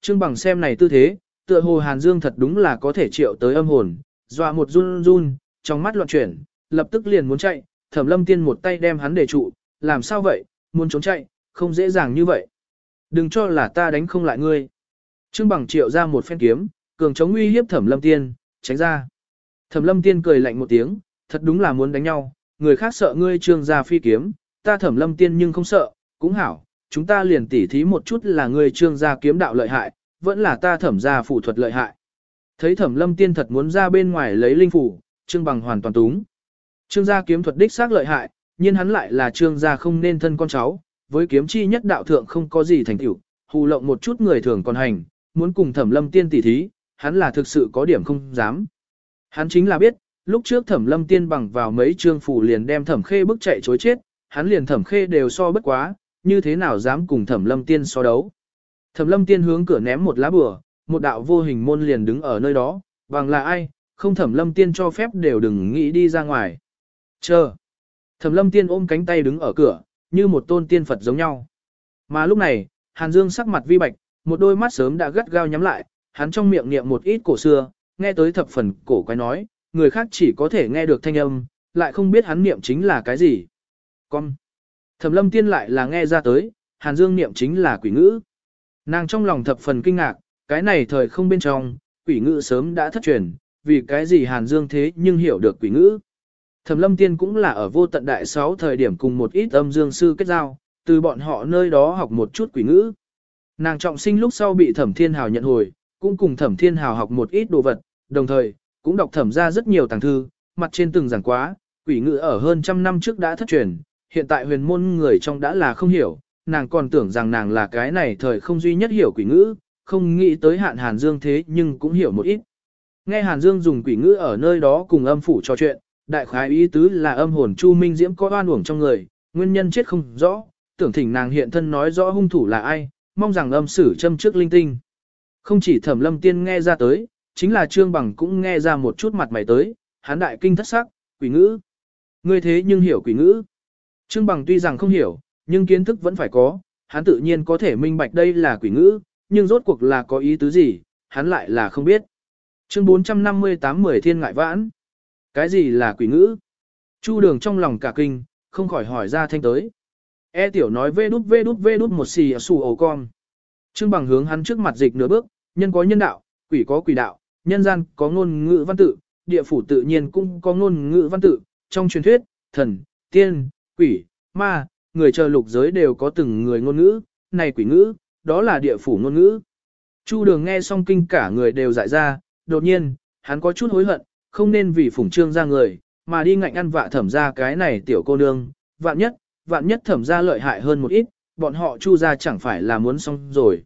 Trương bằng xem này tư thế, tựa hồ Hàn Dương thật đúng là có thể triệu tới âm hồn, dọa một run run, trong mắt loạn chuyển, lập tức liền muốn chạy, thẩm lâm tiên một tay đem hắn để trụ, làm sao vậy, muốn trốn chạy, không dễ dàng như vậy. Đừng cho là ta đánh không lại ngươi. Trương bằng triệu ra một phen kiếm, cường chống uy hiếp thẩm lâm tiên, tránh ra. Thẩm lâm tiên cười lạnh một tiếng, thật đúng là muốn đánh nhau, người khác sợ ngươi trương gia phi kiếm, ta thẩm lâm tiên nhưng không sợ, cũng hảo, chúng ta liền tỉ thí một chút là ngươi trương gia kiếm đạo lợi hại, vẫn là ta thẩm gia phụ thuật lợi hại. Thấy thẩm lâm tiên thật muốn ra bên ngoài lấy linh phủ, trương bằng hoàn toàn túng. Trương gia kiếm thuật đích xác lợi hại, nhưng hắn lại là trương gia không nên thân con cháu, với kiếm chi nhất đạo thượng không có gì thành tựu, hù lộng một chút người thường còn hành, muốn cùng thẩm lâm tiên tỉ thí, hắn là thực sự có điểm không dám. Hắn chính là biết, lúc trước thẩm lâm tiên bằng vào mấy trương phủ liền đem thẩm khê bức chạy chối chết, hắn liền thẩm khê đều so bất quá, như thế nào dám cùng thẩm lâm tiên so đấu. Thẩm lâm tiên hướng cửa ném một lá bừa, một đạo vô hình môn liền đứng ở nơi đó, bằng là ai, không thẩm lâm tiên cho phép đều đừng nghĩ đi ra ngoài. Chờ. Thẩm lâm tiên ôm cánh tay đứng ở cửa, như một tôn tiên Phật giống nhau. Mà lúc này, Hàn Dương sắc mặt vi bạch, một đôi mắt sớm đã gắt gao nhắm lại, hắn trong miệng niệm một ít cổ xưa, nghe tới thập phần cổ quái nói, người khác chỉ có thể nghe được thanh âm, lại không biết hắn niệm chính là cái gì. Con. Thẩm lâm tiên lại là nghe ra tới, Hàn Dương niệm chính là quỷ ngữ. Nàng trong lòng thập phần kinh ngạc, cái này thời không bên trong, quỷ ngữ sớm đã thất truyền, vì cái gì Hàn Dương thế nhưng hiểu được quỷ ngữ. Thẩm lâm tiên cũng là ở vô tận đại sáu thời điểm cùng một ít âm dương sư kết giao, từ bọn họ nơi đó học một chút quỷ ngữ. Nàng trọng sinh lúc sau bị thẩm thiên hào nhận hồi, cũng cùng thẩm thiên hào học một ít đồ vật, đồng thời, cũng đọc thẩm ra rất nhiều tàng thư, mặt trên từng giảng quá, quỷ ngữ ở hơn trăm năm trước đã thất truyền, hiện tại huyền môn người trong đã là không hiểu, nàng còn tưởng rằng nàng là cái này thời không duy nhất hiểu quỷ ngữ, không nghĩ tới hạn Hàn Dương thế nhưng cũng hiểu một ít. Nghe Hàn Dương dùng quỷ ngữ ở nơi đó cùng âm phủ trò chuyện, đại khái ý tứ là âm hồn Chu Minh Diễm có oan uổng trong người, nguyên nhân chết không rõ, tưởng thỉnh nàng hiện thân nói rõ hung thủ là ai, mong rằng âm sử châm trước linh tinh. Không chỉ thẩm lâm tiên nghe ra tới, chính là trương bằng cũng nghe ra một chút mặt mày tới, hán đại kinh thất sắc, quỷ ngữ. Ngươi thế nhưng hiểu quỷ ngữ. Trương bằng tuy rằng không hiểu, nhưng kiến thức vẫn phải có, hắn tự nhiên có thể minh bạch đây là quỷ ngữ, nhưng rốt cuộc là có ý tứ gì, hắn lại là không biết. Chương 458 mười thiên ngại vãn. Cái gì là quỷ ngữ? Chu đường trong lòng cả kinh, không khỏi hỏi ra thanh tới. E tiểu nói vê đút vê đút vê đút một xì xù ổ con. Trương bằng hướng hắn trước mặt dịch nửa bước, nhân có nhân đạo, quỷ có quỷ đạo, nhân gian có ngôn ngữ văn tự, địa phủ tự nhiên cũng có ngôn ngữ văn tự, trong truyền thuyết, thần, tiên, quỷ, ma, người chờ lục giới đều có từng người ngôn ngữ, này quỷ ngữ, đó là địa phủ ngôn ngữ. Chu đường nghe xong kinh cả người đều dại ra, đột nhiên, hắn có chút hối hận, không nên vì phủng trương ra người, mà đi ngạnh ăn vạ thẩm ra cái này tiểu cô nương, vạn nhất, vạn nhất thẩm ra lợi hại hơn một ít, bọn họ chu ra chẳng phải là muốn xong rồi.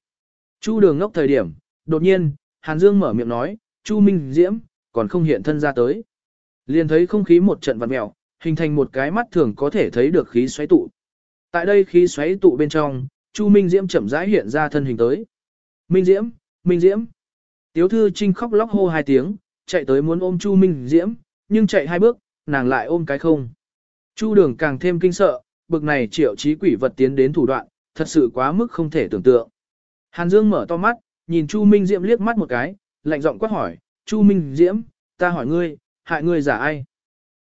Chu đường ngốc thời điểm, đột nhiên, Hàn Dương mở miệng nói, Chu Minh Diễm, còn không hiện thân ra tới. Liền thấy không khí một trận vặn mèo, hình thành một cái mắt thường có thể thấy được khí xoáy tụ. Tại đây khí xoáy tụ bên trong, Chu Minh Diễm chậm rãi hiện ra thân hình tới. Minh Diễm, Minh Diễm. Tiếu thư trinh khóc lóc hô hai tiếng, chạy tới muốn ôm Chu Minh Diễm, nhưng chạy hai bước, nàng lại ôm cái không. Chu đường càng thêm kinh sợ, bực này triệu trí quỷ vật tiến đến thủ đoạn, thật sự quá mức không thể tưởng tượng. Hàn Dương mở to mắt, nhìn Chu Minh Diễm liếc mắt một cái, lạnh giọng quát hỏi, Chu Minh Diễm, ta hỏi ngươi, hại ngươi giả ai?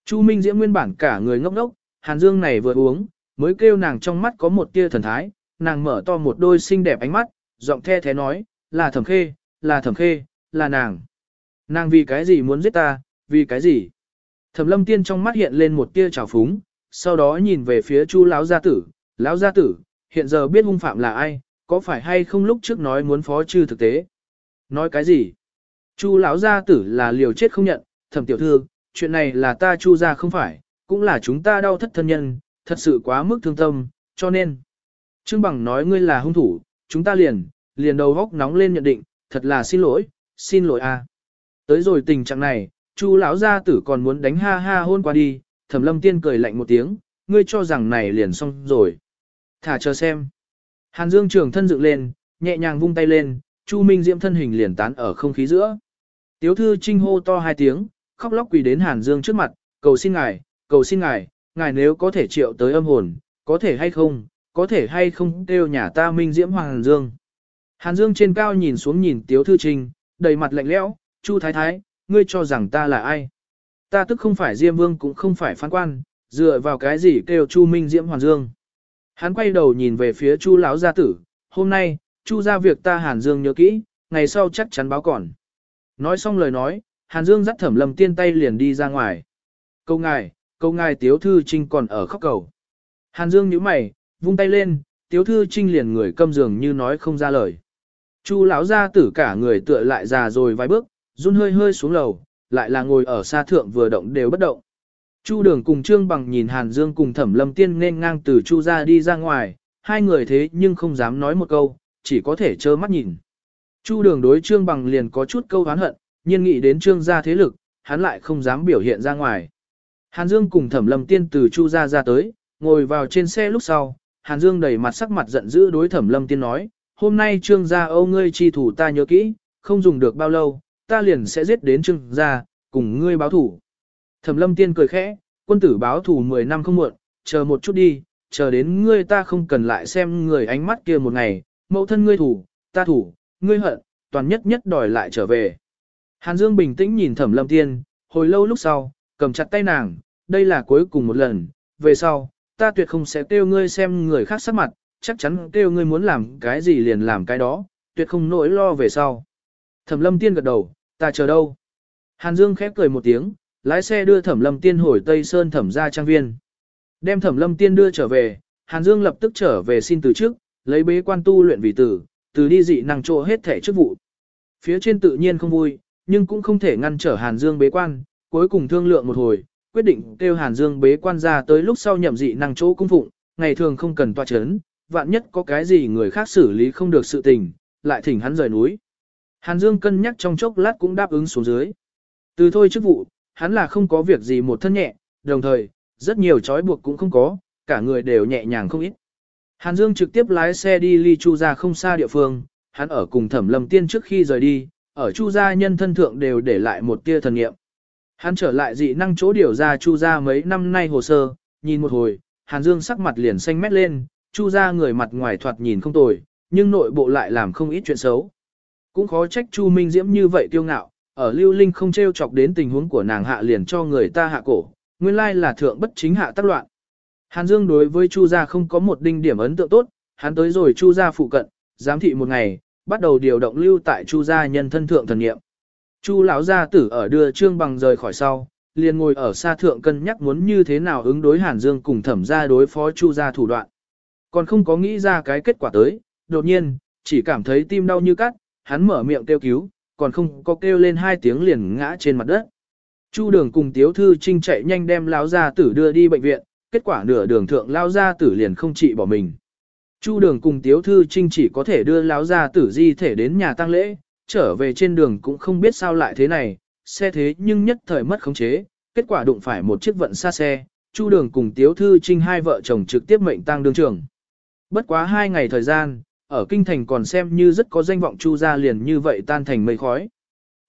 Chu Minh Diễm nguyên bản cả người ngốc ngốc, Hàn Dương này vừa uống, mới kêu nàng trong mắt có một tia thần thái, nàng mở to một đôi xinh đẹp ánh mắt, giọng the thế nói, là thẩm khê, là thẩm khê, là nàng. Nàng vì cái gì muốn giết ta, vì cái gì? Thẩm lâm tiên trong mắt hiện lên một tia trào phúng, sau đó nhìn về phía chu lão gia tử, lão gia tử, hiện giờ biết hung phạm là ai, có phải hay không lúc trước nói muốn phó trừ thực tế? Nói cái gì? Chu lão gia tử là liều chết không nhận, thẩm tiểu thư, chuyện này là ta chu gia không phải, cũng là chúng ta đau thất thân nhân, thật sự quá mức thương tâm, cho nên. Trương Bằng nói ngươi là hung thủ, chúng ta liền, liền đầu góc nóng lên nhận định, thật là xin lỗi, xin lỗi a. Tới rồi tình trạng này, Chu lão gia tử còn muốn đánh ha ha hôn qua đi, Thẩm Lâm Tiên cười lạnh một tiếng, ngươi cho rằng này liền xong rồi. Thả chờ xem. Hàn Dương trường thân dựng lên, nhẹ nhàng vung tay lên, Chu Minh Diễm thân hình liền tán ở không khí giữa. Tiếu thư trinh hô to hai tiếng, khóc lóc quỳ đến Hàn Dương trước mặt, cầu xin ngài, cầu xin ngài, ngài nếu có thể triệu tới âm hồn, có thể hay không, có thể hay không kêu nhà ta Minh Diễm Hoàng Hàn Dương. Hàn Dương trên cao nhìn xuống nhìn Tiếu Thư Trinh, đầy mặt lạnh lẽo, Chu Thái Thái, ngươi cho rằng ta là ai? Ta tức không phải Diêm Vương cũng không phải phán quan, dựa vào cái gì kêu Chu Minh Diễm Hoàng Dương. Hắn quay đầu nhìn về phía Chu lão gia tử, hôm nay, Chu ra việc ta Hàn Dương nhớ kỹ, ngày sau chắc chắn báo còn. Nói xong lời nói, Hàn Dương dắt thẩm lâm tiên tay liền đi ra ngoài. Câu ngài, câu ngài Tiếu Thư Trinh còn ở khóc cầu. Hàn Dương nhíu mày, vung tay lên, Tiếu Thư Trinh liền người câm giường như nói không ra lời. Chu lão gia tử cả người tựa lại già rồi vài bước, run hơi hơi xuống lầu, lại là ngồi ở xa thượng vừa động đều bất động. Chu đường cùng Trương Bằng nhìn Hàn Dương cùng Thẩm Lâm Tiên nên ngang từ Chu ra đi ra ngoài, hai người thế nhưng không dám nói một câu, chỉ có thể trơ mắt nhìn. Chu đường đối Trương Bằng liền có chút câu hán hận, nhiên nghĩ đến Trương gia thế lực, hắn lại không dám biểu hiện ra ngoài. Hàn Dương cùng Thẩm Lâm Tiên từ Chu gia ra tới, ngồi vào trên xe lúc sau, Hàn Dương đầy mặt sắc mặt giận dữ đối Thẩm Lâm Tiên nói, hôm nay Trương gia âu ngươi chi thủ ta nhớ kỹ, không dùng được bao lâu, ta liền sẽ giết đến Trương gia, cùng ngươi báo thủ. Thẩm lâm tiên cười khẽ, quân tử báo thủ 10 năm không muộn, chờ một chút đi, chờ đến ngươi ta không cần lại xem người ánh mắt kia một ngày, mẫu thân ngươi thủ, ta thủ, ngươi hận, toàn nhất nhất đòi lại trở về. Hàn Dương bình tĩnh nhìn thẩm lâm tiên, hồi lâu lúc sau, cầm chặt tay nàng, đây là cuối cùng một lần, về sau, ta tuyệt không sẽ kêu ngươi xem người khác sắc mặt, chắc chắn kêu ngươi muốn làm cái gì liền làm cái đó, tuyệt không nỗi lo về sau. Thẩm lâm tiên gật đầu, ta chờ đâu. Hàn Dương khép cười một tiếng, lái xe đưa Thẩm Lâm Tiên hồi Tây Sơn thẩm gia trang viên. Đem Thẩm Lâm Tiên đưa trở về, Hàn Dương lập tức trở về xin từ trước, lấy bế quan tu luyện vì tử, từ đi dị năng chỗ hết thể chức vụ. Phía trên tự nhiên không vui, nhưng cũng không thể ngăn trở Hàn Dương bế quan, cuối cùng thương lượng một hồi, quyết định kêu Hàn Dương bế quan ra tới lúc sau nhậm dị năng chỗ cung phụng, ngày thường không cần tọa chấn, vạn nhất có cái gì người khác xử lý không được sự tình, lại thỉnh hắn rời núi. Hàn Dương cân nhắc trong chốc lát cũng đáp ứng xuống dưới. Từ thôi chức vụ, hắn là không có việc gì một thân nhẹ, đồng thời, rất nhiều trói buộc cũng không có, cả người đều nhẹ nhàng không ít. Hàn Dương trực tiếp lái xe đi ly Chu ra không xa địa phương, hắn ở cùng Thẩm Lâm Tiên trước khi rời đi, ở Chu gia nhân thân thượng đều để lại một tia thần nghiệm. Hắn trở lại dị năng chỗ điều ra Chu gia mấy năm nay hồ sơ, nhìn một hồi, Hàn Dương sắc mặt liền xanh mét lên, Chu gia người mặt ngoài thoạt nhìn không tồi, nhưng nội bộ lại làm không ít chuyện xấu. Cũng khó trách Chu Minh Diễm như vậy tiêu ngạo, ở lưu linh không treo chọc đến tình huống của nàng hạ liền cho người ta hạ cổ, nguyên lai là thượng bất chính hạ tác loạn. Hàn Dương đối với Chu gia không có một đinh điểm ấn tượng tốt, hắn tới rồi Chu gia phụ cận, giám thị một ngày, bắt đầu điều động lưu tại Chu gia nhân thân thượng thần nghiệm. Chu lão gia tử ở đưa Trương Bằng rời khỏi sau, liền ngồi ở xa thượng cân nhắc muốn như thế nào ứng đối Hàn Dương cùng thẩm gia đối phó Chu gia thủ đoạn. Còn không có nghĩ ra cái kết quả tới, đột nhiên, chỉ cảm thấy tim đau như cắt, hắn mở miệng kêu cứu, còn không có kêu lên hai tiếng liền ngã trên mặt đất. Chu đường cùng tiếu thư trinh chạy nhanh đem lão gia tử đưa đi bệnh viện, kết quả nửa đường thượng lão gia tử liền không trị bỏ mình. Chu đường cùng tiếu thư trinh chỉ có thể đưa lão gia tử di thể đến nhà tang lễ, trở về trên đường cũng không biết sao lại thế này, xe thế nhưng nhất thời mất khống chế, kết quả đụng phải một chiếc vận xa xe, Chu đường cùng tiếu thư trinh hai vợ chồng trực tiếp mệnh tang đương trường. Bất quá hai ngày thời gian, ở kinh thành còn xem như rất có danh vọng chu gia liền như vậy tan thành mây khói.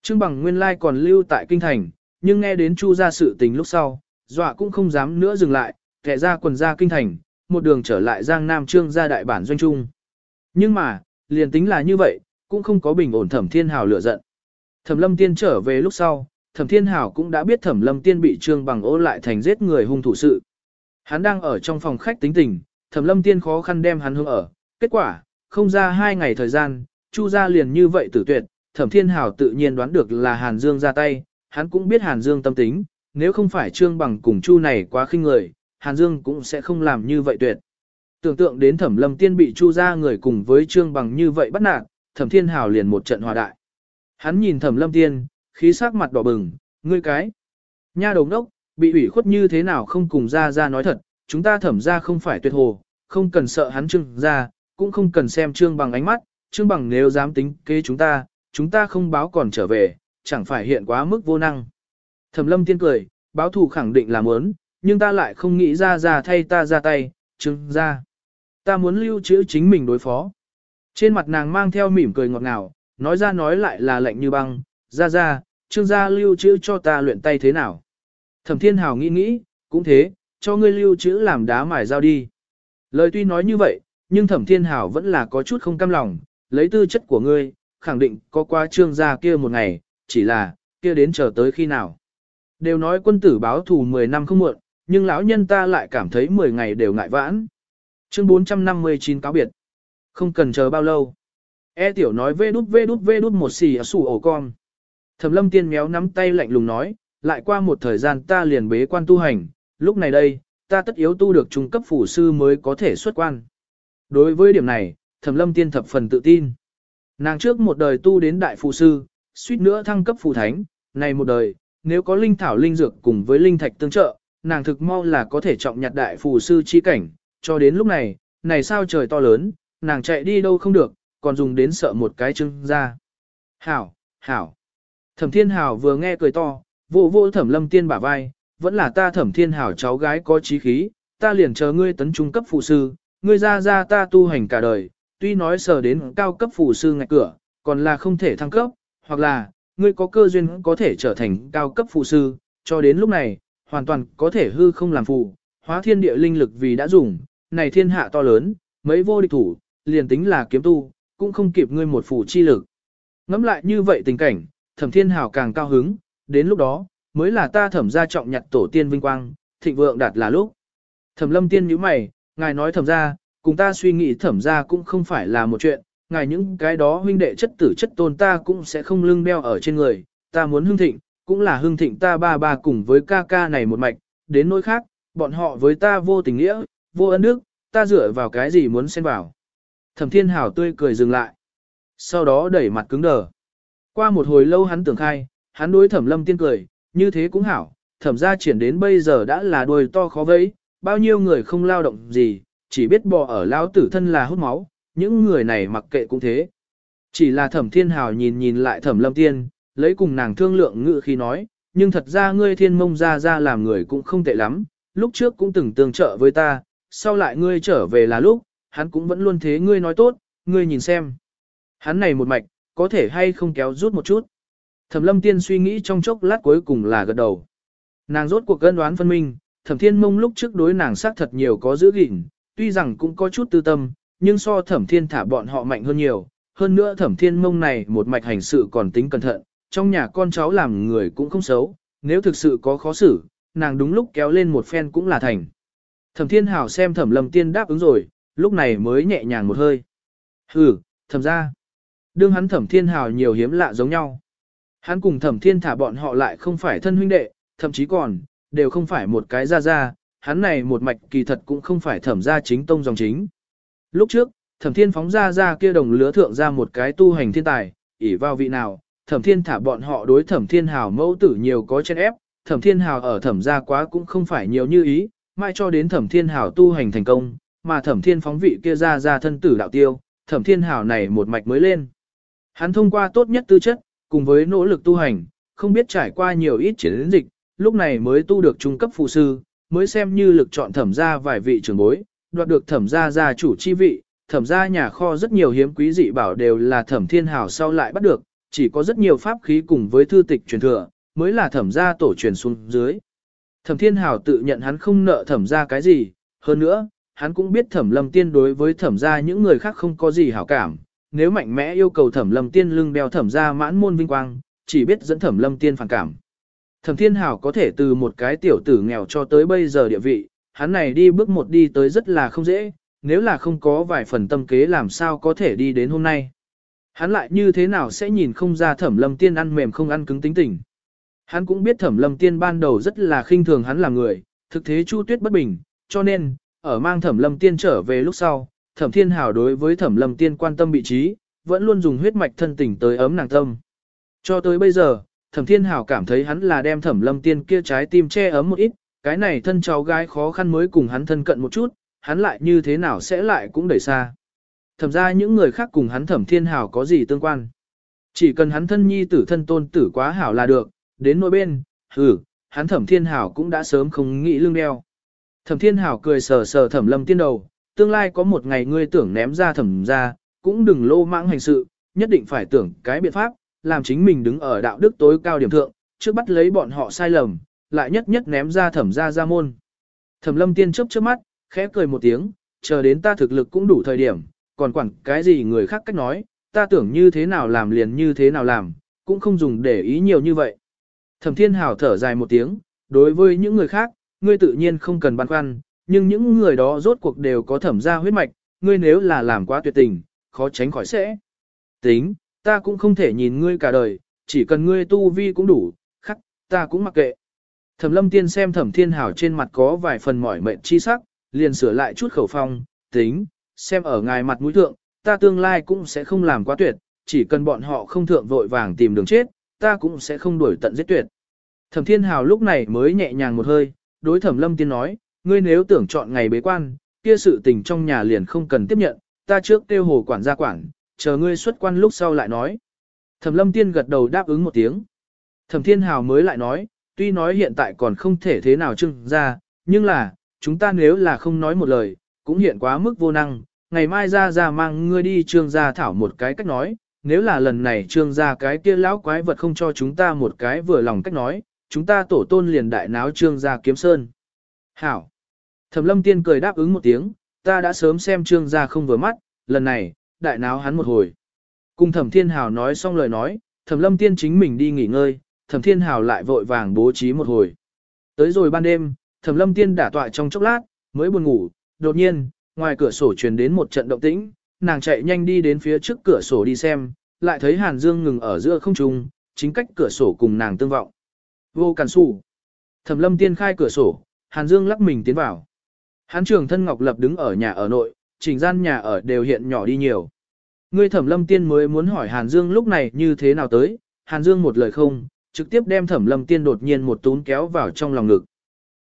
Trương bằng nguyên lai còn lưu tại kinh thành, nhưng nghe đến chu gia sự tình lúc sau, dọa cũng không dám nữa dừng lại, kẻ ra quần ra kinh thành, một đường trở lại giang nam trương gia đại bản doanh trung. Nhưng mà, liền tính là như vậy, cũng không có bình ổn thẩm thiên hào lựa giận. Thẩm lâm tiên trở về lúc sau, thẩm thiên hào cũng đã biết thẩm lâm tiên bị trương bằng ô lại thành giết người hung thủ sự. Hắn đang ở trong phòng khách tính tình, thẩm lâm tiên khó khăn đem hắn hướng ở, kết quả, không ra hai ngày thời gian, Chu gia liền như vậy tử tuyệt, Thẩm Thiên Hào tự nhiên đoán được là Hàn Dương ra tay, hắn cũng biết Hàn Dương tâm tính, nếu không phải Trương Bằng cùng Chu này quá khinh người, Hàn Dương cũng sẽ không làm như vậy tuyệt. Tưởng tượng đến Thẩm Lâm Tiên bị Chu gia người cùng với Trương Bằng như vậy bắt nạt, Thẩm Thiên Hào liền một trận hòa đại. Hắn nhìn Thẩm Lâm Tiên, khí sắc mặt đỏ bừng, ngươi cái. Nha đồng đốc, bị ủy khuất như thế nào không cùng ra ra nói thật, chúng ta thẩm ra không phải tuyệt hồ, không cần sợ hắn trương ra, cũng không cần xem trương bằng ánh mắt, trương bằng nếu dám tính kế chúng ta, chúng ta không báo còn trở về, chẳng phải hiện quá mức vô năng. Thẩm lâm tiên cười, báo thù khẳng định là muốn, nhưng ta lại không nghĩ ra ra thay ta ra tay, trương ra. Ta muốn lưu trữ chính mình đối phó. Trên mặt nàng mang theo mỉm cười ngọt ngào, nói ra nói lại là lạnh như băng, ra ra, trương gia lưu trữ cho ta luyện tay thế nào. Thẩm thiên hào nghĩ nghĩ, cũng thế, cho ngươi lưu trữ làm đá mài dao đi. Lời tuy nói như vậy, nhưng thẩm thiên hào vẫn là có chút không cam lòng, lấy tư chất của ngươi, khẳng định có qua trương gia kia một ngày, chỉ là, kia đến chờ tới khi nào. Đều nói quân tử báo thù 10 năm không muộn, nhưng lão nhân ta lại cảm thấy 10 ngày đều ngại vãn. Chương 459 cáo biệt. Không cần chờ bao lâu. E tiểu nói vê đút vê đút vê đút một xì sủ ổ con. Thẩm lâm tiên méo nắm tay lạnh lùng nói, lại qua một thời gian ta liền bế quan tu hành, lúc này đây, ta tất yếu tu được trung cấp phủ sư mới có thể xuất quan. Đối với điểm này, thẩm lâm tiên thập phần tự tin. Nàng trước một đời tu đến đại phụ sư, suýt nữa thăng cấp phù thánh, này một đời, nếu có linh thảo linh dược cùng với linh thạch tương trợ, nàng thực mau là có thể trọng nhặt đại phù sư chi cảnh, cho đến lúc này, này sao trời to lớn, nàng chạy đi đâu không được, còn dùng đến sợ một cái chưng ra. Hảo, hảo. Thẩm thiên hảo vừa nghe cười to, vô vô thẩm lâm tiên bả vai, vẫn là ta thẩm thiên hảo cháu gái có trí khí, ta liền chờ ngươi tấn trung cấp phụ sư, ngươi ra ra ta tu hành cả đời, tuy nói sở đến cao cấp phụ sư ngạch cửa, còn là không thể thăng cấp, hoặc là, ngươi có cơ duyên có thể trở thành cao cấp phụ sư, cho đến lúc này, hoàn toàn có thể hư không làm phụ, hóa thiên địa linh lực vì đã dùng, này thiên hạ to lớn, mấy vô địch thủ, liền tính là kiếm tu, cũng không kịp ngươi một phụ chi lực. Ngắm lại như vậy tình cảnh, thẩm thiên hào càng cao hứng, đến lúc đó, mới là ta thẩm gia trọng nhặt tổ tiên vinh quang, thịnh vượng đạt là lúc. Thẩm lâm tiên nhíu mày, ngài nói thẩm gia, cùng ta suy nghĩ thẩm gia cũng không phải là một chuyện, ngài những cái đó huynh đệ chất tử chất tôn ta cũng sẽ không lưng đeo ở trên người, ta muốn hưng thịnh, cũng là hưng thịnh ta ba ba cùng với ca ca này một mạch, đến nỗi khác, bọn họ với ta vô tình nghĩa, vô ân đức, ta dựa vào cái gì muốn xen vào. Thẩm thiên hảo tươi cười dừng lại. Sau đó đẩy mặt cứng đờ. Qua một hồi lâu hắn tưởng khai, hắn đối thẩm lâm tiên cười, như thế cũng hảo, thẩm ra triển đến bây giờ đã là đuôi to khó vấy bao nhiêu người không lao động gì, chỉ biết bò ở lao tử thân là hút máu, những người này mặc kệ cũng thế. Chỉ là thẩm thiên hào nhìn nhìn lại thẩm lâm tiên, lấy cùng nàng thương lượng ngự khi nói, nhưng thật ra ngươi thiên mông ra ra làm người cũng không tệ lắm, lúc trước cũng từng tương trợ với ta, sau lại ngươi trở về là lúc, hắn cũng vẫn luôn thế ngươi nói tốt, ngươi nhìn xem. Hắn này một mạch, có thể hay không kéo rút một chút. Thẩm lâm tiên suy nghĩ trong chốc lát cuối cùng là gật đầu. Nàng rốt cuộc cân đoán phân minh, thẩm thiên mông lúc trước đối nàng xác thật nhiều có giữ gìn, tuy rằng cũng có chút tư tâm, nhưng so thẩm thiên thả bọn họ mạnh hơn nhiều. Hơn nữa thẩm thiên mông này một mạch hành sự còn tính cẩn thận, trong nhà con cháu làm người cũng không xấu, nếu thực sự có khó xử, nàng đúng lúc kéo lên một phen cũng là thành. Thẩm thiên hảo xem thẩm lâm tiên đáp ứng rồi, lúc này mới nhẹ nhàng một hơi. Hừ, thẩm ra. Đương hắn thẩm thiên hảo nhiều hiếm lạ giống nhau. Hắn cùng thẩm thiên thả bọn họ lại không phải thân huynh đệ, thậm chí còn, đều không phải một cái ra ra, hắn này một mạch kỳ thật cũng không phải thẩm gia chính tông dòng chính. Lúc trước, thẩm thiên phóng ra ra kia đồng lứa thượng ra một cái tu hành thiên tài, ỷ vào vị nào, thẩm thiên thả bọn họ đối thẩm thiên hào mẫu tử nhiều có chen ép, thẩm thiên hào ở thẩm gia quá cũng không phải nhiều như ý, mai cho đến thẩm thiên hào tu hành thành công, mà thẩm thiên phóng vị kia ra ra thân tử đạo tiêu, thẩm thiên hào này một mạch mới lên. Hắn thông qua tốt nhất tư chất, cùng với nỗ lực tu hành, không biết trải qua nhiều ít chiến dịch, lúc này mới tu được trung cấp phụ sư, mới xem như lực chọn thẩm gia vài vị trưởng bối, đoạt được thẩm gia gia chủ chi vị, thẩm gia nhà kho rất nhiều hiếm quý dị bảo đều là thẩm thiên hào sau lại bắt được, chỉ có rất nhiều pháp khí cùng với thư tịch truyền thừa, mới là thẩm gia tổ truyền xuống dưới. Thẩm thiên hào tự nhận hắn không nợ thẩm gia cái gì, hơn nữa, hắn cũng biết thẩm lâm tiên đối với thẩm gia những người khác không có gì hảo cảm, nếu mạnh mẽ yêu cầu thẩm lâm tiên lưng đeo thẩm gia mãn môn vinh quang, chỉ biết dẫn thẩm lâm tiên phản cảm. Thẩm thiên hảo có thể từ một cái tiểu tử nghèo cho tới bây giờ địa vị, hắn này đi bước một đi tới rất là không dễ, nếu là không có vài phần tâm kế làm sao có thể đi đến hôm nay. Hắn lại như thế nào sẽ nhìn không ra thẩm lâm tiên ăn mềm không ăn cứng tính tình. Hắn cũng biết thẩm lâm tiên ban đầu rất là khinh thường hắn là người, thực thế chu tuyết bất bình, cho nên, ở mang thẩm lâm tiên trở về lúc sau, thẩm thiên hảo đối với thẩm lâm tiên quan tâm vị trí, vẫn luôn dùng huyết mạch thân tình tới ấm nàng tâm. Cho tới bây giờ, thẩm thiên hảo cảm thấy hắn là đem thẩm lâm tiên kia trái tim che ấm một ít, cái này thân cháu gái khó khăn mới cùng hắn thân cận một chút, hắn lại như thế nào sẽ lại cũng đẩy xa. Thẩm ra những người khác cùng hắn thẩm thiên hảo có gì tương quan. Chỉ cần hắn thân nhi tử thân tôn tử quá hảo là được, đến nỗi bên, hừ, hắn thẩm thiên hảo cũng đã sớm không nghĩ lương đeo. Thẩm thiên hảo cười sờ sờ thẩm lâm tiên đầu, tương lai có một ngày ngươi tưởng ném ra thẩm ra, cũng đừng lô mãng hành sự, nhất định phải tưởng cái biện pháp, làm chính mình đứng ở đạo đức tối cao điểm thượng, trước bắt lấy bọn họ sai lầm, lại nhất nhất ném ra thẩm ra ra môn. Thẩm lâm tiên chớp chớp mắt, khẽ cười một tiếng, chờ đến ta thực lực cũng đủ thời điểm, còn quản cái gì người khác cách nói, ta tưởng như thế nào làm liền như thế nào làm, cũng không dùng để ý nhiều như vậy. Thẩm thiên hảo thở dài một tiếng, đối với những người khác, ngươi tự nhiên không cần băn khoăn, nhưng những người đó rốt cuộc đều có thẩm gia huyết mạch, ngươi nếu là làm quá tuyệt tình, khó tránh khỏi sẽ. Tính, ta cũng không thể nhìn ngươi cả đời, chỉ cần ngươi tu vi cũng đủ, khắc, ta cũng mặc kệ. Thẩm lâm tiên xem thẩm thiên hảo trên mặt có vài phần mỏi mệt chi sắc, liền sửa lại chút khẩu phong, tính, xem ở ngài mặt mũi thượng, ta tương lai cũng sẽ không làm quá tuyệt, chỉ cần bọn họ không thượng vội vàng tìm đường chết, ta cũng sẽ không đuổi tận giết tuyệt. Thẩm thiên hào lúc này mới nhẹ nhàng một hơi, đối thẩm lâm tiên nói, ngươi nếu tưởng chọn ngày bế quan, kia sự tình trong nhà liền không cần tiếp nhận, ta trước tiêu hồ quản gia quản, chờ ngươi xuất quan lúc sau lại nói. Thẩm lâm tiên gật đầu đáp ứng một tiếng. Thẩm thiên hào mới lại nói, tuy nói hiện tại còn không thể thế nào trưng ra, nhưng là, chúng ta nếu là không nói một lời, cũng hiện quá mức vô năng, ngày mai ra ra mang ngươi đi trương gia thảo một cái cách nói, nếu là lần này trương gia cái kia lão quái vật không cho chúng ta một cái vừa lòng cách nói, chúng ta tổ tôn liền đại náo trương gia kiếm sơn. Hảo! Thẩm lâm tiên cười đáp ứng một tiếng, ta đã sớm xem trương gia không vừa mắt, lần này, đại náo hắn một hồi. Cùng thẩm thiên hào nói xong lời nói, thẩm lâm tiên chính mình đi nghỉ ngơi, thẩm thiên hào lại vội vàng bố trí một hồi. Tới rồi ban đêm, thẩm lâm tiên đả tọa trong chốc lát, mới buồn ngủ, đột nhiên, ngoài cửa sổ truyền đến một trận động tĩnh, nàng chạy nhanh đi đến phía trước cửa sổ đi xem, lại thấy Hàn Dương ngừng ở giữa không trung, chính cách cửa sổ cùng nàng tương vọng. Vô cản sủ. Thẩm lâm tiên khai cửa sổ, Hàn Dương lắc mình tiến vào. Hán trường thân Ngọc Lập đứng ở nhà ở nội, chỉnh gian nhà ở đều hiện nhỏ đi nhiều. Ngươi thẩm lâm tiên mới muốn hỏi Hàn Dương lúc này như thế nào tới, Hàn Dương một lời không, trực tiếp đem thẩm lâm tiên đột nhiên một tún kéo vào trong lòng ngực.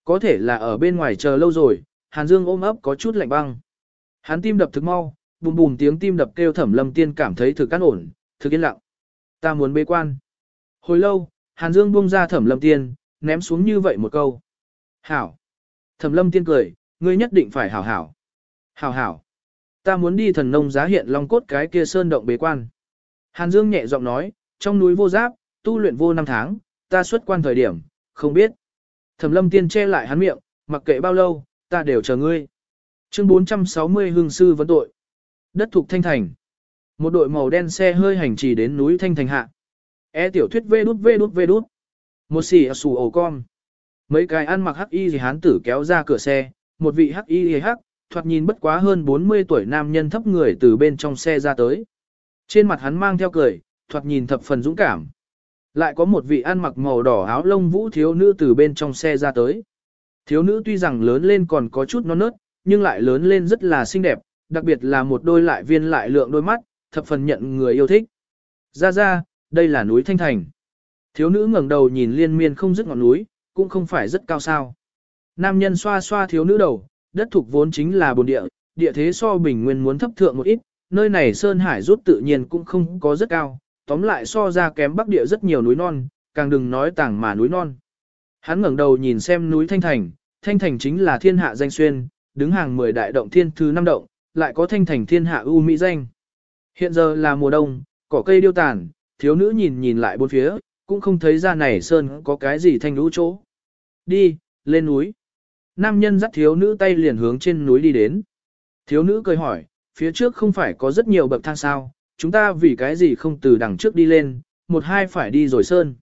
Có thể là ở bên ngoài chờ lâu rồi, Hàn Dương ôm ấp có chút lạnh băng. Hắn tim đập thực mau, bùm bùm tiếng tim đập kêu thẩm lâm tiên cảm thấy thực an ổn, thực yên lặng. Ta muốn bế quan. Hồi lâu, Hàn Dương buông ra thẩm lâm tiên, ném xuống như vậy một câu. Hảo. Thẩm lâm tiên cười, ngươi nhất định phải hảo hảo. Hảo hảo. Ta muốn đi thần nông giá hiện long cốt cái kia sơn động bế quan. Hàn Dương nhẹ giọng nói, trong núi vô giáp, tu luyện vô năm tháng, ta xuất quan thời điểm, không biết. Thẩm lâm tiên che lại hắn miệng, mặc kệ bao lâu, ta đều chờ ngươi. Chương 460 hương sư vấn tội. Đất thuộc Thanh Thành. Một đội màu đen xe hơi hành trì đến núi Thanh Thành hạ. E tiểu thuyết vê đút vê đút vê đút. Một xì à sù ổ con. Mấy cái ăn mặc hắc y gì hán tử kéo ra cửa xe, một vị hắc y hắc, thoạt nhìn bất quá hơn 40 tuổi nam nhân thấp người từ bên trong xe ra tới. Trên mặt hắn mang theo cười, thoạt nhìn thập phần dũng cảm. Lại có một vị ăn mặc màu đỏ áo lông vũ thiếu nữ từ bên trong xe ra tới. Thiếu nữ tuy rằng lớn lên còn có chút non nớt, nhưng lại lớn lên rất là xinh đẹp, đặc biệt là một đôi lại viên lại lượng đôi mắt, thập phần nhận người yêu thích. Ra ra, đây là núi Thanh Thành. Thiếu nữ ngẩng đầu nhìn liên miên không dứt ngọn núi, cũng không phải rất cao sao. Nam nhân xoa xoa thiếu nữ đầu, đất thuộc vốn chính là bồn địa, địa thế so bình nguyên muốn thấp thượng một ít, nơi này sơn hải rút tự nhiên cũng không có rất cao, tóm lại so ra kém bắc địa rất nhiều núi non, càng đừng nói tảng mà núi non. Hắn ngẩng đầu nhìn xem núi Thanh Thành, Thanh Thành chính là thiên hạ danh xuyên, đứng hàng 10 đại động thiên thứ năm động, lại có Thanh Thành thiên hạ ưu mỹ danh. Hiện giờ là mùa đông, cỏ cây điêu tàn, thiếu nữ nhìn nhìn lại bốn phía, cũng không thấy ra này sơn có cái gì thanh lũ chỗ. Đi, lên núi. Nam nhân dắt thiếu nữ tay liền hướng trên núi đi đến. Thiếu nữ cười hỏi, phía trước không phải có rất nhiều bậc thang sao, chúng ta vì cái gì không từ đằng trước đi lên, một hai phải đi rồi sơn.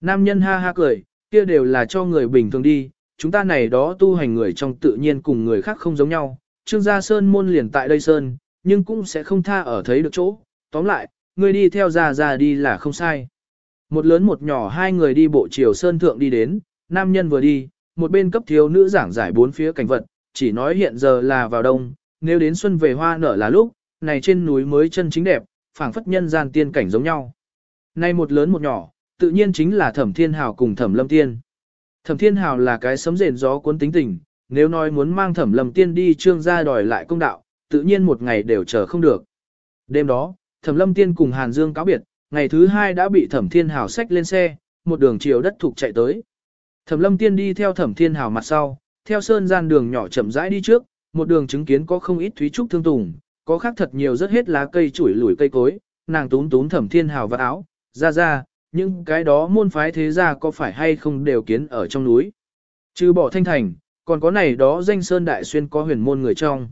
Nam nhân ha ha cười, kia đều là cho người bình thường đi, chúng ta này đó tu hành người trong tự nhiên cùng người khác không giống nhau. Trương gia sơn môn liền tại đây sơn, nhưng cũng sẽ không tha ở thấy được chỗ. Tóm lại, người đi theo ra ra đi là không sai. Một lớn một nhỏ hai người đi bộ chiều sơn thượng đi đến, nam nhân vừa đi, một bên cấp thiếu nữ giảng giải bốn phía cảnh vật, chỉ nói hiện giờ là vào đông, nếu đến xuân về hoa nở là lúc, này trên núi mới chân chính đẹp, phảng phất nhân gian tiên cảnh giống nhau. Nay một lớn một nhỏ, tự nhiên chính là Thẩm Thiên Hào cùng Thẩm Lâm Tiên. Thẩm Thiên Hào là cái sấm rền gió cuốn tính tình, nếu nói muốn mang Thẩm Lâm Tiên đi trương gia đòi lại công đạo, tự nhiên một ngày đều chờ không được. Đêm đó, Thẩm Lâm Tiên cùng Hàn Dương cáo biệt, ngày thứ hai đã bị Thẩm Thiên Hào xách lên xe, một đường chiều đất thuộc chạy tới. Thẩm Lâm Tiên đi theo Thẩm Thiên Hào mặt sau, theo sơn gian đường nhỏ chậm rãi đi trước, một đường chứng kiến có không ít thúy trúc thương tùng, có khác thật nhiều rất hết lá cây chuỗi lủi cây cối, nàng tún tún Thẩm Thiên Hào vào áo, ra ra, nhưng cái đó môn phái thế gia có phải hay không đều kiến ở trong núi. Trừ bỏ thanh thành, còn có này đó danh sơn đại xuyên có huyền môn người trong.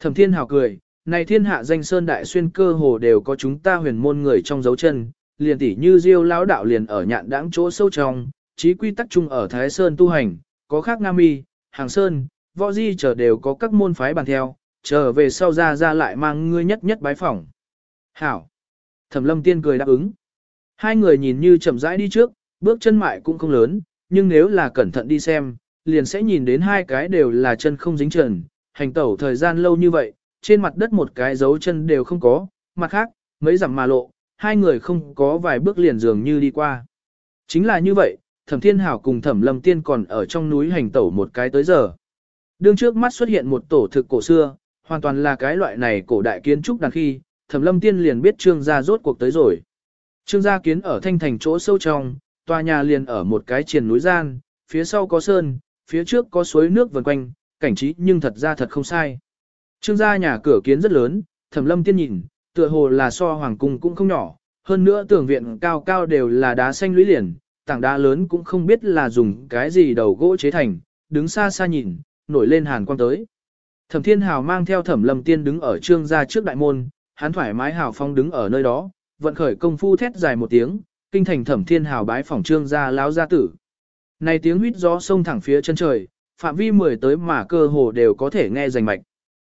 Thẩm Thiên Hào cười, này thiên hạ danh sơn đại xuyên cơ hồ đều có chúng ta huyền môn người trong dấu chân, liền tỷ như diêu lão đạo liền ở nhạn đãng chỗ sâu trong, trí quy tắc chung ở Thái Sơn tu hành, có khác Nam Mi, Hàng Sơn, Võ Di chờ đều có các môn phái bàn theo, trở về sau ra ra lại mang ngươi nhất nhất bái phỏng. Hảo! Thẩm lâm tiên cười đáp ứng. Hai người nhìn như chậm rãi đi trước, bước chân mại cũng không lớn, nhưng nếu là cẩn thận đi xem, liền sẽ nhìn đến hai cái đều là chân không dính trần, hành tẩu thời gian lâu như vậy, trên mặt đất một cái dấu chân đều không có, mặt khác, mấy dặm mà lộ, hai người không có vài bước liền dường như đi qua. Chính là như vậy, thẩm thiên hảo cùng thẩm lâm tiên còn ở trong núi hành tẩu một cái tới giờ. Đương trước mắt xuất hiện một tổ thực cổ xưa, hoàn toàn là cái loại này cổ đại kiến trúc đằng khi, thẩm lâm tiên liền biết trương gia rốt cuộc tới rồi. Trương gia kiến ở thanh thành chỗ sâu trong, tòa nhà liền ở một cái triền núi gian, phía sau có sơn, phía trước có suối nước vần quanh, cảnh trí nhưng thật ra thật không sai. Trương gia nhà cửa kiến rất lớn, thẩm lâm tiên nhìn, tựa hồ là so hoàng cung cũng không nhỏ, hơn nữa tường viện cao cao đều là đá xanh lũy liền, tảng đá lớn cũng không biết là dùng cái gì đầu gỗ chế thành, đứng xa xa nhìn, nổi lên hàn quang tới. Thẩm Thiên Hào mang theo Thẩm Lâm Tiên đứng ở trương gia trước đại môn, hắn thoải mái hào phong đứng ở nơi đó, vận khởi công phu thét dài một tiếng, kinh thành Thẩm Thiên Hào bái phỏng trương gia láo gia tử. Này tiếng huýt gió sông thẳng phía chân trời, phạm vi mười tới mà cơ hồ đều có thể nghe rành mạch.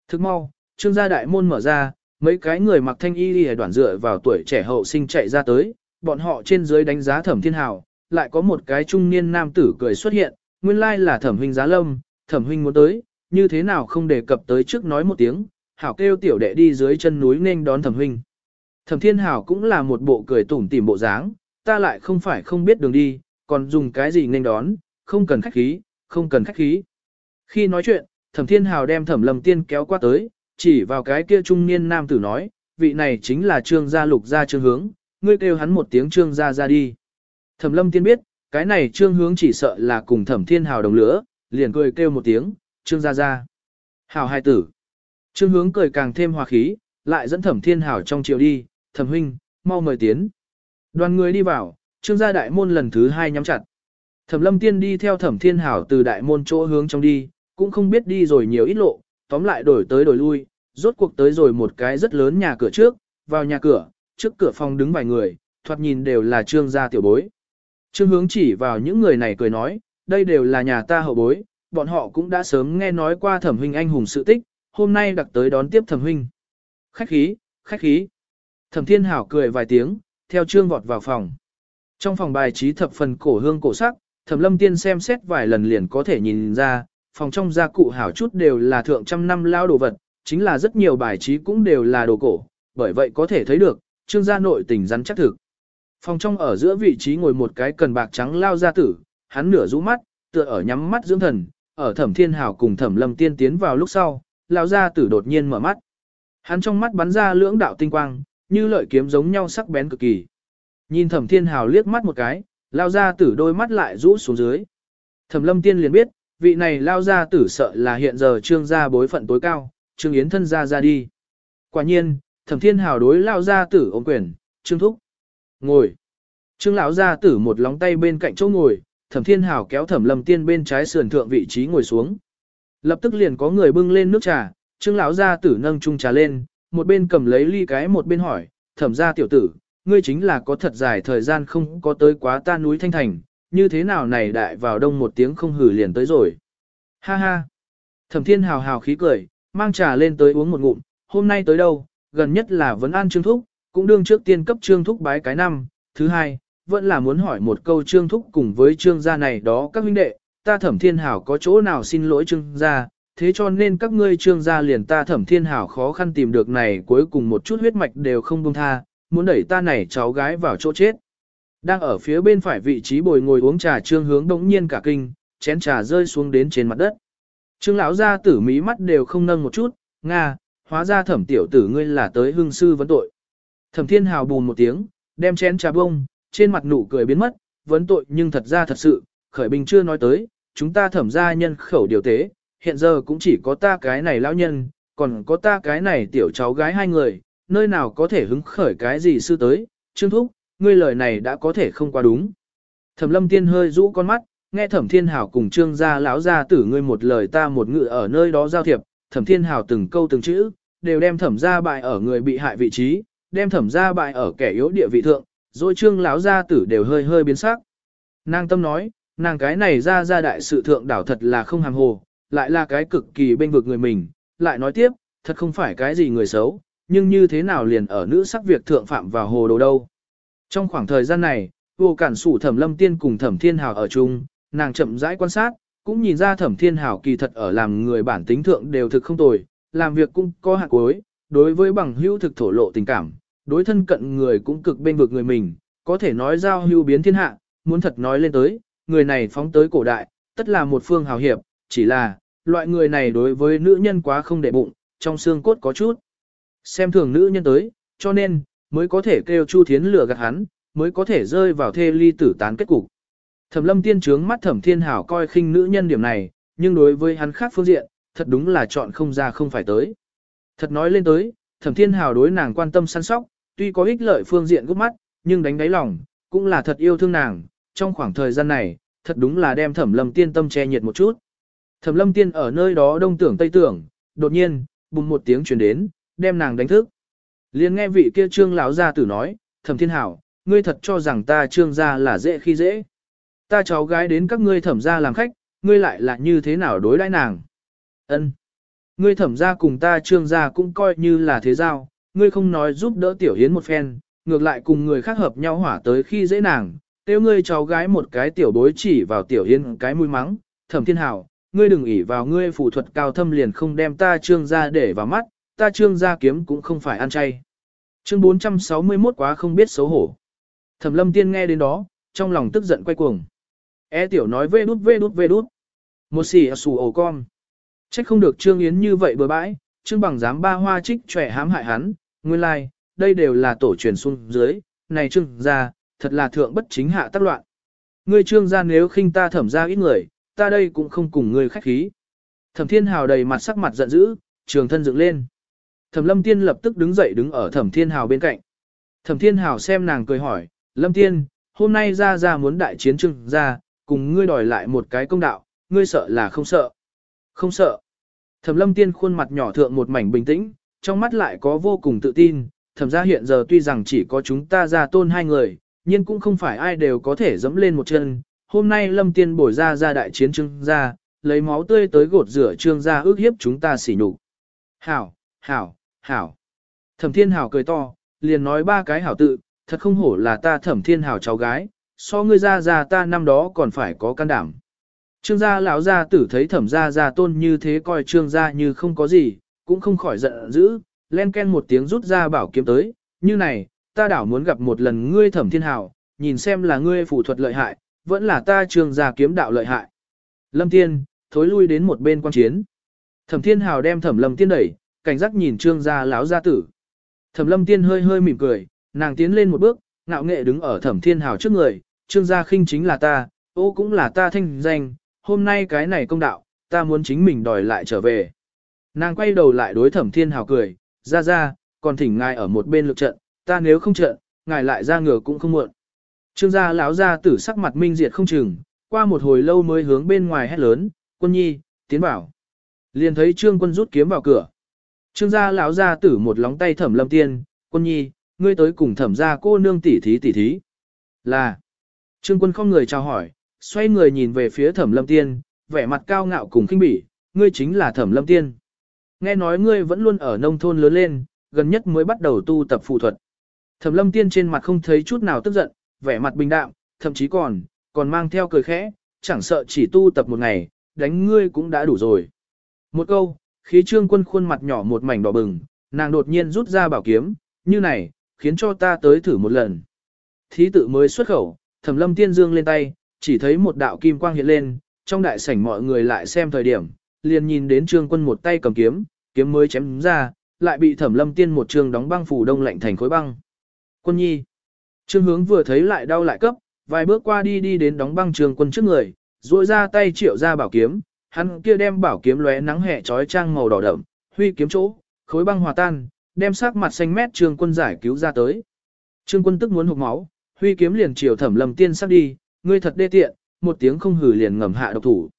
Thức mau, trương gia đại môn mở ra, mấy cái người mặc thanh y đi đoạn dựa vào tuổi trẻ hậu sinh chạy ra tới, bọn họ trên dưới đánh giá Thẩm Thiên Hào, lại có một cái trung niên nam tử cười xuất hiện, nguyên lai là Thẩm huynh giá lâm, Thẩm huynh muốn tới, như thế nào không đề cập tới trước nói một tiếng, hảo kêu tiểu đệ đi dưới chân núi nên đón thẩm huynh. Thẩm thiên hảo cũng là một bộ cười tủm tỉm bộ dáng, ta lại không phải không biết đường đi, còn dùng cái gì nên đón, không cần khách khí, không cần khách khí. Khi nói chuyện, thẩm thiên hảo đem thẩm Lâm tiên kéo qua tới, chỉ vào cái kia trung niên nam tử nói, vị này chính là trương gia lục gia trương hướng, ngươi kêu hắn một tiếng trương gia ra đi. Thẩm lâm tiên biết, cái này trương hướng chỉ sợ là cùng thẩm thiên hào đồng lửa, liền cười kêu một tiếng, trương gia gia. Hảo hai tử. Trương hướng cười càng thêm hòa khí, lại dẫn thẩm thiên hảo trong chiều đi, thẩm huynh, mau mời tiến. Đoàn người đi vào, trương gia đại môn lần thứ hai nhắm chặt. Thẩm lâm tiên đi theo thẩm thiên hảo từ đại môn chỗ hướng trong đi, cũng không biết đi rồi nhiều ít lộ, tóm lại đổi tới đổi lui, rốt cuộc tới rồi một cái rất lớn nhà cửa trước, vào nhà cửa, trước cửa phòng đứng vài người, thoạt nhìn đều là trương gia tiểu bối. Trương hướng chỉ vào những người này cười nói, đây đều là nhà ta hậu bối, bọn họ cũng đã sớm nghe nói qua thẩm huynh anh hùng sự tích, hôm nay đặc tới đón tiếp thẩm huynh. Khách khí, khách khí. Thẩm thiên hảo cười vài tiếng, theo trương vọt vào phòng. Trong phòng bài trí thập phần cổ hương cổ sắc, thẩm lâm tiên xem xét vài lần liền có thể nhìn ra, phòng trong gia cụ hảo chút đều là thượng trăm năm lao đồ vật, chính là rất nhiều bài trí cũng đều là đồ cổ, bởi vậy có thể thấy được, trương gia nội tình rắn chắc thực. Phòng trong ở giữa vị trí ngồi một cái cần bạc trắng lao gia tử, hắn nửa rũ mắt, tựa ở nhắm mắt dưỡng thần, ở thẩm thiên Hảo cùng thẩm lâm tiên tiến vào lúc sau, lao gia tử đột nhiên mở mắt. Hắn trong mắt bắn ra lưỡng đạo tinh quang, như lợi kiếm giống nhau sắc bén cực kỳ. Nhìn thẩm thiên hào liếc mắt một cái, lao ra tử đôi mắt lại rũ xuống dưới. Thẩm lâm tiên liền biết, vị này lao ra tử sợ là hiện giờ trương gia bối phận tối cao, trương yến thân gia ra đi. Quả nhiên, thẩm thiên hào đối lao ra tử ôm quyền, trương thúc. Ngồi. Trương lão ra tử một lóng tay bên cạnh chỗ ngồi, Thẩm Thiên hào kéo Thẩm Lâm Tiên bên trái sườn thượng vị trí ngồi xuống. Lập tức liền có người bưng lên nước trà, Trương lão gia tử nâng chung trà lên, một bên cầm lấy ly cái một bên hỏi, "Thẩm gia tiểu tử, ngươi chính là có thật dài thời gian không có tới quá ta núi Thanh Thành, như thế nào này đại vào đông một tiếng không hử liền tới rồi?" Ha ha. Thẩm Thiên hào hào khí cười, mang trà lên tới uống một ngụm, "Hôm nay tới đâu, gần nhất là vấn an Trương thúc, cũng đương trước tiên cấp Trương thúc bái cái năm, thứ hai, vẫn là muốn hỏi một câu trương thúc cùng với trương gia này đó các huynh đệ, ta thẩm thiên hào có chỗ nào xin lỗi trương gia, thế cho nên các ngươi trương gia liền ta thẩm thiên hảo khó khăn tìm được này cuối cùng một chút huyết mạch đều không buông tha, muốn đẩy ta này cháu gái vào chỗ chết. Đang ở phía bên phải vị trí bồi ngồi uống trà trương hướng đống nhiên cả kinh, chén trà rơi xuống đến trên mặt đất. Trương lão gia tử mí mắt đều không nâng một chút, nga, hóa ra thẩm tiểu tử ngươi là tới hương sư vấn tội. Thẩm thiên hào bùn một tiếng, đem chén trà bông, trên mặt nụ cười biến mất, vấn tội nhưng thật ra thật sự, khởi bình chưa nói tới, chúng ta thẩm ra nhân khẩu điều tế, hiện giờ cũng chỉ có ta cái này lão nhân, còn có ta cái này tiểu cháu gái hai người, nơi nào có thể hứng khởi cái gì sư tới, Trương Thúc, ngươi lời này đã có thể không quá đúng. Thẩm lâm tiên hơi rũ con mắt, nghe thẩm thiên hảo cùng trương gia lão gia tử ngươi một lời ta một ngự ở nơi đó giao thiệp, thẩm thiên hảo từng câu từng chữ, đều đem thẩm gia bại ở người bị hại vị trí, đem thẩm gia bại ở kẻ yếu địa vị thượng, rồi trương lão gia tử đều hơi hơi biến sắc. Nàng tâm nói, nàng cái này ra ra đại sự thượng đảo thật là không hàm hồ, lại là cái cực kỳ bên vực người mình, lại nói tiếp, thật không phải cái gì người xấu, nhưng như thế nào liền ở nữ sắc việc thượng phạm vào hồ đồ đâu. Trong khoảng thời gian này, vô cản sủ thẩm lâm tiên cùng thẩm thiên hào ở chung, nàng chậm rãi quan sát, cũng nhìn ra thẩm thiên hào kỳ thật ở làm người bản tính thượng đều thực không tồi, làm việc cũng có hạt cuối, đối với bằng hữu thực thổ lộ tình cảm, đối thân cận người cũng cực bên vực người mình, có thể nói giao hữu biến thiên hạ, muốn thật nói lên tới, người này phóng tới cổ đại, tất là một phương hào hiệp, chỉ là, loại người này đối với nữ nhân quá không để bụng, trong xương cốt có chút. Xem thường nữ nhân tới, cho nên, mới có thể kêu Chu Thiến lừa gạt hắn, mới có thể rơi vào thê ly tử tán kết cục. Thẩm lâm tiên trướng mắt thẩm thiên hảo coi khinh nữ nhân điểm này, nhưng đối với hắn khác phương diện, thật đúng là chọn không ra không phải tới. Thật nói lên tới, thẩm thiên hảo đối nàng quan tâm săn sóc, tuy có ích lợi phương diện gút mắt, nhưng đánh đáy lòng, cũng là thật yêu thương nàng, trong khoảng thời gian này, thật đúng là đem thẩm lâm tiên tâm che nhiệt một chút. Thẩm lâm tiên ở nơi đó đông tưởng tây tưởng, đột nhiên, bùng một tiếng truyền đến, đem nàng đánh thức. liền nghe vị kia trương lão gia tử nói, thẩm thiên hảo, ngươi thật cho rằng ta trương gia là dễ khi dễ. Ta cháu gái đến các ngươi thẩm gia làm khách, ngươi lại là như thế nào đối đãi nàng. Ân, Ngươi thẩm gia cùng ta trương gia cũng coi như là thế giao, ngươi không nói giúp đỡ tiểu hiến một phen, ngược lại cùng người khác hợp nhau hỏa tới khi dễ nàng, tiêu ngươi cháu gái một cái tiểu bối chỉ vào tiểu hiến cái mũi mắng, thẩm thiên hảo, ngươi đừng ỉ vào ngươi phụ thuật cao thâm liền không đem ta trương gia để vào mắt, ta trương gia kiếm cũng không phải ăn chay. Chương 461 quá không biết xấu hổ. Thẩm lâm tiên nghe đến đó, trong lòng tức giận quay cuồng. E tiểu nói vê đút vê đút vê đút. Một xì à xù ổ con. Trách không được Trương Yến như vậy bừa bãi, Trương bằng dám ba hoa trích trẻ hãm hại hắn, nguyên lai, like, đây đều là tổ truyền xuống dưới, này Trương gia, thật là thượng bất chính hạ tác loạn. Ngươi Trương gia nếu khinh ta thẩm ra ít người, ta đây cũng không cùng ngươi khách khí. Thẩm Thiên Hào đầy mặt sắc mặt giận dữ, trường thân dựng lên. Thẩm Lâm Tiên lập tức đứng dậy đứng ở Thẩm Thiên Hào bên cạnh. Thẩm Thiên Hào xem nàng cười hỏi, Lâm Tiên, hôm nay ra ra muốn đại chiến trưng ra, cùng ngươi đòi lại một cái công đạo, ngươi sợ là không sợ. Không sợ. Thẩm lâm tiên khuôn mặt nhỏ thượng một mảnh bình tĩnh, trong mắt lại có vô cùng tự tin, thẩm ra hiện giờ tuy rằng chỉ có chúng ta ra tôn hai người, nhưng cũng không phải ai đều có thể dẫm lên một chân. Hôm nay lâm tiên bổi ra ra đại chiến Trương ra, lấy máu tươi tới gột rửa trương ra ước hiếp chúng ta xỉ nhục. Hảo, hảo, hảo. Thẩm thiên hảo cười to, liền nói ba cái hảo tự, thật không hổ là ta thẩm thiên hảo cháu gái, so ngươi ra ra ta năm đó còn phải có can đảm. Trương gia lão gia tử thấy thẩm gia gia tôn như thế coi trương gia như không có gì, cũng không khỏi giận dữ, len ken một tiếng rút ra bảo kiếm tới, như này, ta đảo muốn gặp một lần ngươi thẩm thiên hảo, nhìn xem là ngươi phù thuật lợi hại, vẫn là ta trương gia kiếm đạo lợi hại. Lâm Tiên, thối lui đến một bên quan chiến. Thẩm thiên hào đem thẩm lâm tiên đẩy, cảnh giác nhìn trương gia lão gia tử. Thẩm lâm tiên hơi hơi mỉm cười, nàng tiến lên một bước, ngạo nghệ đứng ở thẩm thiên hào trước người, trương gia khinh chính là ta, ô cũng là ta thanh danh, hôm nay cái này công đạo, ta muốn chính mình đòi lại trở về. Nàng quay đầu lại đối thẩm thiên hào cười, ra ra, còn thỉnh ngài ở một bên lực trận, ta nếu không trận, ngài lại ra ngửa cũng không muộn. Trương gia lão gia tử sắc mặt minh diệt không chừng, qua một hồi lâu mới hướng bên ngoài hét lớn, quân nhi, tiến bảo. Liền thấy trương quân rút kiếm vào cửa. Trương gia lão gia tử một lóng tay thẩm lâm tiên, quân nhi, ngươi tới cùng thẩm gia cô nương tỷ thí tỷ thí. Là, trương quân không người chào hỏi, xoay người nhìn về phía thẩm lâm tiên, vẻ mặt cao ngạo cùng khinh bỉ, ngươi chính là thẩm lâm tiên. Nghe nói ngươi vẫn luôn ở nông thôn lớn lên, gần nhất mới bắt đầu tu tập phù thuật. Thẩm lâm tiên trên mặt không thấy chút nào tức giận, vẻ mặt bình đạm, thậm chí còn, còn mang theo cười khẽ, chẳng sợ chỉ tu tập một ngày, đánh ngươi cũng đã đủ rồi. Một câu, khí trương quân khuôn mặt nhỏ một mảnh đỏ bừng, nàng đột nhiên rút ra bảo kiếm, như này, khiến cho ta tới thử một lần. Thí tự mới xuất khẩu, thẩm lâm tiên dương lên tay, chỉ thấy một đạo kim quang hiện lên, trong đại sảnh mọi người lại xem thời điểm, liền nhìn đến trương quân một tay cầm kiếm, kiếm mới chém ra, lại bị thẩm lâm tiên một trường đóng băng phủ đông lạnh thành khối băng. Quân nhi. Trương hướng vừa thấy lại đau lại cấp, vài bước qua đi đi đến đóng băng trường quân trước người, duỗi ra tay triệu ra bảo kiếm, hắn kia đem bảo kiếm lóe nắng hẹ trói trang màu đỏ đậm, huy kiếm chỗ, khối băng hòa tan, đem sắc mặt xanh mét trường quân giải cứu ra tới. Trương quân tức muốn hụt máu, huy kiếm liền chiều thẩm lâm tiên sắp đi, ngươi thật đê tiện, một tiếng không hử liền ngầm hạ độc thủ.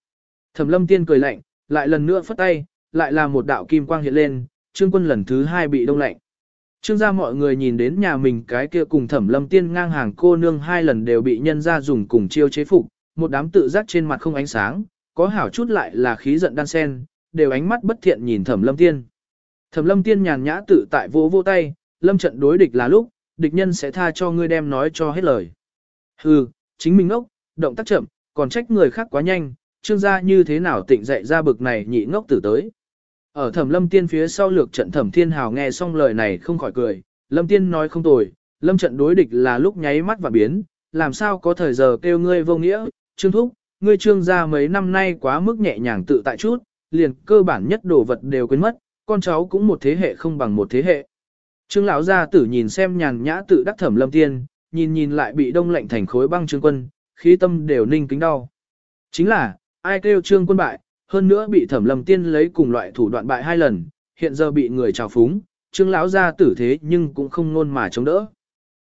Thẩm lâm tiên cười lạnh, lại lần nữa phất tay, lại là một đạo kim quang hiện lên, trương quân lần thứ hai bị đông lạnh. Trương gia mọi người nhìn đến nhà mình cái kia cùng thẩm lâm tiên ngang hàng cô nương hai lần đều bị nhân ra dùng cùng chiêu chế phục, một đám tự giác trên mặt không ánh sáng, có hảo chút lại là khí giận đan sen, đều ánh mắt bất thiện nhìn thẩm lâm tiên. Thẩm lâm tiên nhàn nhã tự tại vô vô tay, lâm trận đối địch là lúc, địch nhân sẽ tha cho ngươi đem nói cho hết lời. Hừ, chính mình ngốc, động tác chậm, còn trách người khác quá nhanh, trương gia như thế nào tịnh dạy ra bực này nhị ngốc tử tới. Ở thẩm lâm tiên phía sau lược trận thẩm thiên hào nghe xong lời này không khỏi cười, lâm tiên nói không tồi, lâm trận đối địch là lúc nháy mắt và biến, làm sao có thời giờ kêu ngươi vô nghĩa, trương thúc, ngươi trương gia mấy năm nay quá mức nhẹ nhàng tự tại chút, liền cơ bản nhất đồ vật đều quên mất, con cháu cũng một thế hệ không bằng một thế hệ. Trương lão gia tử nhìn xem nhàn nhã tự đắc thẩm lâm tiên, nhìn nhìn lại bị đông lạnh thành khối băng trương quân, khí tâm đều ninh kính đau. Chính là, ai kêu trương quân bại, hơn nữa bị thẩm lâm tiên lấy cùng loại thủ đoạn bại hai lần, hiện giờ bị người trào phúng, trương lão gia tử thế nhưng cũng không nôn mà chống đỡ.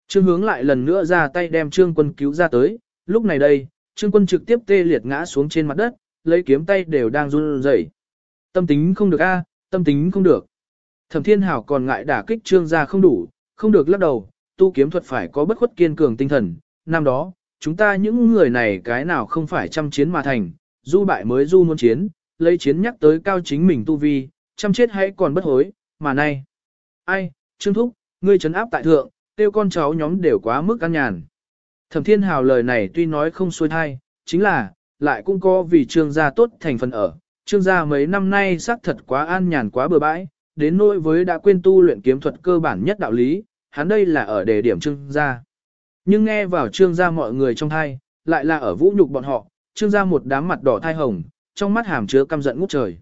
Trương hướng lại lần nữa ra tay đem trương quân cứu ra tới, lúc này đây, trương quân trực tiếp tê liệt ngã xuống trên mặt đất, lấy kiếm tay đều đang run rẩy. Tâm tính không được a, tâm tính không được. Thẩm Thiên Hảo còn ngại đả kích trương gia không đủ, không được lắc đầu, tu kiếm thuật phải có bất khuất kiên cường tinh thần. Năm đó, chúng ta những người này cái nào không phải chăm chiến mà thành, du bại mới du muốn chiến, lấy chiến nhắc tới cao chính mình tu vi, chăm chết hãy còn bất hối, mà nay. Ai, Trương Thúc, ngươi trấn áp tại thượng, tiêu con cháu nhóm đều quá mức ăn nhàn. Thẩm Thiên Hào lời này tuy nói không xuôi thai, chính là, lại cũng có vì trương gia tốt thành phần ở. Trương gia mấy năm nay xác thật quá an nhàn quá bừa bãi, đến nỗi với đã quên tu luyện kiếm thuật cơ bản nhất đạo lý, hắn đây là ở đề điểm trương gia. Nhưng nghe vào trương gia mọi người trong thai, lại là ở vũ nhục bọn họ, trương ra một đám mặt đỏ thai hồng, trong mắt hàm chứa căm giận ngút trời.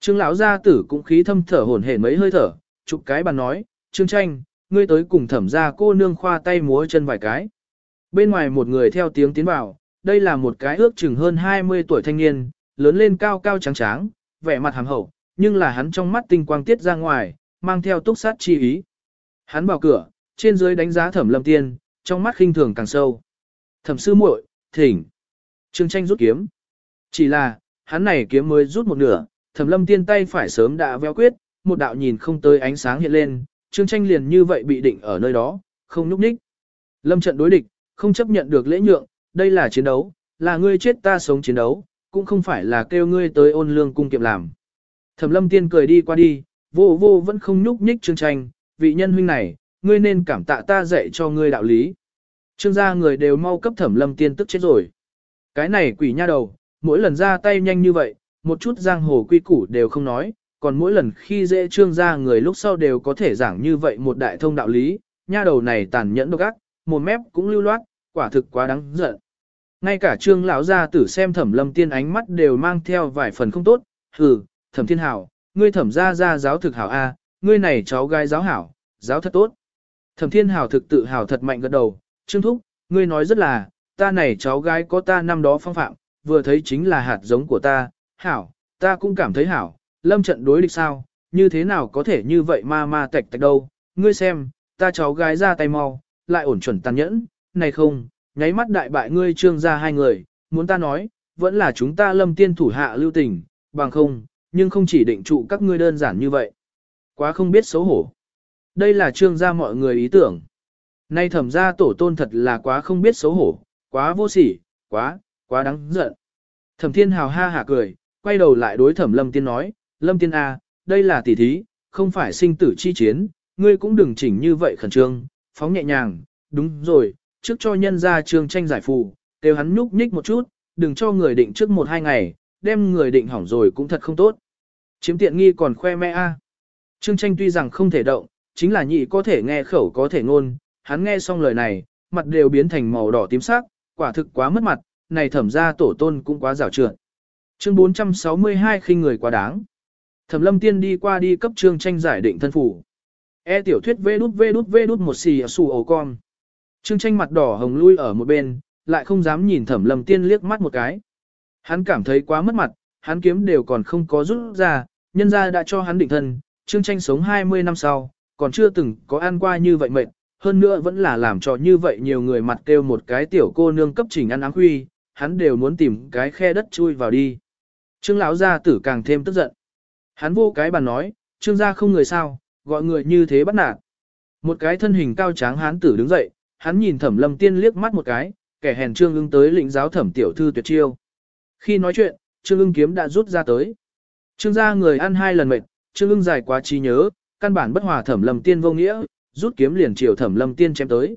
Trương lão gia tử cũng khí thâm thở hổn hển mấy hơi thở, chụp cái bàn nói, "Trương Tranh, ngươi tới cùng thẩm gia cô nương khoa tay múa chân vài cái." Bên ngoài một người theo tiếng tiến vào, đây là một cái ước chừng hơn 20 tuổi thanh niên, lớn lên cao cao trắng trắng, vẻ mặt hàm hậu, nhưng là hắn trong mắt tinh quang tiết ra ngoài, mang theo túc sát chi ý. Hắn vào cửa, trên dưới đánh giá thẩm lâm tiên, trong mắt khinh thường càng sâu. Thẩm sư muội, thỉnh. Trương tranh rút kiếm. Chỉ là, hắn này kiếm mới rút một nửa, thẩm lâm tiên tay phải sớm đã véo quyết, một đạo nhìn không tới ánh sáng hiện lên, trương tranh liền như vậy bị định ở nơi đó, không nhúc ních. Lâm trận đối địch, không chấp nhận được lễ nhượng, đây là chiến đấu, là ngươi chết ta sống chiến đấu, cũng không phải là kêu ngươi tới ôn lương cung kiệm làm. Thẩm lâm tiên cười đi qua đi, vô vô vẫn không nhúc nhích trương tranh, vị nhân huynh này, ngươi nên cảm tạ ta dạy cho ngươi đạo lý. Trương gia người đều mau cấp thẩm lâm tiên tức chết rồi. Cái này quỷ nha đầu, mỗi lần ra tay nhanh như vậy, một chút giang hồ quy củ đều không nói, còn mỗi lần khi dễ trương ra người lúc sau đều có thể giảng như vậy một đại thông đạo lý, nha đầu này tàn nhẫn độc ác, một mép cũng lưu loát, quả thực quá đáng giận. Ngay cả trương lão gia tử xem thẩm lâm tiên ánh mắt đều mang theo vài phần không tốt, hừ, thẩm thiên hảo, ngươi thẩm gia gia giáo thực hảo A, ngươi này cháu gái giáo hảo, giáo thật tốt. Thẩm thiên hảo thực tự hào thật mạnh gật đầu, trương thúc, ngươi nói rất là, ta này cháu gái có ta năm đó phong phạm, vừa thấy chính là hạt giống của ta, hảo, ta cũng cảm thấy hảo, lâm trận đối địch sao, như thế nào có thể như vậy ma ma tạch tạch đâu, ngươi xem, ta cháu gái ra tay mau, lại ổn chuẩn tàn nhẫn, này không, nháy mắt đại bại ngươi trương ra hai người, muốn ta nói, vẫn là chúng ta lâm tiên thủ hạ lưu tình, bằng không, nhưng không chỉ định trụ các ngươi đơn giản như vậy. Quá không biết xấu hổ. Đây là trương gia mọi người ý tưởng. Nay thẩm ra tổ tôn thật là quá không biết xấu hổ, quá vô sỉ, quá, quá đáng giận. Thẩm thiên hào ha hả cười, quay đầu lại đối thẩm lâm tiên nói, lâm tiên A, đây là tỷ thí, không phải sinh tử chi chiến, ngươi cũng đừng chỉnh như vậy khẩn trương, phóng nhẹ nhàng, đúng rồi, trước cho nhân ra trương tranh giải phù, đều hắn nhúc nhích một chút, đừng cho người định trước một hai ngày, đem người định hỏng rồi cũng thật không tốt. Chiếm tiện nghi còn khoe mẽ a. Trương tranh tuy rằng không thể động, chính là nhị có thể nghe khẩu có thể ngôn, hắn nghe xong lời này, mặt đều biến thành màu đỏ tím sắc, quả thực quá mất mặt, này thẩm ra tổ tôn cũng quá rào trượt. Chương 462 khinh người quá đáng. Thẩm lâm tiên đi qua đi cấp trương tranh giải định thân phủ. E tiểu thuyết vê đút vê đút vê đút một xì xù ổ con. Trương tranh mặt đỏ hồng lui ở một bên, lại không dám nhìn thẩm lâm tiên liếc mắt một cái. Hắn cảm thấy quá mất mặt, hắn kiếm đều còn không có rút ra, nhân ra đã cho hắn định thân, trương tranh sống 20 năm sau, còn chưa từng có ăn qua như vậy mệt, hơn nữa vẫn là làm cho như vậy nhiều người mặt kêu một cái tiểu cô nương cấp trình ăn áng huy, hắn đều muốn tìm cái khe đất chui vào đi. Trương lão gia tử càng thêm tức giận. Hắn vô cái bàn nói, Trương gia không người sao, gọi người như thế bắt nạt. Một cái thân hình cao tráng hán tử đứng dậy, hắn nhìn thẩm lâm tiên liếc mắt một cái, kẻ hèn trương ưng tới lĩnh giáo thẩm tiểu thư tuyệt chiêu. Khi nói chuyện, trương ưng kiếm đã rút ra tới. Trương gia người ăn hai lần mệt, trương ưng dài quá trí nhớ, căn bản bất hòa thẩm lâm tiên vô nghĩa, rút kiếm liền chiều thẩm lâm tiên chém tới.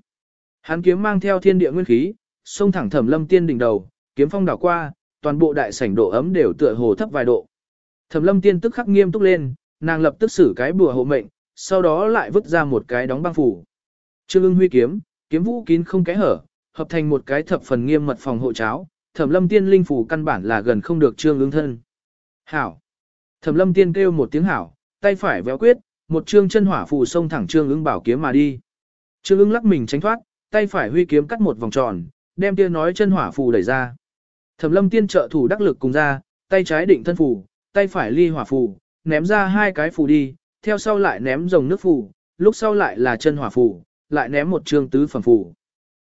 Hắn kiếm mang theo thiên địa nguyên khí, xông thẳng thẩm lâm tiên đỉnh đầu, kiếm phong đảo qua, toàn bộ đại sảnh độ ấm đều tựa hồ thấp vài độ. Thẩm lâm tiên tức khắc nghiêm túc lên, nàng lập tức xử cái bùa hộ mệnh, sau đó lại vứt ra một cái đóng băng phủ. Trương ưng huy kiếm, kiếm vũ kín không kẽ hở, hợp thành một cái thập phần nghiêm mật phòng hộ cháo, thẩm lâm tiên linh phủ căn bản là gần không được trương ưng thân. Hảo! Thẩm lâm tiên kêu một tiếng hảo, tay phải véo quyết, một trương chân hỏa phù xông thẳng trương ưng bảo kiếm mà đi. Trương ưng lắc mình tránh thoát, tay phải huy kiếm cắt một vòng tròn, đem kia nói chân hỏa phù đẩy ra. Thẩm lâm tiên trợ thủ đắc lực cùng ra, tay trái định thân phù, tay phải ly hỏa phù, ném ra hai cái phù đi, theo sau lại ném rồng nước phù, lúc sau lại là chân hỏa phù, lại ném một trương tứ phẩm phù.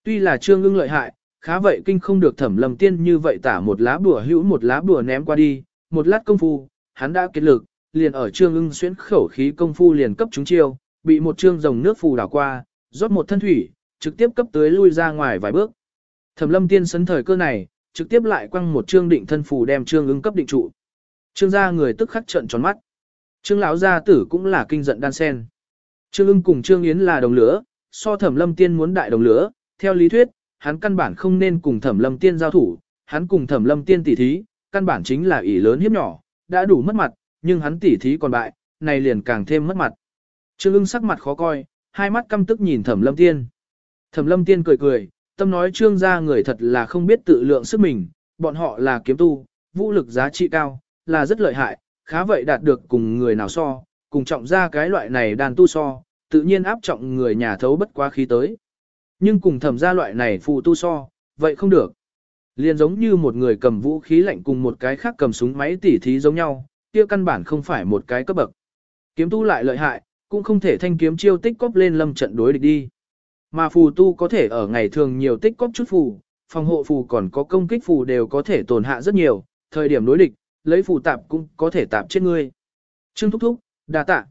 Tuy là trương ưng lợi hại, khá vậy kinh không được thẩm lâm tiên như vậy tả một lá bùa hữu một lá bùa ném qua đi, một lát công phu, hắn đã kết lực, liền ở trương ưng xuyến khẩu khí công phu liền cấp chúng chiêu, bị một trương rồng nước phù đảo qua, rót một thân thủy, trực tiếp cấp tới lui ra ngoài vài bước. Thẩm lâm tiên sấn thời cơ này, trực tiếp lại quăng một trương định thân phù đem trương ưng cấp định trụ. Trương gia người tức khắc trợn tròn mắt. Trương lão gia tử cũng là kinh giận đan sen. Trương ưng cùng Trương Yến là đồng lửa, so thẩm lâm tiên muốn đại đồng lửa, theo lý thuyết, hắn căn bản không nên cùng thẩm lâm tiên giao thủ, hắn cùng thẩm lâm tiên tỉ thí, căn bản chính là ỷ lớn hiếp nhỏ, đã đủ mất mặt, nhưng hắn tỉ thí còn bại, này liền càng thêm mất mặt. Trương ưng sắc mặt khó coi, hai mắt căm tức nhìn thẩm lâm tiên. Thẩm lâm tiên cười cười, tâm nói trương gia người thật là không biết tự lượng sức mình, bọn họ là kiếm tu, vũ lực giá trị cao, là rất lợi hại, khá vậy đạt được cùng người nào so, cùng trọng ra cái loại này đàn tu so, tự nhiên áp trọng người nhà thấu bất quá khí tới. Nhưng cùng thẩm gia loại này phù tu so, vậy không được. Liền giống như một người cầm vũ khí lạnh cùng một cái khác cầm súng máy tỉ thí giống nhau, kia căn bản không phải một cái cấp bậc. Kiếm tu lại lợi hại, cũng không thể thanh kiếm chiêu tích cóp lên lâm trận đối địch đi. Mà phù tu có thể ở ngày thường nhiều tích cóp chút phù, phòng hộ phù còn có công kích phù đều có thể tổn hạ rất nhiều, thời điểm đối địch, lấy phù tạp cũng có thể tạp chết ngươi. Trương thúc thúc, đa tạ.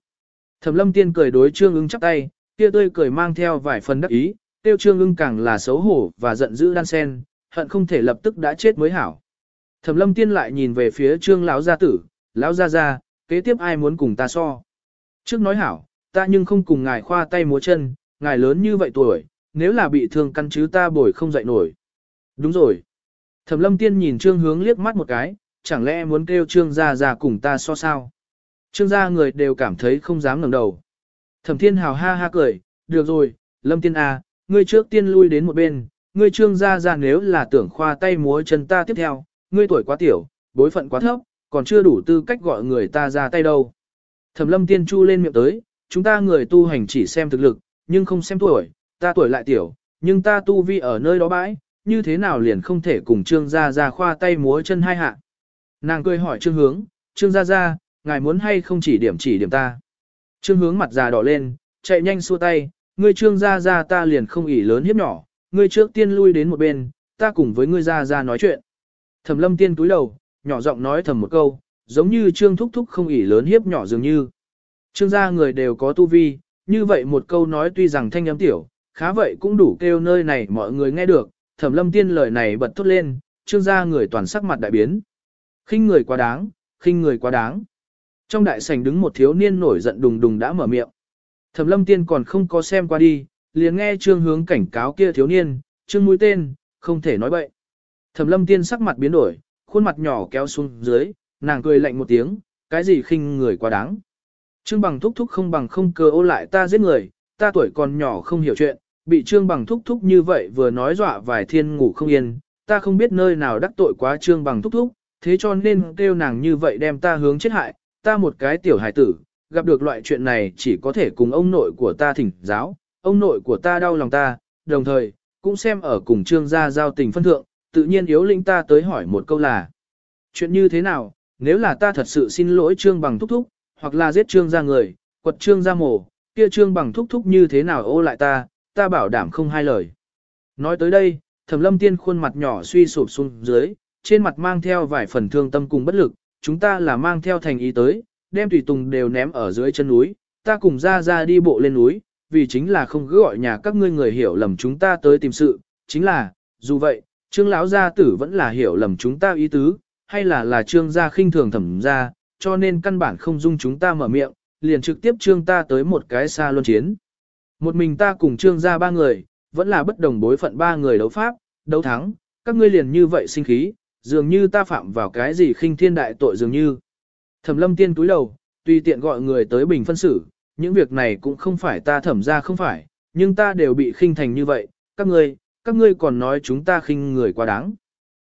Thẩm lâm tiên cười đối trương ưng chắp tay, kia tươi cười mang theo vài phần đắc ý, tiêu trương ưng càng là xấu hổ và giận dữ đan sen, hận không thể lập tức đã chết mới hảo. Thẩm lâm tiên lại nhìn về phía trương lão gia tử, lão gia gia, kế tiếp ai muốn cùng ta so. Trước nói hảo, ta nhưng không cùng ngài khoa tay múa chân, ngài lớn như vậy tuổi, nếu là bị thương căn chứ ta bồi không dậy nổi. Đúng rồi. Thẩm lâm tiên nhìn trương hướng liếc mắt một cái, chẳng lẽ muốn kêu trương gia gia cùng ta so sao? Trương gia người đều cảm thấy không dám ngẩng đầu. Thẩm thiên hào ha ha cười, được rồi, lâm tiên à, ngươi trước tiên lui đến một bên, ngươi trương gia gia nếu là tưởng khoa tay múa chân ta tiếp theo, ngươi tuổi quá tiểu, bối phận quá thấp, còn chưa đủ tư cách gọi người ta ra tay đâu. Thẩm lâm tiên chu lên miệng tới, chúng ta người tu hành chỉ xem thực lực, nhưng không xem tuổi, ta tuổi lại tiểu, nhưng ta tu vi ở nơi đó bãi, như thế nào liền không thể cùng trương gia gia khoa tay múa chân hai hạ. Nàng cười hỏi trương hướng, trương gia gia, ngài muốn hay không chỉ điểm chỉ điểm ta. Trương hướng mặt già đỏ lên, chạy nhanh xua tay, ngươi trương gia gia ta liền không ỉ lớn hiếp nhỏ, ngươi trước tiên lui đến một bên, ta cùng với ngươi gia gia nói chuyện. Thẩm lâm tiên túi đầu, nhỏ giọng nói thầm một câu, giống như trương thúc thúc không ỉ lớn hiếp nhỏ dường như. Trương gia người đều có tu vi, như vậy một câu nói tuy rằng thanh âm tiểu, khá vậy cũng đủ kêu nơi này mọi người nghe được, thẩm lâm tiên lời này bật thốt lên, trương gia người toàn sắc mặt đại biến. khinh người quá đáng, khinh người quá đáng. Trong đại sảnh đứng một thiếu niên nổi giận đùng đùng đã mở miệng. Thẩm lâm tiên còn không có xem qua đi, liền nghe trương hướng cảnh cáo kia thiếu niên, trương mũi tên, không thể nói bậy. Thẩm lâm tiên sắc mặt biến đổi, khuôn mặt nhỏ kéo xuống dưới, nàng cười lạnh một tiếng, cái gì khinh người quá đáng. Trương bằng thúc thúc không bằng không cơ ô lại ta giết người, ta tuổi còn nhỏ không hiểu chuyện, bị trương bằng thúc thúc như vậy vừa nói dọa vài thiên ngủ không yên, ta không biết nơi nào đắc tội quá trương bằng thúc thúc, thế cho nên kêu nàng như vậy đem ta hướng chết hại, ta một cái tiểu hài tử, gặp được loại chuyện này chỉ có thể cùng ông nội của ta thỉnh giáo, ông nội của ta đau lòng ta, đồng thời, cũng xem ở cùng trương gia giao tình phân thượng, tự nhiên yếu linh ta tới hỏi một câu là, chuyện như thế nào, nếu là ta thật sự xin lỗi trương bằng thúc thúc, hoặc là giết trương ra người, quật trương ra mổ, kia trương bằng thúc thúc như thế nào ô lại ta, ta bảo đảm không hai lời. Nói tới đây, thẩm lâm tiên khuôn mặt nhỏ suy sụp xuống dưới, trên mặt mang theo vài phần thương tâm cùng bất lực, chúng ta là mang theo thành ý tới, đem tùy tùng đều ném ở dưới chân núi, ta cùng ra ra đi bộ lên núi, vì chính là không cứ gọi nhà các ngươi người hiểu lầm chúng ta tới tìm sự, chính là, dù vậy, trương lão gia tử vẫn là hiểu lầm chúng ta ý tứ, hay là là trương gia khinh thường thẩm gia, cho nên căn bản không dung chúng ta mở miệng, liền trực tiếp trương ta tới một cái xa luân chiến. Một mình ta cùng trương gia ba người, vẫn là bất đồng bối phận ba người đấu pháp, đấu thắng, các ngươi liền như vậy sinh khí, dường như ta phạm vào cái gì khinh thiên đại tội dường như. Thẩm lâm tiên túi đầu, tùy tiện gọi người tới bình phân xử, những việc này cũng không phải ta thẩm ra không phải, nhưng ta đều bị khinh thành như vậy, các ngươi, các ngươi còn nói chúng ta khinh người quá đáng.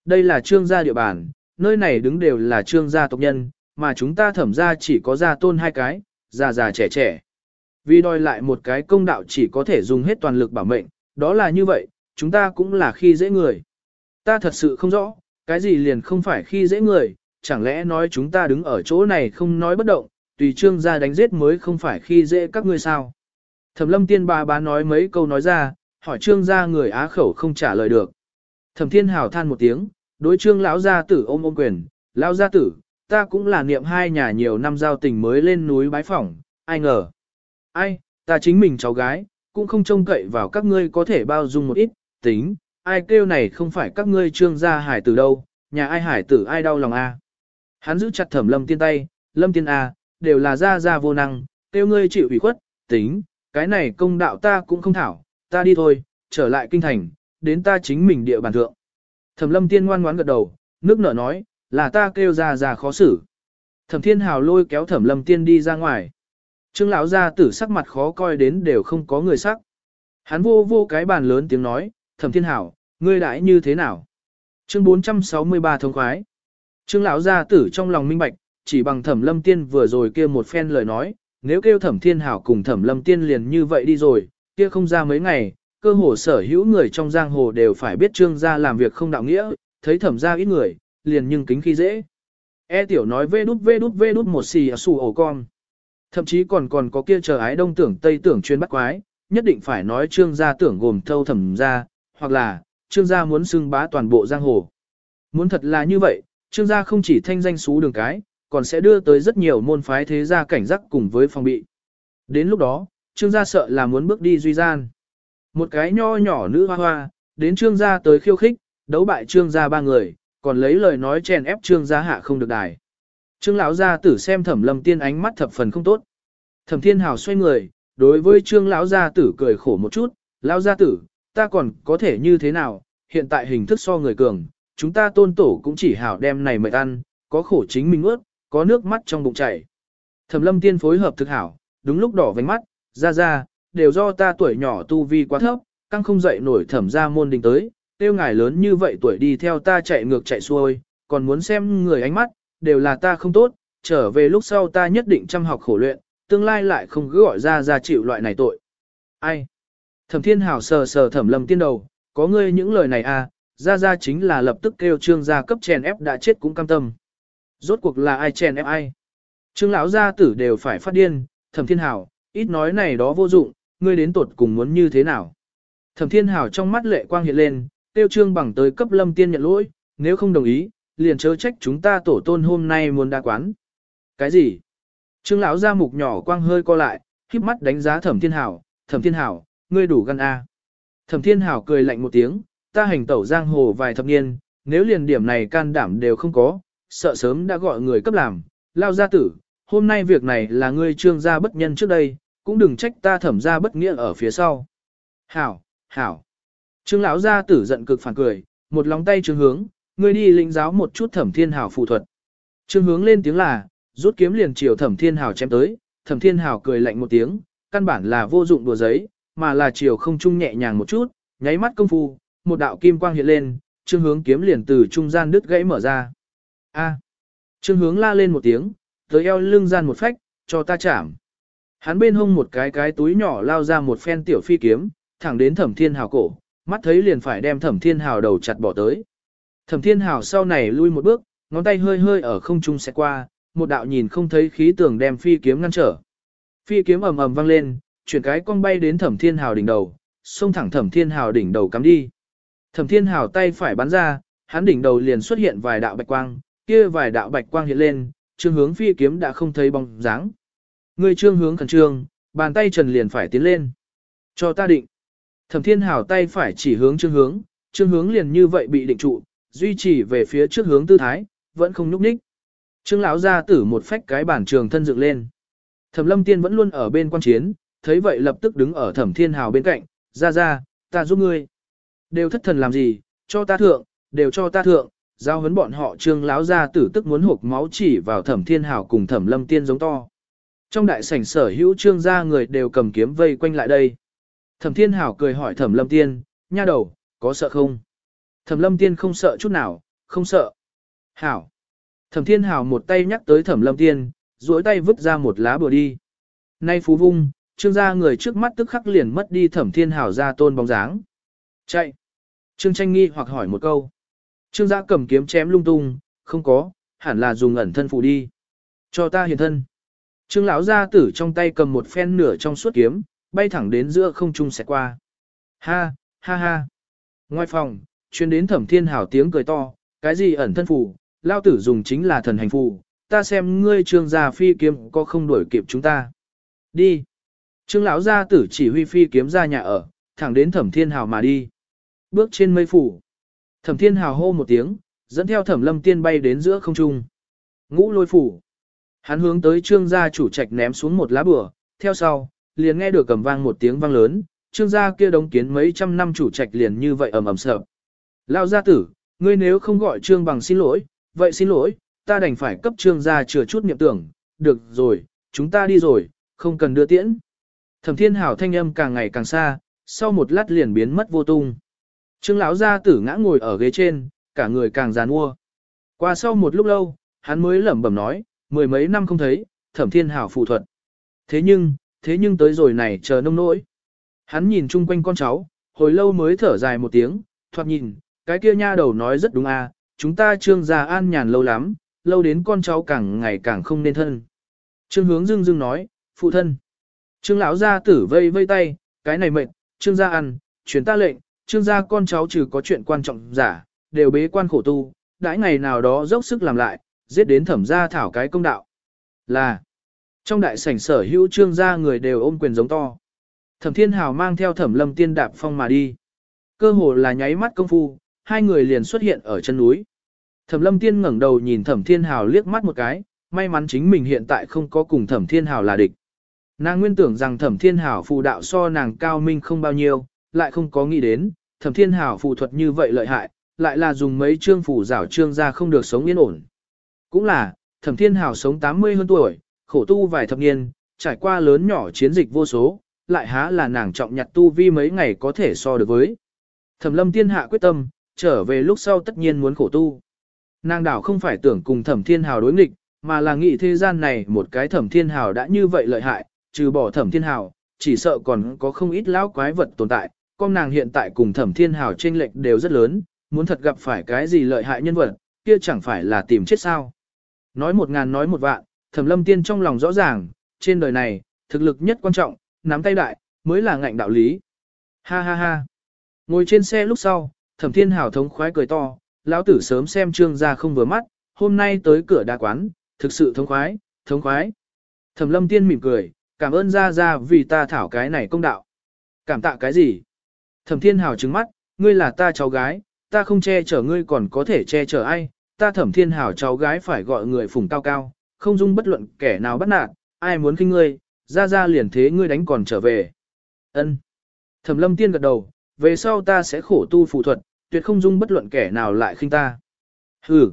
Đây là trương gia địa bàn, nơi này đứng đều là trương gia tộc nhân, mà chúng ta thẩm ra chỉ có gia tôn hai cái, già già trẻ trẻ. Vì đòi lại một cái công đạo chỉ có thể dùng hết toàn lực bảo mệnh, đó là như vậy, chúng ta cũng là khi dễ người. Ta thật sự không rõ, cái gì liền không phải khi dễ người, chẳng lẽ nói chúng ta đứng ở chỗ này không nói bất động, tùy trương gia đánh giết mới không phải khi dễ các ngươi sao. Thẩm lâm tiên bà bá nói mấy câu nói ra, hỏi trương gia người á khẩu không trả lời được. Thẩm thiên hào than một tiếng, đối trương lão gia tử ôm ôm quyền, lão gia tử, ta cũng là niệm hai nhà nhiều năm giao tình mới lên núi bái phỏng, ai ngờ. Ai, ta chính mình cháu gái, cũng không trông cậy vào các ngươi có thể bao dung một ít, tính, ai kêu này không phải các ngươi trương gia hải tử đâu, nhà ai hải tử ai đau lòng a. Hắn giữ chặt thẩm lâm tiên tay, lâm tiên a, đều là gia gia vô năng, kêu ngươi chịu ủy khuất, tính, cái này công đạo ta cũng không thảo, ta đi thôi, trở lại kinh thành, đến ta chính mình địa bàn thượng. Thẩm lâm tiên ngoan ngoãn gật đầu, nước nở nói, là ta kêu ra ra khó xử. Thẩm thiên hào lôi kéo thẩm lâm tiên đi ra ngoài. Trương lão gia tử sắc mặt khó coi đến đều không có người sắc. Hắn vô vô cái bàn lớn tiếng nói, thẩm thiên hảo, ngươi đãi như thế nào? Chương 463 thông khoái. Trương lão gia tử trong lòng minh bạch, chỉ bằng thẩm lâm tiên vừa rồi kia một phen lời nói, nếu kêu thẩm thiên hảo cùng thẩm lâm tiên liền như vậy đi rồi, kia không ra mấy ngày, cơ hồ sở hữu người trong giang hồ đều phải biết trương gia làm việc không đạo nghĩa, thấy thẩm gia ít người, liền nhưng kính khi dễ. E tiểu nói vê đút vê đút vê đút một xì à xù ổ con. Thậm chí còn còn có kia chờ ái đông tưởng tây tưởng chuyên bắt quái, nhất định phải nói trương gia tưởng gồm thâu thẩm gia, hoặc là, trương gia muốn xưng bá toàn bộ giang hồ. Muốn thật là như vậy, trương gia không chỉ thanh danh xú đường cái, còn sẽ đưa tới rất nhiều môn phái thế gia cảnh giác cùng với phòng bị. Đến lúc đó, trương gia sợ là muốn bước đi duy gian. Một cái nho nhỏ nữ hoa hoa, đến trương gia tới khiêu khích, đấu bại trương gia ba người, còn lấy lời nói chèn ép trương gia hạ không được đài. Trương lão gia tử xem thẩm lâm tiên ánh mắt thập phần không tốt. Thẩm thiên hào xoay người, đối với trương lão gia tử cười khổ một chút, lão gia tử, ta còn có thể như thế nào, hiện tại hình thức so người cường, chúng ta tôn tổ cũng chỉ hảo đem này mệt ăn, có khổ chính mình ướt, có nước mắt trong bụng chảy. Thẩm lâm tiên phối hợp thực hảo, đúng lúc đỏ vành mắt, ra ra, đều do ta tuổi nhỏ tu vi quá thấp, căng không dậy nổi thẩm ra môn đình tới, tiêu ngài lớn như vậy tuổi đi theo ta chạy ngược chạy xuôi, còn muốn xem người ánh mắt, đều là ta không tốt, trở về lúc sau ta nhất định chăm học khổ luyện, tương lai lại không cứ gọi ra ra chịu loại này tội. Ai? Thẩm thiên hảo sờ sờ thẩm lâm tiên đầu, có ngươi những lời này à, ra ra chính là lập tức kêu trương gia cấp chèn ép đã chết cũng cam tâm. Rốt cuộc là ai chèn ép ai? Trương lão gia tử đều phải phát điên, thẩm thiên hảo, ít nói này đó vô dụng, ngươi đến tột cùng muốn như thế nào? Thẩm thiên hảo trong mắt lệ quang hiện lên, tiêu trương bằng tới cấp lâm tiên nhận lỗi, nếu không đồng ý, liền chớ trách chúng ta tổ tôn hôm nay muốn đa quán. Cái gì? Trương lão ra mục nhỏ quang hơi co lại, khép mắt đánh giá thẩm thiên hảo, thẩm thiên hảo, ngươi đủ gan a. Thẩm thiên hảo cười lạnh một tiếng, ta hành tẩu giang hồ vài thập niên, nếu liền điểm này can đảm đều không có, sợ sớm đã gọi người cấp làm, lao gia tử, hôm nay việc này là ngươi trương gia bất nhân trước đây, cũng đừng trách ta thẩm gia bất nghĩa ở phía sau. Hảo, hảo. Trương lão gia tử giận cực phản cười, một lòng tay trương hướng, ngươi đi lĩnh giáo một chút thẩm thiên hảo phụ thuật. Trương hướng lên tiếng là, rút kiếm liền chiều thẩm thiên hảo chém tới, thẩm thiên hảo cười lạnh một tiếng, căn bản là vô dụng đùa giấy, mà là chiều không trung nhẹ nhàng một chút, nháy mắt công phu, một đạo kim quang hiện lên, trương hướng kiếm liền từ trung gian đứt gãy mở ra. A. Trương hướng la lên một tiếng, tới eo lưng gian một phách, cho ta chạm. Hắn bên hông một cái cái túi nhỏ lao ra một phen tiểu phi kiếm, thẳng đến thẩm thiên hào cổ, mắt thấy liền phải đem thẩm thiên hào đầu chặt bỏ tới. Thẩm thiên hào sau này lui một bước, ngón tay hơi hơi ở không trung sẽ qua, một đạo nhìn không thấy khí tường đem phi kiếm ngăn trở. Phi kiếm ầm ầm vang lên, chuyển cái cong bay đến thẩm thiên hào đỉnh đầu, xông thẳng thẩm thiên hào đỉnh đầu cắm đi. Thẩm thiên hào tay phải bắn ra, hắn đỉnh đầu liền xuất hiện vài đạo bạch quang, kia vài đạo bạch quang hiện lên, trương hướng phi kiếm đã không thấy bóng dáng. Người trương hướng khẩn trương, bàn tay trần liền phải tiến lên. Cho ta định. Thẩm thiên hảo tay phải chỉ hướng trương hướng, trương hướng liền như vậy bị định trụ, duy trì về phía trước hướng tư thái, vẫn không nhúc nhích. Trương lão gia tử một phách cái bản trường thân dựng lên. Thẩm lâm tiên vẫn luôn ở bên quan chiến, thấy vậy lập tức đứng ở thẩm thiên hào bên cạnh, ra ra, ta giúp ngươi. Đều thất thần làm gì, cho ta thượng, đều cho ta thượng, giao hấn bọn họ trương láo ra tử tức muốn hộp máu chỉ vào thẩm thiên hào cùng thẩm lâm tiên giống to. Trong đại sảnh sở hữu trương gia người đều cầm kiếm vây quanh lại đây. Thẩm thiên hào cười hỏi thẩm lâm tiên, nha đầu, có sợ không? Thẩm lâm tiên không sợ chút nào, không sợ. Hảo. Thẩm thiên hào một tay nhắc tới thẩm lâm tiên, duỗi tay vứt ra một lá bừa đi. Nay phú vung, trương gia người trước mắt tức khắc liền mất đi thẩm thiên hào ra tôn bóng dáng. Chạy. Trương tranh nghi hoặc hỏi một câu. Trương gia cầm kiếm chém lung tung, không có, hẳn là dùng ẩn thân phụ đi. Cho ta hiện thân. Trương lão gia tử trong tay cầm một phen nửa trong suốt kiếm, bay thẳng đến giữa không trung sẽ qua. Ha, ha ha. Ngoài phòng, chuyên đến thẩm thiên Hảo tiếng cười to, cái gì ẩn thân phù, lao tử dùng chính là thần hành phù, ta xem ngươi trương gia phi kiếm có không đuổi kịp chúng ta. Đi. Trương lão gia tử chỉ huy phi kiếm ra nhà ở, thẳng đến thẩm thiên Hảo mà đi. Bước trên mây phủ. Thẩm thiên hào hô một tiếng, dẫn theo thẩm lâm tiên bay đến giữa không trung. Ngũ lôi phủ. Hắn hướng tới trương gia chủ trạch ném xuống một lá bửa, theo sau, liền nghe được cầm vang một tiếng vang lớn, trương gia kia đống kiến mấy trăm năm chủ trạch liền như vậy ầm ầm sợ. Lão gia tử, ngươi nếu không gọi trương bằng xin lỗi, vậy xin lỗi, ta đành phải cấp trương gia chừa chút niệm tưởng, được rồi, chúng ta đi rồi, không cần đưa tiễn. Thẩm thiên hảo thanh âm càng ngày càng xa, sau một lát liền biến mất vô tung. Trương lão gia tử ngã ngồi ở ghế trên, cả người càng giàn mua. Qua sau một lúc lâu, hắn mới lẩm bẩm nói, mười mấy năm không thấy, thẩm thiên hảo phụ thuật. Thế nhưng, thế nhưng tới rồi này chờ nông nỗi. Hắn nhìn chung quanh con cháu, hồi lâu mới thở dài một tiếng, thoạt nhìn, cái kia nha đầu nói rất đúng à, chúng ta trương gia an nhàn lâu lắm, lâu đến con cháu càng ngày càng không nên thân. Trương hướng dưng dưng nói, phụ thân. Trương lão gia tử vây vây tay, cái này mệnh, trương gia ăn, chuyển ta lệnh, trương gia con cháu trừ có chuyện quan trọng giả, đều bế quan khổ tu, đãi ngày nào đó dốc sức làm lại, giết đến thẩm gia thảo cái công đạo. Là, trong đại sảnh sở hữu trương gia người đều ôm quyền giống to. Thẩm thiên hào mang theo thẩm lâm tiên đạp phong mà đi. Cơ hồ là nháy mắt công phu, hai người liền xuất hiện ở chân núi. Thẩm lâm tiên ngẩng đầu nhìn thẩm thiên hào liếc mắt một cái, may mắn chính mình hiện tại không có cùng thẩm thiên hào là địch. Nàng nguyên tưởng rằng thẩm thiên hào phù đạo so nàng cao minh không bao nhiêu, lại không có nghĩ đến, thẩm thiên Hảo phù thuật như vậy lợi hại, lại là dùng mấy chương phù rảo trương ra không được sống yên ổn. Cũng là, thẩm thiên Hảo sống 80 hơn tuổi, khổ tu vài thập niên, trải qua lớn nhỏ chiến dịch vô số, lại há là nàng trọng nhặt tu vi mấy ngày có thể so được với. Thẩm lâm tiên hạ quyết tâm, trở về lúc sau tất nhiên muốn khổ tu. Nàng đảo không phải tưởng cùng thẩm thiên hào đối nghịch, mà là nghĩ thế gian này một cái thẩm thiên hào đã như vậy lợi hại, trừ bỏ thẩm thiên hào, chỉ sợ còn có không ít lão quái vật tồn tại, con nàng hiện tại cùng thẩm thiên hào trên lệch đều rất lớn, muốn thật gặp phải cái gì lợi hại nhân vật, kia chẳng phải là tìm chết sao. Nói một ngàn nói một vạn, thẩm lâm tiên trong lòng rõ ràng, trên đời này, thực lực nhất quan trọng, nắm tay đại, mới là ngạnh đạo lý. Ha ha ha. Ngồi trên xe lúc sau, thẩm thiên hào thống khoái cười to, lão tử sớm xem trương gia không vừa mắt, hôm nay tới cửa đa quán, thực sự thống khoái, thống khoái. Thẩm lâm tiên mỉm cười, cảm ơn gia gia vì ta thảo cái này công đạo. Cảm tạ cái gì? Thẩm thiên hào trừng mắt, ngươi là ta cháu gái, ta không che chở ngươi còn có thể che chở ai, ta thẩm thiên hào cháu gái phải gọi người phủng cao cao, không dung bất luận kẻ nào bắt nạt, ai muốn khinh ngươi, Ra ra liền thế ngươi đánh còn trở về. Ân. Thẩm lâm tiên gật đầu, về sau ta sẽ khổ tu phù thuật, tuyệt không dung bất luận kẻ nào lại khinh ta. Hừ.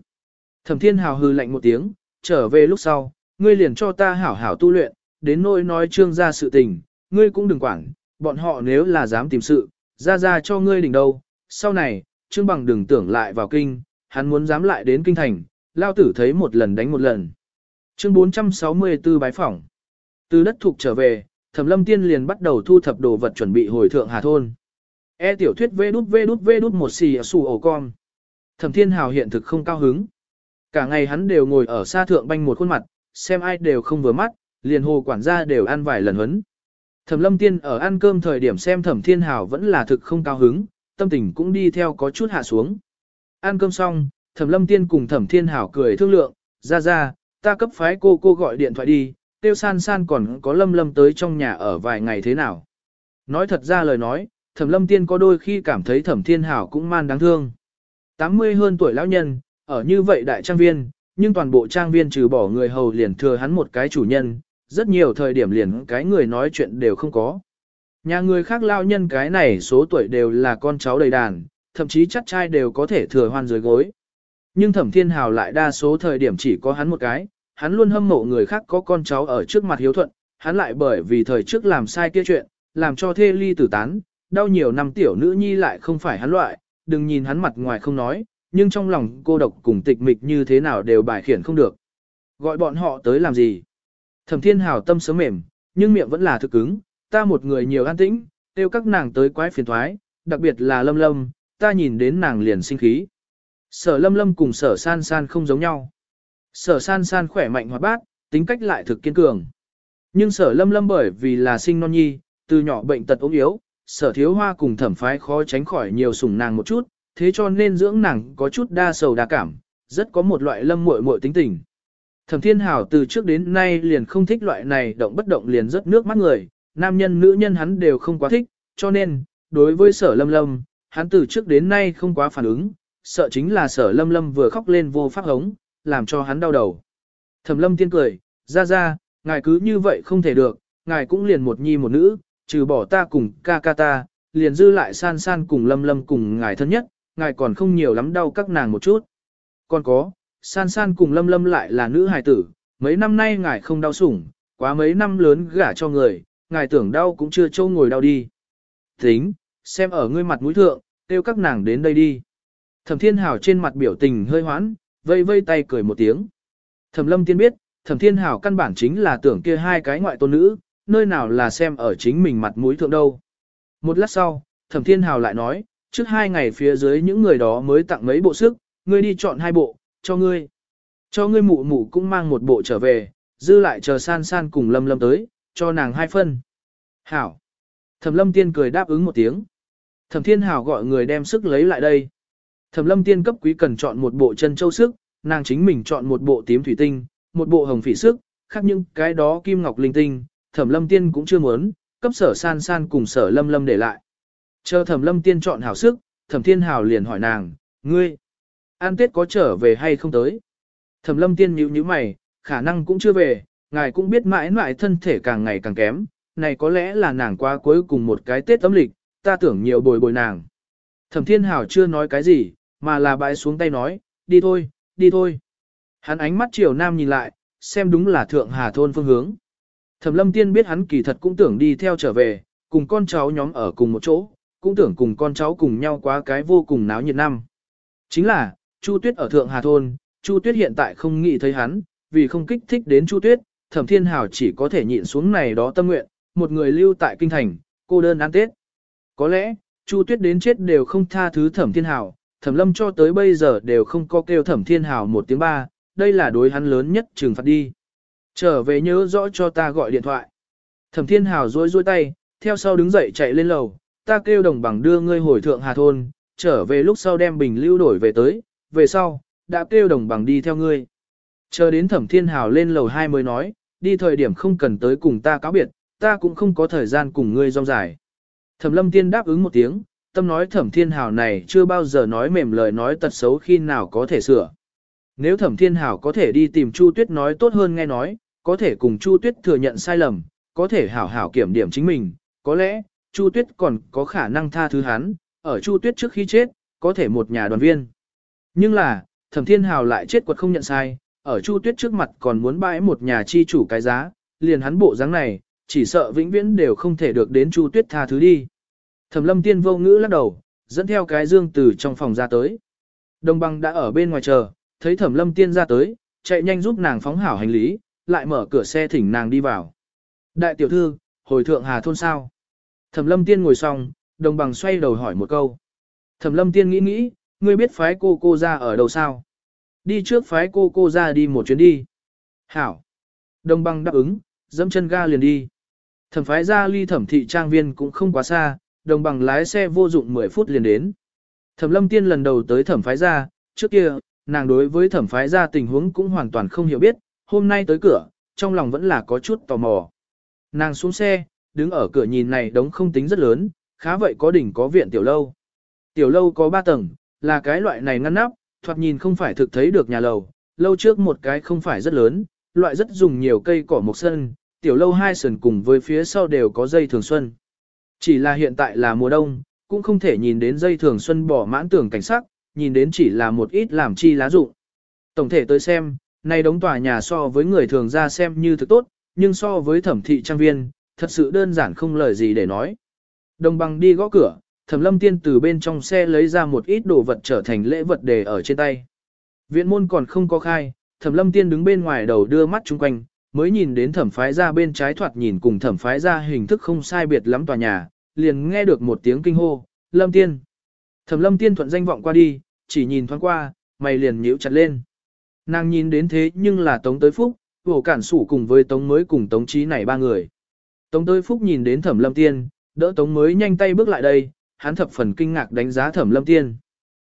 Thẩm thiên hào hừ lạnh một tiếng, trở về lúc sau, ngươi liền cho ta hảo hảo tu luyện, đến nỗi nói trương ra sự tình, ngươi cũng đừng quản, bọn họ nếu là dám tìm sự, ra ra cho ngươi đỉnh đâu. Sau này, trương bằng đừng tưởng lại vào kinh, hắn muốn dám lại đến kinh thành, lao tử thấy một lần đánh một lần. Chương 464 bái phỏng. Từ đất thuộc trở về, Thẩm Lâm Tiên liền bắt đầu thu thập đồ vật chuẩn bị hồi thượng Hà thôn. E tiểu thuyết vê đút vê đút vê đút một xì xù ổ con. Thẩm Thiên Hào hiện thực không cao hứng. Cả ngày hắn đều ngồi ở xa thượng banh một khuôn mặt, xem ai đều không vừa mắt, liền hồ quản gia đều ăn vài lần huấn. Thẩm Lâm Tiên ở ăn cơm thời điểm xem Thẩm Thiên Hảo vẫn là thực không cao hứng, tâm tình cũng đi theo có chút hạ xuống. Ăn cơm xong, Thẩm Lâm Tiên cùng Thẩm Thiên Hảo cười thương lượng, ra ra, ta cấp phái cô cô gọi điện thoại đi, tiêu san san còn có lâm lâm tới trong nhà ở vài ngày thế nào. Nói thật ra lời nói, thẩm lâm tiên có đôi khi cảm thấy thẩm thiên hảo cũng man đáng thương. 80 hơn tuổi lão nhân, ở như vậy đại trang viên, nhưng toàn bộ trang viên trừ bỏ người hầu liền thừa hắn một cái chủ nhân, rất nhiều thời điểm liền cái người nói chuyện đều không có. Nhà người khác lao nhân cái này số tuổi đều là con cháu đầy đàn, thậm chí chắc trai đều có thể thừa hoan dưới gối. Nhưng thẩm thiên hào lại đa số thời điểm chỉ có hắn một cái, hắn luôn hâm mộ người khác có con cháu ở trước mặt hiếu thuận, hắn lại bởi vì thời trước làm sai kia chuyện, làm cho thê ly tử tán, đau nhiều năm tiểu nữ nhi lại không phải hắn loại, đừng nhìn hắn mặt ngoài không nói, nhưng trong lòng cô độc cùng tịch mịch như thế nào đều bài khiển không được. Gọi bọn họ tới làm gì? Thẩm thiên hào tâm sớm mềm, nhưng miệng vẫn là thực cứng, ta một người nhiều an tĩnh, kêu các nàng tới quái phiền thoái, đặc biệt là lâm lâm, ta nhìn đến nàng liền sinh khí. Sở lâm lâm cùng sở san san không giống nhau. Sở san san khỏe mạnh hoạt bát, tính cách lại thực kiên cường. Nhưng sở lâm lâm bởi vì là sinh non nhi, từ nhỏ bệnh tật ốm yếu, sở thiếu hoa cùng thẩm phái khó tránh khỏi nhiều sủng nàng một chút, thế cho nên dưỡng nàng có chút đa sầu đa cảm, rất có một loại lâm muội muội tính tình. Thẩm thiên hảo từ trước đến nay liền không thích loại này động bất động liền rất nước mắt người, nam nhân nữ nhân hắn đều không quá thích, cho nên, đối với sở lâm lâm, hắn từ trước đến nay không quá phản ứng, sợ chính là sở lâm lâm vừa khóc lên vô pháp hống, làm cho hắn đau đầu. Thẩm lâm tiên cười, ra ra, ngài cứ như vậy không thể được, ngài cũng liền một nhi một nữ, trừ bỏ ta cùng ca ca ta, liền dư lại san san cùng lâm lâm cùng ngài thân nhất, ngài còn không nhiều lắm đau các nàng một chút. Còn có, san san cùng lâm lâm lại là nữ hài tử, mấy năm nay ngài không đau sủng, quá mấy năm lớn gả cho người, ngài tưởng đau cũng chưa trâu ngồi đau đi. Tính, xem ở ngươi mặt mũi thượng, kêu các nàng đến đây đi. Thẩm thiên hảo trên mặt biểu tình hơi hoãn, vây vây tay cười một tiếng. Thẩm lâm tiên biết, thẩm thiên hảo căn bản chính là tưởng kia hai cái ngoại tôn nữ, nơi nào là xem ở chính mình mặt mũi thượng đâu. Một lát sau, thẩm thiên hảo lại nói, trước hai ngày phía dưới những người đó mới tặng mấy bộ sức, ngươi đi chọn hai bộ, cho ngươi. Cho ngươi mụ mụ cũng mang một bộ trở về, dư lại chờ san san cùng lâm lâm tới, cho nàng hai phân. Hảo. Thẩm lâm tiên cười đáp ứng một tiếng. Thẩm thiên hảo gọi người đem sức lấy lại đây. Thẩm lâm tiên cấp quý cần chọn một bộ chân châu sức, nàng chính mình chọn một bộ tím thủy tinh, một bộ hồng phỉ sức, khác những cái đó kim ngọc linh tinh, thẩm lâm tiên cũng chưa muốn, cấp sở san san cùng sở lâm lâm để lại. Chờ thẩm lâm tiên chọn hảo sức, thẩm thiên hảo liền hỏi nàng, ngươi, an tết có trở về hay không tới? Thẩm lâm tiên nhíu nhíu mày, khả năng cũng chưa về, ngài cũng biết mãi mãi thân thể càng ngày càng kém, này có lẽ là nàng qua cuối cùng một cái tết âm lịch, ta tưởng nhiều bồi bồi nàng. Thẩm thiên hảo chưa nói cái gì, mà là bãi xuống tay nói, đi thôi, đi thôi. Hắn ánh mắt chiều nam nhìn lại, xem đúng là thượng hà thôn phương hướng. Thẩm lâm tiên biết hắn kỳ thật cũng tưởng đi theo trở về, cùng con cháu nhóm ở cùng một chỗ, cũng tưởng cùng con cháu cùng nhau qua cái vô cùng náo nhiệt năm. Chính là, Chu Tuyết ở thượng hà thôn, Chu Tuyết hiện tại không nghĩ thấy hắn, vì không kích thích đến Chu Tuyết, Thẩm Thiên Hảo chỉ có thể nhịn xuống này đó tâm nguyện, một người lưu tại kinh thành, cô đơn ăn Tết. Có lẽ, Chu Tuyết đến chết đều không tha thứ Thẩm Thiên Hảo, Thẩm Lâm cho tới bây giờ đều không có kêu Thẩm Thiên Hảo một tiếng ba, đây là đối hắn lớn nhất trừng phạt đi. Trở về nhớ rõ cho ta gọi điện thoại. Thẩm Thiên Hảo rối rối tay, theo sau đứng dậy chạy lên lầu, ta kêu đồng bằng đưa ngươi hồi thượng Hà Thôn, trở về lúc sau đem bình lưu đổi về tới, về sau, đã kêu đồng bằng đi theo ngươi. Chờ đến Thẩm Thiên Hảo lên lầu 2 mới nói, đi thời điểm không cần tới cùng ta cáo biệt, ta cũng không có thời gian cùng ngươi rong dài. Thẩm lâm tiên đáp ứng một tiếng, tâm nói thẩm thiên hào này chưa bao giờ nói mềm lời nói tật xấu khi nào có thể sửa. Nếu thẩm thiên hào có thể đi tìm Chu Tuyết nói tốt hơn nghe nói, có thể cùng Chu Tuyết thừa nhận sai lầm, có thể hảo hảo kiểm điểm chính mình, có lẽ, Chu Tuyết còn có khả năng tha thứ hắn, ở Chu Tuyết trước khi chết, có thể một nhà đoàn viên. Nhưng là, thẩm thiên hào lại chết quật không nhận sai, ở Chu Tuyết trước mặt còn muốn bãi một nhà chi chủ cái giá, liền hắn bộ dáng này, chỉ sợ vĩnh viễn đều không thể được đến Chu Tuyết tha thứ đi. Thẩm lâm tiên vô ngữ lắc đầu, dẫn theo cái dương từ trong phòng ra tới. Đồng băng đã ở bên ngoài chờ, thấy thẩm lâm tiên ra tới, chạy nhanh giúp nàng phóng hảo hành lý, lại mở cửa xe thỉnh nàng đi vào. Đại tiểu thư, hồi thượng hà thôn sao? Thẩm lâm tiên ngồi xong, đồng bằng xoay đầu hỏi một câu. Thẩm lâm tiên nghĩ nghĩ, ngươi biết phái cô cô ra ở đâu sao? Đi trước phái cô cô ra đi một chuyến đi. Hảo. Đồng bằng đáp ứng, dẫm chân ga liền đi. Thẩm phái ra ly thẩm thị trang viên cũng không quá xa, đồng bằng lái xe vô dụng 10 phút liền đến. Thẩm lâm tiên lần đầu tới thẩm phái ra, trước kia, nàng đối với thẩm phái ra tình huống cũng hoàn toàn không hiểu biết, hôm nay tới cửa, trong lòng vẫn là có chút tò mò. Nàng xuống xe, đứng ở cửa nhìn này đống không tính rất lớn, khá vậy có đỉnh có viện tiểu lâu. Tiểu lâu có 3 tầng, là cái loại này ngăn nắp, thoạt nhìn không phải thực thấy được nhà lầu, lâu trước một cái không phải rất lớn, loại rất dùng nhiều cây cỏ mộc sân, tiểu lâu hai sườn cùng với phía sau đều có dây thường xuân. Chỉ là hiện tại là mùa đông, cũng không thể nhìn đến dây thường xuân bỏ mãn tưởng cảnh sắc, nhìn đến chỉ là một ít làm chi lá rụng. Tổng thể tới xem, nay đống tòa nhà so với người thường ra xem như thực tốt, nhưng so với thẩm thị trang viên, thật sự đơn giản không lời gì để nói. Đồng bằng đi gõ cửa, thẩm lâm tiên từ bên trong xe lấy ra một ít đồ vật trở thành lễ vật để ở trên tay. Viện môn còn không có khai, thẩm lâm tiên đứng bên ngoài đầu đưa mắt chung quanh, mới nhìn đến thẩm phái ra bên trái thoạt nhìn cùng thẩm phái ra hình thức không sai biệt lắm tòa nhà, liền nghe được một tiếng kinh hô, lâm tiên. Thẩm lâm tiên thuận danh vọng qua đi, chỉ nhìn thoáng qua, mày liền nhíu chặt lên. Nàng nhìn đến thế nhưng là Tống Tới Phúc, vổ cản sủ cùng với Tống mới cùng Tống Trí này ba người. Tống Tới Phúc nhìn đến Thẩm Lâm Tiên, đỡ Tống mới nhanh tay bước lại đây, hắn thập phần kinh ngạc đánh giá Thẩm Lâm Tiên.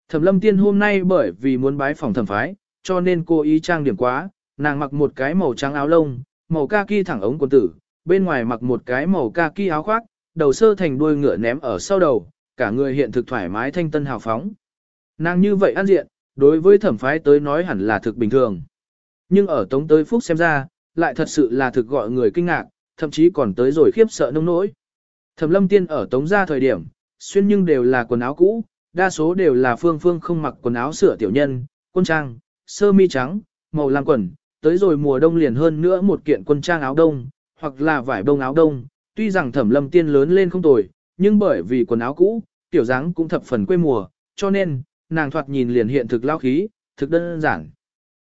Thẩm Lâm Tiên hôm nay bởi vì muốn bái phòng thẩm phái, cho nên cô ý trang điểm quá, nàng mặc một cái màu trắng áo lông, màu kaki thẳng ống quần tử, bên ngoài mặc một cái màu kaki áo khoác, đầu sơ thành đuôi ngựa ném ở sau đầu, cả người hiện thực thoải mái thanh tân hào phóng. Nàng như vậy ăn diện, đối với thẩm phái tới nói hẳn là thực bình thường. Nhưng ở Tống tới Phúc xem ra, lại thật sự là thực gọi người kinh ngạc, thậm chí còn tới rồi khiếp sợ nông nỗi. Thẩm lâm tiên ở Tống ra thời điểm, xuyên nhưng đều là quần áo cũ, đa số đều là phương phương không mặc quần áo sửa tiểu nhân, quân trang, sơ mi trắng, màu lam quần, tới rồi mùa đông liền hơn nữa một kiện quân trang áo đông, hoặc là vải bông áo đông, tuy rằng thẩm lâm tiên lớn lên không tồi, nhưng bởi vì quần áo cũ, tiểu dáng cũng thập phần quê mùa, cho nên, nàng thoạt nhìn liền hiện thực lao khí, thực đơn giản.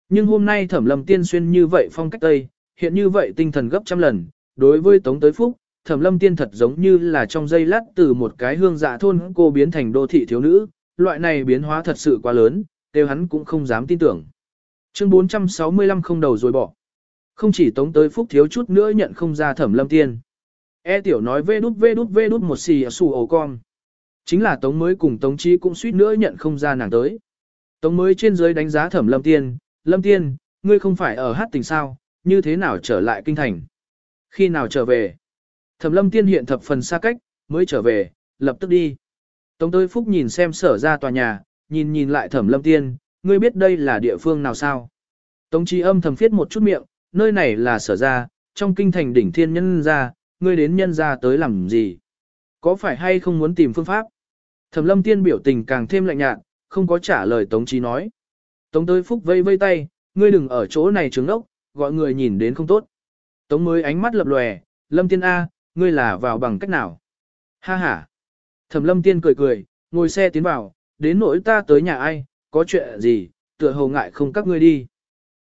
Nhưng hôm nay thẩm lâm tiên xuyên như vậy phong cách Tây, hiện như vậy tinh thần gấp trăm lần, đối với Tống Tới Phúc, thẩm lâm tiên thật giống như là trong giây lát từ một cái hương dạ thôn cô biến thành đô thị thiếu nữ, loại này biến hóa thật sự quá lớn, đều hắn cũng không dám tin tưởng. Chương 465 không đầu rồi bỏ. Không chỉ Tống Tới Phúc thiếu chút nữa nhận không ra thẩm lâm tiên. E tiểu nói vê đút vê đút vê đút một xì ở xù ổ con. Chính là Tống mới cùng Tống Chi cũng suýt nữa nhận không ra nàng tới. Tống mới trên dưới đánh giá thẩm Lâm Tiên, Lâm Tiên, ngươi không phải ở hát tình sao, như thế nào trở lại kinh thành? Khi nào trở về? Thẩm Lâm Tiên hiện thập phần xa cách, mới trở về, lập tức đi. Tống Tới Phúc nhìn xem sở ra tòa nhà, nhìn nhìn lại thẩm Lâm Tiên, ngươi biết đây là địa phương nào sao? Tống Chi âm thầm phiết một chút miệng, nơi này là sở ra, trong kinh thành đỉnh thiên nhân ra, ngươi đến nhân ra tới làm gì? Có phải hay không muốn tìm phương pháp? Thẩm lâm tiên biểu tình càng thêm lạnh nhạt, không có trả lời Tống trí nói. Tống tới phúc vây vây tay, ngươi đừng ở chỗ này trứng ốc, gọi người nhìn đến không tốt. Tống mới ánh mắt lập lòe, lâm tiên A, ngươi là vào bằng cách nào? Ha ha. Thẩm lâm tiên cười cười, ngồi xe tiến vào, đến nỗi ta tới nhà ai, có chuyện gì, tựa hồ ngại không các ngươi đi.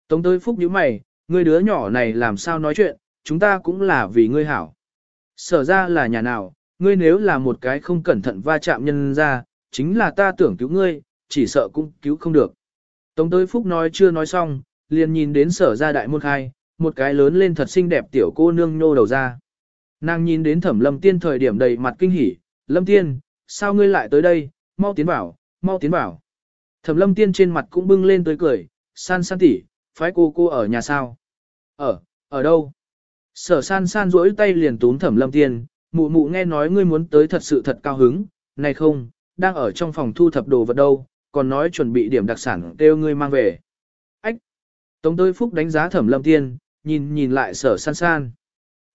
Tống tới phúc nhíu mày, ngươi đứa nhỏ này làm sao nói chuyện, chúng ta cũng là vì ngươi hảo. Sở ra là nhà nào, ngươi nếu là một cái không cẩn thận va chạm nhân ra, chính là ta tưởng cứu ngươi, chỉ sợ cũng cứu không được. Tống tới phúc nói chưa nói xong, liền nhìn đến sở ra đại môn khai, một cái lớn lên thật xinh đẹp tiểu cô nương nhô đầu ra. Nàng nhìn đến thẩm lâm tiên thời điểm đầy mặt kinh hỉ, lâm tiên, sao ngươi lại tới đây, mau tiến vào, mau tiến vào. Thẩm lâm tiên trên mặt cũng bưng lên tới cười, san san tỉ, phái cô cô ở nhà sao? Ở, ở đâu? Sở san san rỗi tay liền túm thẩm lâm tiên, mụ mụ nghe nói ngươi muốn tới thật sự thật cao hứng, này không, đang ở trong phòng thu thập đồ vật đâu, còn nói chuẩn bị điểm đặc sản kêu ngươi mang về. Ách! Tống Tới Phúc đánh giá thẩm lâm tiên, nhìn nhìn lại sở san san.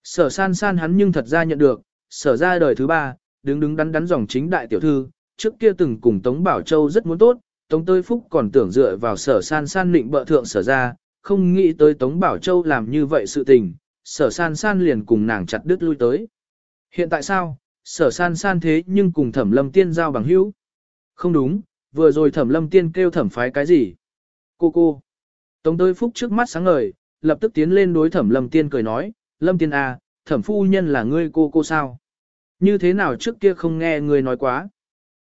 Sở san san hắn nhưng thật ra nhận được, sở ra đời thứ ba, đứng đứng đắn đắn dòng chính đại tiểu thư, trước kia từng cùng Tống Bảo Châu rất muốn tốt, Tống Tơi Phúc còn tưởng dựa vào sở san san định bợ thượng sở ra, không nghĩ tới Tống Bảo Châu làm như vậy sự tình, sở san san liền cùng nàng chặt đứt lui tới. Hiện tại sao, sở san san thế nhưng cùng thẩm lâm tiên giao bằng hữu? Không đúng, vừa rồi thẩm lâm tiên kêu thẩm phái cái gì? Cô cô. Tống Tơi phúc trước mắt sáng ngời, lập tức tiến lên đối thẩm lâm tiên cười nói, lâm tiên A, thẩm phu nhân là ngươi cô cô sao? Như thế nào trước kia không nghe ngươi nói quá?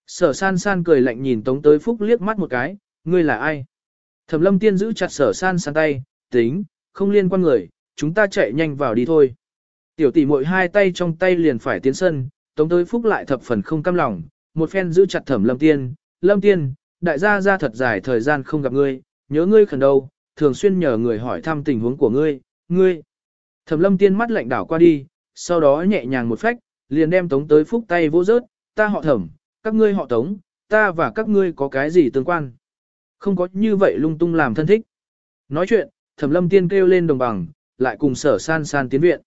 Sở san san cười lạnh nhìn tống tới phúc liếc mắt một cái, ngươi là ai? Thẩm lâm tiên giữ chặt sở san san tay, tính, không liên quan người, chúng ta chạy nhanh vào đi thôi. Tiểu tỷ muội hai tay trong tay liền phải tiến sân, Tống Tới Phúc lại thập phần không cam lòng, một phen giữ chặt Thẩm Lâm Tiên, "Lâm Tiên, đại gia ra thật dài thời gian không gặp ngươi, nhớ ngươi khẩn đâu, thường xuyên nhờ người hỏi thăm tình huống của ngươi, ngươi. Thẩm lâm tiên mắt lạnh đảo qua đi, sau đó nhẹ nhàng một phách, liền đem tống tới phúc tay vô rớt, ta họ thẩm, các ngươi họ tống, ta và các ngươi có cái gì tương quan. Không có như vậy lung tung làm thân thích. Nói chuyện, thẩm lâm tiên kêu lên đồng bằng, lại cùng sở san san tiến viện.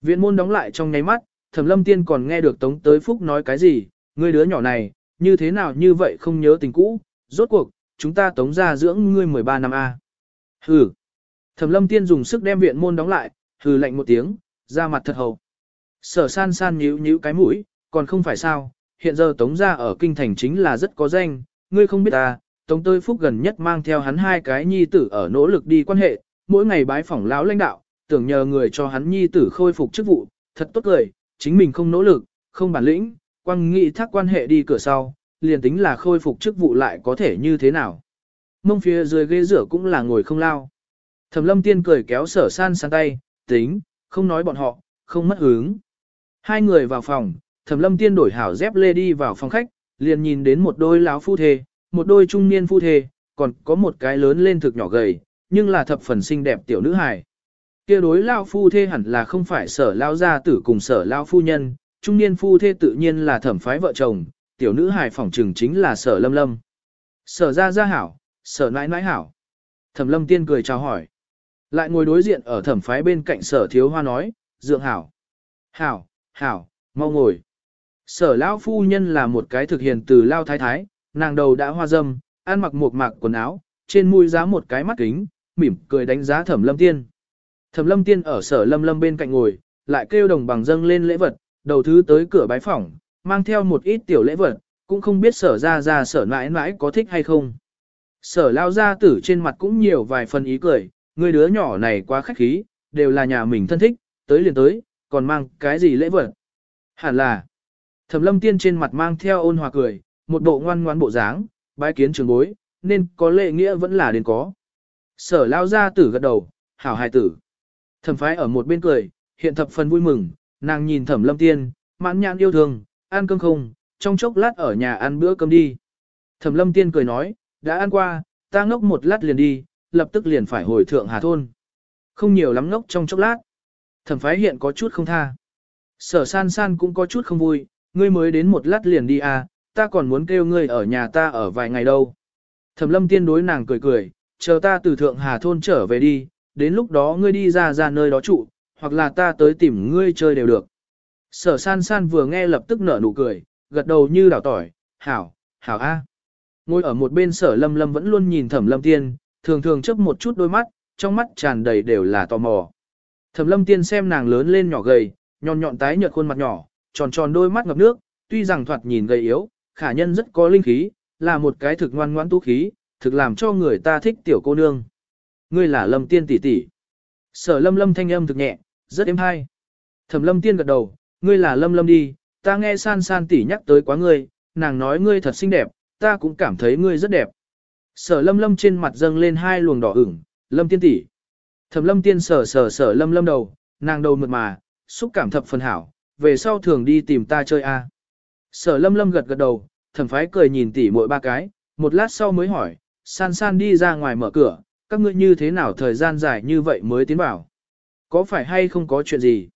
Viện môn đóng lại trong nháy mắt, thẩm lâm tiên còn nghe được tống tới phúc nói cái gì, ngươi đứa nhỏ này, như thế nào như vậy không nhớ tình cũ, rốt cuộc, chúng ta tống ra dưỡng ngươi 13 năm A. Hừ. Thẩm lâm tiên dùng sức đem viện môn đóng lại, hừ lạnh một tiếng, ra mặt thật hầu. Sở san san nhíu nhíu cái mũi, còn không phải sao, hiện giờ tống gia ở kinh thành chính là rất có danh, ngươi không biết ta, tống tơi phúc gần nhất mang theo hắn hai cái nhi tử ở nỗ lực đi quan hệ, mỗi ngày bái phỏng lão lãnh đạo, tưởng nhờ người cho hắn nhi tử khôi phục chức vụ, thật tốt cười, chính mình không nỗ lực, không bản lĩnh, quăng nghị thác quan hệ đi cửa sau, liền tính là khôi phục chức vụ lại có thể như thế nào. Mông phía dưới ghế rửa cũng là ngồi không lao. Thẩm lâm tiên cười kéo sở san san tay, tính, không nói bọn họ, không mất hướng Hai người vào phòng, thẩm lâm tiên đổi hảo dép lê đi vào phòng khách, liền nhìn đến một đôi lão phu thê, một đôi trung niên phu thê, còn có một cái lớn lên thực nhỏ gầy, nhưng là thập phần xinh đẹp tiểu nữ hài. Kia đối lão phu thê hẳn là không phải sở lão gia tử cùng sở lão phu nhân, trung niên phu thê tự nhiên là thẩm phái vợ chồng, tiểu nữ hài phỏng trừng chính là sở lâm lâm. Sở gia gia hảo, sở nãi nãi hảo. Thẩm lâm tiên cười chào hỏi. Lại ngồi đối diện ở thẩm phái bên cạnh sở thiếu hoa nói, dượng hảo. Hảo, hảo, mau ngồi. Sở lão phu nhân là một cái thực hiện từ lao thái thái, nàng đầu đã hoa dâm, ăn mặc một mạc quần áo, trên mũi giá một cái mắt kính, mỉm cười đánh giá thẩm lâm tiên. Thẩm lâm tiên ở sở lâm lâm bên cạnh ngồi, lại kêu đồng bằng dâng lên lễ vật, đầu thứ tới cửa bái phỏng, mang theo một ít tiểu lễ vật, cũng không biết sở ra ra sở mãi mãi có thích hay không. Sở lao gia tử trên mặt cũng nhiều vài phần ý cười, người đứa nhỏ này quá khách khí, đều là nhà mình thân thích, tới liền tới, còn mang cái gì lễ vật. Hẳn là, thẩm lâm tiên trên mặt mang theo ôn hòa cười, một bộ ngoan ngoan bộ dáng, bái kiến trường bối, nên có lệ nghĩa vẫn là đến có. Sở lao gia tử gật đầu, hảo hài tử. Thẩm phái ở một bên cười, hiện thập phần vui mừng, nàng nhìn thẩm lâm tiên, mãn nhãn yêu thương, ăn cơm không, trong chốc lát ở nhà ăn bữa cơm đi. Thẩm lâm tiên cười nói, đã ăn qua, ta ngốc một lát liền đi, lập tức liền phải hồi thượng hà thôn. Không nhiều lắm ngốc trong chốc lát. Thẩm phái hiện có chút không tha. Sở san san cũng có chút không vui, ngươi mới đến một lát liền đi à, ta còn muốn kêu ngươi ở nhà ta ở vài ngày đâu. Thẩm lâm tiên đối nàng cười cười, chờ ta từ thượng hà thôn trở về đi, đến lúc đó ngươi đi ra ra nơi đó trụ, hoặc là ta tới tìm ngươi chơi đều được. Sở san san vừa nghe lập tức nở nụ cười, gật đầu như đảo tỏi, hảo, hảo a. Ngồi ở một bên sở lâm lâm vẫn luôn nhìn thẩm lâm tiên, thường thường chớp một chút đôi mắt, trong mắt tràn đầy đều là tò mò. Thẩm lâm tiên xem nàng lớn lên nhỏ gầy, nhọn nhọn tái nhợt khuôn mặt nhỏ, tròn tròn đôi mắt ngập nước, tuy rằng thoạt nhìn gầy yếu, khả nhân rất có linh khí, là một cái thực ngoan ngoãn tú khí, thực làm cho người ta thích tiểu cô nương. Ngươi là lâm tiên tỷ tỷ. Sở lâm lâm thanh âm thực nhẹ, rất êm hay. Thẩm lâm tiên gật đầu, ngươi là lâm lâm đi, ta nghe san san tỷ nhắc tới quá ngươi, nàng nói ngươi thật xinh đẹp, ta cũng cảm thấy ngươi rất đẹp. Sở lâm lâm trên mặt dâng lên hai luồng đỏ ửng, lâm tiên tỷ. Thẩm lâm tiên sở sở sở lâm lâm đầu, nàng đầu mượt mà, xúc cảm thập phần hảo, về sau thường đi tìm ta chơi a. Sở lâm lâm gật gật đầu, thẩm phái cười nhìn tỷ mỗi ba cái, một lát sau mới hỏi, san san đi ra ngoài mở cửa, các ngươi như thế nào thời gian dài như vậy mới tiến vào. Có phải hay không có chuyện gì?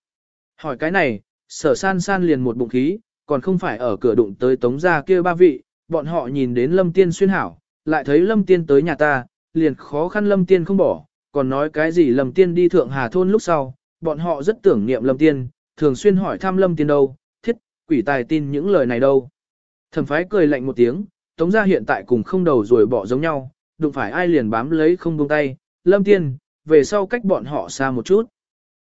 Hỏi cái này, sở san san liền một bụng khí, còn không phải ở cửa đụng tới tống gia kia ba vị, bọn họ nhìn đến lâm tiên xuyên hảo, lại thấy lâm tiên tới nhà ta, liền khó khăn lâm tiên không bỏ, còn nói cái gì lâm tiên đi thượng hà thôn lúc sau, bọn họ rất tưởng niệm lâm tiên, thường xuyên hỏi thăm lâm tiên đâu, thiết, quỷ tài tin những lời này đâu. Thẩm phái cười lạnh một tiếng, tống gia hiện tại cùng không đầu rồi bỏ giống nhau, đụng phải ai liền bám lấy không buông tay, lâm tiên, về sau cách bọn họ xa một chút.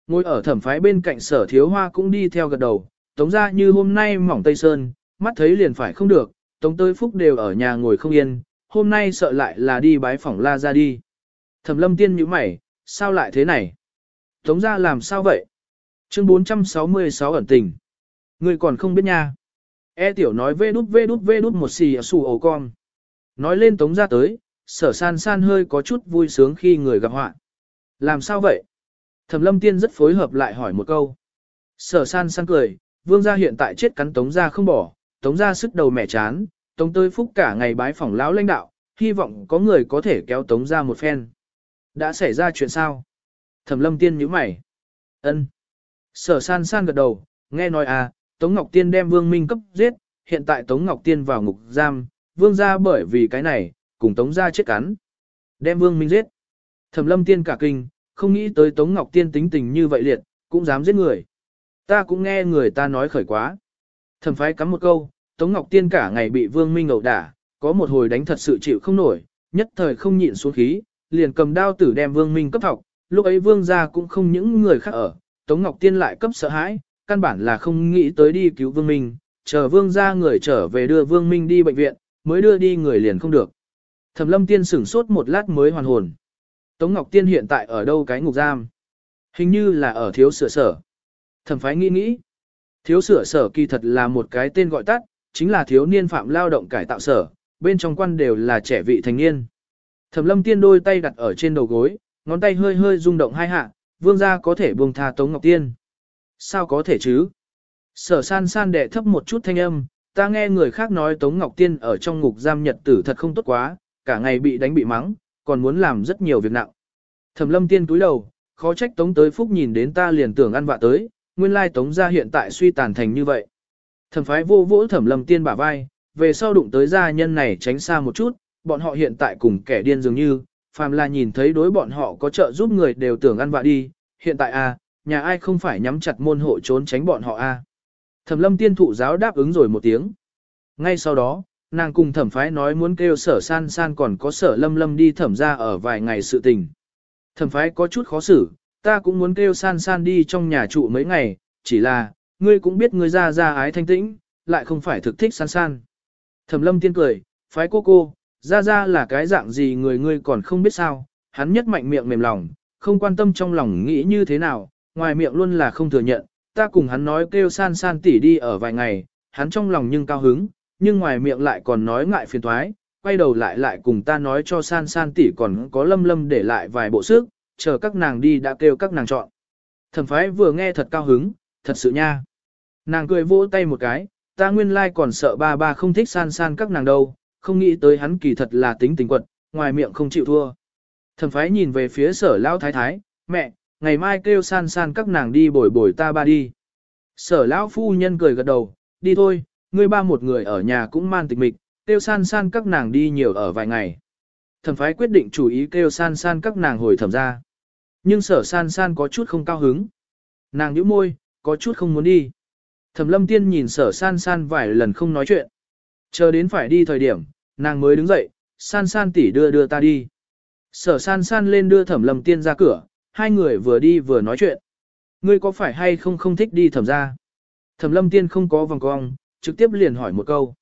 Ngồi ở thẩm phái bên cạnh sở thiếu hoa cũng đi theo gật đầu, tống ra như hôm nay mỏng tây sơn, mắt thấy liền phải không được, tống tới phúc đều ở nhà ngồi không yên, hôm nay sợ lại là đi bái phỏng la ra đi. Thẩm lâm tiên nhíu mày, sao lại thế này? Tống ra làm sao vậy? Chương 466 ẩn tình. Người còn không biết nha. E tiểu nói vê đút vê đút vê đút một xì ở xù ổ con. Nói lên tống ra tới, sở san san hơi có chút vui sướng khi người gặp họa. Làm sao vậy? Thẩm lâm tiên rất phối hợp lại hỏi một câu. Sở san san cười, vương gia hiện tại chết cắn tống gia không bỏ, tống gia sức đầu mẹ chán, tống tơi phúc cả ngày bái phỏng lão lãnh đạo, hy vọng có người có thể kéo tống ra một phen. Đã xảy ra chuyện sao? Thẩm lâm tiên nhíu mày. ân Sở san san gật đầu, nghe nói à, Tống Ngọc Tiên đem Vương Minh cấp giết, hiện tại Tống Ngọc Tiên vào ngục giam, Vương gia bởi vì cái này, cùng Tống gia chết cắn. Đem Vương Minh giết. Thẩm lâm tiên cả kinh, không nghĩ tới Tống Ngọc Tiên tính tình như vậy liệt, cũng dám giết người. Ta cũng nghe người ta nói khởi quá. Thẩm phái cắm một câu, Tống Ngọc Tiên cả ngày bị Vương Minh ẩu đả, có một hồi đánh thật sự chịu không nổi, nhất thời không nhịn xuống khí, liền cầm đao tử đem Vương Minh cấp học, lúc ấy Vương gia cũng không những người khác ở, Tống Ngọc Tiên lại cấp sợ hãi, căn bản là không nghĩ tới đi cứu Vương Minh, chờ Vương gia người trở về đưa Vương Minh đi bệnh viện, mới đưa đi người liền không được. Thẩm Lâm Tiên sửng sốt một lát mới hoàn hồn. Tống Ngọc Tiên hiện tại ở đâu cái ngục giam? Hình như là ở thiếu sửa sở. Thẩm phái nghĩ nghĩ. Thiếu sửa sở kỳ thật là một cái tên gọi tắt, chính là thiếu niên phạm lao động cải tạo sở, bên trong quan đều là trẻ vị thành niên. Thẩm lâm tiên đôi tay đặt ở trên đầu gối, ngón tay hơi hơi rung động hai hạ, vương gia có thể buông tha Tống Ngọc Tiên. Sao có thể chứ? Sở san san đệ thấp một chút thanh âm, ta nghe người khác nói Tống Ngọc Tiên ở trong ngục giam nhật tử thật không tốt quá, cả ngày bị đánh bị mắng, còn muốn làm rất nhiều việc nặng. Thẩm lâm tiên túi đầu, khó trách Tống tới phúc nhìn đến ta liền tưởng ăn vạ tới, nguyên lai Tống gia hiện tại suy tàn thành như vậy. Thẩm phái vô vỗ thẩm lâm tiên bả vai, về sau đụng tới gia nhân này tránh xa một chút, bọn họ hiện tại cùng kẻ điên dường như, phàm là nhìn thấy đối bọn họ có trợ giúp người đều tưởng ăn vạ đi, hiện tại à, nhà ai không phải nhắm chặt môn hộ trốn tránh bọn họ a. À. Thẩm lâm tiên thụ giáo đáp ứng rồi một tiếng. Ngay sau đó, nàng cùng thẩm phái nói muốn kêu sở san san còn có sở lâm lâm đi thẩm ra ở vài ngày sự tình. Thẩm phái có chút khó xử, ta cũng muốn kêu san san đi trong nhà trụ mấy ngày, chỉ là, ngươi cũng biết ngươi ra ra ái thanh tĩnh, lại không phải thực thích san san. Thẩm lâm tiên cười, phái cô cô, ra ra là cái dạng gì người ngươi còn không biết sao, hắn nhất mạnh miệng mềm lòng, không quan tâm trong lòng nghĩ như thế nào, ngoài miệng luôn là không thừa nhận, ta cùng hắn nói kêu san san tỉ đi ở vài ngày, hắn trong lòng nhưng cao hứng, nhưng ngoài miệng lại còn nói ngại phiền thoái, quay đầu lại lại cùng ta nói cho san san tỉ còn có lâm lâm để lại vài bộ sức, chờ các nàng đi đã kêu các nàng chọn. Thẩm phái vừa nghe thật cao hứng, thật sự nha. Nàng cười vỗ tay một cái, ta nguyên lai còn sợ ba ba không thích san san các nàng đâu, không nghĩ tới hắn kỳ thật là tính tình quật, ngoài miệng không chịu thua. Thẩm phái nhìn về phía sở lão thái thái, mẹ, ngày mai kêu san san các nàng đi bồi bồi ta ba đi. Sở lão phu nhân cười gật đầu, đi thôi, ngươi ba một người ở nhà cũng man tịch mịch, kêu san san các nàng đi nhiều ở vài ngày. Thẩm phái quyết định chủ ý kêu san san các nàng hồi thẩm ra. Nhưng sở san san có chút không cao hứng. Nàng nhíu môi, có chút không muốn đi. Thẩm lâm tiên nhìn sở san san vài lần không nói chuyện. Chờ đến phải đi thời điểm, nàng mới đứng dậy, san san tỉ đưa đưa ta đi. Sở san san lên đưa thẩm lâm tiên ra cửa, hai người vừa đi vừa nói chuyện. Ngươi có phải hay không không thích đi thẩm ra? Thẩm lâm tiên không có vòng cong, trực tiếp liền hỏi một câu.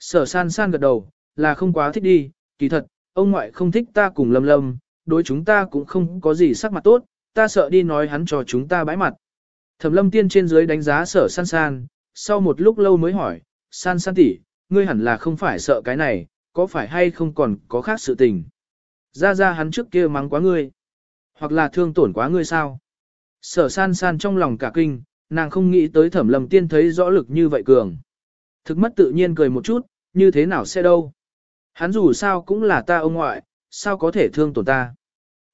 Sở san san gật đầu, là không quá thích đi, kỳ thật, ông ngoại không thích ta cùng lâm lâm, đối chúng ta cũng không có gì sắc mặt tốt, ta sợ đi nói hắn cho chúng ta bãi mặt. Thẩm lâm tiên trên dưới đánh giá sở san san, sau một lúc lâu mới hỏi, san san tỷ, ngươi hẳn là không phải sợ cái này, có phải hay không còn có khác sự tình. Ra ra hắn trước kia mắng quá ngươi, hoặc là thương tổn quá ngươi sao. Sở san san trong lòng cả kinh, nàng không nghĩ tới thẩm lâm tiên thấy rõ lực như vậy cường. Thực mất tự nhiên cười một chút, như thế nào sẽ đâu. Hắn dù sao cũng là ta ông ngoại, sao có thể thương tổn ta.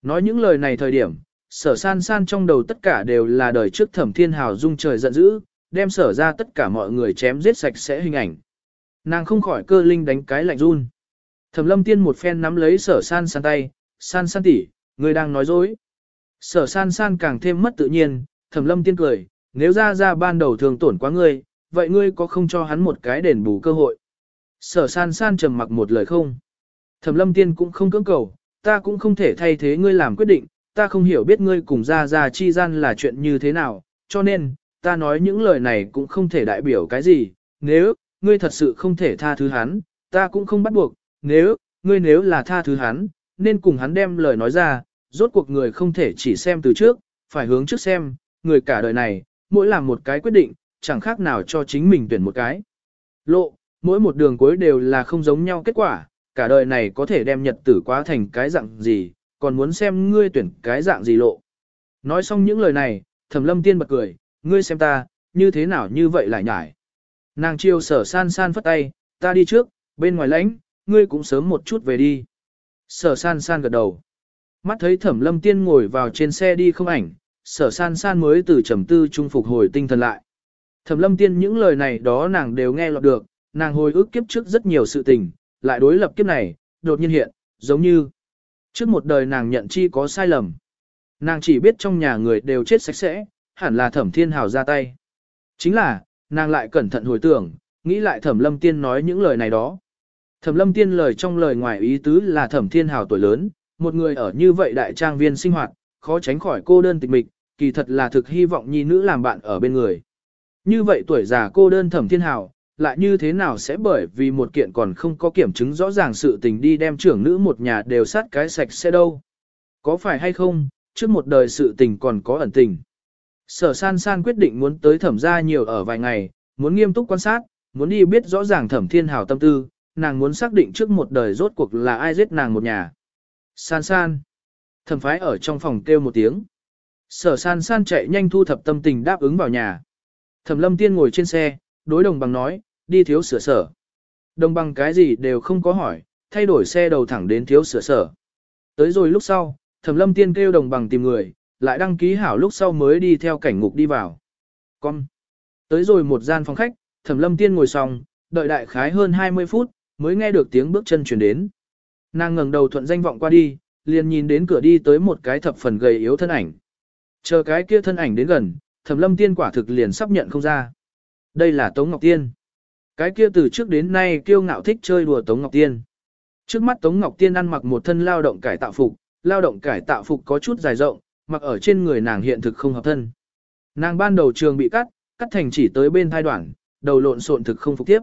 Nói những lời này thời điểm, sở san san trong đầu tất cả đều là đời trước thẩm thiên hào dung trời giận dữ, đem sở ra tất cả mọi người chém giết sạch sẽ hình ảnh. Nàng không khỏi cơ linh đánh cái lạnh run. Thẩm lâm tiên một phen nắm lấy sở san san tay, san san tỷ, người đang nói dối. Sở san san càng thêm mất tự nhiên, thẩm lâm tiên cười, nếu ra ra ban đầu thường tổn quá ngươi, vậy ngươi có không cho hắn một cái đền bù cơ hội. Sở san san trầm mặc một lời không. Thẩm lâm tiên cũng không cưỡng cầu, ta cũng không thể thay thế ngươi làm quyết định, ta không hiểu biết ngươi cùng ra ra chi gian là chuyện như thế nào, cho nên, ta nói những lời này cũng không thể đại biểu cái gì, nếu, ngươi thật sự không thể tha thứ hắn, ta cũng không bắt buộc, nếu, ngươi nếu là tha thứ hắn, nên cùng hắn đem lời nói ra, rốt cuộc người không thể chỉ xem từ trước, phải hướng trước xem, người cả đời này, mỗi làm một cái quyết định, chẳng khác nào cho chính mình tuyển một cái. Lộ, mỗi một đường cuối đều là không giống nhau kết quả, cả đời này có thể đem nhật tử quá thành cái dạng gì, còn muốn xem ngươi tuyển cái dạng gì lộ. Nói xong những lời này, thẩm lâm tiên bật cười, ngươi xem ta, như thế nào như vậy lại nhải. Nàng chiêu sở san san phất tay, ta đi trước, bên ngoài lãnh, ngươi cũng sớm một chút về đi. Sở san san gật đầu. Mắt thấy thẩm lâm tiên ngồi vào trên xe đi không ảnh, sở san san mới từ trầm tư trung phục hồi tinh thần lại. Thẩm lâm tiên những lời này đó nàng đều nghe lọt được, nàng hồi ức kiếp trước rất nhiều sự tình, lại đối lập kiếp này, đột nhiên hiện, giống như trước một đời nàng nhận chi có sai lầm. Nàng chỉ biết trong nhà người đều chết sạch sẽ, hẳn là thẩm thiên hào ra tay. Chính là, nàng lại cẩn thận hồi tưởng, nghĩ lại thẩm lâm tiên nói những lời này đó. Thẩm lâm tiên lời trong lời ngoài ý tứ là thẩm thiên hào tuổi lớn, một người ở như vậy đại trang viên sinh hoạt, khó tránh khỏi cô đơn tịch mịch, kỳ thật là thực hy vọng nhi nữ làm bạn ở bên người. Như vậy tuổi già cô đơn thẩm thiên hào, lại như thế nào sẽ bởi vì một kiện còn không có kiểm chứng rõ ràng sự tình đi đem trưởng nữ một nhà đều sát cái sạch sẽ đâu. Có phải hay không, trước một đời sự tình còn có ẩn tình. Sở san san quyết định muốn tới thẩm gia nhiều ở vài ngày, muốn nghiêm túc quan sát, muốn đi biết rõ ràng thẩm thiên hào tâm tư, nàng muốn xác định trước một đời rốt cuộc là ai giết nàng một nhà. San san. Thẩm phái ở trong phòng kêu một tiếng. Sở san san chạy nhanh thu thập tâm tình đáp ứng vào nhà. Thẩm lâm tiên ngồi trên xe, đối đồng bằng nói, đi thiếu sửa sở. Đồng bằng cái gì đều không có hỏi, thay đổi xe đầu thẳng đến thiếu sửa sở. Tới rồi lúc sau, thẩm lâm tiên kêu đồng bằng tìm người, lại đăng ký hảo lúc sau mới đi theo cảnh ngục đi vào. Con. Tới rồi một gian phòng khách, thẩm lâm tiên ngồi xong, đợi đại khái hơn 20 phút, mới nghe được tiếng bước chân chuyển đến. Nàng ngẩng đầu thuận danh vọng qua đi, liền nhìn đến cửa đi tới một cái thập phần gầy yếu thân ảnh. Chờ cái kia thân ảnh đến gần, thẩm lâm tiên quả thực liền sắp nhận không ra. Đây là Tống Ngọc Tiên. Cái kia từ trước đến nay kiêu ngạo thích chơi đùa Tống Ngọc Tiên. Trước mắt Tống Ngọc Tiên ăn mặc một thân lao động cải tạo phục, lao động cải tạo phục có chút dài rộng, mặc ở trên người nàng hiện thực không hợp thân. Nàng ban đầu trường bị cắt, cắt thành chỉ tới bên thai đoạn, đầu lộn xộn thực không phục tiếp.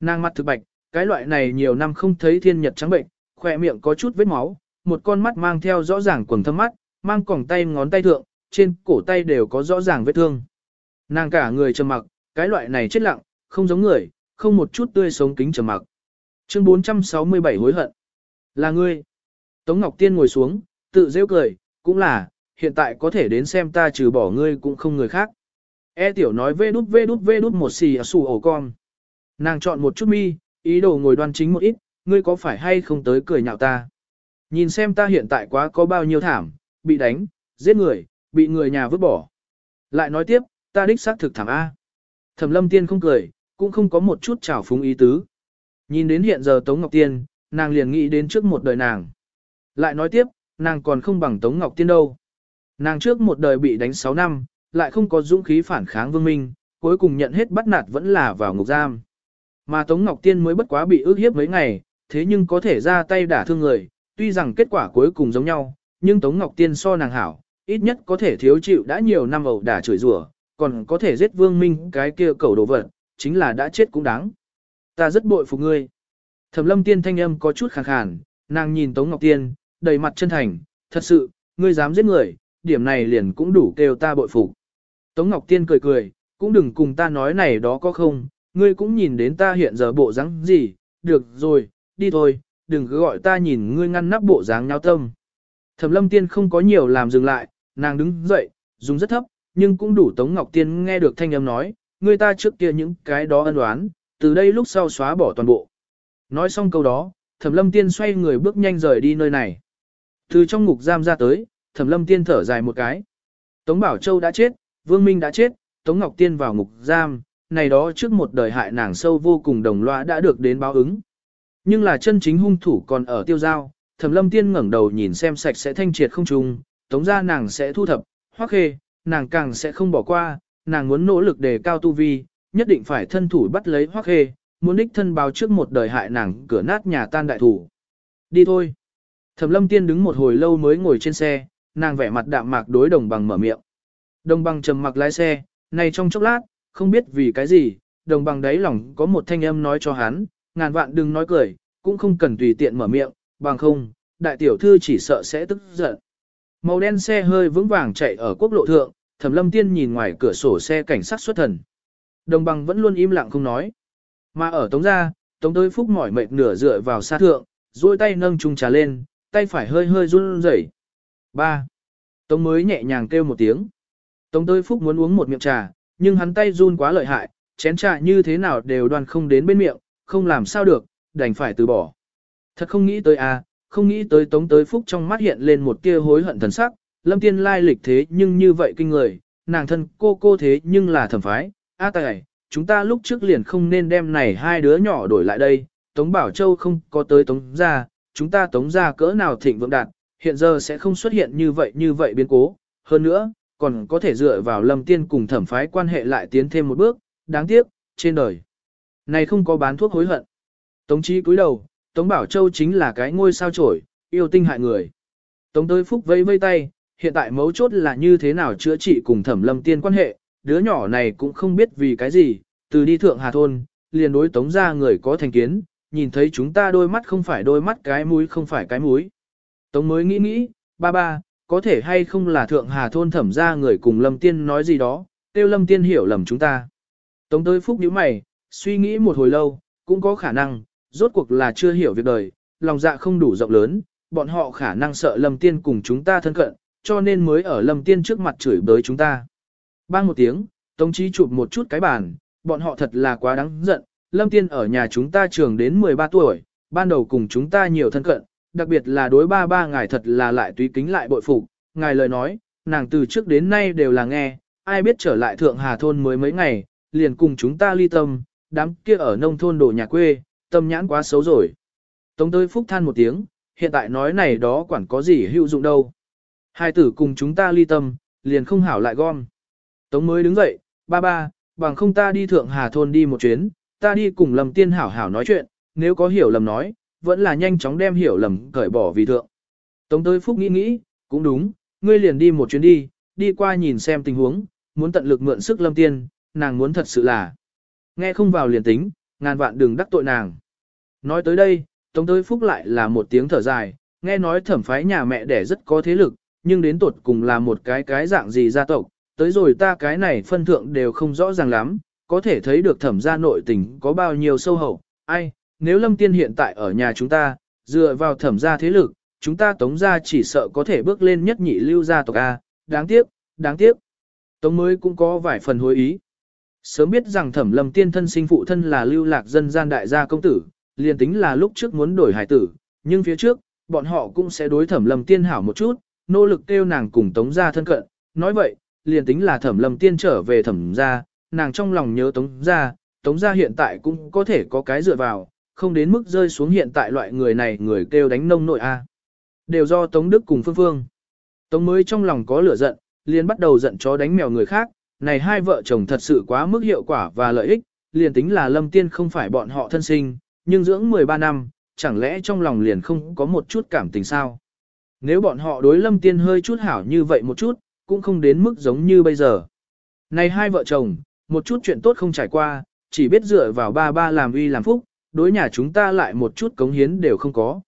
Nàng mặt thực bạch, cái loại này nhiều năm không thấy thiên nhật trắng bệnh, khỏe miệng có chút vết máu, một con mắt mang theo rõ ràng quầng thâm mắt, mang còng tay ngón tay thượng, trên cổ tay đều có rõ ràng vết thương. Nàng cả người trầm mặc, cái loại này chết lặng, không giống người, không một chút tươi sống kính trầm mặc. Chương 467 hối hận. Là ngươi. Tống Ngọc Tiên ngồi xuống, tự rêu cười, cũng là, hiện tại có thể đến xem ta trừ bỏ ngươi cũng không người khác. E tiểu nói vê đút vê đút vê đút một xì à xù ổ con. Nàng chọn một chút mi, ý đồ ngồi đoan chính một ít, ngươi có phải hay không tới cười nhạo ta. Nhìn xem ta hiện tại quá có bao nhiêu thảm, bị đánh, giết người, bị người nhà vứt bỏ. Lại nói tiếp, ta đích xác thực thảm A. Thẩm lâm tiên không cười, cũng không có một chút trào phúng ý tứ. Nhìn đến hiện giờ Tống Ngọc Tiên, nàng liền nghĩ đến trước một đời nàng. Lại nói tiếp, nàng còn không bằng Tống Ngọc Tiên đâu. Nàng trước một đời bị đánh 6 năm, lại không có dũng khí phản kháng vương minh, cuối cùng nhận hết bắt nạt vẫn là vào ngục giam. Mà Tống Ngọc Tiên mới bất quá bị ước hiếp mấy ngày, thế nhưng có thể ra tay đả thương người, tuy rằng kết quả cuối cùng giống nhau, nhưng Tống Ngọc Tiên so nàng hảo, ít nhất có thể thiếu chịu đã nhiều năm ẩu đả chửi rủa, còn có thể giết vương minh cái kia cầu đồ vật, chính là đã chết cũng đáng. Ta rất bội phục ngươi. Thẩm lâm tiên thanh âm có chút khàn khàn, nàng nhìn Tống Ngọc Tiên, đầy mặt chân thành, thật sự, ngươi dám giết người, điểm này liền cũng đủ kêu ta bội phục. Tống Ngọc Tiên cười cười, cũng đừng cùng ta nói này đó có không, ngươi cũng nhìn đến ta hiện giờ bộ dáng gì, được rồi, đi thôi, đừng cứ gọi ta nhìn ngươi ngăn nắp bộ dáng nhau tâm. Thẩm lâm tiên không có nhiều làm dừng lại, nàng đứng dậy, dùng rất thấp, nhưng cũng đủ Tống Ngọc Tiên nghe được thanh âm nói, người ta trước kia những cái đó ân oán từ đây lúc sau xóa bỏ toàn bộ. Nói xong câu đó, Thẩm lâm tiên xoay người bước nhanh rời đi nơi này. Từ trong ngục giam ra tới, Thẩm lâm tiên thở dài một cái. Tống Bảo Châu đã chết, Vương Minh đã chết, Tống Ngọc Tiên vào ngục giam, này đó trước một đời hại nàng sâu vô cùng đồng loa đã được đến báo ứng. Nhưng là chân chính hung thủ còn ở tiêu giao, Thẩm Lâm Tiên ngẩng đầu nhìn xem sạch sẽ thanh triệt không trùng, tống gia nàng sẽ thu thập, hoắc khê, nàng càng sẽ không bỏ qua, nàng muốn nỗ lực đề cao tu vi, nhất định phải thân thủ bắt lấy hoắc khê, muốn đích thân báo trước một đời hại nàng cửa nát nhà tan đại thủ. Đi thôi. Thẩm Lâm Tiên đứng một hồi lâu mới ngồi trên xe, nàng vẻ mặt đạm mạc đối đồng bằng mở miệng. Đồng bằng trầm mặc lái xe, này trong chốc lát, không biết vì cái gì, đồng bằng đáy lòng có một thanh âm nói cho hắn, ngàn vạn đừng nói cười, cũng không cần tùy tiện mở miệng, bằng không, đại tiểu thư chỉ sợ sẽ tức giận. Màu đen xe hơi vững vàng chạy ở quốc lộ thượng, Thẩm Lâm Tiên nhìn ngoài cửa sổ xe cảnh sát xuất thần. Đồng bằng vẫn luôn im lặng không nói. Mà ở Tống gia, Tống Tới Phúc mỏi mệt nửa dựa vào xa thượng, duỗi tay nâng chung trà lên, tay phải hơi hơi run rẩy. Ba. Tống mới nhẹ nhàng kêu một tiếng. Tống Tới Phúc muốn uống một miệng trà, nhưng hắn tay run quá lợi hại, chén trà như thế nào đều đoan không đến bên miệng, không làm sao được, đành phải từ bỏ. Thật không nghĩ tới à, không nghĩ tới tống tới phúc trong mắt hiện lên một tia hối hận thần sắc, lâm tiên lai lịch thế nhưng như vậy kinh người, nàng thân cô cô thế nhưng là thẩm phái, a tài, chúng ta lúc trước liền không nên đem này hai đứa nhỏ đổi lại đây, Tống Bảo Châu không có tới Tống ra, chúng ta Tống ra cỡ nào thịnh vượng đạt, hiện giờ sẽ không xuất hiện như vậy như vậy biến cố, hơn nữa, còn có thể dựa vào lâm tiên cùng thẩm phái quan hệ lại tiến thêm một bước, đáng tiếc, trên đời. Này không có bán thuốc hối hận. Tống Chí cúi đầu, Tống Bảo Châu chính là cái ngôi sao trổi, yêu tinh hại người. Tống tới phúc vây vây tay, hiện tại mấu chốt là như thế nào chữa trị cùng thẩm lâm tiên quan hệ, đứa nhỏ này cũng không biết vì cái gì, từ đi thượng hà thôn, liền đối tống ra người có thành kiến, nhìn thấy chúng ta đôi mắt không phải đôi mắt cái mũi không phải cái mũi. Tống mới nghĩ nghĩ, ba ba, có thể hay không là thượng hà thôn thẩm ra người cùng lâm tiên nói gì đó, tiêu lâm tiên hiểu lầm chúng ta. Tống tới phúc nhíu mày, suy nghĩ một hồi lâu, cũng có khả năng, rốt cuộc là chưa hiểu việc đời, lòng dạ không đủ rộng lớn, bọn họ khả năng sợ lâm tiên cùng chúng ta thân cận, cho nên mới ở lâm tiên trước mặt chửi bới chúng ta. Bang một tiếng, Tống Chí chụp một chút cái bàn, bọn họ thật là quá đáng giận, lâm tiên ở nhà chúng ta trường đến 13 tuổi, ban đầu cùng chúng ta nhiều thân cận, đặc biệt là đối ba ba ngài thật là lại tùy kính lại bội phục, ngài lời nói, nàng từ trước đến nay đều là nghe, ai biết trở lại thượng hà thôn mới mấy ngày, liền cùng chúng ta ly tâm, đám kia ở nông thôn đổ nhà quê, tâm nhãn quá xấu rồi. Tống tới phúc than một tiếng, hiện tại nói này đó quản có gì hữu dụng đâu. Hai tử cùng chúng ta ly tâm, liền không hảo lại gom. Tống mới đứng dậy, ba ba, bằng không ta đi thượng hà thôn đi một chuyến, ta đi cùng lầm tiên hảo hảo nói chuyện, nếu có hiểu lầm nói, vẫn là nhanh chóng đem hiểu lầm cởi bỏ vì thượng. Tống tới phúc nghĩ nghĩ, cũng đúng, ngươi liền đi một chuyến đi, đi qua nhìn xem tình huống, muốn tận lực mượn sức lâm tiên, nàng muốn thật sự là. Nghe không vào liền tính, ngàn vạn đừng đắc tội nàng. Nói tới đây, Tống tới phúc lại là một tiếng thở dài, nghe nói thẩm phái nhà mẹ đẻ rất có thế lực, nhưng đến tột cùng là một cái cái dạng gì gia tộc, tới rồi ta cái này phân thượng đều không rõ ràng lắm, có thể thấy được thẩm gia nội tình có bao nhiêu sâu hậu, ai, nếu lâm tiên hiện tại ở nhà chúng ta, dựa vào thẩm gia thế lực, chúng ta tống gia chỉ sợ có thể bước lên nhất nhị lưu gia tộc A, đáng tiếc, đáng tiếc. Tống mới cũng có vài phần hối ý. Sớm biết rằng thẩm lâm tiên thân sinh phụ thân là lưu lạc dân gian đại gia công tử, liền tính là lúc trước muốn đổi hải tử, nhưng phía trước, bọn họ cũng sẽ đối thẩm lâm tiên hảo một chút, nỗ lực kêu nàng cùng tống gia thân cận. Nói vậy, liền tính là thẩm lâm tiên trở về thẩm gia, nàng trong lòng nhớ tống gia, tống gia hiện tại cũng có thể có cái dựa vào, không đến mức rơi xuống hiện tại loại người này người kêu đánh nông nội A. Đều do Tống Đức cùng Phương Phương. Tống mới trong lòng có lửa giận, liền bắt đầu giận chó đánh mèo người khác, này hai vợ chồng thật sự quá mức hiệu quả và lợi ích, liền tính là lâm tiên không phải bọn họ thân sinh, nhưng dưỡng 13 năm, chẳng lẽ trong lòng liền không có một chút cảm tình sao? Nếu bọn họ đối lâm tiên hơi chút hảo như vậy một chút, cũng không đến mức giống như bây giờ. Này hai vợ chồng, một chút chuyện tốt không trải qua, chỉ biết dựa vào ba ba làm uy làm phúc, đối nhà chúng ta lại một chút cống hiến đều không có.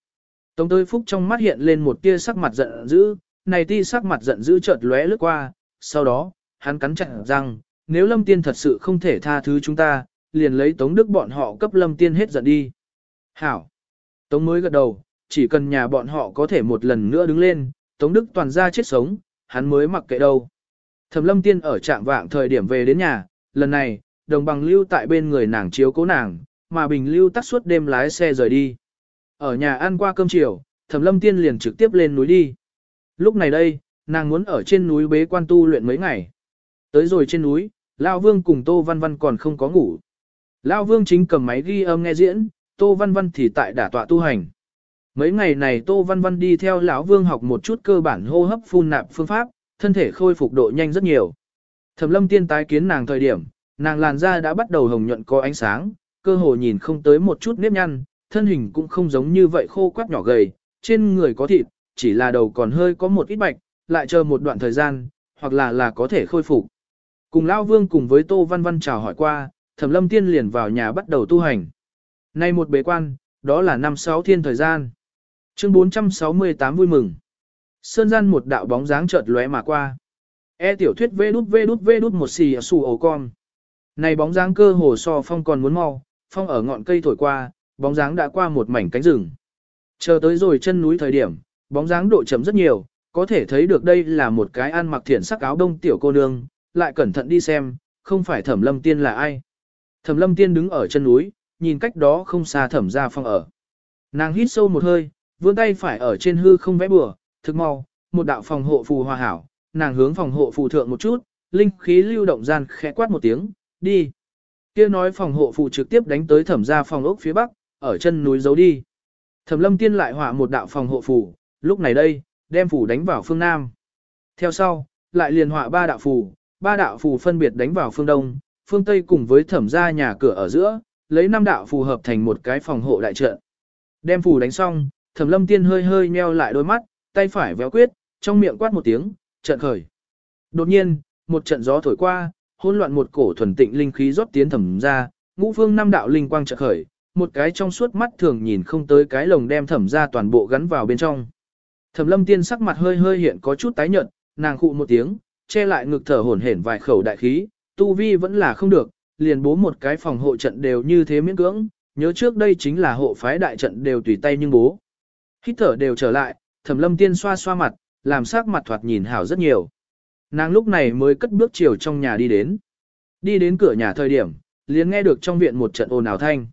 Tống Tới Phúc trong mắt hiện lên một tia sắc mặt giận dữ, này ti sắc mặt giận dữ chợt lóe lướt qua, sau đó, hắn cắn chặt răng, nếu Lâm Tiên thật sự không thể tha thứ chúng ta, liền lấy Tống Đức bọn họ cấp Lâm Tiên hết giận đi. Hảo! Tống mới gật đầu, chỉ cần nhà bọn họ có thể một lần nữa đứng lên, Tống Đức toàn ra chết sống, hắn mới mặc kệ đâu. Thẩm Lâm Tiên ở trạng vạng thời điểm về đến nhà, lần này, đồng bằng lưu tại bên người nàng chiếu cố nàng, mà Bình Lưu tắt suốt đêm lái xe rời đi. Ở nhà ăn qua cơm chiều, Thẩm Lâm Tiên liền trực tiếp lên núi đi. Lúc này đây, nàng muốn ở trên núi bế quan tu luyện mấy ngày. Tới rồi trên núi, Lão Vương cùng Tô Văn Văn còn không có ngủ. Lão Vương chính cầm máy ghi âm nghe diễn, Tô Văn Văn thì tại đả tọa tu hành. Mấy ngày này Tô Văn Văn đi theo lão Vương học một chút cơ bản hô hấp phun nạp phương pháp, thân thể khôi phục độ nhanh rất nhiều. Thẩm Lâm Tiên tái kiến nàng thời điểm, nàng làn da đã bắt đầu hồng nhuận có ánh sáng, cơ hồ nhìn không tới một chút nếp nhăn, thân hình cũng không giống như vậy khô quắt nhỏ gầy, trên người có thịt, chỉ là đầu còn hơi có một ít bạch, lại chờ một đoạn thời gian, hoặc là là có thể khôi phục. Cùng Lão Vương cùng với Tô Văn Văn chào hỏi qua, Thẩm Lâm Tiên liền vào nhà bắt đầu tu hành. Nay một bế quan, đó là năm sáu thiên thời gian. Chương 468 vui mừng. Sơn gian một đạo bóng dáng chợt lóe mà qua. E tiểu thuyết vê đút vê đút vê đút một xì xù ổ con. Này bóng dáng cơ hồ so phong còn muốn mau, phong ở ngọn cây thổi qua, bóng dáng đã qua một mảnh cánh rừng. Chờ tới rồi chân núi thời điểm, bóng dáng độ chấm rất nhiều, có thể thấy được đây là một cái ăn mặc thiển sắc áo đông tiểu cô nương, lại cẩn thận đi xem, không phải thẩm lâm tiên là ai. Thẩm lâm tiên đứng ở chân núi, nhìn cách đó không xa thẩm ra phong ở. Nàng hít sâu một hơi, vươn tay phải ở trên hư không vẽ bừa, thực mau, một đạo phòng hộ phù hòa hảo, nàng hướng phòng hộ phù thượng một chút, linh khí lưu động gian khẽ quát một tiếng, đi. Kia nói phòng hộ phù trực tiếp đánh tới thẩm ra phòng ốc phía bắc, ở chân núi giấu đi. Thẩm lâm tiên lại hỏa một đạo phòng hộ phù, lúc này đây, đem phù đánh vào phương Nam. Theo sau, lại liền họa ba đạo phù, ba đạo phù phân biệt đánh vào phương Đông, phương Tây cùng với thẩm ra nhà cửa ở giữa, lấy năm đạo phù hợp thành một cái phòng hộ đại trận. Đem phù đánh xong, thẩm lâm tiên hơi hơi nheo lại đôi mắt, tay phải véo quyết, trong miệng quát một tiếng, trận khởi. Đột nhiên, một trận gió thổi qua, hỗn loạn một cổ thuần tịnh linh khí rót tiến thẩm ra, ngũ phương năm đạo linh quang trận khởi, một cái trong suốt mắt thường nhìn không tới cái lồng đem thẩm ra toàn bộ gắn vào bên trong. Thẩm lâm tiên sắc mặt hơi hơi hiện có chút tái nhợt, nàng khụ một tiếng, che lại ngực thở hổn hển vài khẩu đại khí, tu vi vẫn là không được, liền bố một cái phòng hộ trận đều như thế miễn cưỡng, nhớ trước đây chính là hộ phái đại trận đều tùy tay nhưng bố. Hít thở đều trở lại, thẩm lâm tiên xoa xoa mặt, làm sắc mặt thoạt nhìn hảo rất nhiều. Nàng lúc này mới cất bước chiều trong nhà đi đến. Đi đến cửa nhà thời điểm, liền nghe được trong viện một trận ồn ào thanh.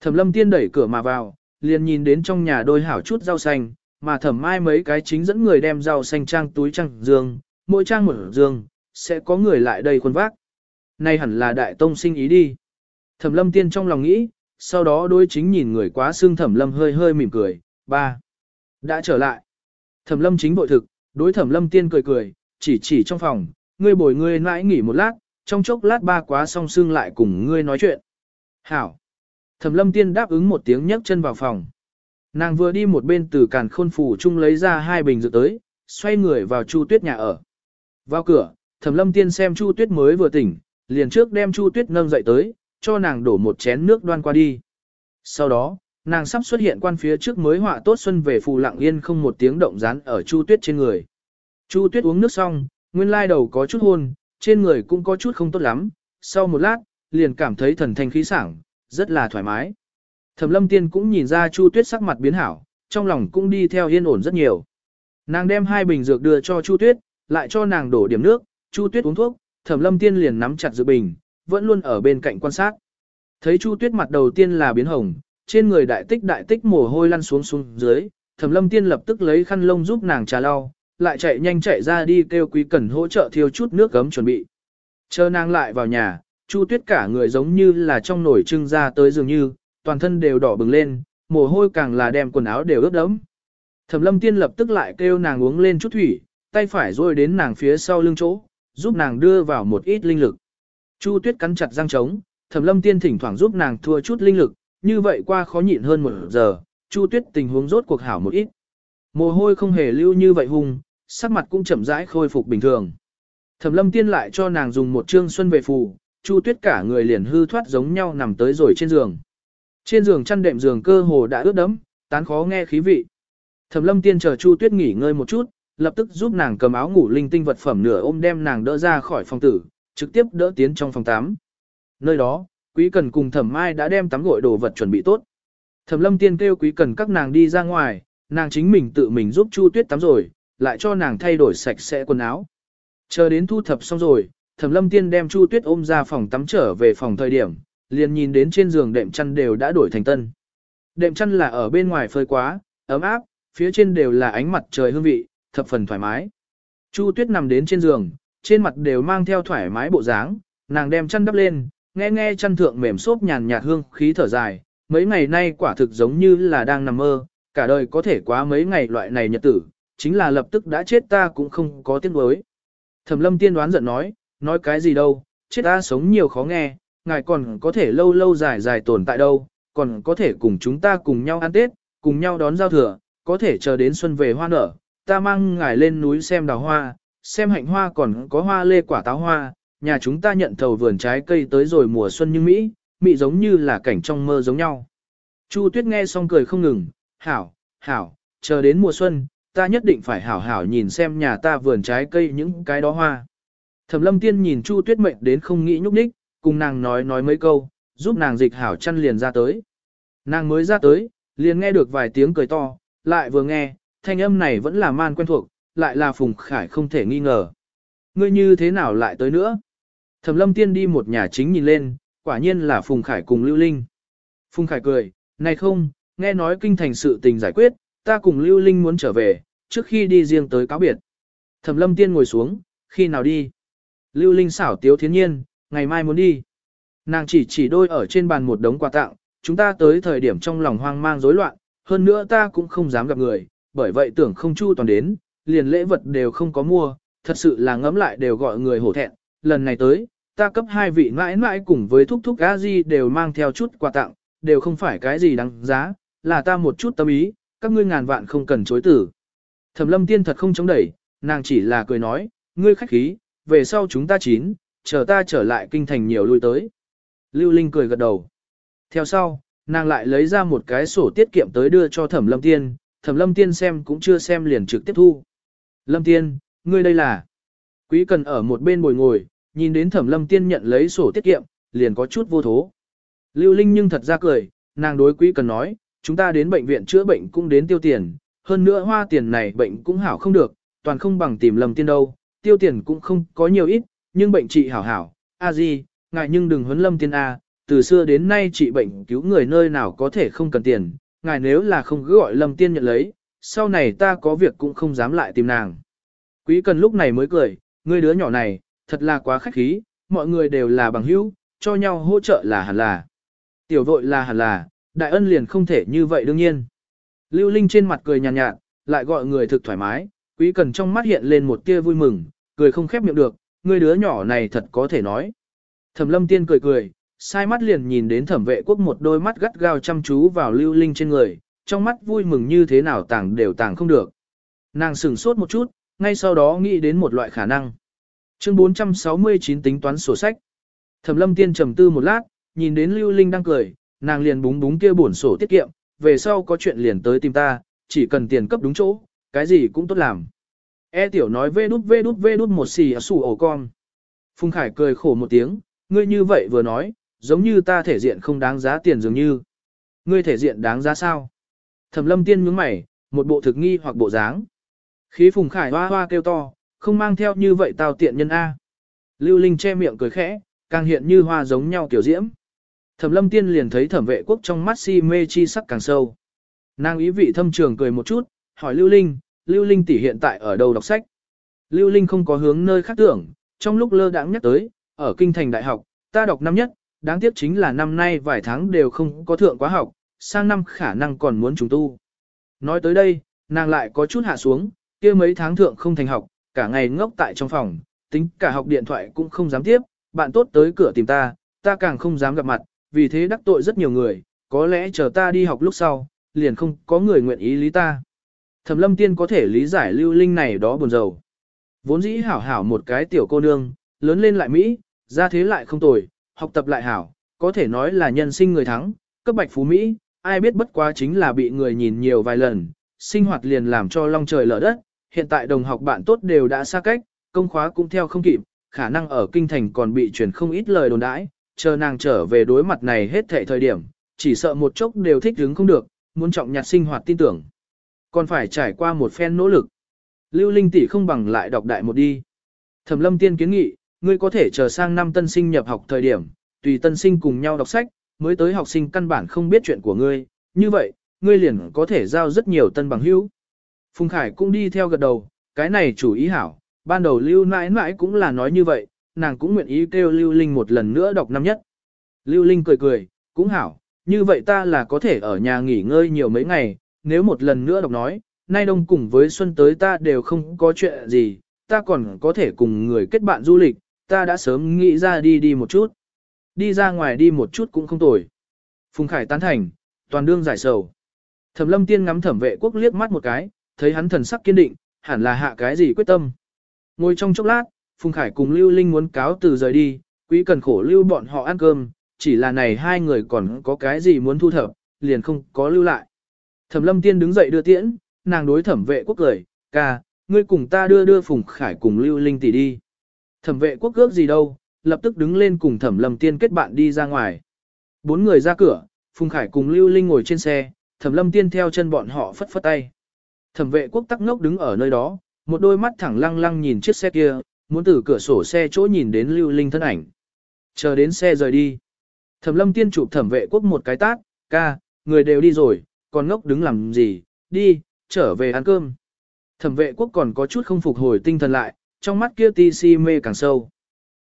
Thẩm lâm tiên đẩy cửa mà vào, liền nhìn đến trong nhà đôi hảo chút rau xanh, mà thẩm mai mấy cái chính dẫn người đem rau xanh trang túi trang dương, mỗi trang một giường sẽ có người lại đây khuôn vác. Này hẳn là đại tông sinh ý đi. Thẩm lâm tiên trong lòng nghĩ, sau đó đôi chính nhìn người quá xương thẩm lâm hơi hơi mỉm cười, ba. Đã trở lại. Thẩm lâm chính bội thực, đối thẩm lâm tiên cười cười, chỉ chỉ trong phòng, ngươi bồi ngươi nãi nghỉ một lát, trong chốc lát ba quá xong xương lại cùng ngươi nói chuyện. Hảo. Thẩm lâm tiên đáp ứng một tiếng nhấc chân vào phòng. Nàng vừa đi một bên từ càn khôn phủ chung lấy ra hai bình rượu tới, xoay người vào Chu Tuyết nhà ở. Vào cửa, Thẩm Lâm Tiên xem Chu Tuyết mới vừa tỉnh, liền trước đem Chu Tuyết nâng dậy tới, cho nàng đổ một chén nước đoan qua đi. Sau đó, nàng sắp xuất hiện quan phía trước mới họa tốt xuân về phù lặng yên không một tiếng động rán ở Chu Tuyết trên người. Chu Tuyết uống nước xong, nguyên lai đầu có chút hôn, trên người cũng có chút không tốt lắm, sau một lát, liền cảm thấy thần thanh khí sảng, rất là thoải mái. Thẩm lâm tiên cũng nhìn ra Chu Tuyết sắc mặt biến hảo, trong lòng cũng đi theo yên ổn rất nhiều. Nàng đem hai bình dược đưa cho Chu Tuyết, lại cho nàng đổ điểm nước, Chu Tuyết uống thuốc, Thẩm lâm tiên liền nắm chặt dự bình, vẫn luôn ở bên cạnh quan sát. Thấy Chu Tuyết mặt đầu tiên là biến hồng, trên người đại tích đại tích mồ hôi lăn xuống xuống dưới, Thẩm lâm tiên lập tức lấy khăn lông giúp nàng trà lau, lại chạy nhanh chạy ra đi kêu quý cẩn hỗ trợ thiêu chút nước gấm chuẩn bị. Chờ nàng lại vào nhà, Chu Tuyết cả người giống như là trong nồi trưng ra tới dường như, toàn thân đều đỏ bừng lên, mồ hôi càng là đem quần áo đều ướt đẫm. Thẩm Lâm Tiên lập tức lại kêu nàng uống lên chút thủy, tay phải rôi đến nàng phía sau lưng chỗ, giúp nàng đưa vào một ít linh lực. Chu Tuyết cắn chặt răng trống, Thẩm Lâm Tiên thỉnh thoảng giúp nàng thua chút linh lực, như vậy qua khó nhịn hơn một giờ, Chu Tuyết tình huống rốt cuộc hảo một ít. Mồ hôi không hề lưu như vậy hung, sắc mặt cũng chậm rãi khôi phục bình thường. Thẩm Lâm Tiên lại cho nàng dùng một trương xuân về phù, Chu Tuyết cả người liền hư thoát giống nhau nằm tới rồi trên giường. Trên giường chăn đệm giường cơ hồ đã ướt đẫm, tán khó nghe khí vị. Thẩm Lâm Tiên chờ Chu Tuyết nghỉ ngơi một chút, lập tức giúp nàng cầm áo ngủ linh tinh vật phẩm nửa ôm đem nàng đỡ ra khỏi phòng tử, trực tiếp đỡ tiến trong phòng tắm. Nơi đó, Quý Cần cùng Thẩm Mai đã đem tắm gội đồ vật chuẩn bị tốt. Thẩm Lâm Tiên kêu Quý Cần các nàng đi ra ngoài, nàng chính mình tự mình giúp Chu Tuyết tắm rồi, lại cho nàng thay đổi sạch sẽ quần áo. Chờ đến thu thập xong rồi, Thẩm Lâm Tiên đem Chu Tuyết ôm ra phòng tắm trở về phòng thời điểm, liền nhìn đến trên giường đệm chăn đều đã đổi thành tân. Đệm chăn là ở bên ngoài phơi quá, ấm áp, phía trên đều là ánh mặt trời hương vị, thập phần thoải mái. Chu Tuyết nằm đến trên giường, trên mặt đều mang theo thoải mái bộ dáng, nàng đem chăn đắp lên, nghe nghe chăn thượng mềm xốp nhàn nhạt hương khí thở dài, mấy ngày nay quả thực giống như là đang nằm mơ, cả đời có thể quá mấy ngày loại này nhật tử, chính là lập tức đã chết ta cũng không có tiếng đối. Thẩm lâm tiên đoán giận nói, nói cái gì đâu, chết ta sống nhiều khó nghe, ngài còn có thể lâu lâu dài dài tồn tại đâu, còn có thể cùng chúng ta cùng nhau ăn Tết, cùng nhau đón giao thừa, có thể chờ đến xuân về hoa nở, ta mang ngài lên núi xem đào hoa, xem hạnh hoa còn có hoa lê quả táo hoa, nhà chúng ta nhận thầu vườn trái cây tới rồi mùa xuân như Mỹ, Mỹ giống như là cảnh trong mơ giống nhau. Chu Tuyết nghe xong cười không ngừng, hảo, hảo, chờ đến mùa xuân, ta nhất định phải hảo hảo nhìn xem nhà ta vườn trái cây những cái đó hoa. Thẩm lâm tiên nhìn Chu Tuyết mệnh đến không nghĩ nhúc nhích, cùng nàng nói nói mấy câu, giúp nàng dịch hảo chăn liền ra tới. Nàng mới ra tới, liền nghe được vài tiếng cười to, lại vừa nghe, thanh âm này vẫn là man quen thuộc, lại là Phùng Khải không thể nghi ngờ. Ngươi như thế nào lại tới nữa? Thẩm lâm tiên đi một nhà chính nhìn lên, quả nhiên là Phùng Khải cùng Lưu Linh. Phùng Khải cười, này không, nghe nói kinh thành sự tình giải quyết, ta cùng Lưu Linh muốn trở về, trước khi đi riêng tới cáo biệt. Thẩm lâm tiên ngồi xuống, khi nào đi? Lưu Linh xảo tiếu thiên nhiên, ngày mai muốn đi. Nàng chỉ chỉ đôi ở trên bàn một đống quà tặng, chúng ta tới thời điểm trong lòng hoang mang rối loạn, hơn nữa ta cũng không dám gặp người, bởi vậy tưởng không chu toàn đến, liền lễ vật đều không có mua, thật sự là ngấm lại đều gọi người hổ thẹn, lần này tới, ta cấp hai vị mãi mãi cùng với thúc thúc a di đều mang theo chút quà tặng, đều không phải cái gì đáng giá, là ta một chút tâm ý, các ngươi ngàn vạn không cần chối tử. Thẩm lâm tiên thật không chống đẩy, nàng chỉ là cười nói, ngươi khách khí, về sau chúng ta chín, chờ ta trở lại kinh thành nhiều lui tới. Lưu Linh cười gật đầu. Theo sau, nàng lại lấy ra một cái sổ tiết kiệm tới đưa cho thẩm lâm tiên, thẩm lâm tiên xem cũng chưa xem liền trực tiếp thu. Lâm tiên, ngươi đây là. Quý cần ở một bên bồi ngồi, nhìn đến thẩm lâm tiên nhận lấy sổ tiết kiệm, liền có chút vô thố. Lưu Linh nhưng thật ra cười, nàng đối quý cần nói, chúng ta đến bệnh viện chữa bệnh cũng đến tiêu tiền, hơn nữa hoa tiền này bệnh cũng hảo không được, toàn không bằng tìm lâm tiên đâu, tiêu tiền cũng không có nhiều ít, nhưng bệnh trị hảo hảo, a di, ngại nhưng đừng huấn lâm tiên a, từ xưa đến nay trị bệnh cứu người nơi nào có thể không cần tiền, ngài nếu là không cứ gọi lâm tiên nhận lấy, sau này ta có việc cũng không dám lại tìm nàng. Quý cần lúc này mới cười, ngươi đứa nhỏ này, thật là quá khách khí, mọi người đều là bằng hữu, cho nhau hỗ trợ là hẳn là. Tiểu vội là hẳn là, đại ân liền không thể như vậy đương nhiên. Lưu Linh trên mặt cười nhàn nhạt, nhạt, lại gọi người thực thoải mái, quý cần trong mắt hiện lên một tia vui mừng, cười không khép miệng được, ngươi đứa nhỏ này thật có thể nói. Thẩm lâm tiên cười cười, sai mắt liền nhìn đến thẩm vệ quốc một đôi mắt gắt gao chăm chú vào lưu linh trên người, trong mắt vui mừng như thế nào tàng đều tàng không được. Nàng sửng sốt một chút, ngay sau đó nghĩ đến một loại khả năng. Chương 469 tính toán sổ sách. Thẩm lâm tiên trầm tư một lát, nhìn đến lưu linh đang cười, nàng liền búng búng kia bổn sổ tiết kiệm, về sau có chuyện liền tới tìm ta, chỉ cần tiền cấp đúng chỗ, cái gì cũng tốt làm. E tiểu nói vê đút vê đút vê đút một xì à ở sủ ổ con. Phùng Khải cười khổ một tiếng, ngươi như vậy vừa nói, giống như ta thể diện không đáng giá tiền dường như. Ngươi thể diện đáng giá sao? Thẩm lâm tiên nhướng mày, một bộ thực nghi hoặc bộ dáng. Khí Phùng Khải hoa hoa kêu to, không mang theo như vậy tao tiện nhân A. Lưu Linh che miệng cười khẽ, càng hiện như hoa giống nhau kiểu diễm. Thẩm lâm tiên liền thấy thẩm vệ quốc trong mắt si mê chi sắc càng sâu. Nàng ý vị thâm trường cười một chút, hỏi Lưu Linh, Lưu Linh tỷ hiện tại ở đâu đọc sách? Lưu Linh không có hướng nơi khác tưởng, trong lúc lơ đãng nhắc tới, ở kinh thành đại học, ta đọc năm nhất, đáng tiếc chính là năm nay vài tháng đều không có thượng quá học, sang năm khả năng còn muốn trùng tu. Nói tới đây, nàng lại có chút hạ xuống, kia mấy tháng thượng không thành học, cả ngày ngốc tại trong phòng, tính cả học điện thoại cũng không dám tiếp, bạn tốt tới cửa tìm ta, ta càng không dám gặp mặt, vì thế đắc tội rất nhiều người, có lẽ chờ ta đi học lúc sau, liền không có người nguyện ý lý ta. Thẩm lâm tiên có thể lý giải lưu linh này đó buồn rầu. Vốn dĩ hảo hảo một cái tiểu cô nương, lớn lên lại Mỹ, ra thế lại không tồi, học tập lại hảo, có thể nói là nhân sinh người thắng, cấp bạch phú Mỹ, ai biết bất quá chính là bị người nhìn nhiều vài lần, sinh hoạt liền làm cho long trời lở đất, hiện tại đồng học bạn tốt đều đã xa cách, công khóa cũng theo không kịp, khả năng ở kinh thành còn bị truyền không ít lời đồn đãi, chờ nàng trở về đối mặt này hết thệ thời điểm, chỉ sợ một chốc đều thích đứng không được, muốn trọng nhặt sinh hoạt tin tưởng. Còn phải trải qua một phen nỗ lực. Lưu Linh tỷ không bằng lại đọc đại một đi. Thẩm Lâm Tiên kiến nghị, ngươi có thể chờ sang năm tân sinh nhập học thời điểm, tùy tân sinh cùng nhau đọc sách, mới tới học sinh căn bản không biết chuyện của ngươi, như vậy, ngươi liền có thể giao rất nhiều tân bằng hữu. Phùng Khải cũng đi theo gật đầu, cái này chủ ý hảo, ban đầu Lưu mãi mãi cũng là nói như vậy, nàng cũng nguyện ý kêu Lưu Linh một lần nữa đọc năm nhất. Lưu Linh cười cười, cũng hảo, như vậy ta là có thể ở nhà nghỉ ngơi nhiều mấy ngày, nếu một lần nữa đọc nói, nay đông cùng với xuân tới ta đều không có chuyện gì, ta còn có thể cùng người kết bạn du lịch, ta đã sớm nghĩ ra đi đi một chút. Đi ra ngoài đi một chút cũng không tồi. Phùng Khải tán thành, toàn đương giải sầu. Thẩm lâm tiên ngắm thẩm vệ quốc liếc mắt một cái, thấy hắn thần sắc kiên định, hẳn là hạ cái gì quyết tâm. Ngồi trong chốc lát, Phùng Khải cùng Lưu Linh muốn cáo từ rời đi, quý cần khổ lưu bọn họ ăn cơm, chỉ là này hai người còn có cái gì muốn thu thập, liền không có lưu lại. Thẩm lâm tiên đứng dậy đưa tiễn, nàng đối thẩm vệ quốc cười, ca, ngươi cùng ta đưa đưa Phùng Khải cùng Lưu Linh tỷ đi. Thẩm vệ quốc ước gì đâu, lập tức đứng lên cùng thẩm lâm tiên kết bạn đi ra ngoài. Bốn người ra cửa, Phùng Khải cùng Lưu Linh ngồi trên xe, thẩm lâm tiên theo chân bọn họ phất phất tay. Thẩm vệ quốc tắc ngốc đứng ở nơi đó, một đôi mắt thẳng lăng lăng nhìn chiếc xe kia, muốn từ cửa sổ xe chỗ nhìn đến Lưu Linh thân ảnh. Chờ đến xe rời đi. Thẩm lâm tiên chụp thẩm vệ quốc một cái tát, ca, người đều đi rồi, còn ngốc đứng làm gì, đi, trở về ăn cơm. Thẩm vệ quốc còn có chút không phục hồi tinh thần lại, trong mắt kia ti si mê càng sâu.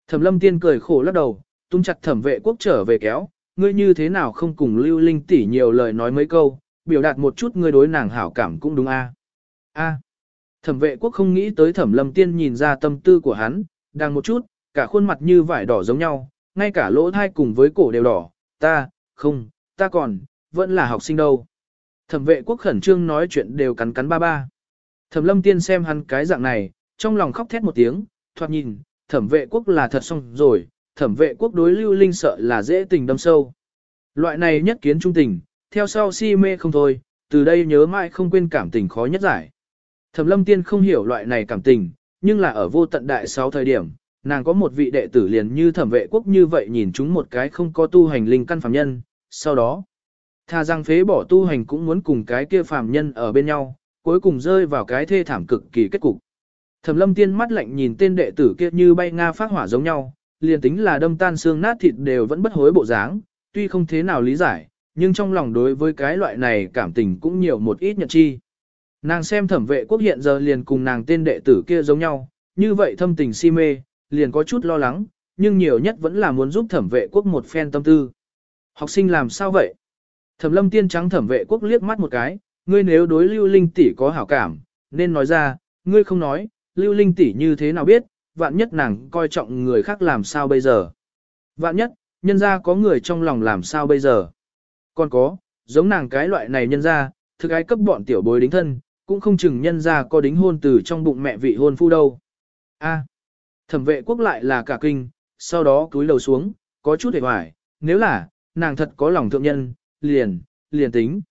Thẩm lâm tiên cười khổ lắc đầu, tung chặt thẩm vệ quốc trở về kéo, ngươi như thế nào không cùng lưu linh tỷ nhiều lời nói mấy câu, biểu đạt một chút ngươi đối nàng hảo cảm cũng đúng a. A. Thẩm vệ quốc không nghĩ tới thẩm lâm tiên nhìn ra tâm tư của hắn, đang một chút, cả khuôn mặt như vải đỏ giống nhau, ngay cả lỗ thai cùng với cổ đều đỏ, ta, không, ta còn, vẫn là học sinh đâu. Thẩm vệ quốc khẩn trương nói chuyện đều cắn cắn ba ba. Thẩm lâm tiên xem hắn cái dạng này, trong lòng khóc thét một tiếng, thoạt nhìn, thẩm vệ quốc là thật xong rồi, thẩm vệ quốc đối lưu linh sợ là dễ tình đâm sâu. Loại này nhất kiến trung tình, theo sau si mê không thôi, từ đây nhớ mãi không quên cảm tình khó nhất giải. Thẩm lâm tiên không hiểu loại này cảm tình, nhưng là ở vô tận đại sáu thời điểm, nàng có một vị đệ tử liền như thẩm vệ quốc như vậy nhìn chúng một cái không có tu hành linh căn phàm nhân, sau đó, tha rằng phế bỏ tu hành cũng muốn cùng cái kia phàm nhân ở bên nhau, cuối cùng rơi vào cái thê thảm cực kỳ kết cục. Thẩm lâm tiên mắt lạnh nhìn tên đệ tử kia như bay nga phát hỏa giống nhau, liền tính là đâm tan xương nát thịt đều vẫn bất hối bộ dáng, tuy không thế nào lý giải, nhưng trong lòng đối với cái loại này cảm tình cũng nhiều một ít nhận chi. Nàng xem thẩm vệ quốc hiện giờ liền cùng nàng tên đệ tử kia giống nhau, như vậy thâm tình si mê, liền có chút lo lắng, nhưng nhiều nhất vẫn là muốn giúp thẩm vệ quốc một phen tâm tư. Học sinh làm sao vậy? Thẩm lâm tiên trắng thẩm vệ quốc liếc mắt một cái, ngươi nếu đối lưu linh tỷ có hảo cảm, nên nói ra, ngươi không nói, lưu linh tỷ như thế nào biết, vạn nhất nàng coi trọng người khác làm sao bây giờ. Vạn nhất, nhân ra có người trong lòng làm sao bây giờ. Còn có, giống nàng cái loại này nhân ra, thực ai cấp bọn tiểu bối đính thân, cũng không chừng nhân ra có đính hôn từ trong bụng mẹ vị hôn phu đâu. A. thẩm vệ quốc lại là cả kinh, sau đó cúi đầu xuống, có chút hề hoài, nếu là, nàng thật có lòng thượng nhân, liền, liền tính.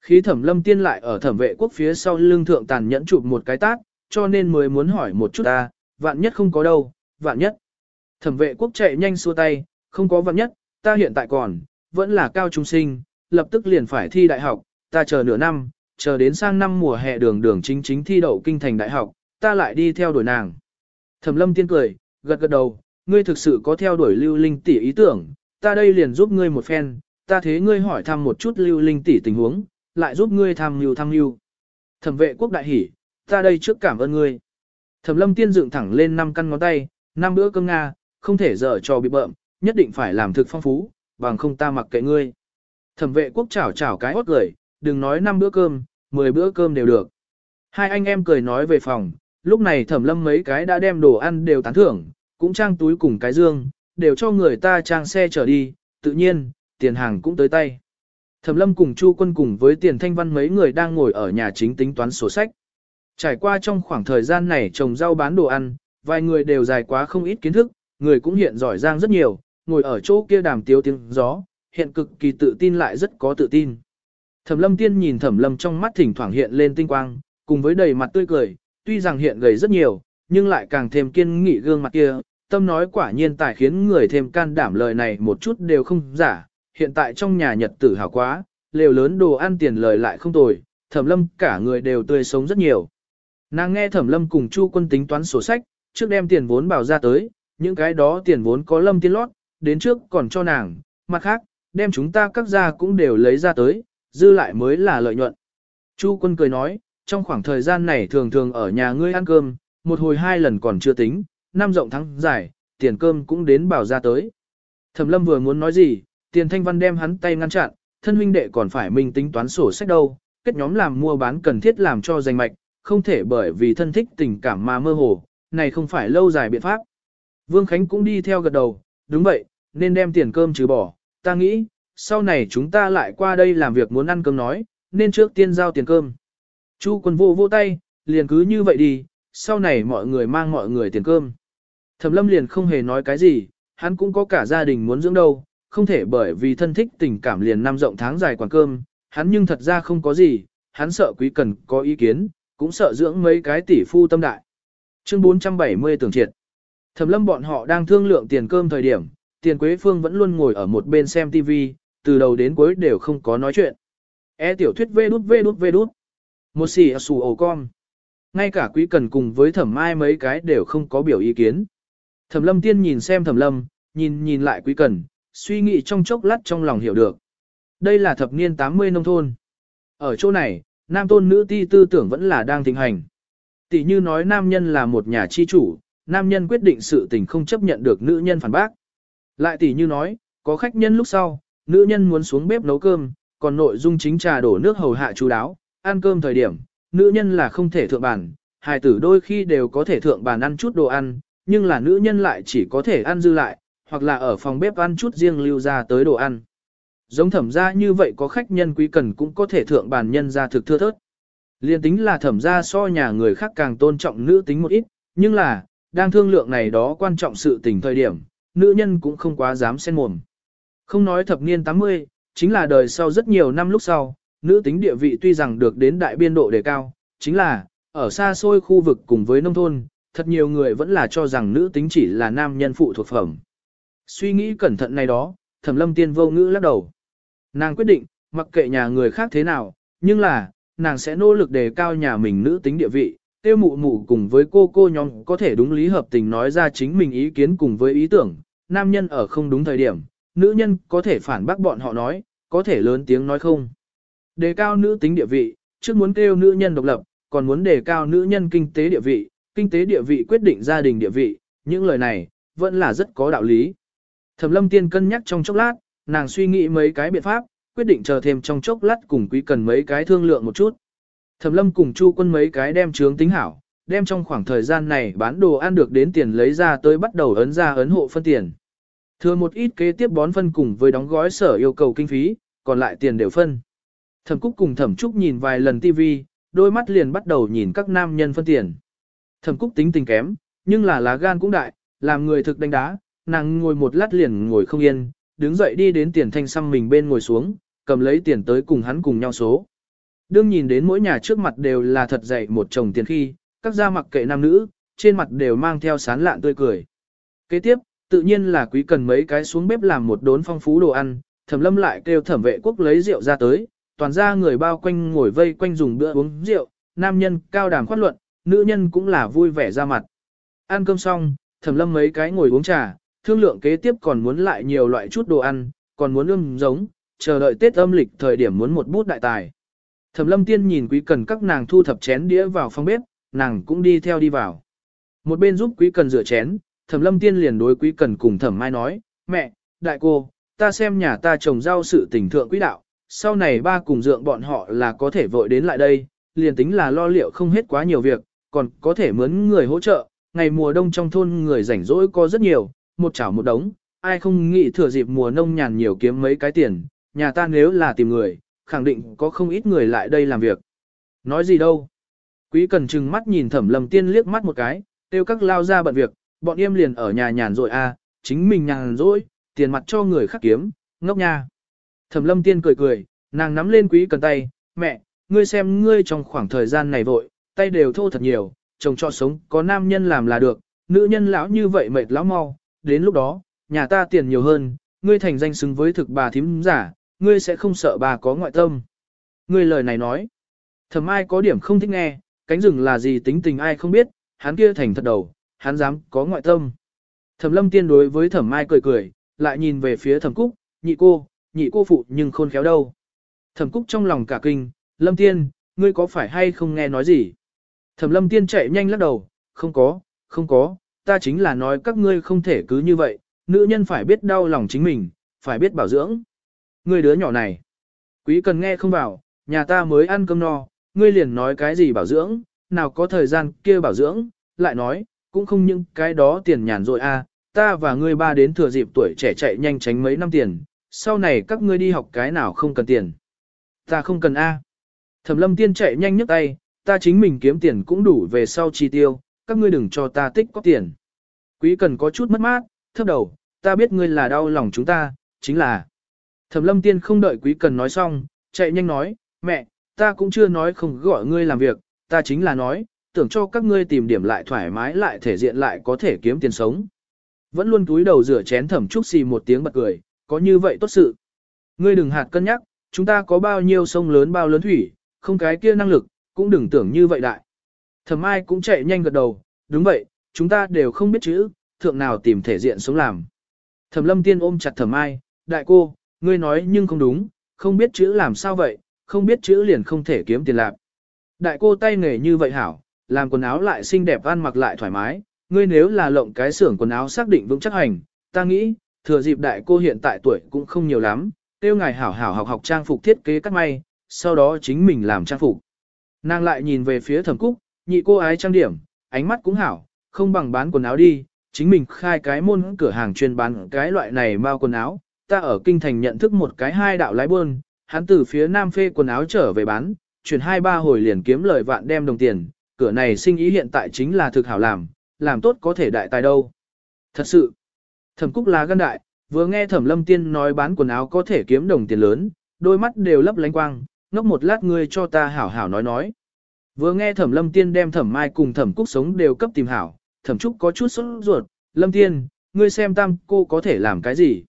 Khi thẩm lâm tiên lại ở thẩm vệ quốc phía sau lưng thượng tàn nhẫn chụp một cái tát, cho nên mới muốn hỏi một chút ta, vạn nhất không có đâu, vạn nhất. Thẩm vệ quốc chạy nhanh xua tay, không có vạn nhất, ta hiện tại còn, vẫn là cao trung sinh, lập tức liền phải thi đại học, ta chờ nửa năm, chờ đến sang năm mùa hè đường đường chính chính thi đậu kinh thành đại học, ta lại đi theo đuổi nàng. Thẩm lâm tiên cười, gật gật đầu, ngươi thực sự có theo đuổi lưu linh tỷ ý tưởng, ta đây liền giúp ngươi một phen, ta thế ngươi hỏi thăm một chút lưu linh tỷ tình huống, lại giúp ngươi tham mưu tham mưu. Thẩm vệ quốc đại hỉ, ta đây trước cảm ơn ngươi. Thẩm lâm tiên dựng thẳng lên năm căn ngón tay, năm bữa cơm Nga, không thể dở trò bị bợm, nhất định phải làm thực phong phú, bằng không ta mặc kệ ngươi. Thẩm vệ quốc chảo chảo cái hót gửi, đừng nói năm bữa cơm, 10 bữa cơm đều được. Hai anh em cười nói về phòng, lúc này thẩm lâm mấy cái đã đem đồ ăn đều tán thưởng, cũng trang túi cùng cái dương, đều cho người ta trang xe trở đi, tự nhiên, tiền hàng cũng tới tay. Thẩm lâm cùng Chu quân cùng với tiền thanh văn mấy người đang ngồi ở nhà chính tính toán sổ sách. Trải qua trong khoảng thời gian này trồng rau bán đồ ăn, vài người đều dài quá không ít kiến thức, người cũng hiện giỏi giang rất nhiều, ngồi ở chỗ kia đàm tiếu tiếng gió, hiện cực kỳ tự tin lại rất có tự tin. Thẩm lâm tiên nhìn thẩm lâm trong mắt thỉnh thoảng hiện lên tinh quang, cùng với đầy mặt tươi cười, tuy rằng hiện gầy rất nhiều, nhưng lại càng thêm kiên nghị gương mặt kia, tâm nói quả nhiên tài khiến người thêm can đảm lời này một chút đều không giả, hiện tại trong nhà nhật tử hào quá, lều lớn đồ ăn tiền lời lại không tồi, thẩm lâm cả người đều tươi sống rất nhiều. Nàng nghe thẩm lâm cùng chu quân tính toán sổ sách, trước đem tiền vốn bảo ra tới, những cái đó tiền vốn có lâm tiên lót, đến trước còn cho nàng, mặt khác, đem chúng ta các gia cũng đều lấy ra tới, dư lại mới là lợi nhuận. Chu quân cười nói, trong khoảng thời gian này thường thường ở nhà ngươi ăn cơm, một hồi hai lần còn chưa tính, năm rộng tháng dài, tiền cơm cũng đến bảo ra tới. Thẩm lâm vừa muốn nói gì, tiền thanh văn đem hắn tay ngăn chặn, thân huynh đệ còn phải mình tính toán sổ sách đâu, kết nhóm làm mua bán cần thiết làm cho danh mạch, không thể bởi vì thân thích tình cảm mà mơ hồ, này không phải lâu dài biện pháp. Vương Khánh cũng đi theo gật đầu, đúng vậy, nên đem tiền cơm trừ bỏ, ta nghĩ, sau này chúng ta lại qua đây làm việc muốn ăn cơm nói, nên trước tiên giao tiền cơm. Chu quân vô vô tay, liền cứ như vậy đi, sau này mọi người mang mọi người tiền cơm. Thẩm lâm liền không hề nói cái gì, hắn cũng có cả gia đình muốn dưỡng đâu, không thể bởi vì thân thích tình cảm liền năm rộng tháng dài quản cơm, hắn nhưng thật ra không có gì, hắn sợ quý cần có ý kiến, cũng sợ dưỡng mấy cái tỷ phu tâm đại. Chương 470 tưởng triệt. Thẩm lâm bọn họ đang thương lượng tiền cơm thời điểm, tiền quế phương vẫn luôn ngồi ở một bên xem TV, từ đầu đến cuối đều không có nói chuyện. E tiểu thuyết vê đút vê đút vê đút. Một xì à xù ổ con. Ngay cả quý cần cùng với thẩm mai mấy cái đều không có biểu ý kiến. Thẩm lâm tiên nhìn xem thẩm lâm, nhìn nhìn lại quý cần, suy nghĩ trong chốc lát trong lòng hiểu được. Đây là thập niên 80 nông thôn. Ở chỗ này, nam tôn nữ ti tư tưởng vẫn là đang thịnh hành. Tỷ như nói nam nhân là một nhà chi chủ, nam nhân quyết định sự tình không chấp nhận được nữ nhân phản bác. Lại tỷ như nói, có khách nhân lúc sau, nữ nhân muốn xuống bếp nấu cơm, còn nội dung chính trà đổ nước hầu hạ chú đáo, ăn cơm thời điểm, nữ nhân là không thể thượng bàn, hài tử đôi khi đều có thể thượng bàn ăn chút đồ ăn, nhưng là nữ nhân lại chỉ có thể ăn dư lại, hoặc là ở phòng bếp ăn chút riêng lưu ra tới đồ ăn. Giống thẩm gia như vậy có khách nhân quý cần cũng có thể thượng bàn nhân ra thực thưa thớt. Liên tính là thẩm gia so nhà người khác càng tôn trọng nữ tính một ít, nhưng là, đang thương lượng này đó quan trọng sự tình thời điểm, nữ nhân cũng không quá dám xen mồm. Không nói thập niên 80, chính là đời sau rất nhiều năm lúc sau, nữ tính địa vị tuy rằng được đến đại biên độ đề cao, chính là, ở xa xôi khu vực cùng với nông thôn, thật nhiều người vẫn là cho rằng nữ tính chỉ là nam nhân phụ thuộc phẩm. Suy nghĩ cẩn thận này đó, thẩm lâm tiên vô ngữ lắc đầu. Nàng quyết định, mặc kệ nhà người khác thế nào, nhưng là, nàng sẽ nỗ lực đề cao nhà mình nữ tính địa vị, tiêu mụ mụ cùng với cô cô nhóm có thể đúng lý hợp tình nói ra chính mình ý kiến cùng với ý tưởng, nam nhân ở không đúng thời điểm, nữ nhân có thể phản bác bọn họ nói, có thể lớn tiếng nói không. Đề cao nữ tính địa vị, trước muốn kêu nữ nhân độc lập, còn muốn đề cao nữ nhân kinh tế địa vị, kinh tế địa vị quyết định gia đình địa vị, những lời này, vẫn là rất có đạo lý. Thẩm lâm tiên cân nhắc trong chốc lát, nàng suy nghĩ mấy cái biện pháp, quyết định chờ thêm trong chốc lát cùng quý cần mấy cái thương lượng một chút. Thẩm lâm cùng chu quân mấy cái đem trướng tính hảo, đem trong khoảng thời gian này bán đồ ăn được đến tiền lấy ra tới bắt đầu ấn ra ấn hộ phân tiền. Thừa một ít kế tiếp bón phân cùng với đóng gói sở yêu cầu kinh phí, còn lại tiền đều phân. Thẩm Cúc cùng Thẩm Trúc nhìn vài lần TV, đôi mắt liền bắt đầu nhìn các nam nhân phân tiền. Thẩm Cúc tính tình kém, nhưng là lá gan cũng đại, làm người thực đánh đá, nàng ngồi một lát liền ngồi không yên, đứng dậy đi đến tiền thanh xăm mình bên ngồi xuống, cầm lấy tiền tới cùng hắn cùng nhau số. Đương nhìn đến mỗi nhà trước mặt đều là thật dậy một chồng tiền khi, các gia mặc kệ nam nữ, trên mặt đều mang theo sán lạn tươi cười. Kế tiếp, tự nhiên là quý cần mấy cái xuống bếp làm một đốn phong phú đồ ăn, thẩm lâm lại kêu thẩm vệ quốc lấy rượu ra tới, toàn ra người bao quanh ngồi vây quanh dùng bữa uống rượu, nam nhân cao đàm khoát luận, nữ nhân cũng là vui vẻ ra mặt. Ăn cơm xong, thẩm lâm mấy cái ngồi uống trà, thương lượng kế tiếp còn muốn lại nhiều loại chút đồ ăn, còn muốn ươm giống, chờ đợi Tết âm lịch thời điểm muốn một bút đại tài. Thẩm lâm tiên nhìn quý cần các nàng thu thập chén đĩa vào phòng bếp, nàng cũng đi theo đi vào. Một bên giúp quý cần rửa chén, thẩm lâm tiên liền đối quý cần cùng thẩm mai nói, mẹ, đại cô, ta xem nhà ta trồng rau sự tình thượng quý đạo, sau này ba cùng dượng bọn họ là có thể vội đến lại đây, liền tính là lo liệu không hết quá nhiều việc, còn có thể mướn người hỗ trợ, ngày mùa đông trong thôn người rảnh rỗi có rất nhiều, một chảo một đống, ai không nghĩ thừa dịp mùa nông nhàn nhiều kiếm mấy cái tiền, nhà ta nếu là tìm người, khẳng định có không ít người lại đây làm việc. Nói gì đâu? Quý cần chừng mắt nhìn thẩm lầm tiên liếc mắt một cái, tiêu các lao ra bận việc, bọn em liền ở nhà nhàn rồi à, chính mình nhàn rỗi, tiền mặt cho người khác kiếm, ngốc nha. Thẩm lâm tiên cười cười, nàng nắm lên quý cần tay, mẹ, ngươi xem ngươi trong khoảng thời gian này vội, tay đều thô thật nhiều, chồng cho sống có nam nhân làm là được, nữ nhân lão như vậy mệt lão mau, đến lúc đó, nhà ta tiền nhiều hơn, ngươi thành danh xứng với thực bà thím giả, ngươi sẽ không sợ bà có ngoại tâm. Ngươi lời này nói, thầm ai có điểm không thích nghe, cánh rừng là gì tính tình ai không biết, hắn kia thành thật đầu, hắn dám có ngoại tâm. Thẩm lâm tiên đối với thẩm mai cười cười, lại nhìn về phía thẩm cúc, nhị cô, nhị cô phụ nhưng khôn khéo đâu. Thẩm cúc trong lòng cả kinh, lâm tiên, ngươi có phải hay không nghe nói gì? Thẩm lâm tiên chạy nhanh lắc đầu, không có, không có, ta chính là nói các ngươi không thể cứ như vậy, nữ nhân phải biết đau lòng chính mình, phải biết bảo dưỡng. Ngươi đứa nhỏ này, quý cần nghe không vào, nhà ta mới ăn cơm no, ngươi liền nói cái gì bảo dưỡng, nào có thời gian kia bảo dưỡng, lại nói, cũng không những cái đó tiền nhàn rồi a, à, ta và ngươi ba đến thừa dịp tuổi trẻ chạy nhanh tránh mấy năm tiền, sau này các ngươi đi học cái nào không cần tiền. Ta không cần a. Thẩm lâm tiên chạy nhanh nhấc tay, ta chính mình kiếm tiền cũng đủ về sau chi tiêu, các ngươi đừng cho ta tích có tiền. Quý cần có chút mất mát, thấp đầu, ta biết ngươi là đau lòng chúng ta, chính là. Thẩm lâm tiên không đợi quý cần nói xong, chạy nhanh nói, mẹ, ta cũng chưa nói không gọi ngươi làm việc, ta chính là nói, tưởng cho các ngươi tìm điểm lại thoải mái lại thể diện lại có thể kiếm tiền sống. Vẫn luôn túi đầu rửa chén thẩm trúc xì một tiếng bật cười, có như vậy tốt sự. Ngươi đừng hạt cân nhắc, chúng ta có bao nhiêu sông lớn bao lớn thủy, không cái kia năng lực, cũng đừng tưởng như vậy đại. Thẩm ai cũng chạy nhanh gật đầu, đúng vậy, chúng ta đều không biết chữ, thượng nào tìm thể diện sống làm. Thẩm lâm tiên ôm chặt thẩm ai, đại cô, ngươi nói nhưng không đúng, không biết chữ làm sao vậy, không biết chữ liền không thể kiếm tiền lạc. Đại cô tay nghề như vậy hảo, làm quần áo lại xinh đẹp ăn mặc lại thoải mái, ngươi nếu là lộng cái xưởng quần áo xác định vững chắc hành, ta nghĩ, thừa dịp đại cô hiện tại tuổi cũng không nhiều lắm, tiêu ngài hảo hảo học học trang phục thiết kế cắt may, sau đó chính mình làm trang phục. Nàng lại nhìn về phía thẩm cúc, nhị cô ái trang điểm, ánh mắt cũng hảo, không bằng bán quần áo đi, chính mình khai cái môn cửa hàng chuyên bán cái loại này bao quần áo, ta ở kinh thành nhận thức một cái hai đạo lái buôn, hắn từ phía nam phê quần áo trở về bán, chuyển hai ba hồi liền kiếm lời vạn đem đồng tiền, cửa này sinh ý hiện tại chính là thực hảo làm, làm tốt có thể đại tài đâu. Thật sự, thẩm cúc là gân đại, vừa nghe thẩm lâm tiên nói bán quần áo có thể kiếm đồng tiền lớn, đôi mắt đều lấp lánh quang, ngốc một lát ngươi cho ta hảo hảo nói nói. Vừa nghe thẩm lâm tiên đem thẩm mai cùng thẩm cúc sống đều cấp tìm hảo, thẩm trúc có chút sốt ruột, lâm tiên, ngươi xem tam cô có thể làm cái gì.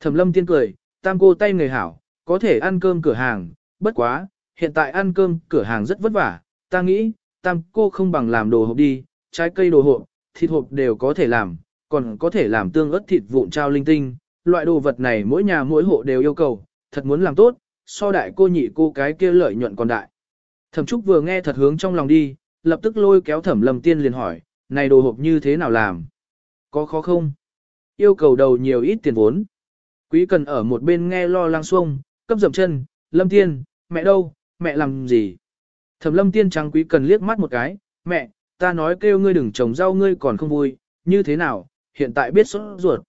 Thẩm lâm tiên cười, tam cô tay người hảo, có thể ăn cơm cửa hàng, bất quá, hiện tại ăn cơm cửa hàng rất vất vả, ta nghĩ, tam cô không bằng làm đồ hộp đi, trái cây đồ hộp, thịt hộp đều có thể làm, còn có thể làm tương ớt thịt vụn trao linh tinh, loại đồ vật này mỗi nhà mỗi hộ đều yêu cầu, thật muốn làm tốt, so đại cô nhị cô cái kia lợi nhuận còn đại. Thẩm Trúc vừa nghe thật hướng trong lòng đi, lập tức lôi kéo Thẩm Lâm Tiên liền hỏi, này đồ hộp như thế nào làm? Có khó không? Yêu cầu đầu nhiều ít tiền vốn. Quý cần ở một bên nghe lo lắng xuông, cấp dậm chân, Lâm Tiên, mẹ đâu, mẹ làm gì? Thẩm Lâm Tiên trắng quý cần liếc mắt một cái, mẹ, ta nói kêu ngươi đừng trồng rau ngươi còn không vui, như thế nào, hiện tại biết sốt ruột.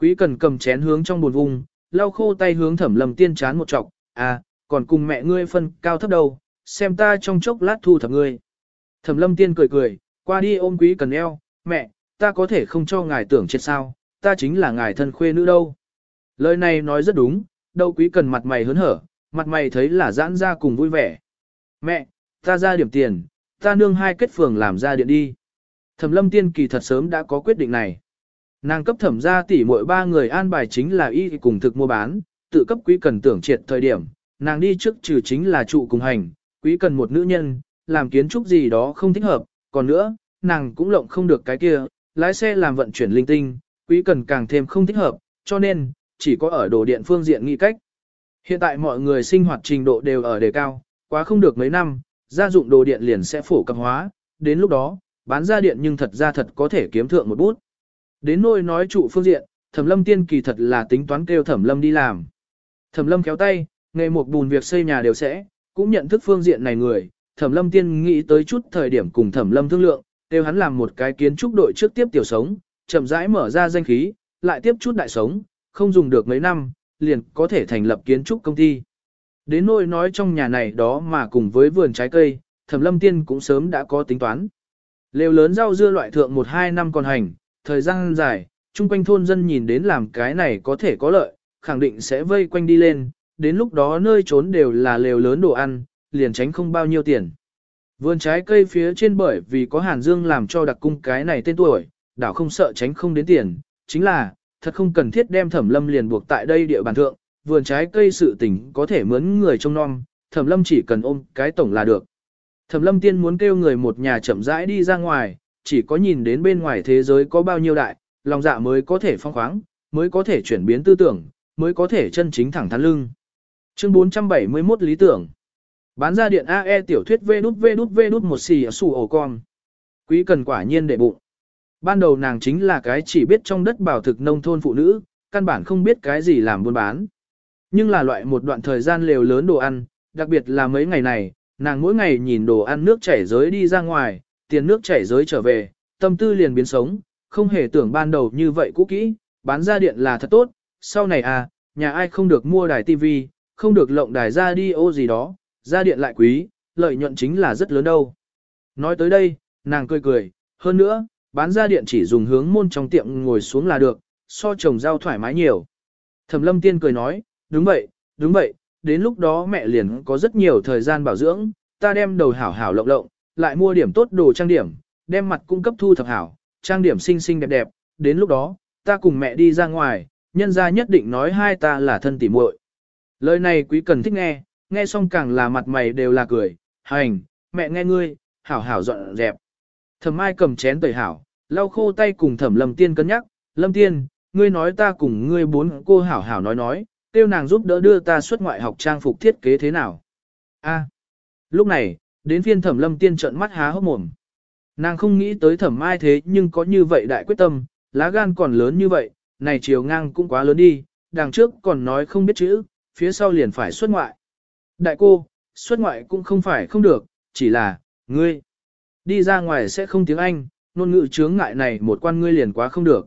Quý cần cầm chén hướng trong buồn vùng, lau khô tay hướng Thẩm Lâm Tiên chán một trọc, à, còn cùng mẹ ngươi phân cao thấp đâu, xem ta trong chốc lát thu thập ngươi. Thẩm lâm tiên cười cười, qua đi ôm quý cần eo, mẹ, ta có thể không cho ngài tưởng chết sao, ta chính là ngài thân khuê nữ đâu. Lời này nói rất đúng, đâu quý cần mặt mày hớn hở, mặt mày thấy là giãn ra cùng vui vẻ. Mẹ, ta ra điểm tiền, ta nương hai kết phường làm ra điện đi. Thẩm lâm tiên kỳ thật sớm đã có quyết định này. Nàng cấp thẩm ra tỷ mỗi ba người an bài chính là y cùng thực mua bán, tự cấp quý cần tưởng triệt thời điểm, nàng đi trước trừ chính là trụ cùng hành, quý cần một nữ nhân, làm kiến trúc gì đó không thích hợp, còn nữa, nàng cũng lộng không được cái kia, lái xe làm vận chuyển linh tinh, quý cần càng thêm không thích hợp, cho nên, chỉ có ở đồ điện phương diện nghĩ cách. Hiện tại mọi người sinh hoạt trình độ đều ở đề cao, quá không được mấy năm, gia dụng đồ điện liền sẽ phổ cập hóa, đến lúc đó, bán ra điện nhưng thật ra thật có thể kiếm thượng một bút. Đến nôi nói trụ phương diện, thẩm lâm tiên kỳ thật là tính toán kêu thẩm lâm đi làm. Thẩm lâm kéo tay, nghề một bùn việc xây nhà đều sẽ, cũng nhận thức phương diện này người, thẩm lâm tiên nghĩ tới chút thời điểm cùng thẩm lâm thương lượng, đều hắn làm một cái kiến trúc đội trước tiếp tiểu sống, chậm rãi mở ra danh khí, lại tiếp chút đại sống, không dùng được mấy năm, liền có thể thành lập kiến trúc công ty. Đến nỗi nói trong nhà này đó mà cùng với vườn trái cây, thẩm lâm tiên cũng sớm đã có tính toán. Lều lớn rau dưa loại thượng 1-2 năm còn hành, thời gian dài, chung quanh thôn dân nhìn đến làm cái này có thể có lợi, khẳng định sẽ vây quanh đi lên, đến lúc đó nơi trốn đều là lều lớn đồ ăn, liền tránh không bao nhiêu tiền. Vườn trái cây phía trên bởi vì có Hàn Dương làm cho đặc cung cái này tên tuổi, đảo không sợ tránh không đến tiền, chính là, thật không cần thiết đem thẩm lâm liền buộc tại đây địa bàn thượng, vườn trái cây sự tình có thể mướn người trông non, thẩm lâm chỉ cần ôm cái tổng là được. Thẩm lâm tiên muốn kêu người một nhà chậm rãi đi ra ngoài, chỉ có nhìn đến bên ngoài thế giới có bao nhiêu đại, lòng dạ mới có thể phong khoáng, mới có thể chuyển biến tư tưởng, mới có thể chân chính thẳng thắn lưng. Chương 471 lý tưởng. Bán ra điện AE tiểu thuyết V đút V đút V đút một xì ở sủ ổ con. Quý cần quả nhiên để bụng. Ban đầu nàng chính là cái chỉ biết trong đất bảo thực nông thôn phụ nữ, căn bản không biết cái gì làm buôn bán. Nhưng là loại một đoạn thời gian lều lớn đồ ăn, đặc biệt là mấy ngày này, nàng mỗi ngày nhìn đồ ăn nước chảy giới đi ra ngoài, tiền nước chảy giới trở về, tâm tư liền biến sống, không hề tưởng ban đầu như vậy cũ kỹ, bán ra điện là thật tốt, sau này à, nhà ai không được mua đài tivi, không được lộng đài ra đi ô gì đó, ra điện lại quý, lợi nhuận chính là rất lớn đâu. Nói tới đây, nàng cười cười, hơn nữa, bán ra điện chỉ dùng hướng môn trong tiệm ngồi xuống là được, so trồng rau thoải mái nhiều. Thẩm lâm tiên cười nói, đúng vậy, đúng vậy, đến lúc đó mẹ liền có rất nhiều thời gian bảo dưỡng, ta đem đầu hảo hảo lộng lộng, lại mua điểm tốt đồ trang điểm, đem mặt cung cấp thu thập hảo, trang điểm xinh xinh đẹp đẹp, đến lúc đó, ta cùng mẹ đi ra ngoài, nhân gia nhất định nói hai ta là thân tỉ muội. Lời này quý cần thích nghe, nghe xong càng là mặt mày đều là cười, hành, mẹ nghe ngươi, hảo hảo dọn dẹp. Thẩm Mai cầm chén tẩy hảo, lau khô tay cùng Thẩm Lâm Tiên cân nhắc, Lâm Tiên, ngươi nói ta cùng ngươi bốn cô hảo hảo nói nói, tiêu nàng giúp đỡ đưa ta xuất ngoại học trang phục thiết kế thế nào. A. Lúc này, đến phiên thẩm lâm tiên trợn mắt há hốc mồm. Nàng không nghĩ tới thẩm mai thế nhưng có như vậy đại quyết tâm, lá gan còn lớn như vậy, này chiều ngang cũng quá lớn đi, đằng trước còn nói không biết chữ, phía sau liền phải xuất ngoại. Đại cô, xuất ngoại cũng không phải không được, chỉ là, ngươi, đi ra ngoài sẽ không tiếng Anh, ngôn ngữ chướng ngại này một quan ngươi liền quá không được.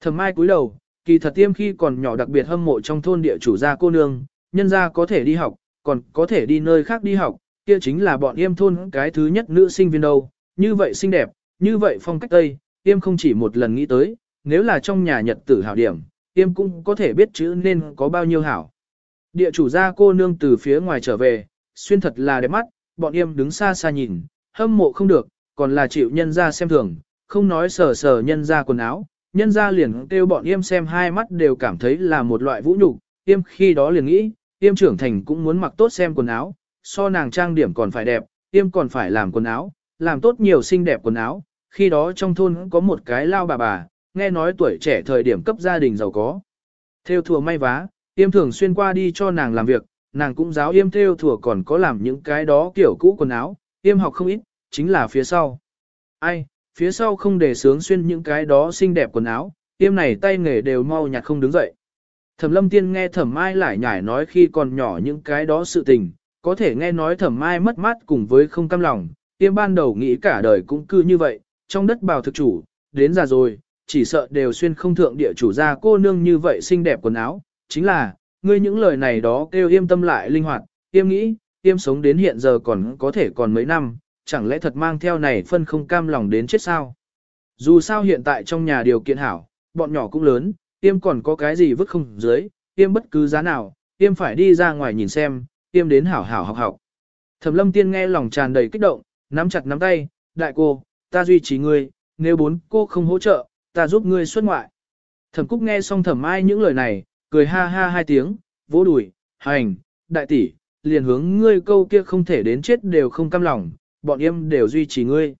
Thẩm mai cúi đầu, kỳ thật tiêm khi còn nhỏ đặc biệt hâm mộ trong thôn địa chủ gia cô nương, nhân gia có thể đi học, còn có thể đi nơi khác đi học, kia chính là bọn yêm thôn cái thứ nhất nữ sinh viên đâu, như vậy xinh đẹp, như vậy phong cách Tây, yêm không chỉ một lần nghĩ tới, nếu là trong nhà nhật tử hảo điểm, yêm cũng có thể biết chữ nên có bao nhiêu hảo. Địa chủ gia cô nương từ phía ngoài trở về, xuyên thật là đẹp mắt, bọn yêm đứng xa xa nhìn, hâm mộ không được, còn là chịu nhân ra xem thường, không nói sờ sờ nhân ra quần áo, nhân ra liền kêu bọn yêm xem hai mắt đều cảm thấy là một loại vũ nhục, yêm khi đó liền nghĩ, yêm trưởng thành cũng muốn mặc tốt xem quần áo, so nàng trang điểm còn phải đẹp, yêm còn phải làm quần áo, làm tốt nhiều xinh đẹp quần áo, khi đó trong thôn có một cái lao bà bà, nghe nói tuổi trẻ thời điểm cấp gia đình giàu có. Theo thùa may vá, yêm thường xuyên qua đi cho nàng làm việc, nàng cũng giáo yêm theo thủa còn có làm những cái đó kiểu cũ quần áo, yêm học không ít, chính là phía sau. Ai, phía sau không để sướng xuyên những cái đó xinh đẹp quần áo, yêm này tay nghề đều mau nhặt không đứng dậy. Thẩm lâm tiên nghe thẩm mai lại nhải nói khi còn nhỏ những cái đó sự tình, có thể nghe nói thẩm mai mất mát cùng với không cam lòng, yêm ban đầu nghĩ cả đời cũng cư như vậy, trong đất bào thực chủ, đến già rồi, chỉ sợ đều xuyên không thượng địa chủ ra cô nương như vậy xinh đẹp quần áo, chính là, ngươi những lời này đó kêu yêm tâm lại linh hoạt, yêm nghĩ, yêm sống đến hiện giờ còn có thể còn mấy năm, chẳng lẽ thật mang theo này phân không cam lòng đến chết sao? Dù sao hiện tại trong nhà điều kiện hảo, bọn nhỏ cũng lớn, yêm còn có cái gì vứt không dưới, yêm bất cứ giá nào, yêm phải đi ra ngoài nhìn xem, yêm đến hảo hảo học học. Thẩm lâm tiên nghe lòng tràn đầy kích động, nắm chặt nắm tay, đại cô, ta duy trì ngươi, nếu bốn cô không hỗ trợ, ta giúp ngươi xuất ngoại. Thẩm Cúc nghe xong thẩm ai những lời này, cười ha ha hai tiếng, vỗ đùi, hành, đại tỷ, liền hướng ngươi câu kia không thể đến chết đều không cam lòng, bọn em đều duy trì ngươi.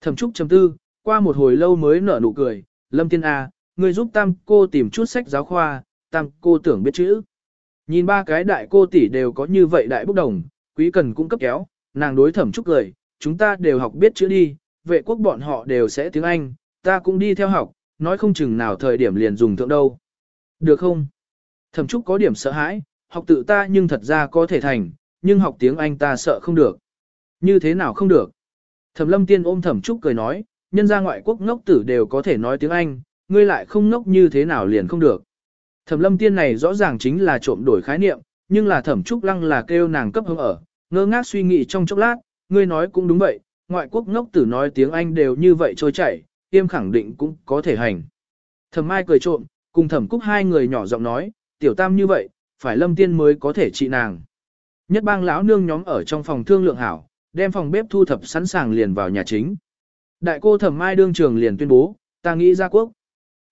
Thẩm Trúc chấm tư, qua một hồi lâu mới nở nụ cười, Lâm Tiên A, ngươi giúp tam cô tìm chút sách giáo khoa, tam cô tưởng biết chữ. Nhìn ba cái đại cô tỷ đều có như vậy đại bốc đồng, quý cần cũng cấp kéo, nàng đối thẩm Trúc cười, chúng ta đều học biết chữ đi, vệ quốc bọn họ đều sẽ tiếng Anh, ta cũng đi theo học, nói không chừng nào thời điểm liền dùng thượng đâu. Được không? Thẩm Trúc có điểm sợ hãi, học tự ta nhưng thật ra có thể thành, nhưng học tiếng Anh ta sợ không được. Như thế nào không được? Thẩm Lâm Tiên ôm Thẩm Trúc cười nói, nhân gia ngoại quốc ngốc tử đều có thể nói tiếng Anh, ngươi lại không ngốc như thế nào liền không được. Thẩm Lâm Tiên này rõ ràng chính là trộm đổi khái niệm, nhưng là Thẩm Trúc Lăng là kêu nàng cấp hứng ở, ngơ ngác suy nghĩ trong chốc lát, ngươi nói cũng đúng vậy, ngoại quốc ngốc tử nói tiếng Anh đều như vậy trôi chảy, tiêm khẳng định cũng có thể hành. Thẩm Mai cười trộm, cùng Thẩm Cúc hai người nhỏ giọng nói, tiểu tam như vậy, phải Lâm Tiên mới có thể trị nàng. Nhất bang lão nương nhóm ở trong phòng thương lượng hảo, đem phòng bếp thu thập sẵn sàng liền vào nhà chính. Đại cô Thẩm Mai đương trường liền tuyên bố, ta nghĩ ra quốc.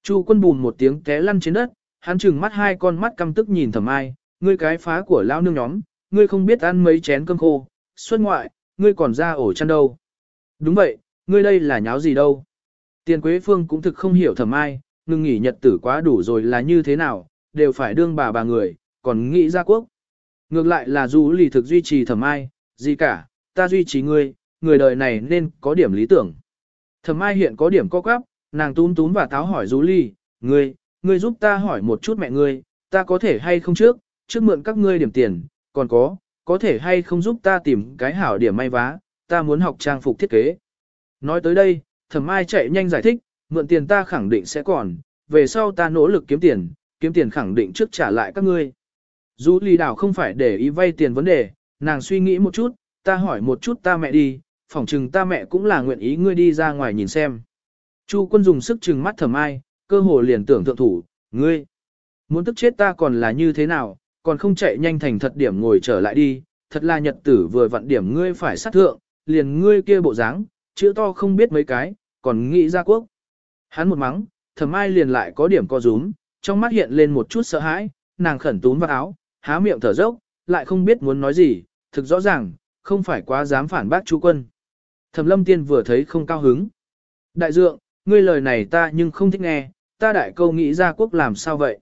Chu quân bùn một tiếng té lăn trên đất, hắn chừng mắt hai con mắt căm tức nhìn Thẩm Mai, ngươi cái phá của lão nương nhóm, ngươi không biết ăn mấy chén cơm khô, xuất ngoại, ngươi còn ra ổ chăn đâu. Đúng vậy, ngươi đây là nháo gì đâu. Tiền Quế Phương cũng thực không hiểu thẩm ai, ngừng nghỉ nhật tử quá đủ rồi là như thế nào, đều phải đương bà bà người, còn nghĩ ra quốc. Ngược lại là dù lì thực duy trì thẩm ai, gì cả, ta duy trì ngươi, người đời này nên có điểm lý tưởng. Thẩm ai hiện có điểm có quắp, nàng túm túm và tháo hỏi du lì, ngươi, ngươi giúp ta hỏi một chút mẹ ngươi, ta có thể hay không trước, trước mượn các ngươi điểm tiền, còn có, có thể hay không giúp ta tìm cái hảo điểm may vá, ta muốn học trang phục thiết kế. Nói tới đây, thẩm ai chạy nhanh giải thích, mượn tiền ta khẳng định sẽ còn, về sau ta nỗ lực kiếm tiền, kiếm tiền khẳng định trước trả lại các ngươi. Dù lì đảo không phải để ý vay tiền vấn đề, nàng suy nghĩ một chút, ta hỏi một chút ta mẹ đi, phỏng chừng ta mẹ cũng là nguyện ý ngươi đi ra ngoài nhìn xem. Chu quân dùng sức chừng mắt thầm ai, cơ hồ liền tưởng thượng thủ, ngươi, muốn tức chết ta còn là như thế nào, còn không chạy nhanh thành thật điểm ngồi trở lại đi, thật là nhật tử vừa vặn điểm ngươi phải sát thượng, liền ngươi kia bộ dáng, chữ to không biết mấy cái, còn nghĩ ra quốc. Hắn một mắng, thầm ai liền lại có điểm co rúm, trong mắt hiện lên một chút sợ hãi, nàng khẩn túm vào áo, há miệng thở dốc, lại không biết muốn nói gì, thực rõ ràng, không phải quá dám phản bác chú quân. Thẩm lâm tiên vừa thấy không cao hứng. Đại dượng, ngươi lời này ta nhưng không thích nghe, ta đại câu nghĩ ra quốc làm sao vậy?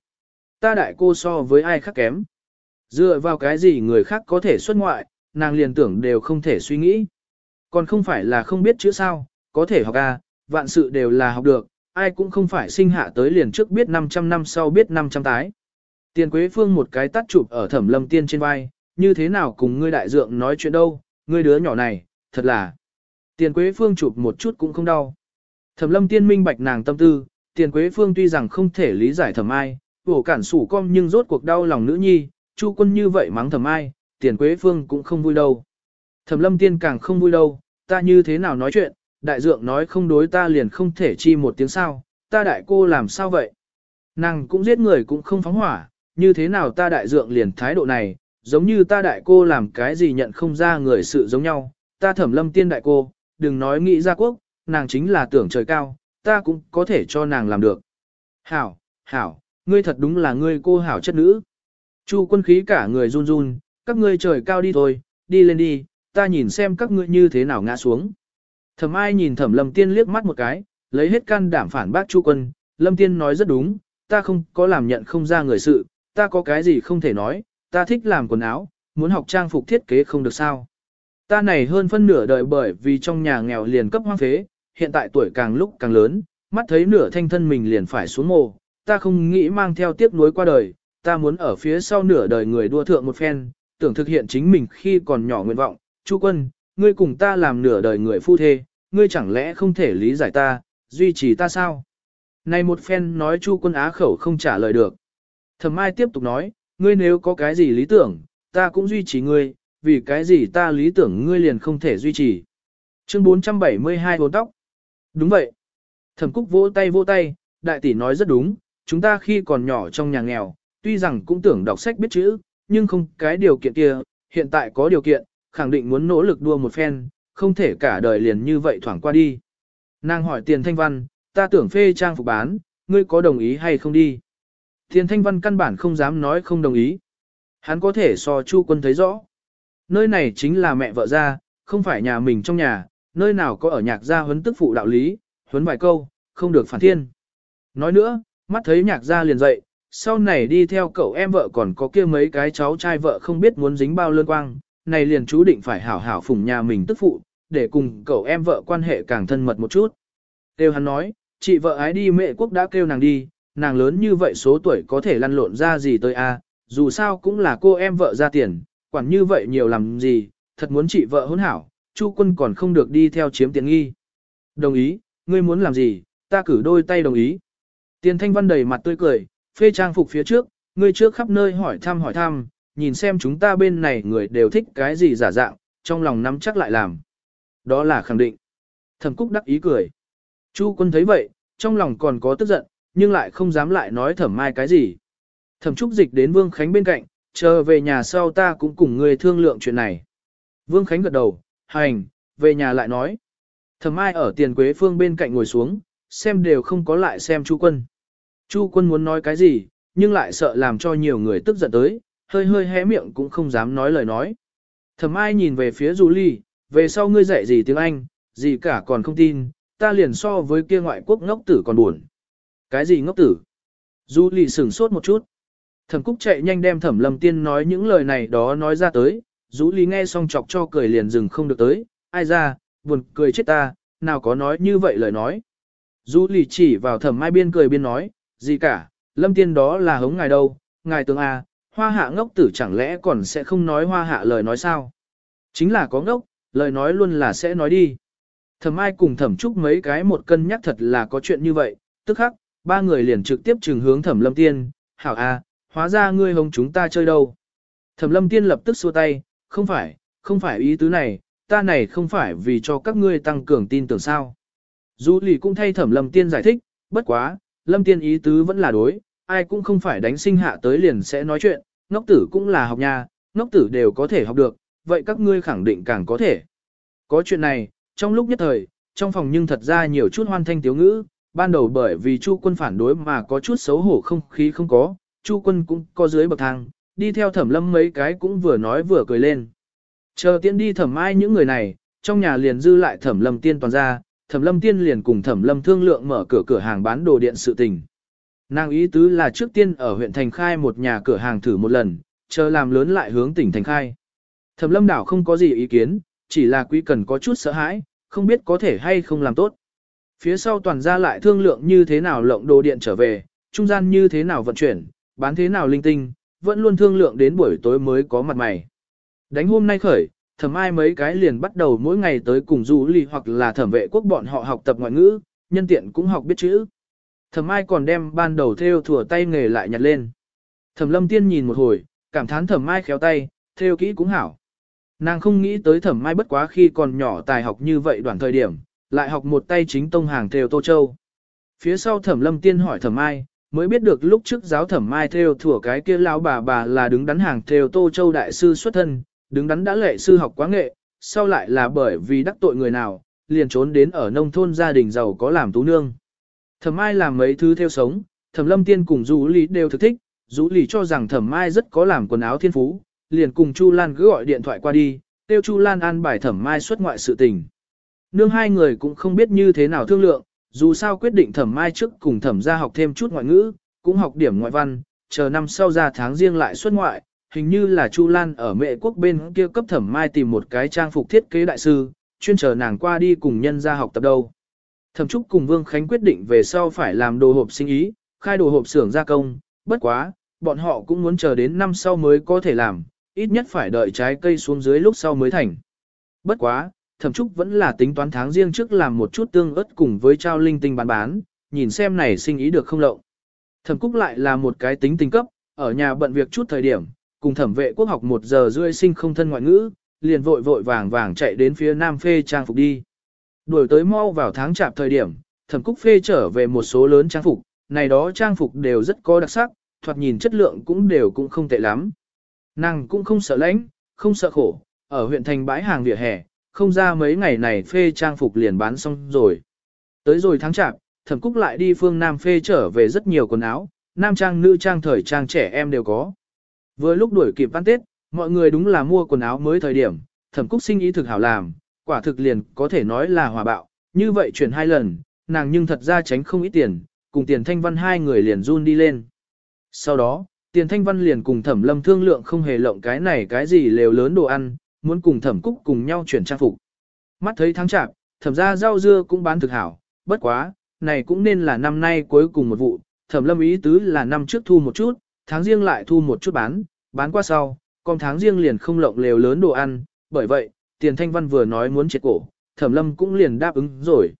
Ta đại cô so với ai khác kém. Dựa vào cái gì người khác có thể xuất ngoại, nàng liền tưởng đều không thể suy nghĩ. Còn không phải là không biết chữ sao, có thể học a, vạn sự đều là học được, ai cũng không phải sinh hạ tới liền trước biết 500 năm sau biết 500 tái. Tiền Quế Phương một cái tắt chụp ở thẩm lâm tiên trên vai, như thế nào cùng ngươi đại dượng nói chuyện đâu, ngươi đứa nhỏ này, thật là. Tiền Quế Phương chụp một chút cũng không đau. Thẩm lâm tiên minh bạch nàng tâm tư, Tiền Quế Phương tuy rằng không thể lý giải thẩm ai, vổ cản sủ con nhưng rốt cuộc đau lòng nữ nhi, chu quân như vậy mắng thẩm ai, Tiền Quế Phương cũng không vui đâu. Thẩm lâm tiên càng không vui đâu, ta như thế nào nói chuyện, đại dượng nói không đối ta liền không thể chi một tiếng sao, ta đại cô làm sao vậy? Nàng cũng giết người cũng không phóng hỏa, như thế nào ta đại dượng liền thái độ này, giống như ta đại cô làm cái gì nhận không ra người sự giống nhau, ta thẩm lâm tiên đại cô, đừng nói nghĩ ra quốc, nàng chính là tưởng trời cao, ta cũng có thể cho nàng làm được. Hảo, hảo, ngươi thật đúng là ngươi cô hảo chất nữ. Chu quân khí cả người run run, các ngươi trời cao đi thôi, đi lên đi, ta nhìn xem các ngươi như thế nào ngã xuống. Thẩm ai nhìn thẩm lâm tiên liếc mắt một cái, lấy hết can đảm phản bác chu quân, lâm tiên nói rất đúng, ta không có làm nhận không ra người sự, ta có cái gì không thể nói, ta thích làm quần áo, muốn học trang phục thiết kế không được sao. Ta này hơn phân nửa đời bởi vì trong nhà nghèo liền cấp hoang phế, hiện tại tuổi càng lúc càng lớn, mắt thấy nửa thanh thân mình liền phải xuống mồ, ta không nghĩ mang theo tiếc nuối qua đời, ta muốn ở phía sau nửa đời người đua thượng một phen, tưởng thực hiện chính mình khi còn nhỏ nguyện vọng. Chu quân, ngươi cùng ta làm nửa đời người phu thê, ngươi chẳng lẽ không thể lý giải ta, duy trì ta sao? Này một phen nói Chu quân á khẩu không trả lời được. Thẩm Mai tiếp tục nói, ngươi nếu có cái gì lý tưởng, ta cũng duy trì ngươi, vì cái gì ta lý tưởng ngươi liền không thể duy trì. Chương 472 bốn tóc. Đúng vậy. Thẩm Cúc vỗ tay vỗ tay, đại tỷ nói rất đúng, chúng ta khi còn nhỏ trong nhà nghèo, tuy rằng cũng tưởng đọc sách biết chữ, nhưng không cái điều kiện kia, hiện tại có điều kiện, khẳng định muốn nỗ lực đua một phen, không thể cả đời liền như vậy thoảng qua đi. Nàng hỏi tiền thanh văn, ta tưởng phê trang phục bán, ngươi có đồng ý hay không đi? Tiền thanh văn căn bản không dám nói không đồng ý. Hắn có thể so chu quân thấy rõ. Nơi này chính là mẹ vợ ra, không phải nhà mình trong nhà, nơi nào có ở nhạc gia huấn tức phụ đạo lý, huấn vài câu, không được phản thiên. Nói nữa, mắt thấy nhạc gia liền dậy, sau này đi theo cậu em vợ còn có kia mấy cái cháu trai vợ không biết muốn dính bao lơn quang, này liền chú định phải hảo hảo phụng nhà mình tức phụ, để cùng cậu em vợ quan hệ càng thân mật một chút. Tiêu hắn nói, chị vợ ái đi mẹ quốc đã kêu nàng đi, nàng lớn như vậy số tuổi có thể lăn lộn ra gì tới a? dù sao cũng là cô em vợ ra tiền, quản như vậy nhiều làm gì, thật muốn chị vợ hỗn hảo, Chu quân còn không được đi theo chiếm tiền nghi. Đồng ý, ngươi muốn làm gì, ta cử đôi tay đồng ý. Tiền thanh văn đầy mặt tươi cười, phê trang phục phía trước, ngươi trước khắp nơi hỏi thăm hỏi thăm, nhìn xem chúng ta bên này người đều thích cái gì giả dạng, trong lòng nắm chắc lại làm. Đó là khẳng định. Thẩm Cúc đắc ý cười. Chu quân thấy vậy, trong lòng còn có tức giận, nhưng lại không dám lại nói thẩm mai cái gì. Thẩm Trúc dịch đến Vương Khánh bên cạnh, chờ về nhà sau ta cũng cùng người thương lượng chuyện này. Vương Khánh gật đầu, hành, về nhà lại nói. Thẩm mai ở tiền quế phương bên cạnh ngồi xuống, xem đều không có lại xem Chu quân. Chu quân muốn nói cái gì, nhưng lại sợ làm cho nhiều người tức giận tới, hơi hơi hé miệng cũng không dám nói lời nói. Thẩm ai nhìn về phía Julie về sau ngươi dạy gì tiếng Anh, gì cả còn không tin, ta liền so với kia ngoại quốc ngốc tử còn buồn. Cái gì ngốc tử? Julie sửng sốt một chút. Thẩm Cúc chạy nhanh đem Thẩm Lâm Tiên nói những lời này đó nói ra tới, Dũ Lý nghe xong chọc cho cười liền dừng không được tới, ai ra, buồn cười chết ta, nào có nói như vậy lời nói. Dũ Lý chỉ vào Thẩm Mai biên cười biên nói, gì cả, Lâm Tiên đó là hống ngài đâu, ngài tưởng à, hoa hạ ngốc tử chẳng lẽ còn sẽ không nói hoa hạ lời nói sao? Chính là có ngốc, lời nói luôn là sẽ nói đi. Thẩm ai cùng thẩm trúc mấy cái một cân nhắc thật là có chuyện như vậy, tức khắc, ba người liền trực tiếp trừng hướng thẩm lâm tiên, hảo à, hóa ra ngươi hồng chúng ta chơi đâu. Thẩm lâm tiên lập tức xua tay, không phải, không phải ý tứ này, ta này không phải vì cho các ngươi tăng cường tin tưởng sao. Dù lì cũng thay thẩm lâm tiên giải thích, bất quá, lâm tiên ý tứ vẫn là đối, ai cũng không phải đánh sinh hạ tới liền sẽ nói chuyện, ngốc tử cũng là học nhà, ngốc tử đều có thể học được, vậy các ngươi khẳng định càng có thể. Có chuyện này, trong lúc nhất thời, trong phòng nhưng thật ra nhiều chút hoan thanh tiếu ngữ, ban đầu bởi vì Chu quân phản đối mà có chút xấu hổ không khí không có, Chu quân cũng có dưới bậc thang, đi theo thẩm lâm mấy cái cũng vừa nói vừa cười lên. Chờ tiên đi thẩm ai những người này, trong nhà liền dư lại thẩm lâm tiên toàn ra, thẩm lâm tiên liền cùng thẩm lâm thương lượng mở cửa cửa hàng bán đồ điện sự tình. Nàng ý tứ là trước tiên ở huyện Thành khai một nhà cửa hàng thử một lần, chờ làm lớn lại hướng tỉnh Thành khai. Thẩm lâm đảo không có gì ý kiến, chỉ là quý cần có chút sợ hãi, không biết có thể hay không làm tốt. Phía sau toàn ra lại thương lượng như thế nào lộng đồ điện trở về, trung gian như thế nào vận chuyển, bán thế nào linh tinh, vẫn luôn thương lượng đến buổi tối mới có mặt mày. Đánh hôm nay khởi, thẩm ai mấy cái liền bắt đầu mỗi ngày tới cùng du ly hoặc là thẩm vệ quốc bọn họ học tập ngoại ngữ, nhân tiện cũng học biết chữ. Thẩm ai còn đem ban đầu theo thủa tay nghề lại nhặt lên. Thẩm lâm tiên nhìn một hồi, cảm thán thẩm ai khéo tay, theo kỹ cũng hảo. Nàng không nghĩ tới thẩm mai bất quá khi còn nhỏ tài học như vậy đoạn thời điểm, lại học một tay chính tông hàng theo tô châu. Phía sau thẩm lâm tiên hỏi thẩm mai, mới biết được lúc trước giáo thẩm mai theo thủa cái kia lão bà bà là đứng đắn hàng theo tô châu đại sư xuất thân, đứng đắn đã lệ sư học quá nghệ, sau lại là bởi vì đắc tội người nào, liền trốn đến ở nông thôn gia đình giàu có làm tú nương. Thẩm mai làm mấy thứ theo sống, thẩm lâm tiên cùng du lý đều thực thích, du lý cho rằng thẩm mai rất có làm quần áo thiên phú, liền cùng Chu Lan cứ gọi điện thoại qua đi, tiêu Chu Lan an bài thẩm mai xuất ngoại sự tình. Nương hai người cũng không biết như thế nào thương lượng, dù sao quyết định thẩm mai trước cùng thẩm ra học thêm chút ngoại ngữ, cũng học điểm ngoại văn, chờ năm sau ra tháng riêng lại xuất ngoại, hình như là Chu Lan ở mệ quốc bên kia cấp thẩm mai tìm một cái trang phục thiết kế đại sư, chuyên chờ nàng qua đi cùng nhân ra học tập đâu. Thẩm Trúc cùng Vương Khánh quyết định về sau phải làm đồ hộp sinh ý, khai đồ hộp xưởng gia công, bất quá, bọn họ cũng muốn chờ đến năm sau mới có thể làm, ít nhất phải đợi trái cây xuống dưới lúc sau mới thành. Bất quá, thẩm trúc vẫn là tính toán tháng riêng trước làm một chút tương ớt cùng với trao linh tinh bán bán, nhìn xem này sinh ý được không lậu. Thẩm cúc lại là một cái tính tình cấp, ở nhà bận việc chút thời điểm, cùng thẩm vệ quốc học một giờ rưỡi sinh không thân ngoại ngữ, liền vội vội vàng vàng chạy đến phía nam phê trang phục đi. Đuổi tới mau vào tháng chạp thời điểm, thẩm cúc phê trở về một số lớn trang phục, này đó trang phục đều rất có đặc sắc, thoạt nhìn chất lượng cũng đều cũng không tệ lắm. Nàng cũng không sợ lãnh, không sợ khổ, ở huyện thành bãi hàng vỉa hè, không ra mấy ngày này phê trang phục liền bán xong rồi. Tới rồi tháng chạp, thẩm cúc lại đi phương Nam phê trở về rất nhiều quần áo, nam trang nữ trang thời trang trẻ em đều có. Vừa lúc đuổi kịp ăn Tết, mọi người đúng là mua quần áo mới thời điểm, thẩm cúc sinh ý thực hảo làm, quả thực liền có thể nói là hòa bạo, như vậy chuyển hai lần, nàng nhưng thật ra tránh không ít tiền, cùng tiền thanh văn hai người liền run đi lên. Sau đó, tiền thanh văn liền cùng thẩm lâm thương lượng không hề lộng cái này cái gì lều lớn đồ ăn, muốn cùng thẩm cúc cùng nhau chuyển trang phục. Mắt thấy tháng chạp, thẩm ra rau dưa cũng bán thực hảo, bất quá, này cũng nên là năm nay cuối cùng một vụ, thẩm lâm ý tứ là năm trước thu một chút, tháng riêng lại thu một chút bán, bán qua sau, còn tháng riêng liền không lộng lều lớn đồ ăn, bởi vậy, tiền thanh văn vừa nói muốn triệt cổ, thẩm lâm cũng liền đáp ứng rồi.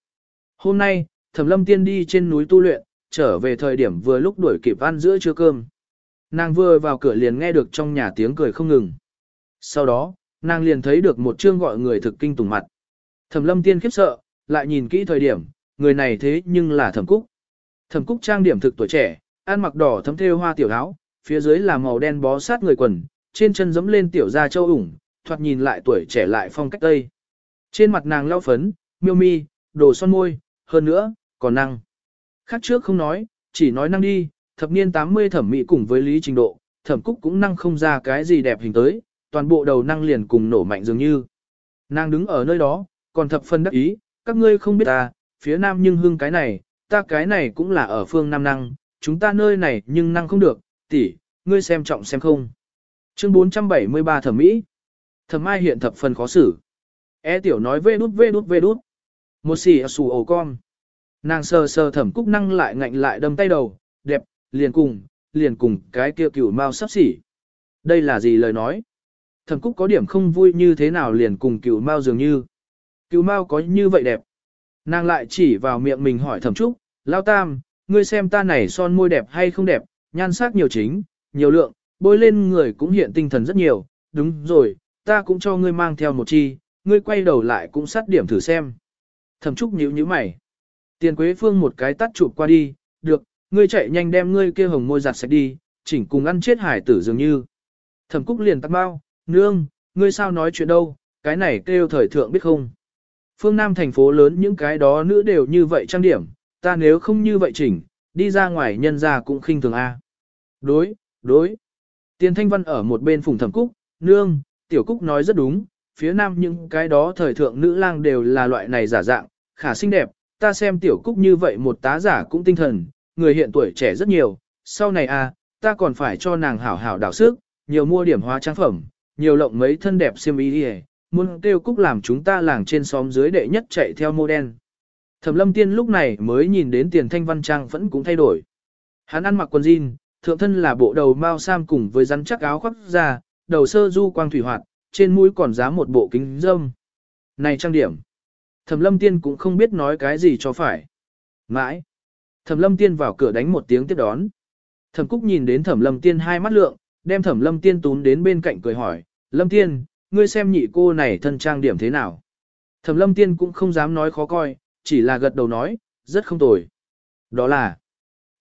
Hôm nay, thẩm lâm tiên đi trên núi tu luyện, trở về thời điểm vừa lúc đuổi kịp ăn giữa trưa cơm. Nàng vừa vào cửa liền nghe được trong nhà tiếng cười không ngừng. Sau đó, nàng liền thấy được một chương gọi người thực kinh tùng mặt. Thẩm lâm tiên khiếp sợ, lại nhìn kỹ thời điểm, người này thế nhưng là thẩm cúc. Thẩm cúc trang điểm thực tuổi trẻ, ăn mặc đỏ thấm thêu hoa tiểu áo, phía dưới là màu đen bó sát người quần, trên chân giẫm lên tiểu da châu ủng, thoạt nhìn lại tuổi trẻ lại phong cách tây. Trên mặt nàng lau phấn, miêu mi, đồ son môi, hơn nữa, còn năng. Khác trước không nói, chỉ nói năng đi, thập niên 80 thẩm mỹ cùng với lý trình độ, thẩm cúc cũng năng không ra cái gì đẹp hình tới, toàn bộ đầu năng liền cùng nổ mạnh dường như. Nàng đứng ở nơi đó, còn thập phân đắc ý, các ngươi không biết ta, phía nam nhưng hương cái này, ta cái này cũng là ở phương nam năng, chúng ta nơi này nhưng năng không được, tỷ, ngươi xem trọng xem không. Chương 473 thẩm mỹ. Thẩm ai hiện thập phần khó xử. E tiểu nói vê đút vê đút vê đút. Một xì à xù ổ con. Nàng sờ sờ thẩm cúc năng lại ngạnh lại đâm tay đầu, đẹp, liền cùng, liền cùng cái kia cửu mau sắp xỉ. Đây là gì lời nói? Thẩm Cúc có điểm không vui như thế nào liền cùng cửu mau dường như. Cửu mau có như vậy đẹp. Nàng lại chỉ vào miệng mình hỏi Thẩm Trúc, Lao Tam, ngươi xem ta này son môi đẹp hay không đẹp, nhan sắc nhiều chính, nhiều lượng, bôi lên người cũng hiện tinh thần rất nhiều, đúng rồi, ta cũng cho ngươi mang theo một chi, ngươi quay đầu lại cũng sát điểm thử xem. Thẩm Trúc nhíu nhíu mày. Tiền Quế Phương một cái tắt chụp qua đi, được, ngươi chạy nhanh đem ngươi kia hồng môi giặt sạch đi, chỉnh cùng ăn chết hải tử dường như. Thẩm Cúc liền tắt bao, nương, ngươi sao nói chuyện đâu, cái này kêu thời thượng biết không. Phương Nam thành phố lớn những cái đó nữ đều như vậy trang điểm, ta nếu không như vậy chỉnh, đi ra ngoài nhân ra cũng khinh thường A. Đối, đối. Tiền Thanh Văn ở một bên phùng thẩm Cúc, nương, tiểu Cúc nói rất đúng, phía Nam những cái đó thời thượng nữ lang đều là loại này giả dạng, khả xinh đẹp, ta xem tiểu Cúc như vậy một tá giả cũng tinh thần, người hiện tuổi trẻ rất nhiều, sau này a, ta còn phải cho nàng hảo hảo đào sức, nhiều mua điểm hóa trang phẩm, nhiều lộng mấy thân đẹp xiêm y đi muốn Tiểu cúc làm chúng ta làng trên xóm dưới đệ nhất chạy theo mô đen. Thẩm lâm tiên lúc này mới nhìn đến tiền thanh văn trang vẫn cũng thay đổi. Hắn ăn mặc quần jean, thượng thân là bộ đầu mao sam cùng với rắn chắc áo khoác da, đầu sơ du quang thủy hoạt, trên mũi còn dám một bộ kính dâm. Này trang điểm. Thẩm lâm tiên cũng không biết nói cái gì cho phải. Mãi. Thẩm lâm tiên vào cửa đánh một tiếng tiếp đón. Thẩm cúc nhìn đến thẩm lâm tiên hai mắt lượng, đem thẩm lâm tiên tún đến bên cạnh cười hỏi, lâm tiên, ngươi xem nhị cô này thân trang điểm thế nào. Thẩm lâm tiên cũng không dám nói khó coi, chỉ là gật đầu nói, rất không tồi. Đó là,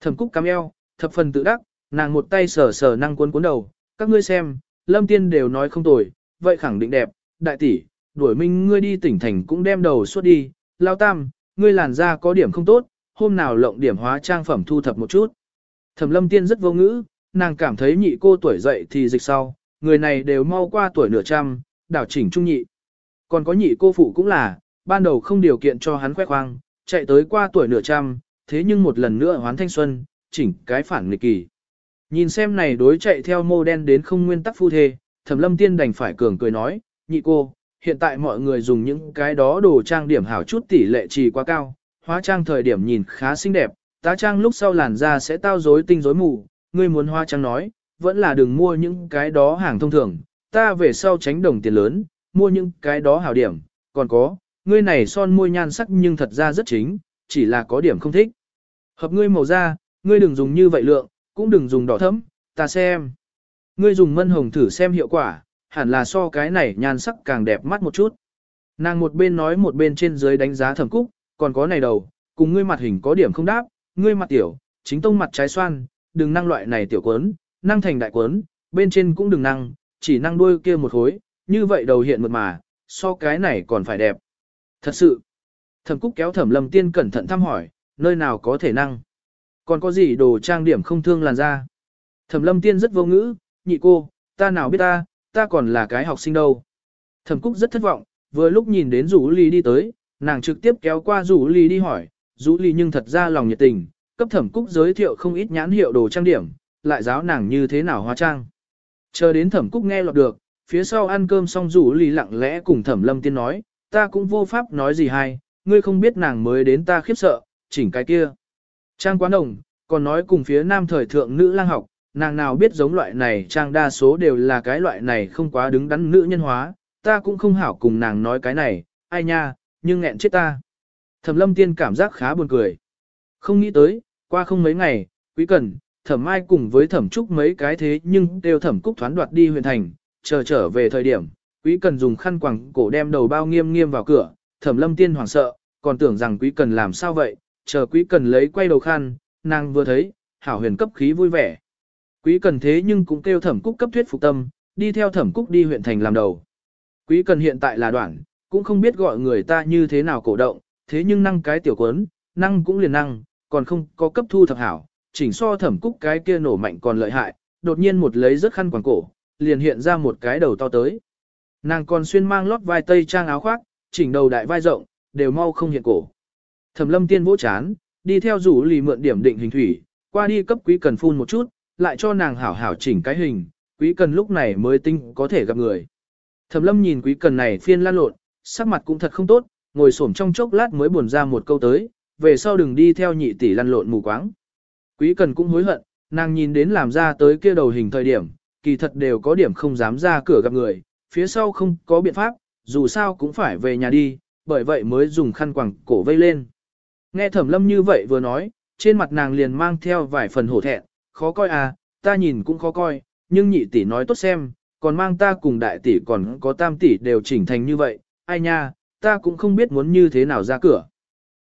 thẩm cúc cắm eo, thập phần tự đắc, nàng một tay sờ sờ năng cuốn cuốn đầu, các ngươi xem, lâm tiên đều nói không tồi, vậy khẳng định đẹp, đại tỷ, đuổi minh ngươi đi tỉnh thành cũng đem đầu suốt đi, lao tam, ngươi làn da có điểm không tốt, hôm nào lộng điểm hóa trang phẩm thu thập một chút. Thẩm lâm tiên rất vô ngữ, nàng cảm thấy nhị cô tuổi dậy thì dịch sau, người này đều mau qua tuổi nửa trăm, đảo chỉnh trung nhị. Còn có nhị cô phụ cũng là, ban đầu không điều kiện cho hắn khoe khoang, chạy tới qua tuổi nửa trăm, thế nhưng một lần nữa hoán thanh xuân, chỉnh cái phản nghịch kỳ. Nhìn xem này đối chạy theo mô đen đến không nguyên tắc phu thê, thẩm lâm tiên đành phải cường cười nói, nhị cô, hiện tại mọi người dùng những cái đó đồ trang điểm hảo chút tỷ lệ trì quá cao, hóa trang thời điểm nhìn khá xinh đẹp, tá trang lúc sau làn da sẽ tao rối tinh rối mù, ngươi muốn hóa trang nói, vẫn là đừng mua những cái đó hàng thông thường, ta về sau tránh đồng tiền lớn, mua những cái đó hảo điểm, còn có, ngươi này son môi nhan sắc nhưng thật ra rất chính, chỉ là có điểm không thích. Hợp ngươi màu da, ngươi đừng dùng như vậy lượng, cũng đừng dùng đỏ thẫm, ta xem. Ngươi dùng mân hồng thử xem hiệu quả, hẳn là so cái này nhan sắc càng đẹp mắt một chút. Nàng một bên nói một bên trên dưới đánh giá thẩm cúc, còn có này đầu, cùng ngươi mặt hình có điểm không đáp, ngươi mặt tiểu, chính tông mặt trái xoan, đừng năng loại này tiểu quấn, năng thành đại quấn, bên trên cũng đừng năng, chỉ năng đuôi kia một khối, như vậy đầu hiện mượt mà, so cái này còn phải đẹp. Thật sự, thẩm cúc kéo thẩm lâm tiên cẩn thận thăm hỏi, nơi nào có thể năng. Còn có gì đồ trang điểm không thương làn da. Thẩm lâm tiên rất vô ngữ, nhị cô, ta nào biết ta, ta còn là cái học sinh đâu. Thẩm Cúc rất thất vọng, vừa lúc nhìn đến Dũ Ly đi tới, nàng trực tiếp kéo qua Dũ Ly đi hỏi, Dũ Ly nhưng thật ra lòng nhiệt tình, cấp Thẩm Cúc giới thiệu không ít nhãn hiệu đồ trang điểm, lại giáo nàng như thế nào hóa trang. Chờ đến Thẩm Cúc nghe lọt được, phía sau ăn cơm xong Dũ Ly lặng lẽ cùng Thẩm Lâm Tiên nói, ta cũng vô pháp nói gì hay, ngươi không biết nàng mới đến ta khiếp sợ, chỉnh cái kia. Trang quán đồng, còn nói cùng phía nam thời thượng nữ lang học, nàng nào biết giống loại này trang đa số đều là cái loại này không quá đứng đắn nữ nhân hóa, ta cũng không hảo cùng nàng nói cái này, ai nha, nhưng nghẹn chết ta. Thẩm lâm tiên cảm giác khá buồn cười. Không nghĩ tới, qua không mấy ngày, quý cần, thẩm mai cùng với thẩm trúc mấy cái thế nhưng đều thẩm cúc thoán đoạt đi huyện thành, chờ trở về thời điểm, quý cần dùng khăn quàng cổ đem đầu bao nghiêm nghiêm vào cửa, thẩm lâm tiên hoảng sợ, còn tưởng rằng quý cần làm sao vậy, chờ quý cần lấy quay đầu khăn, nàng vừa thấy, hảo huyền cấp khí vui vẻ. Quý cần thế nhưng cũng kêu thẩm cúc cấp thuyết phục tâm, đi theo thẩm cúc đi huyện thành làm đầu. Quý cần hiện tại là đoạn, cũng không biết gọi người ta như thế nào cổ động, thế nhưng năng cái tiểu quấn, năng cũng liền năng, còn không có cấp thu thập hảo, chỉnh so thẩm cúc cái kia nổ mạnh còn lợi hại, đột nhiên một lấy rất khăn quàng cổ, liền hiện ra một cái đầu to tới. Nàng còn xuyên mang lót vai tây trang áo khoác, chỉnh đầu đại vai rộng, đều mau không hiện cổ. Thẩm lâm tiên vỗ chán, đi theo rủ lì mượn điểm định hình thủy, qua đi cấp quý cần phun một chút, lại cho nàng hảo hảo chỉnh cái hình, quý cần lúc này mới tinh có thể gặp người. Thẩm lâm nhìn quý cần này phiên lan lộn, sắc mặt cũng thật không tốt, ngồi xổm trong chốc lát mới buồn ra một câu tới, về sau đừng đi theo nhị tỷ lăn lộn mù quáng. Quý cần cũng hối hận, nàng nhìn đến làm ra tới kia đầu hình thời điểm, kỳ thật đều có điểm không dám ra cửa gặp người, phía sau không có biện pháp, dù sao cũng phải về nhà đi, bởi vậy mới dùng khăn quàng cổ vây lên. Nghe thẩm lâm như vậy vừa nói, trên mặt nàng liền mang theo vài phần hổ thẹn, khó coi à, ta nhìn cũng khó coi, nhưng nhị tỷ nói tốt xem, còn mang ta cùng đại tỷ còn có tam tỷ đều chỉnh thành như vậy, ai nha, ta cũng không biết muốn như thế nào ra cửa.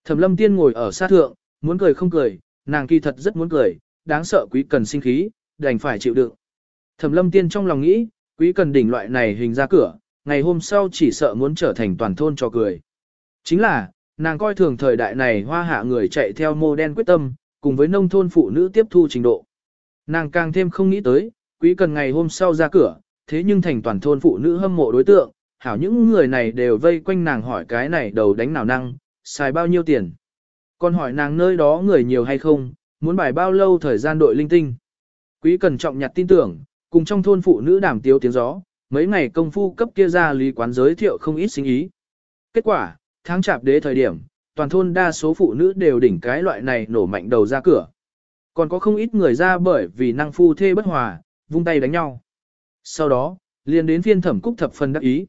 Thẩm lâm tiên ngồi ở sát thượng, muốn cười không cười, nàng kỳ thật rất muốn cười, đáng sợ quý cần sinh khí, đành phải chịu đựng. Thẩm lâm tiên trong lòng nghĩ, quý cần đỉnh loại này hình ra cửa, ngày hôm sau chỉ sợ muốn trở thành toàn thôn cho cười. Chính là, nàng coi thường thời đại này hoa hạ người chạy theo mô đen quyết tâm, cùng với nông thôn phụ nữ tiếp thu trình độ. Nàng càng thêm không nghĩ tới, quý cần ngày hôm sau ra cửa, thế nhưng thành toàn thôn phụ nữ hâm mộ đối tượng, hảo những người này đều vây quanh nàng hỏi cái này đầu đánh nào năng, xài bao nhiêu tiền. Còn hỏi nàng nơi đó người nhiều hay không, muốn bài bao lâu thời gian đội linh tinh. Quý cần trọng nhặt tin tưởng, cùng trong thôn phụ nữ đảm tiếu tiếng gió, mấy ngày công phu cấp kia ra lý quán giới thiệu không ít sinh ý. Kết quả, tháng chạp đế thời điểm, toàn thôn đa số phụ nữ đều đỉnh cái loại này nổ mạnh đầu ra cửa. Còn có không ít người ra bởi vì năng phu thê bất hòa, vung tay đánh nhau. Sau đó, liền đến phiên thẩm cúc thập phần đắc ý.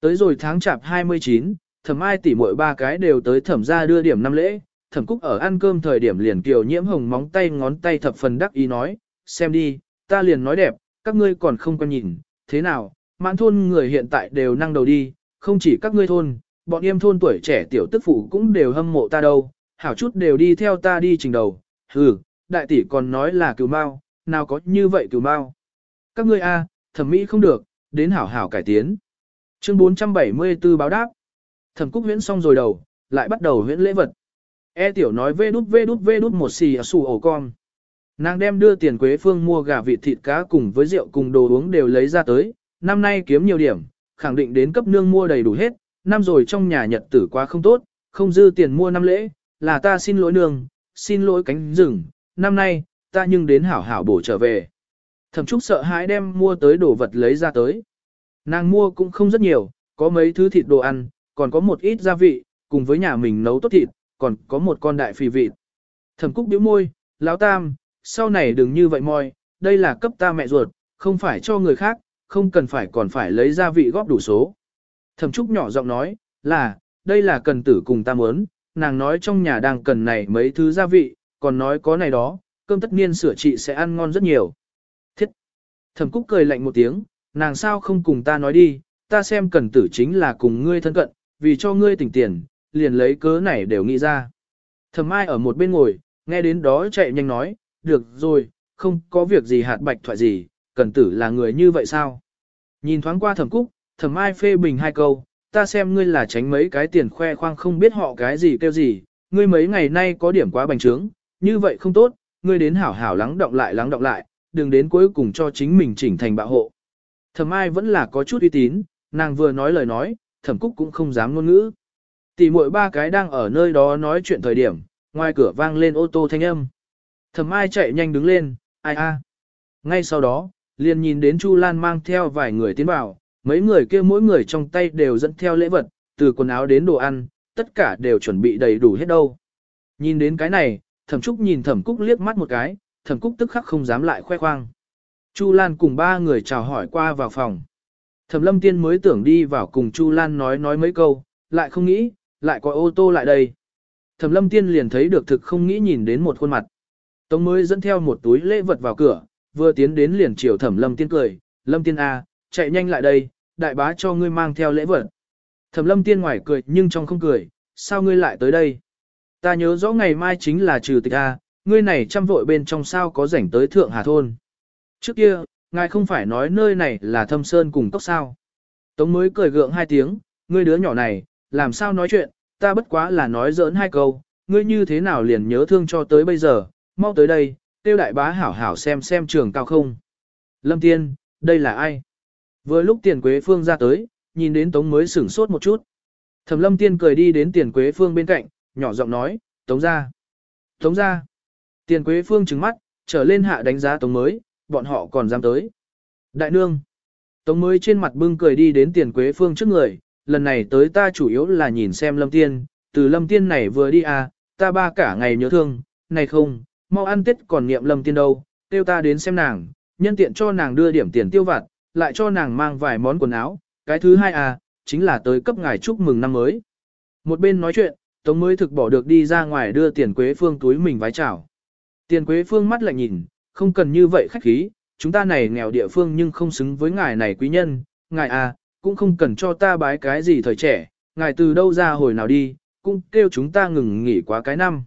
Tới rồi tháng chạp 29, thẩm ai tỉ mỗi ba cái đều tới thẩm ra đưa điểm năm lễ, thẩm cúc ở ăn cơm thời điểm liền kiều nhiễm hồng móng tay ngón tay thập phần đắc ý nói, xem đi, ta liền nói đẹp, các ngươi còn không quan nhìn, thế nào, mãn thôn người hiện tại đều năng đầu đi, không chỉ các ngươi thôn, bọn em thôn tuổi trẻ tiểu tức phụ cũng đều hâm mộ ta đâu, hảo chút đều đi theo ta đi trình đầu, hừ, đại tỷ còn nói là cứu mao, nào có như vậy cứu mao. Các ngươi a, thẩm mỹ không được, đến hảo hảo cải tiến. Chương 474 báo đáp. Thẩm Cúc huyễn xong rồi đầu, lại bắt đầu huyễn lễ vật. E tiểu nói vê đút vê đút vê đút một xì à xù ổ con. Nàng đem đưa tiền Quế Phương mua gà vịt thịt cá cùng với rượu cùng đồ uống đều lấy ra tới, năm nay kiếm nhiều điểm, khẳng định đến cấp nương mua đầy đủ hết, năm rồi trong nhà nhật tử quá không tốt, không dư tiền mua năm lễ, là ta xin lỗi nương, xin lỗi cánh rừng, năm nay, ta nhưng đến hảo hảo bổ trở về. Thẩm Trúc sợ hãi đem mua tới đồ vật lấy ra tới. Nàng mua cũng không rất nhiều, có mấy thứ thịt đồ ăn, còn có một ít gia vị, cùng với nhà mình nấu tốt thịt, còn có một con đại phì vịt. Thẩm Cúc bĩu môi, lão tam, sau này đừng như vậy moi, đây là cấp ta mẹ ruột, không phải cho người khác, không cần phải còn phải lấy gia vị góp đủ số. Thẩm Trúc nhỏ giọng nói, là, đây là cần tử cùng ta muốn, nàng nói trong nhà đang cần này mấy thứ gia vị, còn nói có này đó, cơm tất niên sửa trị sẽ ăn ngon rất nhiều. Thiết! Thẩm Cúc cười lạnh một tiếng, nàng sao không cùng ta nói đi, ta xem cần tử chính là cùng ngươi thân cận, vì cho ngươi tỉnh tiền, liền lấy cớ này đều nghĩ ra. Thẩm Mai ở một bên ngồi, nghe đến đó chạy nhanh nói, được rồi, không có việc gì hạt bạch thoại gì, cần tử là người như vậy sao? Nhìn thoáng qua thẩm cúc, thẩm ai phê bình hai câu, ta xem ngươi là tránh mấy cái tiền khoe khoang không biết họ cái gì kêu gì, ngươi mấy ngày nay có điểm quá bành trướng, như vậy không tốt, ngươi đến hảo hảo lắng động lại lắng động lại, đừng đến cuối cùng cho chính mình chỉnh thành bạo hộ. Thẩm ai vẫn là có chút uy tín, nàng vừa nói lời nói, thẩm cúc cũng không dám ngôn ngữ. Tỷ muội ba cái đang ở nơi đó nói chuyện thời điểm, ngoài cửa vang lên ô tô thanh âm. Thẩm ai chạy nhanh đứng lên, ai a. Ngay sau đó, liền nhìn đến Chu Lan mang theo vài người tiến vào, mấy người kia mỗi người trong tay đều dẫn theo lễ vật, từ quần áo đến đồ ăn, tất cả đều chuẩn bị đầy đủ hết đâu. Nhìn đến cái này, thẩm trúc nhìn thẩm cúc liếc mắt một cái, thẩm cúc tức khắc không dám lại khoe khoang. Chu Lan cùng ba người chào hỏi qua vào phòng. Thẩm lâm tiên mới tưởng đi vào cùng Chu Lan nói nói mấy câu, lại không nghĩ, lại có ô tô lại đây. Thẩm lâm tiên liền thấy được thực không nghĩ nhìn đến một khuôn mặt. Tống mới dẫn theo một túi lễ vật vào cửa, vừa tiến đến liền chiều thẩm lâm tiên cười, lâm tiên A, chạy nhanh lại đây, đại bá cho ngươi mang theo lễ vật. Thẩm lâm tiên ngoài cười nhưng trong không cười, sao ngươi lại tới đây? Ta nhớ rõ ngày mai chính là trừ tịch A, ngươi này chăm vội bên trong sao có rảnh tới thượng hà thôn. Trước kia, ngài không phải nói nơi này là thâm sơn cùng tốc sao. Tống mới cười gượng hai tiếng, ngươi đứa nhỏ này, làm sao nói chuyện, ta bất quá là nói giỡn hai câu, ngươi như thế nào liền nhớ thương cho tới bây giờ, mau tới đây, tiêu đại bá hảo hảo xem xem trường cao không. Lâm Tiên, đây là ai? Vừa lúc tiền quế phương ra tới, nhìn đến Tống mới sửng sốt một chút. Thẩm Lâm Tiên cười đi đến tiền quế phương bên cạnh, nhỏ giọng nói, Tống ra. Tống ra. Tiền quế phương trừng mắt, trở lên hạ đánh giá Tống mới, bọn họ còn dám tới. Đại nương. Tống mới trên mặt bưng cười đi đến tiền quế phương trước người, lần này tới ta chủ yếu là nhìn xem Lâm Tiên, từ Lâm Tiên này vừa đi à, ta ba cả ngày nhớ thương, này không, mau ăn tết còn niệm lâm tiên đâu, tiêu ta đến xem nàng, nhân tiện cho nàng đưa điểm tiền tiêu vặt, lại cho nàng mang vài món quần áo, cái thứ hai à, chính là tới cấp ngài chúc mừng năm mới. Một bên nói chuyện, Tống mới thực bỏ được đi ra ngoài đưa tiền quế phương túi mình vái chào. Tiền quế phương mắt lại nhìn, không cần như vậy khách khí, chúng ta này nghèo địa phương nhưng không xứng với ngài này quý nhân, ngài à, cũng không cần cho ta bái cái gì thời trẻ, ngài từ đâu ra hồi nào đi, cũng kêu chúng ta ngừng nghỉ quá cái năm.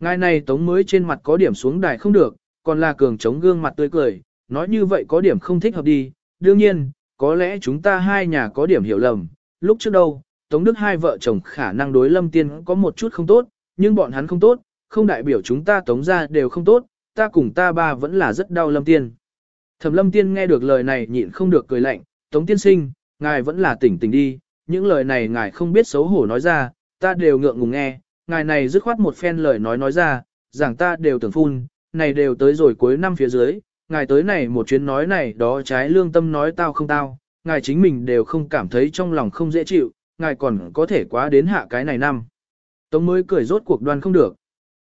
Ngài này tống mới trên mặt có điểm xuống đài không được, còn là cường chống gương mặt tươi cười, nói như vậy có điểm không thích hợp đi. Đương nhiên, có lẽ chúng ta hai nhà có điểm hiểu lầm, lúc trước đâu, Tống Đức hai vợ chồng khả năng đối Lâm Tiên có một chút không tốt, nhưng bọn hắn không tốt, không đại biểu chúng ta Tống ra đều không tốt, ta cùng ta ba vẫn là rất đau Lâm Tiên. Thẩm Lâm Tiên nghe được lời này nhịn không được cười lạnh, Tống Tiên Sinh, ngài vẫn là tỉnh tỉnh đi, những lời này ngài không biết xấu hổ nói ra, ta đều ngượng ngùng nghe, ngài này dứt khoát một phen lời nói nói ra, rằng ta đều tưởng phun, này đều tới rồi cuối năm phía dưới, ngài tới này một chuyến nói này đó trái lương tâm nói tao không tao, ngài chính mình đều không cảm thấy trong lòng không dễ chịu, ngài còn có thể quá đến hạ cái này năm. Tống mới cười rốt cuộc đoan không được.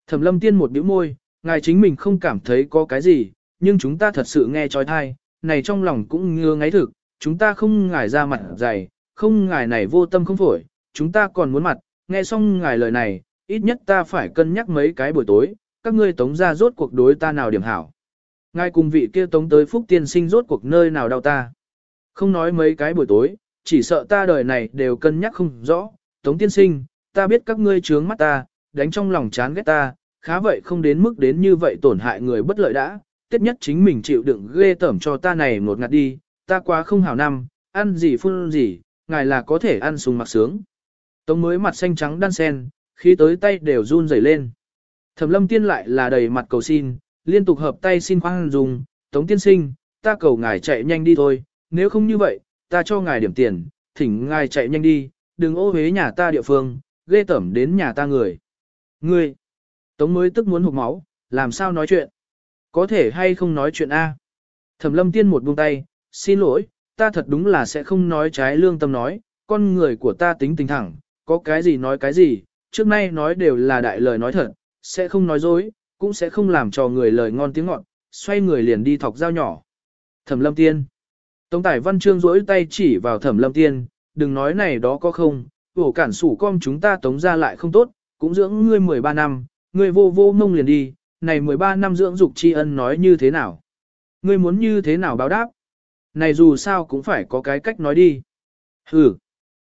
Thẩm lâm tiên một bĩu môi, ngài chính mình không cảm thấy có cái gì, nhưng chúng ta thật sự nghe trói thai, này trong lòng cũng ngứa ngáy thực, chúng ta không ngài ra mặt dày, không ngài này vô tâm không phổi, chúng ta còn muốn mặt, nghe xong ngài lời này, ít nhất ta phải cân nhắc mấy cái buổi tối, các ngươi tống ra rốt cuộc đối ta nào điểm hảo. Ngài cùng vị kia tống tới phúc tiên sinh rốt cuộc nơi nào đau ta. Không nói mấy cái buổi tối, chỉ sợ ta đời này đều cân nhắc không rõ, tống tiên sinh, ta biết các ngươi trướng mắt ta, đánh trong lòng chán ghét ta, khá vậy không đến mức đến như vậy tổn hại người bất lợi đã, tiết nhất chính mình chịu đựng ghê tởm cho ta này ngột ngạt đi, ta quá không hảo năm, ăn gì phun gì, ngài là có thể ăn sùng mặc sướng. Tống mới mặt xanh trắng đan sen, khi tới tay đều run rẩy lên. Thẩm lâm tiên lại là đầy mặt cầu xin, liên tục hợp tay xin khoan dùng, tống tiên sinh, ta cầu ngài chạy nhanh đi thôi, nếu không như vậy, ta cho ngài điểm tiền, thỉnh ngài chạy nhanh đi, đừng ô hế nhà ta địa phương, ghê tẩm đến nhà ta người. Ngươi, tống mới tức muốn hụt máu, làm sao nói chuyện? Có thể hay không nói chuyện A? Thẩm lâm tiên một buông tay, xin lỗi, ta thật đúng là sẽ không nói trái lương tâm nói, con người của ta tính tình thẳng, có cái gì nói cái gì, trước nay nói đều là đại lời nói thật, sẽ không nói dối, cũng sẽ không làm cho người lời ngon tiếng ngọt, xoay người liền đi thọc dao nhỏ. Thẩm lâm tiên. Tống tải văn chương rỗi tay chỉ vào thẩm lâm tiên, đừng nói này đó có không, ổ cản sủ com chúng ta tống ra lại không tốt, cũng dưỡng ngươi 13 năm, ngươi vô vô mông liền đi, này 13 năm dưỡng dục tri ân nói như thế nào? Ngươi muốn như thế nào báo đáp? Này dù sao cũng phải có cái cách nói đi. Hừ.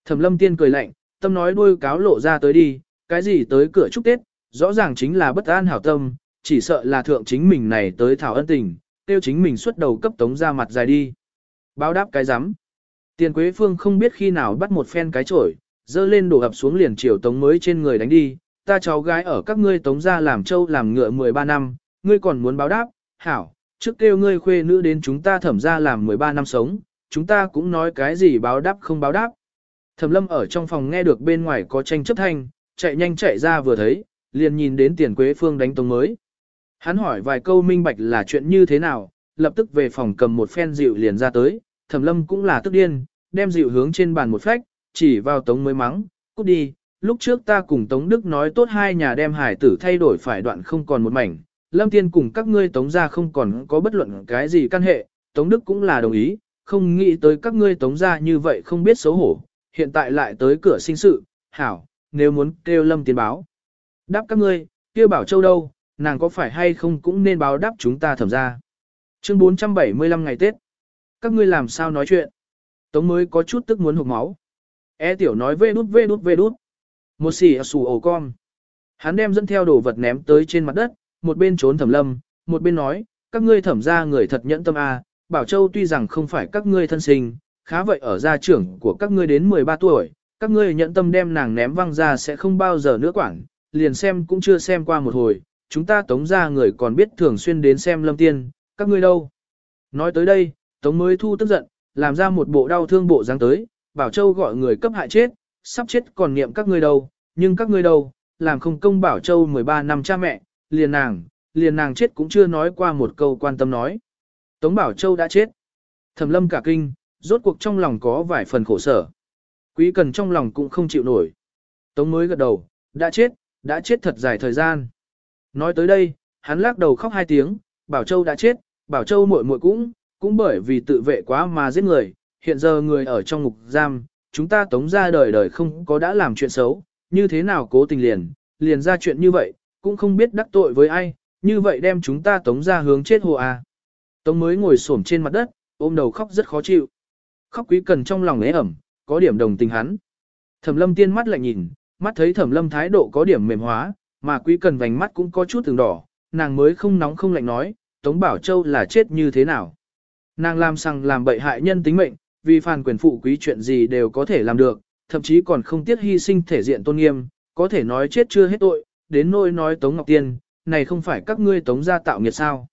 Thẩm lâm tiên cười lạnh, tâm nói đuôi cáo lộ ra tới đi, cái gì tới cửa chúc Tết, rõ ràng chính là bất an hảo tâm, chỉ sợ là thượng chính mình này tới thảo ân tình, tiêu chính mình xuất đầu cấp tống ra mặt dài đi. Báo đáp cái rắm Tiền Quế Phương không biết khi nào bắt một phen cái chổi, dơ lên đổ ập xuống liền chiều tống mới trên người đánh đi, ta cháu gái ở các ngươi tống ra làm trâu làm ngựa 13 năm, ngươi còn muốn báo đáp, hảo, trước kêu ngươi khuê nữ đến chúng ta thẩm ra làm 13 năm sống, chúng ta cũng nói cái gì báo đáp không báo đáp. Thẩm lâm ở trong phòng nghe được bên ngoài có tranh chấp thanh, chạy nhanh chạy ra vừa thấy, liền nhìn đến tiền quế phương đánh tống mới. Hắn hỏi vài câu minh bạch là chuyện như thế nào, lập tức về phòng cầm một phen rượu liền ra tới, thẩm lâm cũng là tức điên, đem rượu hướng trên bàn một phách, chỉ vào tống mới mắng, cút đi, lúc trước ta cùng tống đức nói tốt hai nhà đem hải tử thay đổi phải đoạn không còn một mảnh, lâm tiên cùng các ngươi tống ra không còn có bất luận cái gì căn hệ, tống đức cũng là đồng ý, không nghĩ tới các ngươi tống ra như vậy không biết xấu hổ, hiện tại lại tới cửa sinh sự, hảo, nếu muốn kêu lâm tiên báo. Đáp các ngươi, kia bảo châu đâu, nàng có phải hay không cũng nên báo đáp chúng ta thẩm ra. Chương 475 ngày Tết. Các ngươi làm sao nói chuyện? Tống mới có chút tức muốn hụt máu. E tiểu nói vê đút vê đút vê đút. Một xỉ xù ổ con. Hắn đem dẫn theo đồ vật ném tới trên mặt đất, một bên trốn thẩm lâm, một bên nói, các ngươi thẩm ra người thật nhẫn tâm. À. Bảo Châu tuy rằng không phải các ngươi thân sinh, khá vậy ở gia trưởng của các ngươi đến 13 tuổi, các ngươi nhẫn tâm đem nàng ném văng ra sẽ không bao giờ nữa quản, liền xem cũng chưa xem qua một hồi, chúng ta tống ra người còn biết thường xuyên đến xem lâm tiên, các ngươi đâu. Nói tới đây, tống mới thu tức giận, làm ra một bộ đau thương bộ dáng tới, Bảo Châu gọi người cấp hại chết, sắp chết còn niệm các ngươi đâu, nhưng các ngươi đâu, làm không công Bảo Châu 13 năm cha mẹ, liền nàng, liền nàng chết cũng chưa nói qua một câu quan tâm nói. Tống Bảo Châu đã chết. Thẩm lâm cả kinh, rốt cuộc trong lòng có vài phần khổ sở. Quý cần trong lòng cũng không chịu nổi. Tống mới gật đầu, đã chết, đã chết thật dài thời gian. Nói tới đây, hắn lắc đầu khóc hai tiếng, Bảo Châu đã chết, Bảo Châu muội muội cũng, cũng bởi vì tự vệ quá mà giết người, hiện giờ người ở trong ngục giam, chúng ta tống ra đời đời không có đã làm chuyện xấu, như thế nào cố tình liền, liền ra chuyện như vậy, cũng không biết đắc tội với ai, như vậy đem chúng ta tống ra hướng chết hồ à. Tống mới ngồi xổm trên mặt đất, ôm đầu khóc rất khó chịu. Khóc quý cần trong lòng ế ẩm, có điểm đồng tình hắn. Thẩm lâm tiên mắt lại nhìn, mắt thấy thẩm lâm thái độ có điểm mềm hóa, mà quý cần vành mắt cũng có chút từng đỏ, nàng mới không nóng không lạnh nói, Tống Bảo Châu là chết như thế nào. Nàng làm sằng làm bậy hại nhân tính mệnh, vì phàn quyền phụ quý chuyện gì đều có thể làm được, thậm chí còn không tiếc hy sinh thể diện tôn nghiêm, có thể nói chết chưa hết tội, đến nỗi nói Tống Ngọc Tiên, này không phải các ngươi Tống gia tạo nghiệt sao.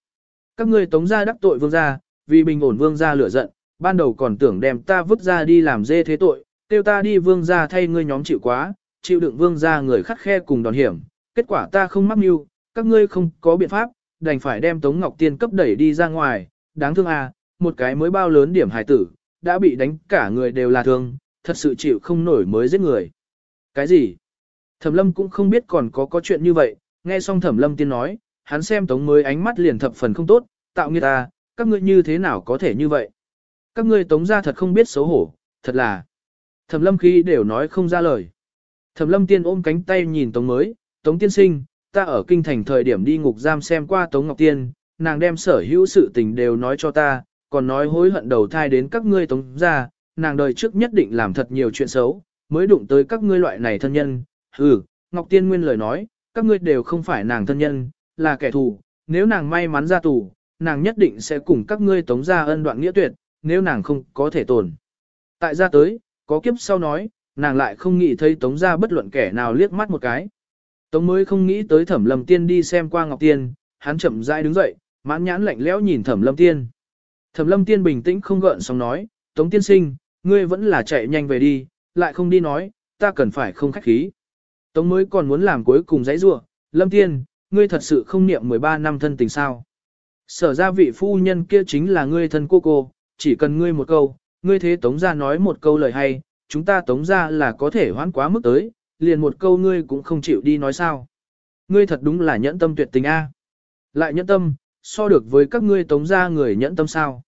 Các ngươi Tống gia đắc tội vương gia, vì bình ổn vương gia lửa giận, ban đầu còn tưởng đem ta vứt ra đi làm dê thế tội, tiêu ta đi vương gia thay ngươi nhóm chịu quá, chịu đựng vương ra người khắt khe cùng đòn hiểm, kết quả ta không mắc mưu, các ngươi không có biện pháp, đành phải đem Tống Ngọc Tiên cấp đẩy đi ra ngoài, đáng thương à, một cái mới bao lớn điểm hải tử, đã bị đánh cả người đều là thương, thật sự chịu không nổi mới giết người. Cái gì? Thẩm lâm cũng không biết còn có có chuyện như vậy, nghe xong thẩm lâm tiên nói, hắn xem tống mới ánh mắt liền thập phần không tốt, tạo nghiệt ta, các ngươi như thế nào có thể như vậy? Các ngươi tống ra thật không biết xấu hổ, thật là. Thẩm lâm khi đều nói không ra lời. Thẩm lâm tiên ôm cánh tay nhìn tống mới, tống tiên sinh, ta ở kinh thành thời điểm đi ngục giam xem qua tống ngọc tiên, nàng đem sở hữu sự tình đều nói cho ta, còn nói hối hận đầu thai đến các ngươi tống ra, nàng đời trước nhất định làm thật nhiều chuyện xấu, mới đụng tới các ngươi loại này thân nhân. Ừ, Ngọc Tiên Nguyên lời nói, các ngươi đều không phải nàng thân nhân, là kẻ thù, nếu nàng may mắn ra tù, nàng nhất định sẽ cùng các ngươi tống ra ân đoạn nghĩa tuyệt, nếu nàng không có thể tồn. Tại ra tới, có kiếp sau nói, nàng lại không nghĩ thấy tống ra bất luận kẻ nào liếc mắt một cái. Tống mới không nghĩ tới thẩm lâm tiên đi xem qua Ngọc Tiên, hắn chậm rãi đứng dậy, mãn nhãn lạnh lẽo nhìn thẩm lâm tiên. Thẩm lâm tiên bình tĩnh không gợn sóng nói, Tống tiên sinh, ngươi vẫn là chạy nhanh về đi, lại không đi nói, ta cần phải không khách khí. Tống mới còn muốn làm cuối cùng dãy rua, lâm tiên, ngươi thật sự không niệm 13 năm thân tình sao. Sở ra vị phu nhân kia chính là ngươi thân cô cô, chỉ cần ngươi một câu, ngươi thế tống ra nói một câu lời hay, chúng ta tống ra là có thể hoãn quá mức tới, liền một câu ngươi cũng không chịu đi nói sao. Ngươi thật đúng là nhẫn tâm tuyệt tình A. Lại nhẫn tâm, so được với các ngươi tống ra người nhẫn tâm sao.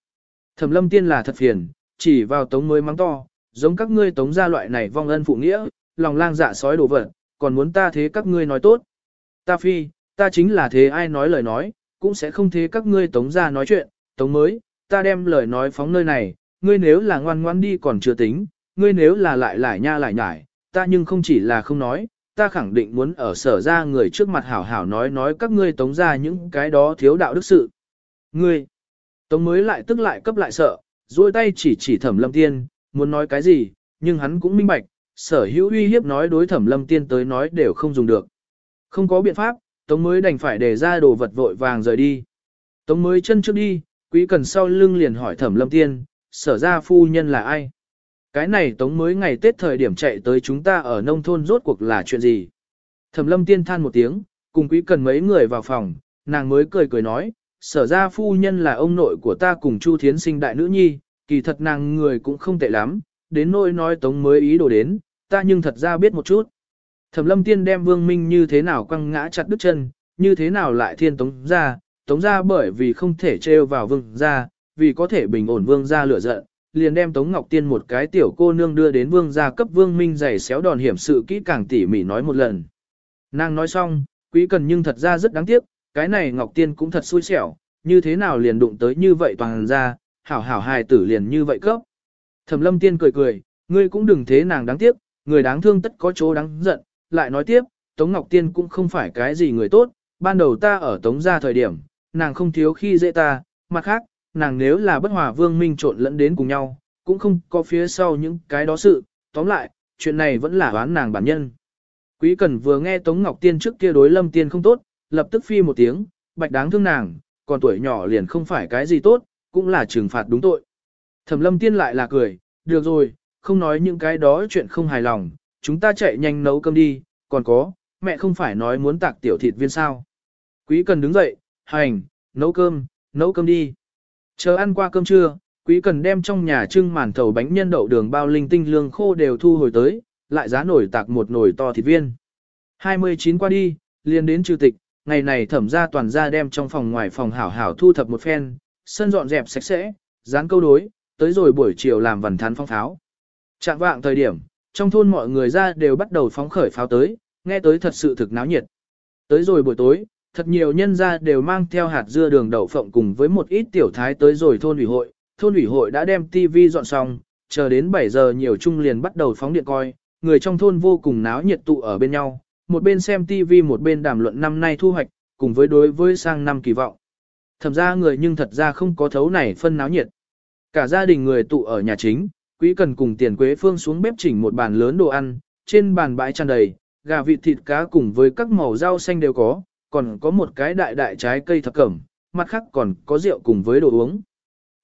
Thẩm lâm tiên là thật phiền, chỉ vào tống mới mắng to, giống các ngươi tống ra loại này vong ân phụ nghĩa, lòng lang dạ sói đổ vật, còn muốn ta thế các ngươi nói tốt. Ta phi, ta chính là thế ai nói lời nói, cũng sẽ không thế các ngươi tống ra nói chuyện, tống mới, ta đem lời nói phóng nơi này, ngươi nếu là ngoan ngoan đi còn chưa tính, ngươi nếu là lại lại nha lại nhải, ta nhưng không chỉ là không nói, ta khẳng định muốn ở sở ra người trước mặt hảo hảo nói nói các ngươi tống ra những cái đó thiếu đạo đức sự. Ngươi, tống mới lại tức lại cấp lại sợ, duỗi tay chỉ chỉ thẩm lâm tiên, muốn nói cái gì, nhưng hắn cũng minh bạch, sở hữu uy hiếp nói đối thẩm lâm tiên tới nói đều không dùng được. Không có biện pháp, tống mới đành phải để ra đồ vật vội vàng rời đi. Tống mới chân trước đi, quý cần sau lưng liền hỏi thẩm lâm tiên, sở ra phu nhân là ai? Cái này tống mới ngày Tết thời điểm chạy tới chúng ta ở nông thôn rốt cuộc là chuyện gì? Thẩm lâm tiên than một tiếng, cùng quý cần mấy người vào phòng, nàng mới cười cười nói, sở ra phu nhân là ông nội của ta cùng Chu Thiến sinh đại nữ nhi, kỳ thật nàng người cũng không tệ lắm, đến nỗi nói tống mới ý đồ đến, ta nhưng thật ra biết một chút. Thẩm lâm tiên đem vương minh như thế nào quăng ngã chặt đứt chân, như thế nào lại thiên tống ra, tống ra bởi vì không thể trêu vào vương ra, vì có thể bình ổn vương ra lửa giận, liền đem tống ngọc tiên một cái tiểu cô nương đưa đến vương gia cấp vương minh giày xéo đòn hiểm sự kỹ càng tỉ mỉ nói một lần. Nàng nói xong, quý cần nhưng thật ra rất đáng tiếc, cái này ngọc tiên cũng thật xui xẻo, như thế nào liền đụng tới như vậy toàn ra, hảo hảo hài tử liền như vậy cấp. Thẩm lâm tiên cười cười, ngươi cũng đừng thế nàng đáng tiếc, người đáng thương tất có chỗ đáng giận, lại nói tiếp, Tống Ngọc Tiên cũng không phải cái gì người tốt, ban đầu ta ở Tống gia thời điểm, nàng không thiếu khi dễ ta, mặt khác, nàng nếu là bất hòa vương minh trộn lẫn đến cùng nhau, cũng không có phía sau những cái đó sự, tóm lại, chuyện này vẫn là đoán nàng bản nhân. Quý Cần vừa nghe Tống Ngọc Tiên trước kia đối Lâm Tiên không tốt, lập tức phi một tiếng, bạch đáng thương nàng, còn tuổi nhỏ liền không phải cái gì tốt, cũng là trừng phạt đúng tội. Thẩm lâm tiên lại là cười, được rồi, không nói những cái đó chuyện không hài lòng, chúng ta chạy nhanh nấu cơm đi, còn có, mẹ không phải nói muốn tạc tiểu thịt viên sao. Quý cần đứng dậy, hành, nấu cơm, nấu cơm đi. Chờ ăn qua cơm trưa, quý cần đem trong nhà trưng màn thầu bánh nhân đậu đường bao linh tinh lương khô đều thu hồi tới, lại giá nổi tạc một nồi to thịt viên. 29 qua đi, liền đến trừ tịch, ngày này thẩm ra toàn ra đem trong phòng ngoài phòng hảo hảo thu thập một phen, sân dọn dẹp sạch sẽ, dán câu đối, tới rồi buổi chiều làm vần thán phong pháo. Trạng vạng thời điểm, trong thôn mọi người ra đều bắt đầu phóng khởi pháo tới, nghe tới thật sự thực náo nhiệt. Tới rồi buổi tối, thật nhiều nhân gia đều mang theo hạt dưa đường đậu phộng cùng với một ít tiểu thái tới rồi thôn ủy hội. Thôn ủy hội đã đem TV dọn xong, chờ đến 7 giờ nhiều chung liền bắt đầu phóng điện coi, người trong thôn vô cùng náo nhiệt tụ ở bên nhau, một bên xem TV một bên đàm luận năm nay thu hoạch, cùng với đối với sang năm kỳ vọng. Thẩm ra người nhưng thật ra không có thấu này phân náo nhiệt. Cả gia đình người tụ ở nhà chính, quý cần cùng tiền quế phương xuống bếp chỉnh một bàn lớn đồ ăn, trên bàn bãi tràn đầy, gà vịt thịt cá cùng với các màu rau xanh đều có, còn có một cái đại đại trái cây thập cẩm, mặt khác còn có rượu cùng với đồ uống.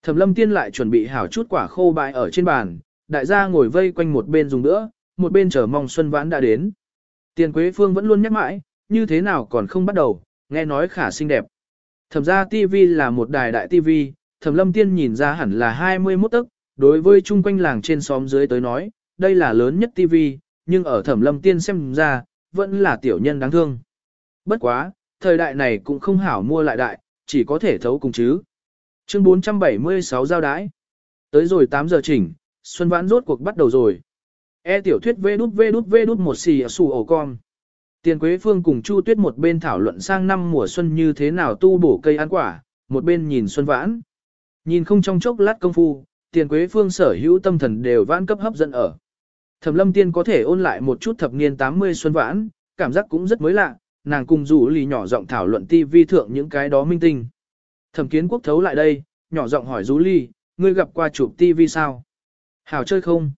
Thẩm lâm tiên lại chuẩn bị hảo chút quả khô bại ở trên bàn, đại gia ngồi vây quanh một bên dùng nữa, một bên chờ mong xuân vãn đã đến. Tiền quế phương vẫn luôn nhắc mãi, như thế nào còn không bắt đầu, nghe nói khả xinh đẹp. Thẩm ra TV là một đài đại TV, thẩm lâm tiên nhìn ra hẳn là 21 tấc, Đối với chung quanh làng trên xóm dưới tới nói, đây là lớn nhất TV, nhưng ở thẩm lâm tiên xem ra, vẫn là tiểu nhân đáng thương. Bất quá, thời đại này cũng không hảo mua lại đại, chỉ có thể thấu cùng chứ. Chương 476 giao đái. Tới rồi 8 giờ chỉnh, Xuân Vãn rốt cuộc bắt đầu rồi. E tiểu thuyết vê đút vê đút vê đút một xì xù ổ con. Tiền Quế Phương cùng Chu Tuyết một bên thảo luận sang năm mùa xuân như thế nào tu bổ cây ăn quả, một bên nhìn Xuân Vãn. Nhìn không trong chốc lát công phu, Tiền Quế Phương sở hữu tâm thần đều vãn cấp hấp dẫn ở. Thẩm Lâm Tiên có thể ôn lại một chút thập niên 80 Xuân Vãn, cảm giác cũng rất mới lạ, nàng cùng rủ lì nhỏ giọng thảo luận ti vi thượng những cái đó minh tinh. Thẩm Kiến Quốc thấu lại đây, nhỏ giọng hỏi rủ lì, ngươi gặp qua chụp ti sao? Hảo chơi không?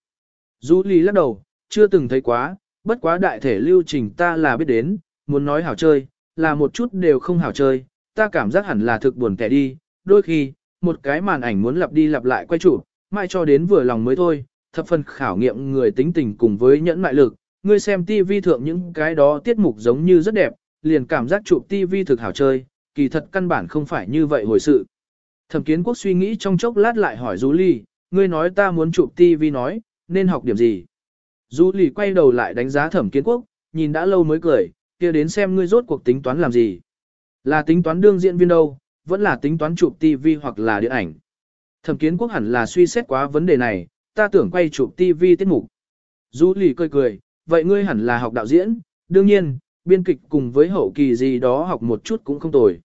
Rủ lì lắc đầu, chưa từng thấy quá, bất quá đại thể lưu trình ta là biết đến, muốn nói hảo chơi, là một chút đều không hảo chơi, ta cảm giác hẳn là thực buồn kẻ đi, đôi khi, một cái màn ảnh muốn lặp đi lặp lại quay chụp, mãi cho đến vừa lòng mới thôi, thập phần khảo nghiệm người tính tình cùng với nhẫn mại lực. Ngươi xem TV thượng những cái đó tiết mục giống như rất đẹp, liền cảm giác chụp TV thực hảo chơi, kỳ thật căn bản không phải như vậy hồi sự. Thẩm kiến quốc suy nghĩ trong chốc lát lại hỏi Julie, ngươi nói ta muốn chụp TV nói, nên học điểm gì? Julie quay đầu lại đánh giá thẩm kiến quốc, nhìn đã lâu mới cười, kia đến xem ngươi rốt cuộc tính toán làm gì. Là tính toán đương diễn viên đâu, vẫn là tính toán chụp TV hoặc là điện ảnh. Thẩm kiến quốc hẳn là suy xét quá vấn đề này, ta tưởng quay chụp TV tiết mục. Du lì cười cười, vậy ngươi hẳn là học đạo diễn, đương nhiên, biên kịch cùng với hậu kỳ gì đó học một chút cũng không tồi.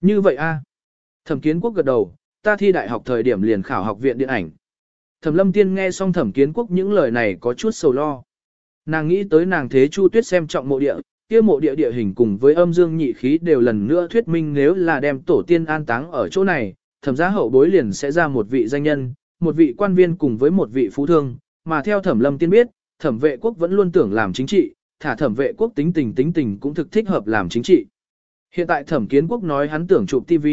Như vậy a Thẩm kiến quốc gật đầu, ta thi đại học thời điểm liền khảo học viện điện ảnh. Thẩm lâm tiên nghe xong thẩm kiến quốc những lời này có chút sầu lo. Nàng nghĩ tới nàng thế chu tuyết xem trọng mộ địa, kia mộ địa địa hình cùng với âm dương nhị khí đều lần nữa thuyết minh nếu là đem tổ tiên an táng ở chỗ này, thẩm giá hậu bối liền sẽ ra một vị danh nhân, một vị quan viên cùng với một vị phú thương, mà theo thẩm lâm tiên biết, thẩm vệ quốc vẫn luôn tưởng làm chính trị, thả thẩm vệ quốc tính tình tính tình cũng thực thích hợp làm chính trị. Hiện tại thẩm kiến quốc nói hắn tưởng chụp TV,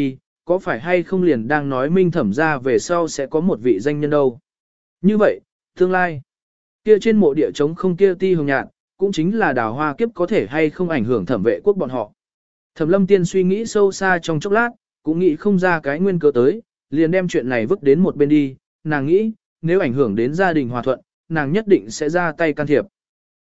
có phải hay không liền đang nói minh thẩm ra về sau sẽ có một vị danh nhân đâu. Như vậy, tương lai, kia trên mộ địa trống không kia ti hồng nhạn cũng chính là đào hoa kiếp có thể hay không ảnh hưởng thẩm vệ quốc bọn họ. Thẩm lâm tiên suy nghĩ sâu xa trong chốc lát, cũng nghĩ không ra cái nguyên cơ tới, liền đem chuyện này vứt đến một bên đi, nàng nghĩ, nếu ảnh hưởng đến gia đình hòa thuận, nàng nhất định sẽ ra tay can thiệp.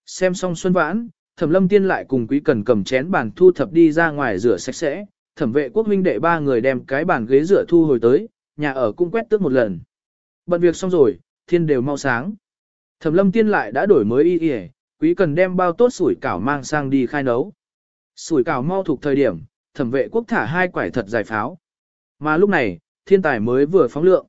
Xem xong xuân vãn, thẩm lâm tiên lại cùng quý cần cầm chén bàn thu thập đi ra ngoài rửa sạch sẽ, thẩm vệ quốc huynh đệ ba người đem cái bàn ghế rửa thu hồi tới, nhà ở cũng quét tước một lần. Bận việc xong rồi, thiên đều mau sáng. Thẩm lâm tiên lại đã đổi mới y y, quý cần đem bao tốt sủi cảo mang sang đi khai nấu. Sủi cảo mau thuộc thời điểm, thẩm vệ quốc thả hai quải thật dài pháo. Mà lúc này, thiên tài mới vừa phóng lượng.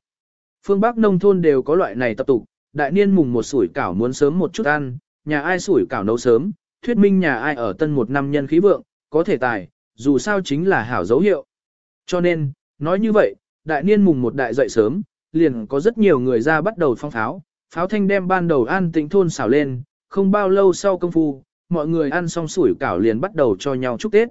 Phương Bắc nông thôn đều có loại này tập tục, đại niên mùng một sủi cảo muốn sớm một chút ăn, nhà ai sủi cảo nấu sớm, thuyết minh nhà ai ở tân một năm nhân khí vượng, có thể tài, dù sao chính là hảo dấu hiệu. Cho nên, nói như vậy, đại niên mùng một đại dậy sớm, liền có rất nhiều người ra bắt đầu phong pháo, pháo thanh đem ban đầu an tĩnh thôn xảo lên, không bao lâu sau công phu, mọi người ăn xong sủi cảo liền bắt đầu cho nhau chúc Tết.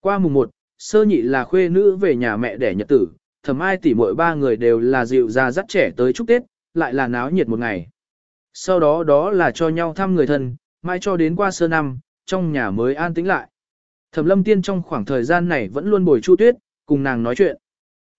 Qua mùng một, sơ nhị là khuê nữ về nhà mẹ đẻ nhật tử, thầm ai tỉ mỗi ba người đều là dịu ra dắt trẻ tới chúc Tết, lại là náo nhiệt một ngày. Sau đó đó là cho nhau thăm người thân, mãi cho đến qua sơ năm, trong nhà mới an tĩnh lại. Thẩm lâm tiên trong khoảng thời gian này vẫn luôn bồi Chu Tuyết, cùng nàng nói chuyện.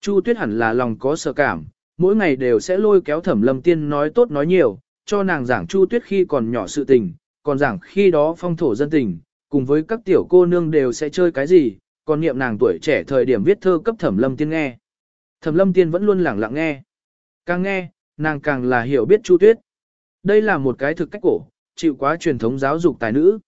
Chu Tuyết hẳn là lòng có sợ cảm, mỗi ngày đều sẽ lôi kéo thẩm lâm tiên nói tốt nói nhiều, cho nàng giảng Chu Tuyết khi còn nhỏ sự tình, còn giảng khi đó phong thổ dân tình, cùng với các tiểu cô nương đều sẽ chơi cái gì, còn niệm nàng tuổi trẻ thời điểm viết thơ cấp thẩm lâm tiên nghe. Thẩm lâm tiên vẫn luôn lẳng lặng nghe. Càng nghe, nàng càng là hiểu biết Chu Tuyết. Đây là một cái thực cách cổ, chịu quá truyền thống giáo dục tài nữ.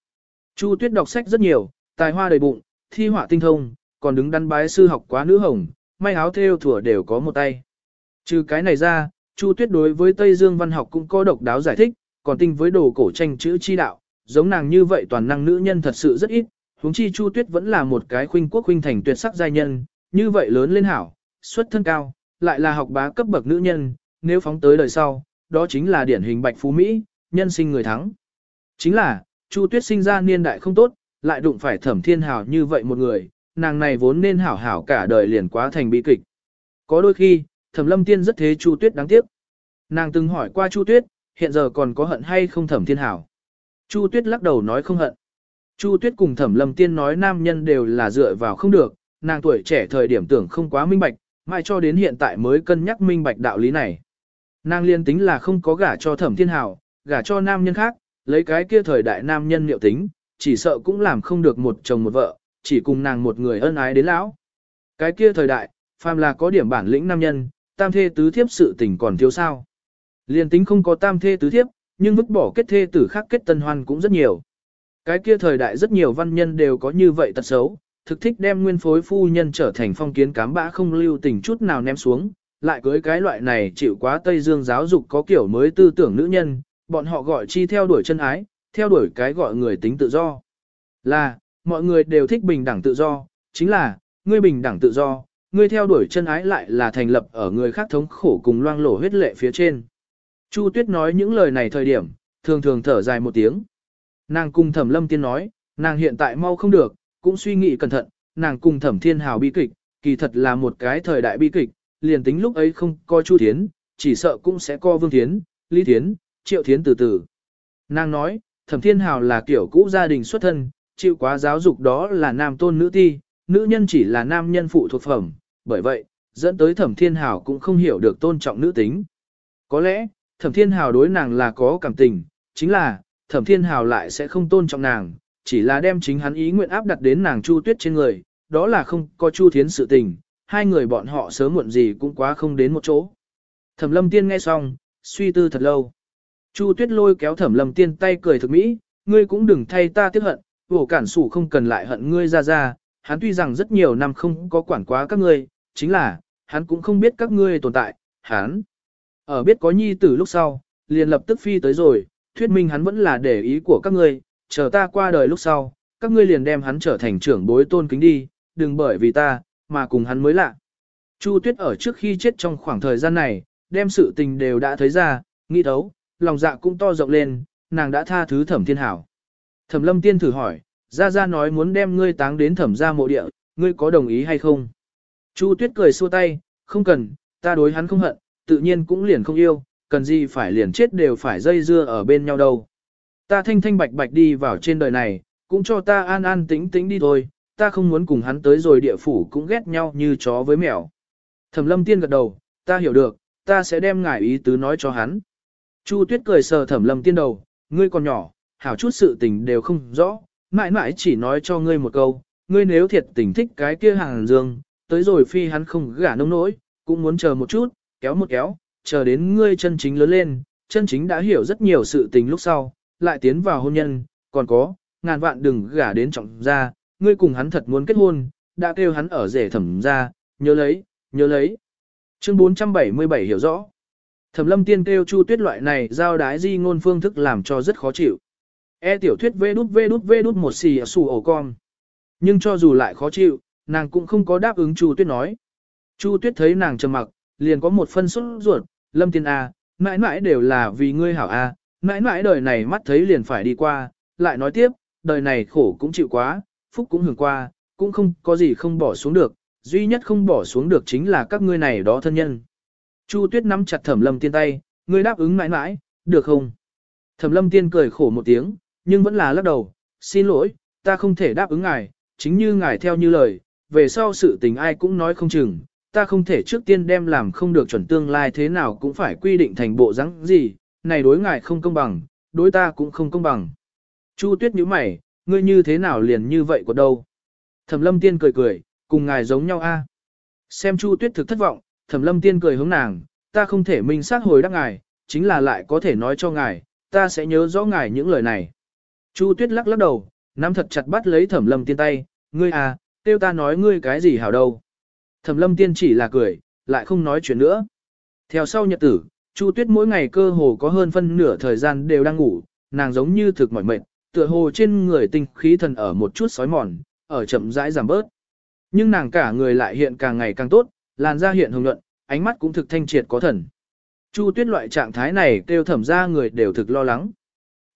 Chu Tuyết đọc sách rất nhiều, tài hoa đầy bụng, thi họa tinh thông, còn đứng đắn bái sư học quá nữ hồng, may áo thêu thủa đều có một tay. Trừ cái này ra, Chu Tuyết đối với Tây Dương văn học cũng có độc đáo giải thích, còn tinh với đồ cổ tranh chữ chi đạo, giống nàng như vậy toàn năng nữ nhân thật sự rất ít, huống chi Chu Tuyết vẫn là một cái khuynh quốc khuynh thành tuyệt sắc giai nhân, như vậy lớn lên hảo, xuất thân cao, lại là học bá cấp bậc nữ nhân, nếu phóng tới đời sau, đó chính là điển hình bạch phú Mỹ, nhân sinh người thắng. Chính là, Chu Tuyết sinh ra niên đại không tốt, lại đụng phải thẩm thiên hảo như vậy một người, nàng này vốn nên hảo hảo cả đời liền quá thành bi kịch. Có đôi khi, thẩm lâm tiên rất thế Chu Tuyết đáng tiếc. Nàng từng hỏi qua Chu Tuyết, hiện giờ còn có hận hay không thẩm thiên hảo. Chu Tuyết lắc đầu nói không hận. Chu Tuyết cùng thẩm lâm tiên nói nam nhân đều là dựa vào không được, nàng tuổi trẻ thời điểm tưởng không quá minh bạch, mai cho đến hiện tại mới cân nhắc minh bạch đạo lý này. Nàng liên tính là không có gả cho thẩm thiên hào, gả cho nam nhân khác, lấy cái kia thời đại nam nhân liệu tính, chỉ sợ cũng làm không được một chồng một vợ, chỉ cùng nàng một người ân ái đến lão. Cái kia thời đại, phàm là có điểm bản lĩnh nam nhân, tam thê tứ thiếp sự tình còn thiếu sao. Liên tính không có tam thê tứ thiếp, nhưng vứt bỏ kết thê tử khác kết tân hoan cũng rất nhiều. Cái kia thời đại rất nhiều văn nhân đều có như vậy tật xấu, thực thích đem nguyên phối phu nhân trở thành phong kiến cám bã không lưu tình chút nào ném xuống, lại cưới cái loại này chịu quá Tây Dương giáo dục có kiểu mới tư tưởng nữ nhân, bọn họ gọi chi theo đuổi chân ái, theo đuổi cái gọi người tính tự do. Là, mọi người đều thích bình đẳng tự do, chính là, ngươi bình đẳng tự do, ngươi theo đuổi chân ái lại là thành lập ở người khác thống khổ cùng loang lổ huyết lệ phía trên. Chu Tuyết nói những lời này thời điểm, thường thường thở dài một tiếng. Nàng cùng Thẩm Lâm Tiên nói, nàng hiện tại mau không được, cũng suy nghĩ cẩn thận, nàng cùng Thẩm Thiên Hào bi kịch, kỳ thật là một cái thời đại bi kịch, liền tính lúc ấy không coi Chu Thiến, chỉ sợ cũng sẽ co Vương Thiến, Lý Thiến, Triệu Thiến từ từ. Nàng nói, Thẩm Thiên Hào là kiểu cũ gia đình xuất thân, chịu quá giáo dục đó là nam tôn nữ ti, nữ nhân chỉ là nam nhân phụ thuộc phẩm, bởi vậy, dẫn tới Thẩm Thiên Hào cũng không hiểu được tôn trọng nữ tính. Có lẽ, Thẩm Thiên Hào đối nàng là có cảm tình, chính là, Thẩm Thiên Hào lại sẽ không tôn trọng nàng, chỉ là đem chính hắn ý nguyện áp đặt đến nàng Chu Tuyết trên người, đó là không có Chu Thiến sự tình, hai người bọn họ sớm muộn gì cũng quá không đến một chỗ. Thẩm Lâm Tiên nghe xong, suy tư thật lâu. Chu Tuyết lôi kéo Thẩm Lâm Tiên tay cười thực mỹ, ngươi cũng đừng thay ta tiếc hận, vổ cản sủ không cần lại hận ngươi ra ra, hắn tuy rằng rất nhiều năm không có quản quá các ngươi, chính là, hắn cũng không biết các ngươi tồn tại, hắn. Ở biết có nhi tử lúc sau, liền lập tức phi tới rồi, thuyết minh hắn vẫn là để ý của các ngươi, chờ ta qua đời lúc sau, các ngươi liền đem hắn trở thành trưởng bối tôn kính đi, đừng bởi vì ta, mà cùng hắn mới lạ. Chu Tuyết ở trước khi chết trong khoảng thời gian này, đem sự tình đều đã thấy ra, nghĩ thấu, lòng dạ cũng to rộng lên, nàng đã tha thứ thẩm thiên hảo. Thẩm lâm tiên thử hỏi, ra ra nói muốn đem ngươi táng đến thẩm gia mộ địa, ngươi có đồng ý hay không? Chu Tuyết cười xua tay, không cần, ta đối hắn không hận, tự nhiên cũng liền không yêu, cần gì phải liền chết đều phải dây dưa ở bên nhau đâu. Ta thanh thanh bạch bạch đi vào trên đời này, cũng cho ta an an tĩnh tĩnh đi thôi, ta không muốn cùng hắn tới rồi địa phủ cũng ghét nhau như chó với mèo. Thẩm lâm tiên gật đầu, ta hiểu được, ta sẽ đem ngài ý tứ nói cho hắn. Chu tuyết cười sờ thẩm lâm tiên đầu, ngươi còn nhỏ, hảo chút sự tình đều không rõ, mãi mãi chỉ nói cho ngươi một câu, ngươi nếu thiệt tình thích cái kia hàng dương, tới rồi phi hắn không gả nông nỗi, cũng muốn chờ một chút, kéo một kéo, chờ đến ngươi chân chính lớn lên, chân chính đã hiểu rất nhiều sự tình lúc sau, lại tiến vào hôn nhân, còn có, ngàn vạn đừng gả đến trọng gia, ngươi cùng hắn thật muốn kết hôn, đã kêu hắn ở rể thẩm gia, nhớ lấy, nhớ lấy. Chương 477 hiểu rõ. Thẩm lâm tiên kêu chu tuyết loại này giao đái di ngôn phương thức làm cho rất khó chịu. E tiểu thuyết vê đút vê đút vê đút một xì ở xù ổ con. Nhưng cho dù lại khó chịu, nàng cũng không có đáp ứng chu tuyết nói. Chu tuyết thấy nàng trầm mặc, liền có một phân xuất ruột, lâm tiên A, mãi mãi đều là vì ngươi hảo A, mãi mãi đời này mắt thấy liền phải đi qua, lại nói tiếp, đời này khổ cũng chịu quá, phúc cũng hưởng qua, cũng không có gì không bỏ xuống được, duy nhất không bỏ xuống được chính là các ngươi này đó thân nhân. Chu Tuyết nắm chặt Thẩm Lâm Tiên tay, ngươi đáp ứng mãi mãi, được không? Thẩm Lâm Tiên cười khổ một tiếng, nhưng vẫn là lắc đầu, xin lỗi, ta không thể đáp ứng ngài, chính như ngài theo như lời, về sau sự tình ai cũng nói không chừng, ta không thể trước tiên đem làm không được chuẩn tương lai thế nào cũng phải quy định thành bộ rắn gì, này đối ngài không công bằng, đối ta cũng không công bằng. Chu Tuyết nhíu mày, ngươi như thế nào liền như vậy của đâu? Thẩm Lâm Tiên cười cười, cùng ngài giống nhau a. À? Xem Chu Tuyết thực thất vọng, Thẩm Lâm Tiên cười hướng nàng, ta không thể minh xác hồi đáp ngài, chính là lại có thể nói cho ngài, ta sẽ nhớ rõ ngài những lời này. Chu Tuyết lắc lắc đầu, nắm thật chặt bắt lấy Thẩm Lâm Tiên tay, ngươi à, tiêu ta nói ngươi cái gì hảo đâu. Thẩm Lâm Tiên chỉ là cười, lại không nói chuyện nữa. Theo sau nhật tử, Chu Tuyết mỗi ngày cơ hồ có hơn phân nửa thời gian đều đang ngủ, nàng giống như thực mỏi mệt, tựa hồ trên người tinh khí thần ở một chút sói mòn, ở chậm rãi giảm bớt. Nhưng nàng cả người lại hiện càng ngày càng tốt, làn da hiện hồng nhuận, ánh mắt cũng thực thanh triệt có thần. Chu Tuyết loại trạng thái này kêu thẩm ra người đều thực lo lắng.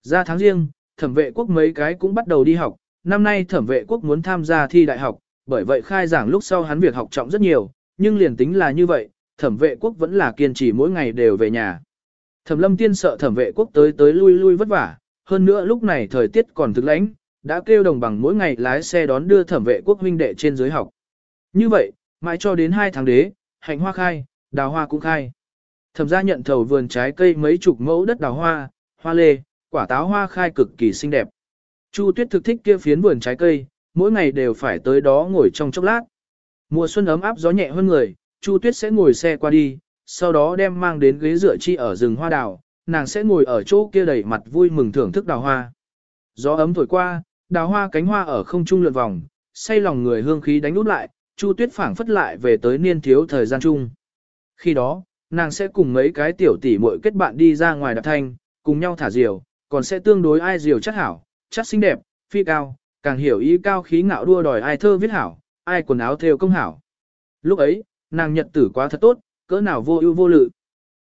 Ra tháng riêng, thẩm vệ quốc mấy cái cũng bắt đầu đi học, năm nay thẩm vệ quốc muốn tham gia thi đại học, bởi vậy khai giảng lúc sau hắn việc học trọng rất nhiều, nhưng liền tính là như vậy, thẩm vệ quốc vẫn là kiên trì mỗi ngày đều về nhà. Thẩm lâm tiên sợ thẩm vệ quốc tới tới lui lui vất vả, hơn nữa lúc này thời tiết còn thực lãnh, đã kêu đồng bằng mỗi ngày lái xe đón đưa thẩm vệ quốc huynh đệ trên dưới học. Như vậy, mãi cho đến 2 tháng đế, hạnh hoa khai, đào hoa cũng khai. Thẩm gia nhận thầu vườn trái cây mấy chục mẫu đất đào hoa, hoa lê, quả táo hoa khai cực kỳ xinh đẹp. Chu Tuyết thực thích kia phiến vườn trái cây, mỗi ngày đều phải tới đó ngồi trong chốc lát. Mùa xuân ấm áp gió nhẹ hơn người, Chu Tuyết sẽ ngồi xe qua đi, sau đó đem mang đến ghế dựa chi ở rừng hoa đào, nàng sẽ ngồi ở chỗ kia đầy mặt vui mừng thưởng thức đào hoa. Gió ấm thổi qua, đào hoa cánh hoa ở không trung lượn vòng, say lòng người hương khí đánh út lại, Chu Tuyết phảng phất lại về tới niên thiếu thời gian chung. Khi đó, nàng sẽ cùng mấy cái tiểu tỷ muội kết bạn đi ra ngoài đạp thanh, cùng nhau thả diều, còn sẽ tương đối ai diều chắc hảo, chắc xinh đẹp, phi cao, càng hiểu ý cao khí ngạo đua đòi ai thơ viết hảo, ai quần áo theo công hảo. Lúc ấy, nàng nhật tử quá thật tốt, cỡ nào vô ưu vô lự.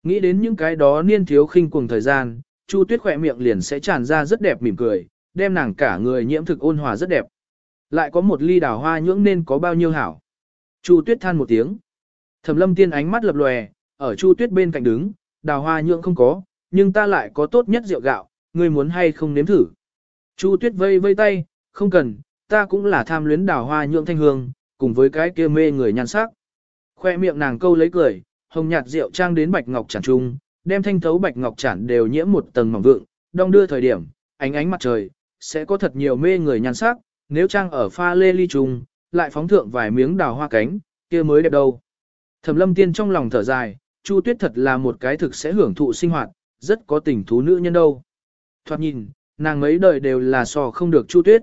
Nghĩ đến những cái đó niên thiếu khinh cuồng thời gian, Chu Tuyết khỏe miệng liền sẽ tràn ra rất đẹp mỉm cười, đem nàng cả người nhiễm thực ôn hòa rất đẹp. Lại có một ly đào hoa nhưỡng nên có bao nhiêu hảo. Chu Tuyết than một tiếng. Thẩm Lâm Tiên ánh mắt lập lòe, ở Chu Tuyết bên cạnh đứng, đào hoa nhưỡng không có, nhưng ta lại có tốt nhất rượu gạo, ngươi muốn hay không nếm thử. Chu Tuyết vây vây tay, không cần, ta cũng là tham luyến đào hoa nhưỡng thanh hương, cùng với cái kia mê người nhan sắc. Khoe miệng nàng câu lấy cười, hồng nhạt rượu trang đến bạch ngọc chản trung, đem thanh thấu bạch ngọc chản đều nhiễm một tầng mỏng vượng, đong đưa thời điểm, ánh ánh mặt trời, sẽ có thật nhiều mê người nhan sắc, nếu trang ở pha lê ly trung, lại phóng thượng vài miếng đào hoa cánh, kia mới đẹp đâu. Thẩm lâm tiên trong lòng thở dài, Chu Tuyết thật là một cái thực sẽ hưởng thụ sinh hoạt, rất có tình thú nữ nhân đâu. Thoạt nhìn, nàng mấy đời đều là sò không được Chu Tuyết.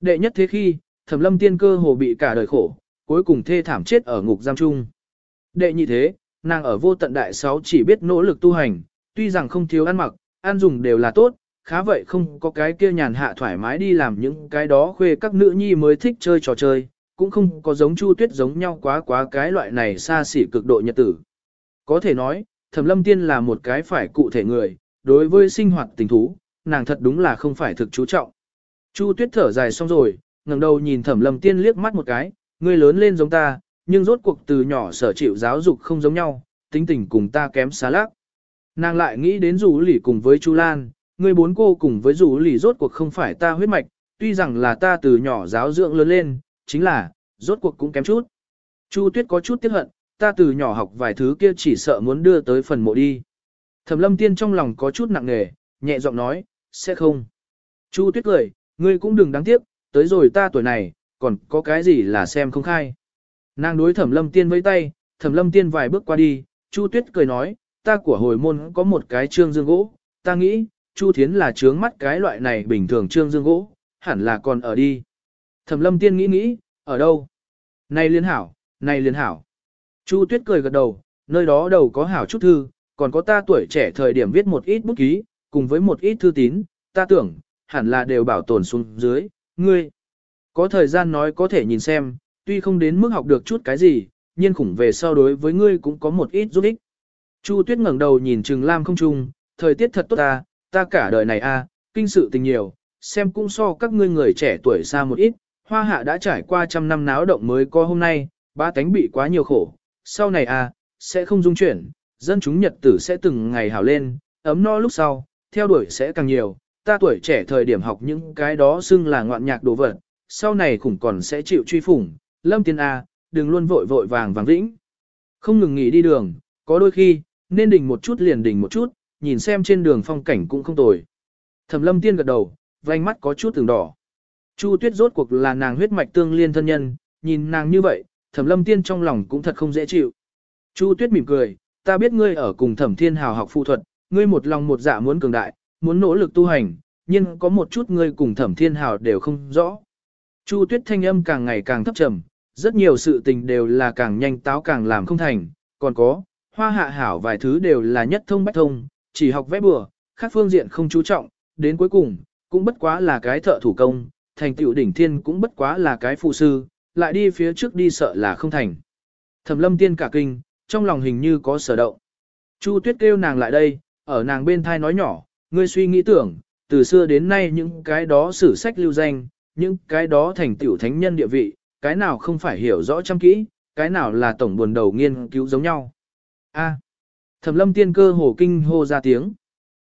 Đệ nhất thế khi, Thẩm lâm tiên cơ hồ bị cả đời khổ, cuối cùng thê thảm chết ở ngục giam trung. Đệ nhị thế, nàng ở vô tận đại sáu chỉ biết nỗ lực tu hành, tuy rằng không thiếu ăn mặc, ăn dùng đều là tốt, khá vậy không có cái kia nhàn hạ thoải mái đi làm những cái đó khuê các nữ nhi mới thích chơi trò chơi, cũng không có giống Chu Tuyết giống nhau quá quá cái loại này xa xỉ cực độ nhật tử. Có thể nói, Thẩm Lâm Tiên là một cái phải cụ thể người, đối với sinh hoạt tình thú, nàng thật đúng là không phải thực chú trọng. Chu Tuyết thở dài xong rồi, ngẩng đầu nhìn Thẩm Lâm Tiên liếc mắt một cái, ngươi lớn lên giống ta, nhưng rốt cuộc từ nhỏ sở chịu giáo dục không giống nhau, tính tình cùng ta kém xa lác. Nàng lại nghĩ đến rủ lỉ cùng với Chu Lan, người bốn cô cùng với rủ lỉ rốt cuộc không phải ta huyết mạch, tuy rằng là ta từ nhỏ giáo dưỡng lớn lên, chính là, rốt cuộc cũng kém chút. Chu Tuyết có chút tiếc hận, ta từ nhỏ học vài thứ kia chỉ sợ muốn đưa tới phần mộ đi. Thẩm lâm tiên trong lòng có chút nặng nề, nhẹ giọng nói, sẽ không. Chu Tuyết cười, ngươi cũng đừng đáng tiếc, tới rồi ta tuổi này, còn có cái gì là xem không khai. Nàng đối thẩm lâm tiên với tay, thẩm lâm tiên vài bước qua đi, Chu Tuyết cười nói, ta của hồi môn có một cái trương dương gỗ, ta nghĩ, Chu Thiến là trướng mắt cái loại này bình thường trương dương gỗ, hẳn là còn ở đi. Thẩm lâm tiên nghĩ nghĩ, ở đâu? Này liên hảo, này liên hảo. Chu Tuyết cười gật đầu, nơi đó đầu có hảo chút thư, còn có ta tuổi trẻ thời điểm viết một ít bút ký, cùng với một ít thư tín, ta tưởng, hẳn là đều bảo tồn xuống dưới, ngươi. Có thời gian nói có thể nhìn xem, tuy không đến mức học được chút cái gì, nhưng khủng về sau đối với ngươi cũng có một ít giúp ích. Chu Tuyết ngẩng đầu nhìn Trừng Lam không trung, thời tiết thật tốt ta, ta cả đời này a, kinh sự tình nhiều, xem cũng so các ngươi người trẻ tuổi xa một ít, hoa hạ đã trải qua trăm năm náo động mới có hôm nay, ba tánh bị quá nhiều khổ, sau này a, sẽ không dung chuyển, dân chúng nhật tử sẽ từng ngày hảo lên, ấm no lúc sau, theo đuổi sẽ càng nhiều, ta tuổi trẻ thời điểm học những cái đó xưng là ngoạn nhạc đồ vật, sau này khủng còn sẽ chịu truy phủng, lâm tiên A, đừng luôn vội vội vàng vàng vĩnh. Không ngừng nghỉ đi đường, có đôi khi, nên đỉnh một chút liền đỉnh một chút, nhìn xem trên đường phong cảnh cũng không tồi. Thẩm lâm tiên gật đầu, vành mắt có chút từng đỏ. Chu tuyết rốt cuộc là nàng huyết mạch tương liên thân nhân, nhìn nàng như vậy, thẩm lâm tiên trong lòng cũng thật không dễ chịu. Chu tuyết mỉm cười, ta biết ngươi ở cùng thẩm thiên hào học phụ thuật, ngươi một lòng một dạ muốn cường đại, muốn nỗ lực tu hành, nhưng có một chút ngươi cùng thẩm thiên hào đều không rõ. Chu tuyết thanh âm càng ngày càng thấp trầm, rất nhiều sự tình đều là càng nhanh táo càng làm không thành, còn có, hoa hạ hảo vài thứ đều là nhất thông bách thông, chỉ học vẽ bừa, khác phương diện không chú trọng, đến cuối cùng, cũng bất quá là cái thợ thủ công, thành tựu đỉnh thiên cũng bất quá là cái phụ sư, lại đi phía trước đi sợ là không thành. Thẩm lâm tiên cả kinh, trong lòng hình như có sở động. Chu tuyết kêu nàng lại đây, ở nàng bên thai nói nhỏ, ngươi suy nghĩ tưởng, từ xưa đến nay những cái đó sử sách lưu danh, những cái đó thành tiểu thánh nhân địa vị, cái nào không phải hiểu rõ chăm kỹ, cái nào là tổng buồn đầu nghiên cứu giống nhau. A. Thẩm lâm tiên cơ hồ kinh hô ra tiếng.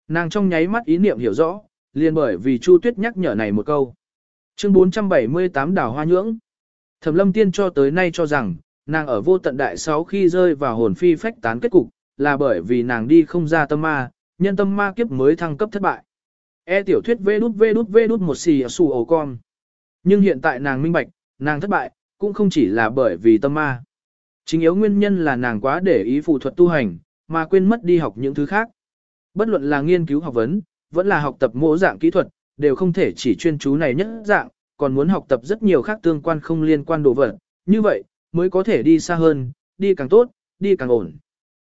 Nàng trong nháy mắt ý niệm hiểu rõ, liền bởi vì Chu Tuyết nhắc nhở này một câu. Chương 478 đào hoa nhưỡng. Thẩm lâm tiên cho tới nay cho rằng, nàng ở vô tận đại sáu khi rơi vào hồn phi phách tán kết cục, là bởi vì nàng đi không ra tâm ma, nhân tâm ma kiếp mới thăng cấp thất bại. E tiểu thuyết vê đút vê đút vê đút một xì à xù ổ con. Nhưng hiện tại nàng minh bạch, nàng thất bại, cũng không chỉ là bởi vì tâm ma. Chính yếu nguyên nhân là nàng quá để ý phụ thuật tu hành, mà quên mất đi học những thứ khác. Bất luận là nghiên cứu học vấn, vẫn là học tập mỗi dạng kỹ thuật, đều không thể chỉ chuyên chú này nhất dạng, còn muốn học tập rất nhiều khác tương quan không liên quan đồ vật. Như vậy, mới có thể đi xa hơn, đi càng tốt, đi càng ổn.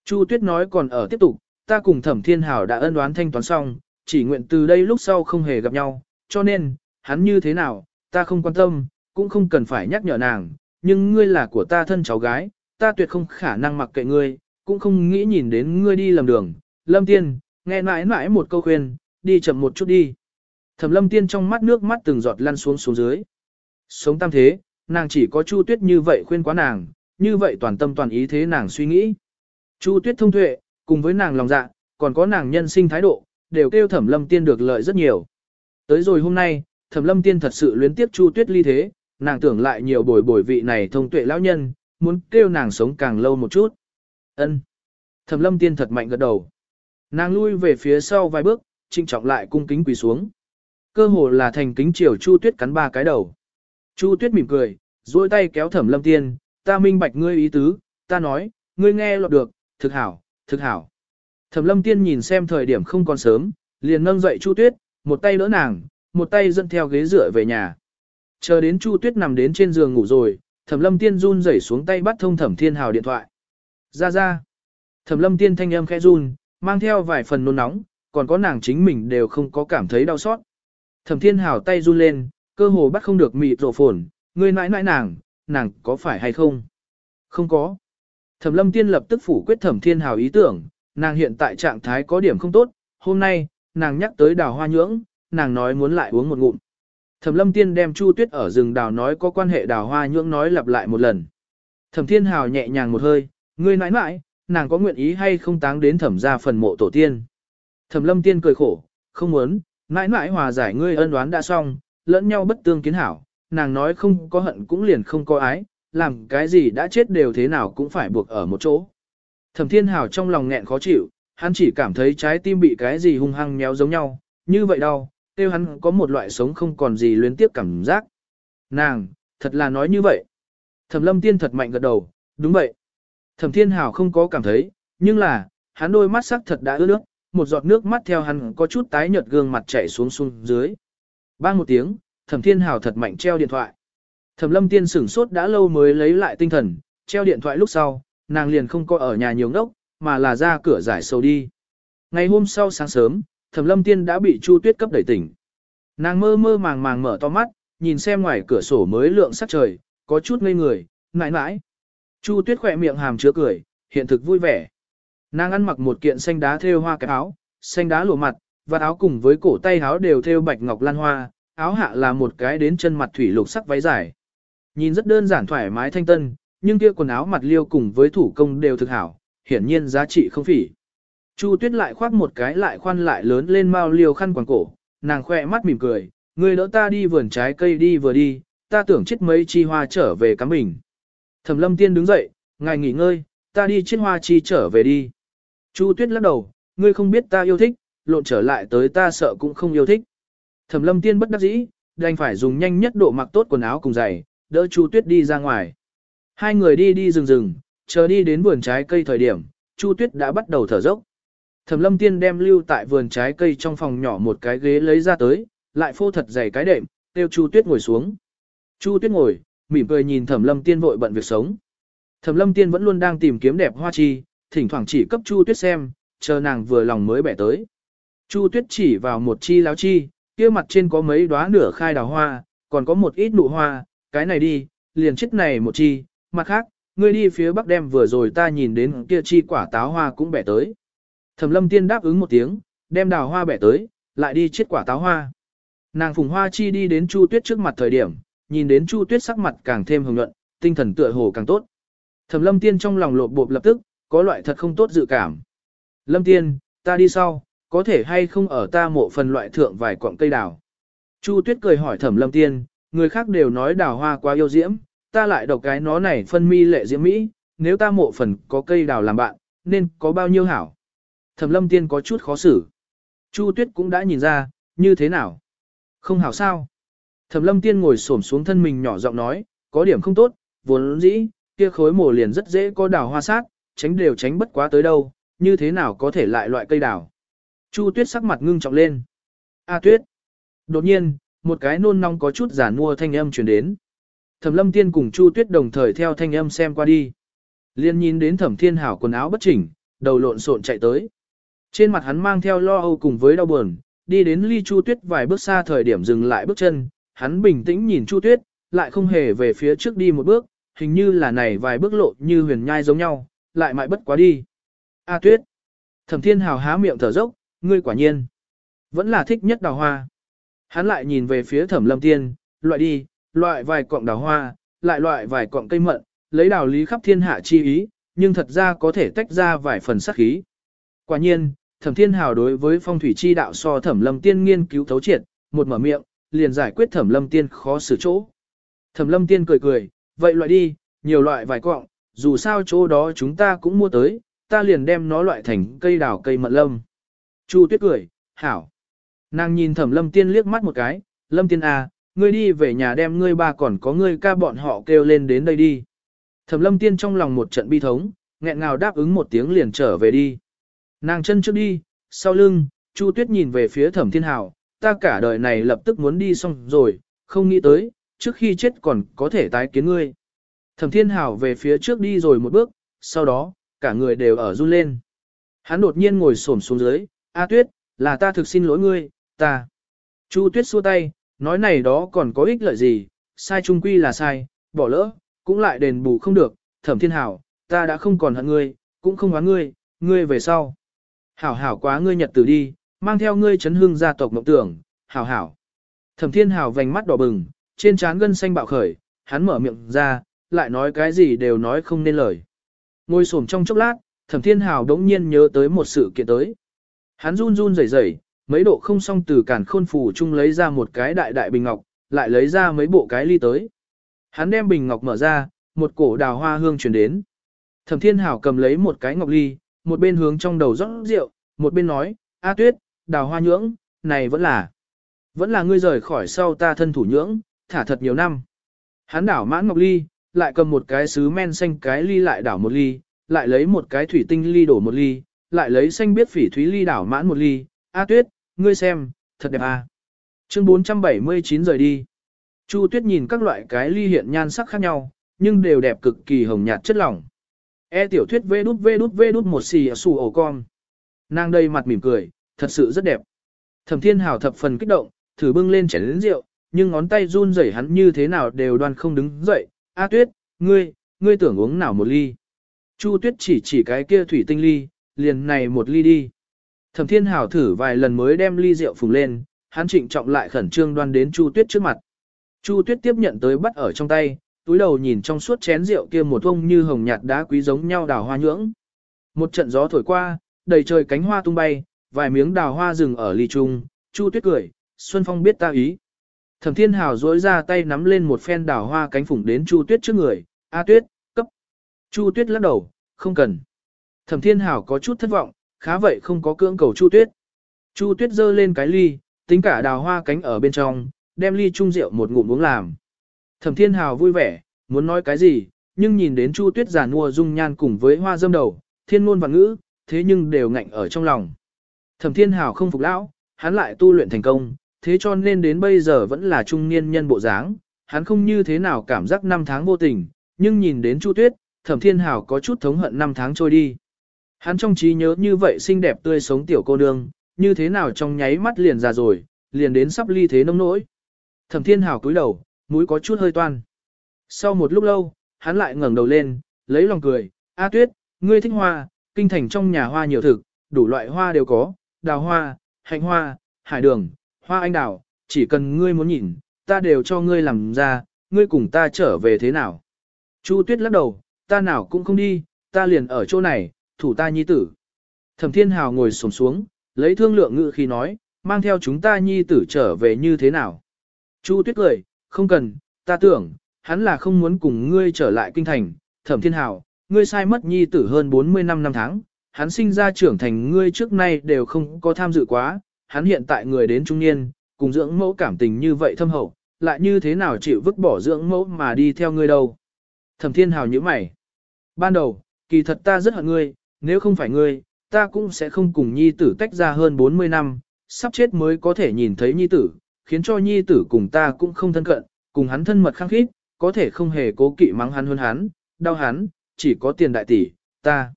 Chu Tuyết nói còn ở tiếp tục, ta cùng Thẩm Thiên Hảo đã ân đoán thanh toán xong, chỉ nguyện từ đây lúc sau không hề gặp nhau, cho nên, hắn như thế nào, ta không quan tâm, cũng không cần phải nhắc nhở nàng, nhưng ngươi là của ta thân cháu gái, ta tuyệt không khả năng mặc kệ ngươi, cũng không nghĩ nhìn đến ngươi đi lầm đường. Lâm Tiên, nghe mãi mãi một câu khuyên, đi chậm một chút đi. Thẩm Lâm Tiên trong mắt nước mắt từng giọt lăn xuống xuống dưới. Sống tam thế, nàng chỉ có Chu Tuyết như vậy khuyên quá nàng, như vậy toàn tâm toàn ý thế nàng suy nghĩ. Chu Tuyết thông tuệ, cùng với nàng lòng dạ, còn có nàng nhân sinh thái độ, đều kêu Thẩm Lâm Tiên được lợi rất nhiều. Tới rồi hôm nay, Thẩm Lâm Tiên thật sự luyến tiếc Chu Tuyết ly thế, nàng tưởng lại nhiều bồi bồi vị này thông tuệ lão nhân, muốn kêu nàng sống càng lâu một chút. Ân. Thẩm Lâm Tiên thật mạnh gật đầu. Nàng lui về phía sau vài bước, trinh trọng lại cung kính quỳ xuống. Cơ hồ là thành kính chiều Chu Tuyết cắn ba cái đầu. Chu Tuyết mỉm cười, duỗi tay kéo Thẩm Lâm Tiên, ta minh bạch ngươi ý tứ, ta nói, ngươi nghe lọt được, thực hảo, thực hảo. Thẩm Lâm Tiên nhìn xem thời điểm không còn sớm, liền nâng dậy Chu Tuyết, một tay đỡ nàng, một tay dẫn theo ghế dựa về nhà. Chờ đến Chu Tuyết nằm đến trên giường ngủ rồi, Thẩm Lâm Tiên run rẩy xuống tay bắt thông Thẩm Thiên Hào điện thoại. Ra ra. Thẩm Lâm Tiên thanh âm khẽ run, mang theo vài phần nôn nóng, còn có nàng chính mình đều không có cảm thấy đau xót. Thẩm Thiên Hào tay run lên, cơ hồ bắt không được mịt rổ phồn, ngươi nãi nãi nàng, nàng có phải hay không? Không có. Thẩm Lâm Tiên lập tức phủ quyết Thẩm Thiên Hào ý tưởng, nàng hiện tại trạng thái có điểm không tốt, hôm nay, nàng nhắc tới đào hoa nhưỡng, nàng nói muốn lại uống một ngụm. Thẩm Lâm Tiên đem Chu Tuyết ở rừng đào nói có quan hệ đào hoa nhưỡng nói lặp lại một lần. Thẩm Thiên Hào nhẹ nhàng một hơi, ngươi nãi nãi, nàng có nguyện ý hay không táng đến thẩm ra phần mộ tổ tiên. Thẩm Lâm Tiên cười khổ, không muốn, nãi nãi hòa giải ngươi ân oán đã xong, lẫn nhau bất tương kiến hảo, nàng nói không có hận cũng liền không có ái, làm cái gì đã chết đều thế nào cũng phải buộc ở một chỗ. Thẩm Thiên Hào trong lòng nghẹn khó chịu, hắn chỉ cảm thấy trái tim bị cái gì hung hăng méo giống nhau, như vậy đau, kêu hắn có một loại sống không còn gì luyến tiếp cảm giác. Nàng, thật là nói như vậy. Thẩm lâm tiên thật mạnh gật đầu, đúng vậy. Thẩm thiên hào không có cảm thấy, nhưng là, hắn đôi mắt sắc thật đã ướt nước, một giọt nước mắt theo hắn có chút tái nhợt gương mặt chảy xuống xuống dưới. Bang một tiếng, thẩm thiên hào thật mạnh treo điện thoại. Thẩm lâm tiên sửng sốt đã lâu mới lấy lại tinh thần, treo điện thoại lúc sau, nàng liền không có ở nhà nhiều ngốc, mà là ra cửa giải sầu đi. Ngày hôm sau sáng sớm, Thẩm Lâm Tiên đã bị Chu Tuyết cấp đẩy tỉnh. Nàng mơ mơ màng màng mở to mắt, nhìn xem ngoài cửa sổ mới lượng sắc trời, có chút ngây người, mãi mãi. Chu Tuyết khỏe miệng hàm chứa cười, hiện thực vui vẻ. Nàng ăn mặc một kiện xanh đá thêu hoa cái áo, xanh đá lụa mặt, và áo cùng với cổ tay áo đều thêu bạch ngọc lan hoa, áo hạ là một cái đến chân mặt thủy lục sắc váy dài. Nhìn rất đơn giản thoải mái thanh tân, nhưng kia quần áo mặt liêu cùng với thủ công đều thực hảo, hiển nhiên giá trị không phỉ. Chu Tuyết lại khoác một cái lại khoan lại lớn lên mau liều khăn quàng cổ, nàng khoe mắt mỉm cười, người đỡ ta đi vườn trái cây đi vừa đi, ta tưởng chết mấy chi hoa trở về cắm mình. Thẩm lâm tiên đứng dậy, ngài nghỉ ngơi, ta đi chết hoa chi trở về đi. Chu Tuyết lắc đầu, ngươi không biết ta yêu thích, lộn trở lại tới ta sợ cũng không yêu thích. Thẩm lâm tiên bất đắc dĩ, đành phải dùng nhanh nhất độ mặc tốt quần áo cùng giày, đỡ Chu Tuyết đi ra ngoài. Hai người đi đi rừng rừng, chờ đi đến vườn trái cây thời điểm, Chu Tuyết đã bắt đầu thở dốc. Thẩm lâm tiên đem lưu tại vườn trái cây trong phòng nhỏ một cái ghế lấy ra tới, lại phô thật dày cái đệm, tiêu Chu Tuyết ngồi xuống. Chu Tuyết ngồi, mỉm cười nhìn Thẩm lâm tiên vội bận việc sống. Thẩm lâm tiên vẫn luôn đang tìm kiếm đẹp hoa chi, thỉnh thoảng chỉ cấp Chu Tuyết xem, chờ nàng vừa lòng mới bẻ tới. Chu Tuyết chỉ vào một chi láo chi, kia mặt trên có mấy đóa nửa khai đào hoa, còn có một ít nụ hoa, cái này đi, liền chết này một chi, mặt khác, ngươi đi phía bắc đem vừa rồi ta nhìn đến kia chi quả táo hoa cũng bẻ tới. Thẩm lâm tiên đáp ứng một tiếng, đem đào hoa bẻ tới, lại đi chiết quả táo hoa. Nàng phùng hoa chi đi đến Chu Tuyết trước mặt thời điểm, nhìn đến Chu Tuyết sắc mặt càng thêm hồng nhuận, tinh thần tựa hồ càng tốt. Thẩm lâm tiên trong lòng lộp bộp lập tức, có loại thật không tốt dự cảm. Lâm tiên, ta đi sau, có thể hay không ở ta mộ phần loại thượng vài quặng cây đào. Chu Tuyết cười hỏi thẩm lâm tiên, người khác đều nói đào hoa quá yêu diễm, ta lại độc cái nó này phân mi lệ diễm mỹ, nếu ta mộ phần có cây đào làm bạn, nên có bao nhiêu hảo. Thẩm lâm tiên có chút khó xử. Chu tuyết cũng đã nhìn ra, như thế nào? Không hảo sao? Thẩm lâm tiên ngồi xổm xuống thân mình nhỏ giọng nói, có điểm không tốt, vốn dĩ, kia khối mổ liền rất dễ có đào hoa sát, tránh đều tránh bất quá tới đâu, như thế nào có thể lại loại cây đào. Chu tuyết sắc mặt ngưng trọng lên. A tuyết. Đột nhiên, một cái nôn nong có chút giả mua thanh âm truyền đến. Thẩm lâm tiên cùng Chu tuyết đồng thời theo thanh âm xem qua đi. Liên nhìn đến thẩm thiên hảo quần áo bất chỉnh, đầu lộn xộn chạy tới. Trên mặt hắn mang theo lo âu cùng với đau buồn, đi đến ly Chu tuyết vài bước xa thời điểm dừng lại bước chân, hắn bình tĩnh nhìn Chu tuyết, lại không hề về phía trước đi một bước, hình như là này vài bước lộ như huyền nhai giống nhau, lại mãi bất quá đi. A tuyết. Thẩm thiên hào há miệng thở dốc, ngươi quả nhiên. Vẫn là thích nhất đào hoa. Hắn lại nhìn về phía thẩm lâm tiên, loại đi, loại vài cọng đào hoa, lại loại vài cọng cây mận, lấy đào lý khắp thiên hạ chi ý, nhưng thật ra có thể tách ra vài phần sắc khí. Quả nhiên, thẩm thiên hào đối với phong thủy chi đạo so thẩm lâm tiên nghiên cứu thấu triệt, một mở miệng, liền giải quyết thẩm lâm tiên khó xử chỗ. Thẩm lâm tiên cười cười, vậy loại đi, nhiều loại vài cọng, dù sao chỗ đó chúng ta cũng mua tới, ta liền đem nó loại thành cây đào cây mận lâm. Chu tuyết cười, hảo. Nàng nhìn thẩm lâm tiên liếc mắt một cái, lâm tiên à, ngươi đi về nhà đem ngươi ba còn có ngươi ca bọn họ kêu lên đến đây đi. Thẩm lâm tiên trong lòng một trận bi thống, nghẹn ngào đáp ứng một tiếng liền trở về đi. Nàng chân trước đi, sau lưng, Chu tuyết nhìn về phía thẩm thiên hảo, ta cả đời này lập tức muốn đi xong rồi, không nghĩ tới, trước khi chết còn có thể tái kiến ngươi. Thẩm thiên hảo về phía trước đi rồi một bước, sau đó, cả người đều ở run lên. Hắn đột nhiên ngồi xổm xuống dưới, A tuyết, là ta thực xin lỗi ngươi, ta. Chu tuyết xua tay, nói này đó còn có ích lợi gì, sai trung quy là sai, bỏ lỡ, cũng lại đền bù không được, thẩm thiên hảo, ta đã không còn hận ngươi, cũng không oán ngươi, ngươi về sau. Hảo hảo quá ngươi nhật tử đi, mang theo ngươi chấn hương gia tộc mộng tưởng, hảo hảo. Thẩm thiên hảo vành mắt đỏ bừng, trên trán gân xanh bạo khởi, hắn mở miệng ra, lại nói cái gì đều nói không nên lời. Ngồi xổm trong chốc lát, Thẩm Thiên Hảo đống nhiên nhớ tới một sự kiện tới. Hắn run run rẩy rẩy, mấy độ không xong từ cản khôn phủ chung lấy ra một cái đại đại bình ngọc, lại lấy ra mấy bộ cái ly tới. Hắn đem bình ngọc mở ra, một cổ đào hoa hương truyền đến. Thẩm Thiên Hảo cầm lấy một cái ngọc ly, một bên hướng trong đầu rót rượu, một bên nói, A Tuyết, đào hoa nhưỡng, này vẫn là, vẫn là ngươi rời khỏi sau ta thân thủ nhưỡng, thả thật nhiều năm. Hắn đảo mãn ngọc ly, lại cầm một cái sứ men xanh cái ly lại đảo một ly, lại lấy một cái thủy tinh ly đổ một ly, lại lấy xanh biết phỉ thúy ly đảo mãn một ly, A Tuyết, ngươi xem, thật đẹp à. Chương 479 rời đi. Chu Tuyết nhìn các loại cái ly hiện nhan sắc khác nhau, nhưng đều đẹp cực kỳ hồng nhạt chất lỏng. E tiểu thuyết vê đút vê đút vê đút một xì ở xù ổ con. Nàng đây mặt mỉm cười, thật sự rất đẹp. Thẩm Thiên Hảo thập phần kích động, thử bưng lên chén lĩnh rượu, nhưng ngón tay run rẩy hắn như thế nào đều đoan không đứng dậy. A Tuyết, ngươi, ngươi tưởng uống nào một ly? Chu Tuyết chỉ chỉ cái kia thủy tinh ly, liền này một ly đi. Thẩm Thiên Hảo thử vài lần mới đem ly rượu phùng lên, hắn trịnh trọng lại khẩn trương đoan đến Chu Tuyết trước mặt. Chu Tuyết tiếp nhận tới bắt ở trong tay, túi đầu nhìn trong suốt chén rượu kia một vông như hồng nhạt đá quý giống nhau đào hoa nhưỡng. Một trận gió thổi qua, đầy trời cánh hoa tung bay, vài miếng đào hoa rừng ở ly trung, Chu Tuyết cười, Xuân Phong biết ta ý. Thẩm Thiên Hảo duỗi ra tay nắm lên một phen đào hoa cánh phủng đến Chu Tuyết trước người, "A Tuyết, cấp." Chu Tuyết lắc đầu, "Không cần." Thẩm Thiên Hảo có chút thất vọng, khá vậy không có cưỡng cầu Chu Tuyết. Chu Tuyết giơ lên cái ly, tính cả đào hoa cánh ở bên trong, đem ly chung rượu một ngụm uống làm. Thẩm Thiên Hảo vui vẻ, muốn nói cái gì, nhưng nhìn đến Chu Tuyết giàn mua dung nhan cùng với hoa dâm đầu, thiên ngôn và ngữ, thế nhưng đều ngạnh ở trong lòng. Thẩm Thiên Hảo không phục lão, hắn lại tu luyện thành công, thế cho nên đến bây giờ vẫn là trung niên nhân bộ dáng, hắn không như thế nào cảm giác năm tháng vô tình, nhưng nhìn đến Chu Tuyết, Thẩm Thiên Hảo có chút thống hận năm tháng trôi đi. Hắn trong trí nhớ như vậy xinh đẹp tươi sống tiểu cô nương, như thế nào trong nháy mắt liền già rồi, liền đến sắp ly thế nông nỗi. Thẩm Thiên Hảo cúi đầu, mũi có chút hơi toan. Sau một lúc lâu, hắn lại ngẩng đầu lên, lấy lòng cười, A Tuyết, ngươi thích hoa, kinh thành trong nhà hoa nhiều thực, đủ loại hoa đều có, đào hoa, hạnh hoa, hải đường, hoa anh đào, chỉ cần ngươi muốn nhìn, ta đều cho ngươi làm ra, ngươi cùng ta trở về thế nào. Chu Tuyết lắc đầu, ta nào cũng không đi, ta liền ở chỗ này, thủ ta nhi tử. Thẩm Thiên Hào ngồi xổm xuống, lấy thương lượng ngự khi nói, mang theo chúng ta nhi tử trở về như thế nào. Chu Tuyết cười, không cần, ta tưởng, hắn là không muốn cùng ngươi trở lại kinh thành, Thẩm Thiên Hào, ngươi sai mất nhi tử hơn 40 năm năm tháng, hắn sinh ra trưởng thành ngươi trước nay đều không có tham dự quá, hắn hiện tại người đến trung niên, cùng dưỡng mẫu cảm tình như vậy thâm hậu, lại như thế nào chịu vứt bỏ dưỡng mẫu mà đi theo ngươi đâu. Thẩm thiên hào như mày. Ban đầu, kỳ thật ta rất hận ngươi, nếu không phải ngươi, ta cũng sẽ không cùng nhi tử tách ra hơn 40 năm, sắp chết mới có thể nhìn thấy nhi tử, khiến cho nhi tử cùng ta cũng không thân cận, cùng hắn thân mật khăng khít, có thể không hề cố kỵ mắng hắn hơn hắn, đau hắn, chỉ có tiền đại tỷ, ta.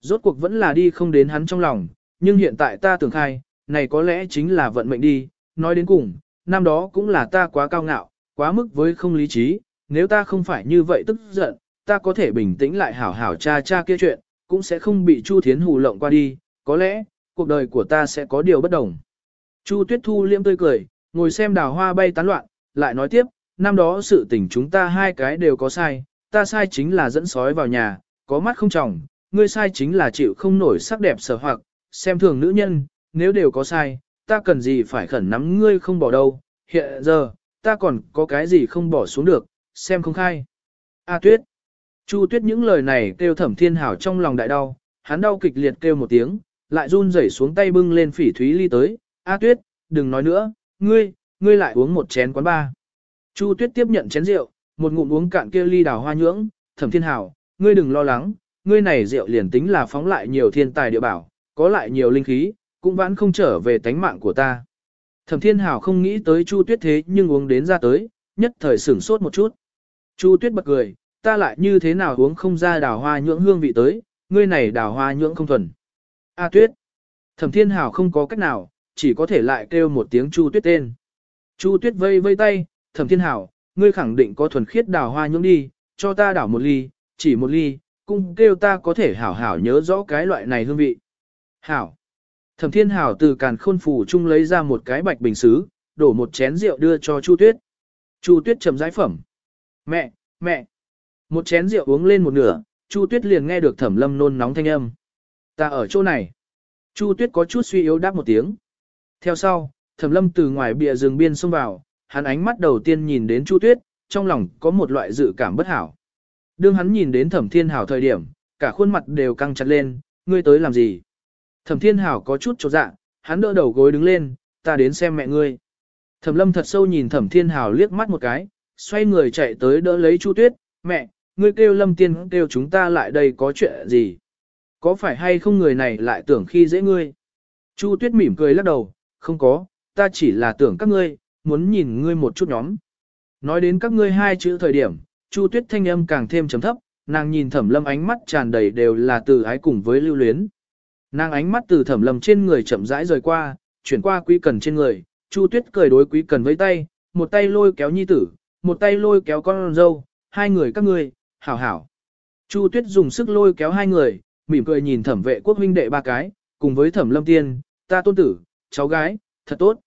Rốt cuộc vẫn là đi không đến hắn trong lòng, nhưng hiện tại ta tưởng khai, này có lẽ chính là vận mệnh đi, nói đến cùng, năm đó cũng là ta quá cao ngạo, quá mức với không lý trí, nếu ta không phải như vậy tức giận, ta có thể bình tĩnh lại hảo hảo cha cha kia chuyện, cũng sẽ không bị Chu Thiến hù lộng qua đi, có lẽ, cuộc đời của ta sẽ có điều bất đồng. Chu Tuyết Thu liêm tươi cười, ngồi xem đào hoa bay tán loạn, lại nói tiếp, năm đó sự tình chúng ta hai cái đều có sai, ta sai chính là dẫn sói vào nhà, có mắt không tròng, ngươi sai chính là chịu không nổi sắc đẹp sở hoặc, xem thường nữ nhân, nếu đều có sai, ta cần gì phải khẩn nắm ngươi không bỏ đâu, hiện giờ, ta còn có cái gì không bỏ xuống được, xem không khai. A tuyết. Chu tuyết những lời này kêu thẩm thiên hảo trong lòng đại đau, hắn đau kịch liệt kêu một tiếng, lại run rẩy xuống tay bưng lên phỉ thúy ly tới, A tuyết, đừng nói nữa, ngươi, ngươi lại uống một chén quán ba. Chu tuyết tiếp nhận chén rượu, một ngụm uống cạn kia ly đào hoa nhưỡng, thẩm thiên hảo, ngươi đừng lo lắng, ngươi này rượu liền tính là phóng lại nhiều thiên tài địa bảo, có lại nhiều linh khí, cũng vẫn không trở về tánh mạng của ta. Thẩm thiên hảo không nghĩ tới Chu tuyết thế nhưng uống đến ra tới, nhất thời sửng sốt một chút. Chu tuyết bật cười, ta lại như thế nào uống không ra đào hoa nhưỡng hương vị tới, ngươi này đào hoa nhưỡng không thuần. A tuyết. Thẩm thiên hảo không có cách nào, chỉ có thể lại kêu một tiếng chu tuyết tên. Chu tuyết vây vây tay, thẩm thiên hảo, ngươi khẳng định có thuần khiết đào hoa nhưỡng đi, cho ta đảo một ly, chỉ một ly, cũng kêu ta có thể hảo hảo nhớ rõ cái loại này hương vị. Hảo. Thẩm thiên hảo từ càn khôn phủ chung lấy ra một cái bạch bình xứ, đổ một chén rượu đưa cho Chu tuyết. Chu tuyết trầm giải phẩm. Mẹ, mẹ. Một chén rượu uống lên một nửa, Chu tuyết liền nghe được thẩm lâm nôn nóng thanh âm. Ta ở chỗ này. Chu tuyết có chút suy yếu đáp một tiếng. Theo sau, thẩm lâm từ ngoài bìa rừng biên xông vào, hắn ánh mắt đầu tiên nhìn đến Chu tuyết, trong lòng có một loại dự cảm bất hảo. Đương hắn nhìn đến thẩm thiên hảo thời điểm, cả khuôn mặt đều căng chặt lên, ngươi tới làm gì? Thẩm thiên hảo có chút chột dạ, hắn đỡ đầu gối đứng lên, ta đến xem mẹ ngươi. Thẩm lâm thật sâu nhìn thẩm thiên hảo liếc mắt một cái, xoay người chạy tới đỡ lấy Chu tuyết, mẹ, ngươi kêu lâm tiên kêu chúng ta lại đây có chuyện gì? Có phải hay không người này lại tưởng khi dễ ngươi? Chu tuyết mỉm cười lắc đầu, không có, ta chỉ là tưởng các ngươi, muốn nhìn ngươi một chút nhóm. Nói đến các ngươi hai chữ thời điểm, Chu Tuyết thanh âm càng thêm trầm thấp, nàng nhìn Thẩm Lâm ánh mắt tràn đầy đều là từ ái cùng với lưu luyến. Nàng ánh mắt từ Thẩm Lâm trên người chậm rãi rời qua, chuyển qua Quý Cần trên người, Chu Tuyết cười đối Quý Cần với tay, một tay lôi kéo nhi tử, một tay lôi kéo con dâu, hai người các ngươi, hảo hảo. Chu Tuyết dùng sức lôi kéo hai người, mỉm cười nhìn Thẩm Vệ Quốc huynh đệ ba cái, cùng với Thẩm Lâm Tiên, ta tôn tử, cháu gái, thật tốt.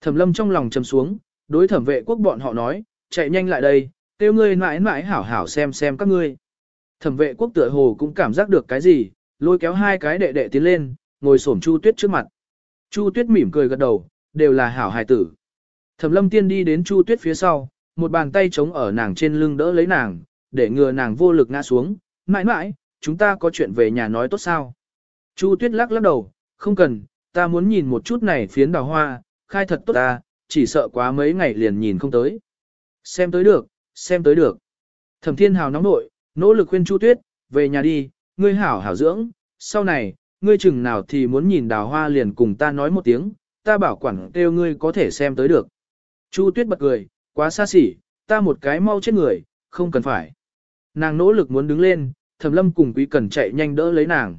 Thẩm Lâm trong lòng trầm xuống, đối Thẩm Vệ Quốc bọn họ nói, chạy nhanh lại đây, kêu ngươi mãi mãi hảo hảo xem xem các ngươi. Thẩm vệ quốc tựa hồ cũng cảm giác được cái gì, lôi kéo hai cái đệ đệ tiến lên, ngồi xổm Chu Tuyết trước mặt. Chu Tuyết mỉm cười gật đầu, đều là hảo hài tử. Thẩm lâm tiên đi đến Chu Tuyết phía sau, một bàn tay chống ở nàng trên lưng đỡ lấy nàng, để ngừa nàng vô lực ngã xuống. Mãi mãi, chúng ta có chuyện về nhà nói tốt sao? Chu Tuyết lắc lắc đầu, không cần, ta muốn nhìn một chút này phiến đào hoa, khai thật tốt ta, chỉ sợ quá mấy ngày liền nhìn không tới. Xem tới được, xem tới được. Thẩm Thiên Hào nóng nội, nỗ lực khuyên Chu Tuyết, về nhà đi, ngươi hảo hảo dưỡng, sau này, ngươi chừng nào thì muốn nhìn đào hoa liền cùng ta nói một tiếng, ta bảo quản kêu ngươi có thể xem tới được. Chu Tuyết bật cười, quá xa xỉ, ta một cái mau chết người, không cần phải. Nàng nỗ lực muốn đứng lên, Thẩm Lâm cùng Quý Cẩn chạy nhanh đỡ lấy nàng.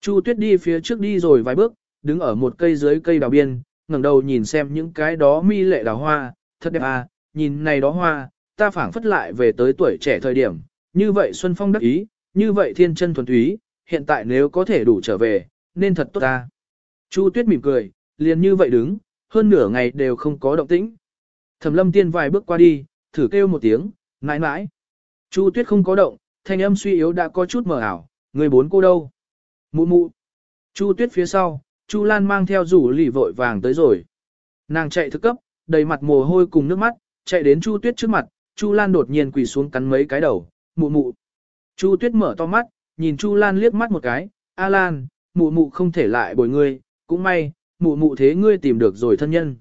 Chu Tuyết đi phía trước đi rồi vài bước, đứng ở một cây dưới cây đào biên, ngẩng đầu nhìn xem những cái đó mi lệ đào hoa, thật đẹp à, nhìn này đó hoa, ta phảng phất lại về tới tuổi trẻ thời điểm, như vậy Xuân Phong đắc ý, như vậy thiên chân thuần túy, hiện tại nếu có thể đủ trở về, nên thật tốt ta. Chu Tuyết mỉm cười, liền như vậy đứng, hơn nửa ngày đều không có động tĩnh. Thẩm Lâm Tiên vài bước qua đi, thử kêu một tiếng, mãi mãi. Chu Tuyết không có động, thanh âm suy yếu đã có chút mờ ảo, người bốn cô đâu? Mụ mụ. Chu Tuyết phía sau, Chu Lan mang theo rủ lì vội vàng tới rồi. Nàng chạy thức cấp, đầy mặt mồ hôi cùng nước mắt, chạy đến Chu Tuyết trước mặt, Chu Lan đột nhiên quỳ xuống cắn mấy cái đầu, mụ mụ. Chu Tuyết mở to mắt, nhìn Chu Lan liếc mắt một cái, A Lan, mụ mụ không thể lại bồi ngươi, cũng may, mụ mụ thế ngươi tìm được rồi thân nhân.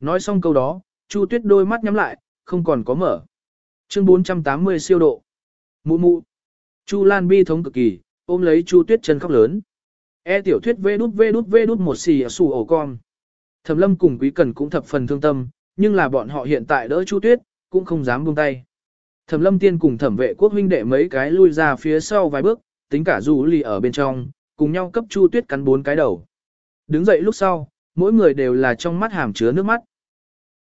Nói xong câu đó, Chu Tuyết đôi mắt nhắm lại, không còn có mở. Chương 480 siêu độ. Mụ mụ. Chu Lan bi thống cực kỳ, ôm lấy Chu Tuyết chân khóc lớn. E tiểu thuyết vê đút vê đút vê đút một xì sù ổ con. Thẩm lâm cùng quý cần cũng thập phần thương tâm, nhưng là bọn họ hiện tại đỡ Chu Tuyết, cũng không dám buông tay. Thẩm lâm tiên cùng thẩm vệ quốc huynh đệ mấy cái lui ra phía sau vài bước, tính cả du lì ở bên trong, cùng nhau cấp Chu Tuyết cắn bốn cái đầu. Đứng dậy lúc sau, mỗi người đều là trong mắt hàm chứa nước mắt.